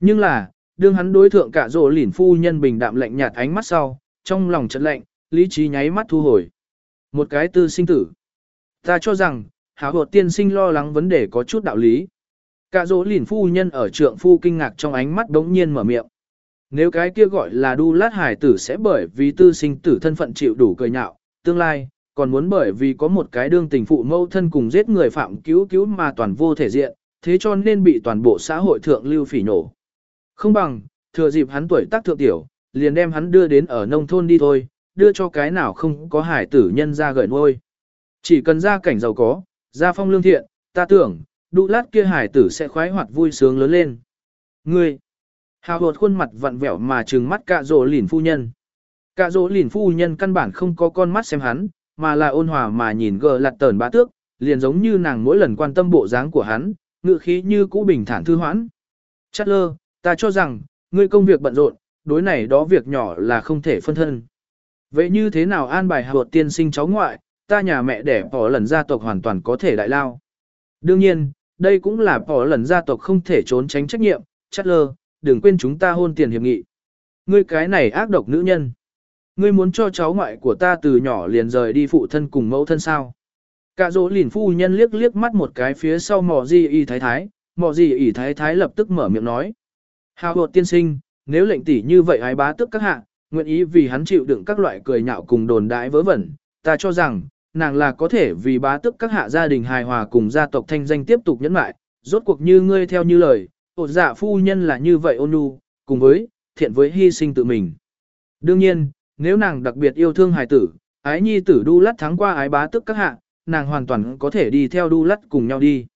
Nhưng là, đương hắn đối thượng cả rộ lỉn phu nhân bình đạm lạnh nhạt ánh mắt sau, trong lòng chợt lạnh, lý trí nháy mắt thu hồi. Một cái tư sinh tử. Ta cho rằng, hảo hột tiên sinh lo lắng vấn đề có chút đạo lý. Cả rỗ lỉn phu nhân ở trượng phu kinh ngạc trong ánh mắt đống nhiên mở miệng. Nếu cái kia gọi là đu lát hải tử sẽ bởi vì tư sinh tử thân phận chịu đủ cười nhạo, tương lai, còn muốn bởi vì có một cái đương tình phụ mâu thân cùng giết người phạm cứu cứu mà toàn vô thể diện, thế cho nên bị toàn bộ xã hội thượng lưu phỉ nổ. Không bằng, thừa dịp hắn tuổi tác thượng tiểu, liền đem hắn đưa đến ở nông thôn đi thôi, đưa cho cái nào không có hải tử nhân ra gửi nuôi. Chỉ cần ra cảnh giàu có, ra phong lương thiện, ta tưởng, đụ lát kia hải tử sẽ khoái hoạt vui sướng lớn lên. Ngươi, hào hột khuôn mặt vặn vẹo mà trừng mắt cạ rỗ lỉn phu nhân. Cạ rỗ lỉn phu nhân căn bản không có con mắt xem hắn, mà là ôn hòa mà nhìn gờ lặt tờn bá tước, liền giống như nàng mỗi lần quan tâm bộ dáng của hắn, ngự khí như cũ bình thản thư hoãn. Chắc lơ, ta cho rằng, ngươi công việc bận rộn, đối này đó việc nhỏ là không thể phân thân. Vậy như thế nào an bài hợp tiên sinh cháu ngoại, ta nhà mẹ đẻ bỏ lần gia tộc hoàn toàn có thể đại lao. Đương nhiên, đây cũng là bỏ lần gia tộc không thể trốn tránh trách nhiệm, chắc lơ, đừng quên chúng ta hôn tiền hiệp nghị. Ngươi cái này ác độc nữ nhân. Ngươi muốn cho cháu ngoại của ta từ nhỏ liền rời đi phụ thân cùng mẫu thân sao? Cả dỗ lìn phu nhân liếc liếc mắt một cái phía sau mò di y thái thái, mò di y thái thái lập tức mở miệng nói. Hào hột tiên sinh, nếu lệnh tỷ như vậy ái bá tức các hạ, nguyện ý vì hắn chịu đựng các loại cười nhạo cùng đồn đãi vớ vẩn, ta cho rằng, nàng là có thể vì bá tước các hạ gia đình hài hòa cùng gia tộc thanh danh tiếp tục nhẫn lại, rốt cuộc như ngươi theo như lời, ổ dạ phu nhân là như vậy ôn nhu, cùng với, thiện với hy sinh tự mình. Đương nhiên, nếu nàng đặc biệt yêu thương hài tử, ái nhi tử đu lắt thắng qua ái bá tước các hạ, nàng hoàn toàn có thể đi theo đu lắt cùng nhau đi.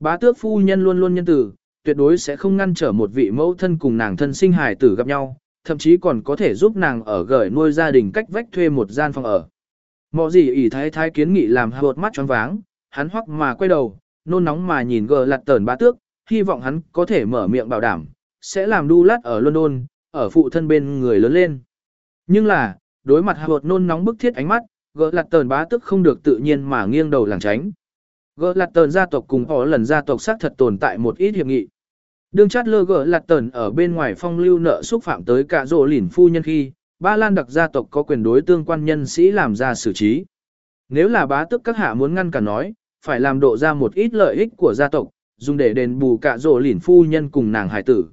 Bá tước phu nhân luôn luôn nhân tử, tuyệt đối sẽ không ngăn trở một vị mẫu thân cùng nàng thân sinh hài tử gặp nhau, thậm chí còn có thể giúp nàng ở gửi nuôi gia đình cách vách thuê một gian phòng ở. Mọ gì ỷ thái thái kiến nghị làm hột mắt choáng váng, hắn hoắc mà quay đầu, nôn nóng mà nhìn gờ lặt tờn bá tước, hy vọng hắn có thể mở miệng bảo đảm, sẽ làm đu lát ở London, ở phụ thân bên người lớn lên. Nhưng là, đối mặt hột nôn nóng bức thiết ánh mắt, gờ lặt tờn bá tức không được tự nhiên mà nghiêng đầu làng tránh. Gờ lặt tờn gia tộc cùng họ lần gia tộc xác thật tồn tại một ít hiệp nghị. Đương chát lơ gỡ lạt tần ở bên ngoài phong lưu nợ xúc phạm tới cả rộ lỉn phu nhân khi, ba lan đặc gia tộc có quyền đối tương quan nhân sĩ làm ra xử trí. Nếu là bá tức các hạ muốn ngăn cả nói, phải làm độ ra một ít lợi ích của gia tộc, dùng để đền bù cả rộ lỉn phu nhân cùng nàng hải tử.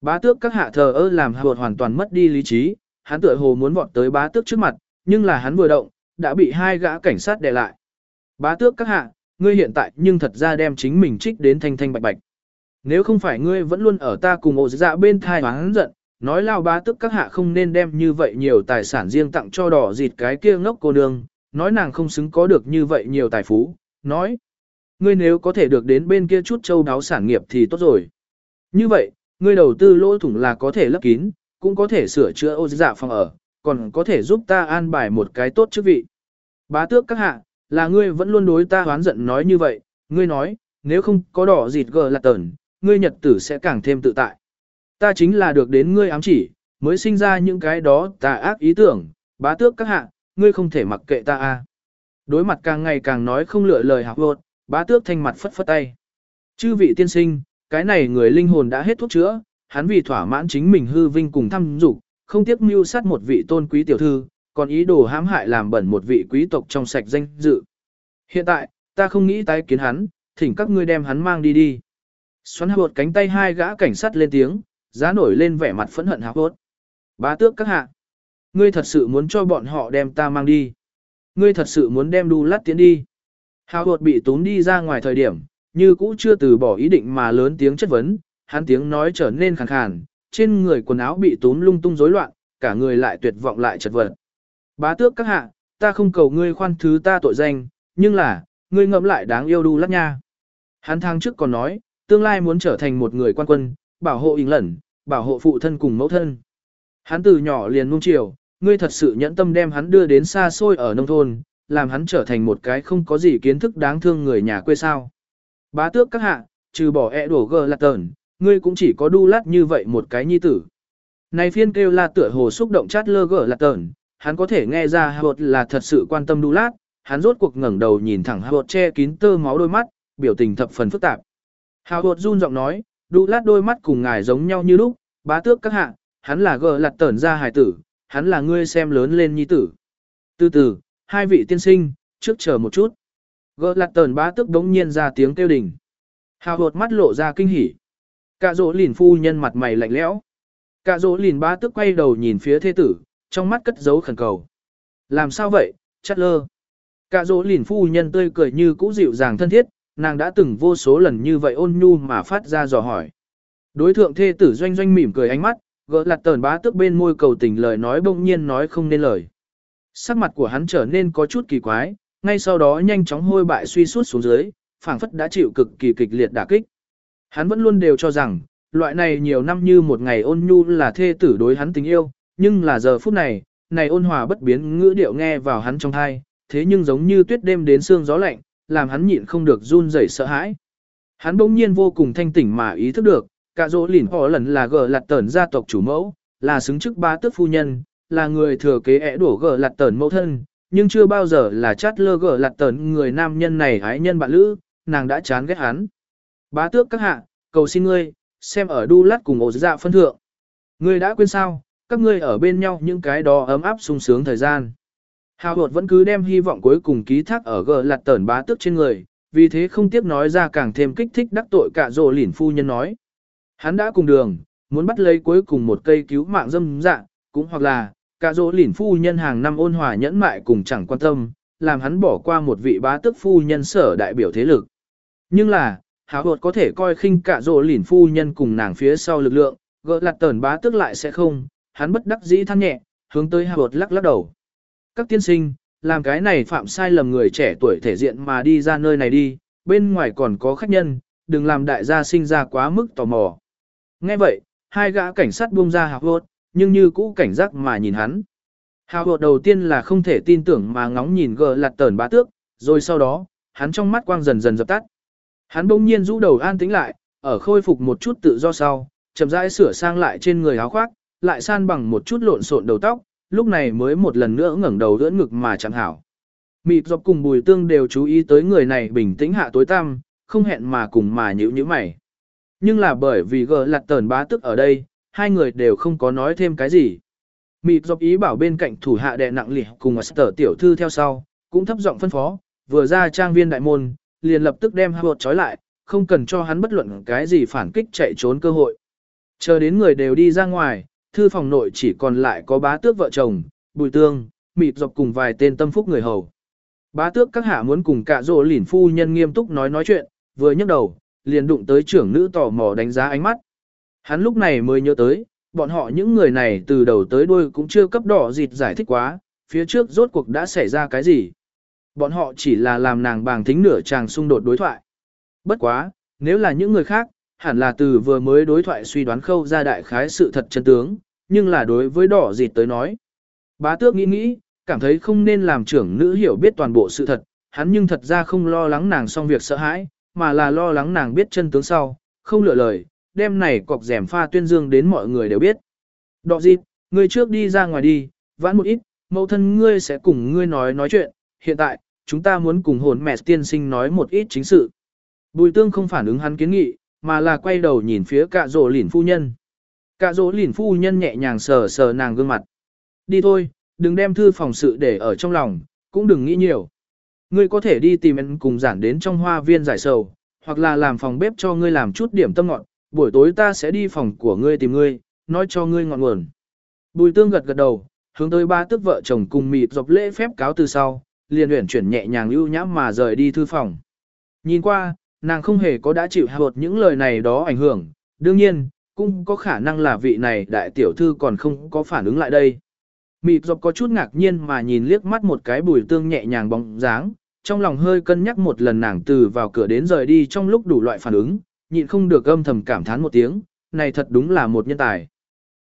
Bá tước các hạ thờ ơ làm hạ hoàn toàn mất đi lý trí, hắn tựa hồ muốn vọt tới bá tước trước mặt, nhưng là hắn vừa động, đã bị hai gã cảnh sát đè lại. Bá tước các hạ, ngươi hiện tại nhưng thật ra đem chính mình trích đến thanh thanh bạch bạch. Nếu không phải ngươi vẫn luôn ở ta cùng ổ dạ bên thai hắn giận, nói lao bá tức các hạ không nên đem như vậy nhiều tài sản riêng tặng cho đỏ dịt cái kia ngốc cô nương, nói nàng không xứng có được như vậy nhiều tài phú, nói. Ngươi nếu có thể được đến bên kia chút châu đáo sản nghiệp thì tốt rồi. Như vậy, ngươi đầu tư lỗ thủng là có thể lấp kín, cũng có thể sửa chữa ô dạ phòng ở, còn có thể giúp ta an bài một cái tốt chức vị. Bá tước các hạ, là ngươi vẫn luôn đối ta hoán giận nói như vậy, ngươi nói, nếu không có đỏ dịt gờ là tờn, ngươi nhật tử sẽ càng thêm tự tại. Ta chính là được đến ngươi ám chỉ, mới sinh ra những cái đó tà ác ý tưởng, bá tước các hạ, ngươi không thể mặc kệ ta a. Đối mặt càng ngày càng nói không lựa lời học vột, bá tước thanh mặt phất phất tay. Chư vị tiên sinh, cái này người linh hồn đã hết thuốc chữa, hắn vì thỏa mãn chính mình hư vinh cùng thăm dục, không tiếc mưu sát một vị tôn quý tiểu thư, còn ý đồ hãm hại làm bẩn một vị quý tộc trong sạch danh dự. Hiện tại, ta không nghĩ tái kiến hắn, thỉnh các ngươi đem hắn mang đi đi. Xoắn hột cánh tay hai gã cảnh sát lên tiếng, giá nổi lên vẻ mặt phẫn hận hào hốt. Bá tước các hạ. Ngươi thật sự muốn cho bọn họ đem ta mang đi. Ngươi thật sự muốn đem đu lát tiến đi. Hào hột bị tốn đi ra ngoài thời điểm, như cũ chưa từ bỏ ý định mà lớn tiếng chất vấn, hắn tiếng nói trở nên khàn khàn, trên người quần áo bị túm lung tung rối loạn, cả người lại tuyệt vọng lại chật vật. Bá tước các hạ, ta không cầu ngươi khoan thứ ta tội danh, nhưng là, ngươi ngẫm lại đáng yêu đu lát nha. Hắn thang trước còn nói, tương lai muốn trở thành một người quan quân, bảo hộ ình lẩn, bảo hộ phụ thân cùng mẫu thân. Hắn từ nhỏ liền nung chiều, ngươi thật sự nhẫn tâm đem hắn đưa đến xa xôi ở nông thôn, làm hắn trở thành một cái không có gì kiến thức đáng thương người nhà quê sao. Bá tước các hạ, trừ bỏ e đổ gờ là tờn, ngươi cũng chỉ có đu lát như vậy một cái nhi tử. Này phiên kêu là tựa hồ xúc động chát lơ gở là tờn, hắn có thể nghe ra Hà là thật sự quan tâm đu lát, hắn rốt cuộc ngẩng đầu nhìn thẳng Hà che kín tơ máu đôi mắt, biểu tình thập phần phức tạp. Hào run giọng nói, đu lát đôi mắt cùng ngài giống nhau như lúc, bá tước các hạ, hắn là gở lặt tờn ra hài tử, hắn là ngươi xem lớn lên nhi tử. Từ từ, hai vị tiên sinh, trước chờ một chút. Gở lặt tờn bá tước đống nhiên ra tiếng kêu đình. Hào mắt lộ ra kinh hỉ. Cả dỗ lìn phu nhân mặt mày lạnh lẽo. Cả dỗ lìn bá tước quay đầu nhìn phía thế tử, trong mắt cất giấu khẩn cầu. Làm sao vậy, chắt lơ. Cả dỗ lìn phu nhân tươi cười như cũ dịu dàng thân thiết, nàng đã từng vô số lần như vậy ôn nhu mà phát ra dò hỏi. Đối thượng thê tử doanh doanh mỉm cười ánh mắt, gỡ lặt tờn bá tức bên môi cầu tình lời nói bỗng nhiên nói không nên lời. Sắc mặt của hắn trở nên có chút kỳ quái, ngay sau đó nhanh chóng hôi bại suy suốt xuống dưới, phảng phất đã chịu cực kỳ kịch liệt đả kích. Hắn vẫn luôn đều cho rằng, loại này nhiều năm như một ngày ôn nhu là thê tử đối hắn tình yêu, nhưng là giờ phút này, này ôn hòa bất biến ngữ điệu nghe vào hắn trong thai, thế nhưng giống như tuyết đêm đến sương gió lạnh, làm hắn nhịn không được run rẩy sợ hãi. Hắn bỗng nhiên vô cùng thanh tỉnh mà ý thức được, cả dỗ lỉn họ lần là gờ lạt tờn gia tộc chủ mẫu, là xứng chức ba tước phu nhân, là người thừa kế ẻ đổ gờ lạt tờn mẫu thân, nhưng chưa bao giờ là chát lơ gờ lạt tờn người nam nhân này hái nhân bạn lữ, nàng đã chán ghét hắn. Bá tước các hạ, cầu xin ngươi, xem ở đu lát cùng ổ dạ phân thượng. Ngươi đã quên sao, các ngươi ở bên nhau những cái đó ấm áp sung sướng thời gian. Hào hột vẫn cứ đem hy vọng cuối cùng ký thác ở gờ lạt tẩn bá tước trên người, vì thế không tiếc nói ra càng thêm kích thích đắc tội cả rồ lỉn phu nhân nói. Hắn đã cùng đường, muốn bắt lấy cuối cùng một cây cứu mạng dâm dạ, cũng hoặc là, cả rồ lỉn phu nhân hàng năm ôn hòa nhẫn mại cùng chẳng quan tâm, làm hắn bỏ qua một vị bá tước phu nhân sở đại biểu thế lực. Nhưng là, háo hột có thể coi khinh cả rồ lỉn phu nhân cùng nàng phía sau lực lượng, gỡ lặt tờn bá tước lại sẽ không, hắn bất đắc dĩ than nhẹ, hướng tới háo hột lắc lắc đầu. Các tiên sinh, làm cái này phạm sai lầm người trẻ tuổi thể diện mà đi ra nơi này đi, bên ngoài còn có khách nhân, đừng làm đại gia sinh ra quá mức tò mò. Nghe vậy, hai gã cảnh sát buông ra háo hột, nhưng như cũ cảnh giác mà nhìn hắn. Hào hột đầu tiên là không thể tin tưởng mà ngóng nhìn gờ lặt tờn bá tước, rồi sau đó, hắn trong mắt quang dần dần dập tắt. Hắn bỗng nhiên rũ đầu an tĩnh lại, ở khôi phục một chút tự do sau, chậm rãi sửa sang lại trên người áo khoác, lại san bằng một chút lộn xộn đầu tóc, lúc này mới một lần nữa ngẩng đầu đỡ ngực mà chẳng hảo. Mịp dọc cùng bùi tương đều chú ý tới người này bình tĩnh hạ tối tăm, không hẹn mà cùng mà nhữ như mày. Nhưng là bởi vì gờ lặt tờn bá tức ở đây, hai người đều không có nói thêm cái gì. Mịp dọc ý bảo bên cạnh thủ hạ đệ nặng lỉ cùng ở tiểu thư theo sau, cũng thấp giọng phân phó, vừa ra trang viên đại môn, liền lập tức đem Howard trói lại, không cần cho hắn bất luận cái gì phản kích chạy trốn cơ hội. Chờ đến người đều đi ra ngoài, thư phòng nội chỉ còn lại có bá tước vợ chồng, bùi tương, mịp dọc cùng vài tên tâm phúc người hầu. Bá tước các hạ muốn cùng cả rộ lỉn phu nhân nghiêm túc nói nói chuyện, vừa nhấc đầu, liền đụng tới trưởng nữ tò mò đánh giá ánh mắt. Hắn lúc này mới nhớ tới, bọn họ những người này từ đầu tới đuôi cũng chưa cấp đỏ dịt giải thích quá, phía trước rốt cuộc đã xảy ra cái gì. Bọn họ chỉ là làm nàng bàng thính nửa chàng xung đột đối thoại. Bất quá, nếu là những người khác, hẳn là từ vừa mới đối thoại suy đoán khâu ra đại khái sự thật chân tướng, nhưng là đối với đỏ dịt tới nói. Bá tước nghĩ nghĩ, cảm thấy không nên làm trưởng nữ hiểu biết toàn bộ sự thật, hắn nhưng thật ra không lo lắng nàng xong việc sợ hãi, mà là lo lắng nàng biết chân tướng sau, không lựa lời, đêm này cọc rèm pha tuyên dương đến mọi người đều biết. Đọ dịt, ngươi trước đi ra ngoài đi, vãn một ít, mẫu thân ngươi sẽ cùng ngươi nói nói chuyện, hiện tại, chúng ta muốn cùng hồn mẹ tiên sinh nói một ít chính sự. Bùi tương không phản ứng hắn kiến nghị, mà là quay đầu nhìn phía cạ rổ lỉn phu nhân. Cạ rổ lỉn phu nhân nhẹ nhàng sờ sờ nàng gương mặt. Đi thôi, đừng đem thư phòng sự để ở trong lòng, cũng đừng nghĩ nhiều. Ngươi có thể đi tìm em cùng giản đến trong hoa viên giải sầu, hoặc là làm phòng bếp cho ngươi làm chút điểm tâm ngọn, buổi tối ta sẽ đi phòng của ngươi tìm ngươi, nói cho ngươi ngọn nguồn. Bùi tương gật gật đầu, hướng tới ba tức vợ chồng cùng mịt dọc lễ phép cáo từ sau, liền uyển chuyển nhẹ nhàng ưu nhãm mà rời đi thư phòng. Nhìn qua, nàng không hề có đã chịu hợp những lời này đó ảnh hưởng, đương nhiên, cũng có khả năng là vị này đại tiểu thư còn không có phản ứng lại đây. Mịt dọc có chút ngạc nhiên mà nhìn liếc mắt một cái bùi tương nhẹ nhàng bóng dáng, trong lòng hơi cân nhắc một lần nàng từ vào cửa đến rời đi trong lúc đủ loại phản ứng, nhịn không được âm thầm cảm thán một tiếng, này thật đúng là một nhân tài.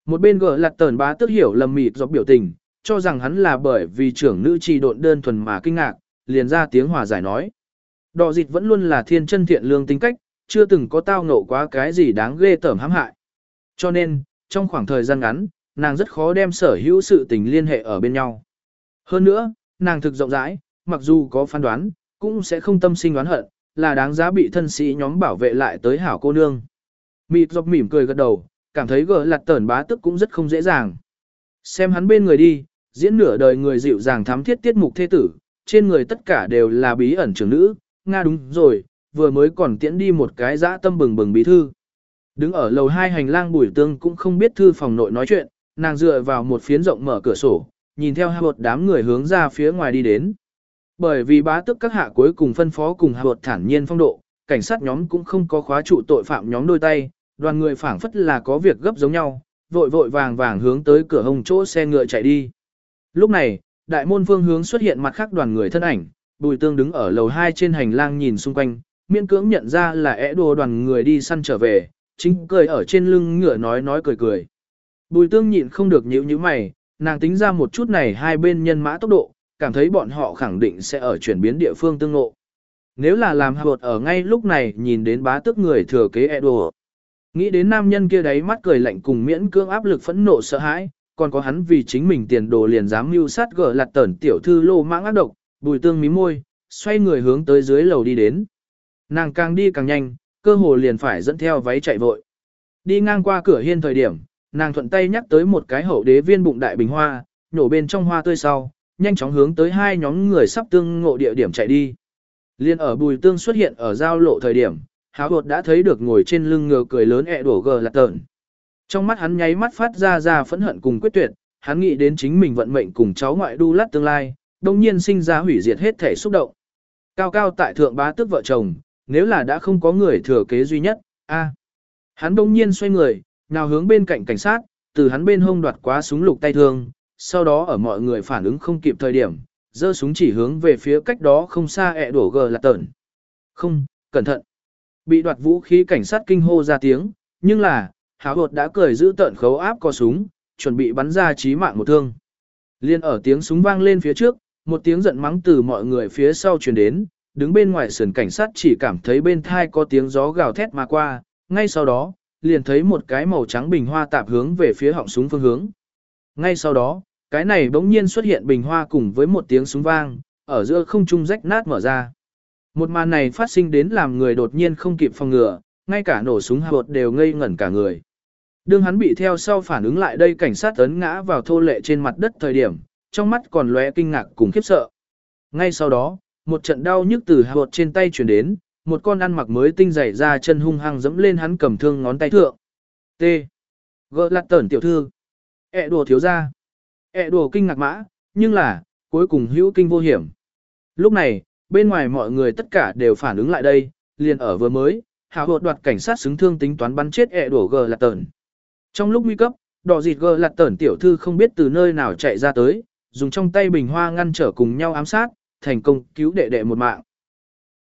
Một bên gỡ lặt tờn bá tức hiểu lầm mịt dọc biểu tình, cho rằng hắn là bởi vì trưởng nữ trì độn đơn thuần mà kinh ngạc, liền ra tiếng hòa giải nói. Đỏ dịch vẫn luôn là thiên chân thiện lương tính cách, chưa từng có tao ngộ quá cái gì đáng ghê tởm hãm hại. Cho nên, trong khoảng thời gian ngắn, nàng rất khó đem sở hữu sự tình liên hệ ở bên nhau. Hơn nữa, nàng thực rộng rãi, mặc dù có phán đoán, cũng sẽ không tâm sinh đoán hận, là đáng giá bị thân sĩ nhóm bảo vệ lại tới hảo cô nương. Mịt dọc mỉm cười gật đầu, cảm thấy gỡ lặt tẩn bá tức cũng rất không dễ dàng. Xem hắn bên người đi, diễn nửa đời người dịu dàng thám thiết tiết mục thế tử, trên người tất cả đều là bí ẩn trưởng nữ, Nga đúng rồi, vừa mới còn tiễn đi một cái dã tâm bừng bừng bí thư. Đứng ở lầu hai hành lang bùi tương cũng không biết thư phòng nội nói chuyện, nàng dựa vào một phiến rộng mở cửa sổ, nhìn theo hai bột đám người hướng ra phía ngoài đi đến. Bởi vì bá tức các hạ cuối cùng phân phó cùng hai bột thản nhiên phong độ, cảnh sát nhóm cũng không có khóa trụ tội phạm nhóm đôi tay, đoàn người phảng phất là có việc gấp giống nhau, vội vội vàng vàng hướng tới cửa hồng chỗ xe ngựa chạy đi. Lúc này, đại môn phương hướng xuất hiện mặt khác đoàn người thân ảnh, bùi tương đứng ở lầu 2 trên hành lang nhìn xung quanh, miễn cưỡng nhận ra là ẻ đồ đoàn người đi săn trở về, chính cười ở trên lưng ngựa nói nói cười cười. Bùi tương nhịn không được nhíu nhíu mày, nàng tính ra một chút này hai bên nhân mã tốc độ, cảm thấy bọn họ khẳng định sẽ ở chuyển biến địa phương tương ngộ. Nếu là làm hợp ở ngay lúc này nhìn đến bá tức người thừa kế Edo. Nghĩ đến nam nhân kia đấy mắt cười lạnh cùng miễn cưỡng áp lực phẫn nộ sợ hãi, còn có hắn vì chính mình tiền đồ liền dám mưu sát gỡ lặt tẩn tiểu thư lô mãng ác độc, bùi tương mí môi, xoay người hướng tới dưới lầu đi đến. Nàng càng đi càng nhanh, cơ hồ liền phải dẫn theo váy chạy vội. Đi ngang qua cửa hiên thời điểm, nàng thuận tay nhắc tới một cái hậu đế viên bụng đại bình hoa, nhổ bên trong hoa tươi sau, nhanh chóng hướng tới hai nhóm người sắp tương ngộ địa điểm chạy đi. Liên ở bùi tương xuất hiện ở giao lộ thời điểm, háo hột đã thấy được ngồi trên lưng ngựa cười lớn ẹ đổ gờ lạt tợn. Trong mắt hắn nháy mắt phát ra ra phẫn hận cùng quyết tuyệt, hắn nghĩ đến chính mình vận mệnh cùng cháu ngoại đu lát tương lai, đồng nhiên sinh ra hủy diệt hết thể xúc động. Cao cao tại thượng bá tước vợ chồng, nếu là đã không có người thừa kế duy nhất, a Hắn đồng nhiên xoay người, nào hướng bên cạnh cảnh sát, từ hắn bên hông đoạt quá súng lục tay thương, sau đó ở mọi người phản ứng không kịp thời điểm, giơ súng chỉ hướng về phía cách đó không xa ẹ đổ gờ là tẩn Không, cẩn thận. Bị đoạt vũ khí cảnh sát kinh hô ra tiếng, nhưng là, háo hột đã cười giữ tợn khấu áp co súng, chuẩn bị bắn ra chí mạng một thương. Liên ở tiếng súng vang lên phía trước, một tiếng giận mắng từ mọi người phía sau truyền đến, đứng bên ngoài sườn cảnh sát chỉ cảm thấy bên thai có tiếng gió gào thét mà qua, ngay sau đó, liền thấy một cái màu trắng bình hoa tạp hướng về phía họng súng phương hướng. Ngay sau đó, cái này bỗng nhiên xuất hiện bình hoa cùng với một tiếng súng vang, ở giữa không trung rách nát mở ra. Một màn này phát sinh đến làm người đột nhiên không kịp phòng ngừa, ngay cả nổ súng hạ bột đều ngây ngẩn cả người. Đương hắn bị theo sau phản ứng lại đây cảnh sát ấn ngã vào thô lệ trên mặt đất thời điểm, trong mắt còn lóe kinh ngạc cùng khiếp sợ. Ngay sau đó, một trận đau nhức từ hạ bột trên tay chuyển đến, một con ăn mặc mới tinh dày ra chân hung hăng dẫm lên hắn cầm thương ngón tay thượng. T. Gỡ lặt tẩn tiểu thư. ẹ đùa thiếu ra. ẹ đùa kinh ngạc mã, nhưng là, cuối cùng hữu kinh vô hiểm. Lúc này, bên ngoài mọi người tất cả đều phản ứng lại đây, liền ở vừa mới, hào hột đoạt cảnh sát xứng thương tính toán bắn chết ẹ đổ gờ lặt tẩn. Trong lúc nguy cấp, đỏ dịt gờ lặt tẩn tiểu thư không biết từ nơi nào chạy ra tới, dùng trong tay bình hoa ngăn trở cùng nhau ám sát, thành công cứu đệ đệ một mạng.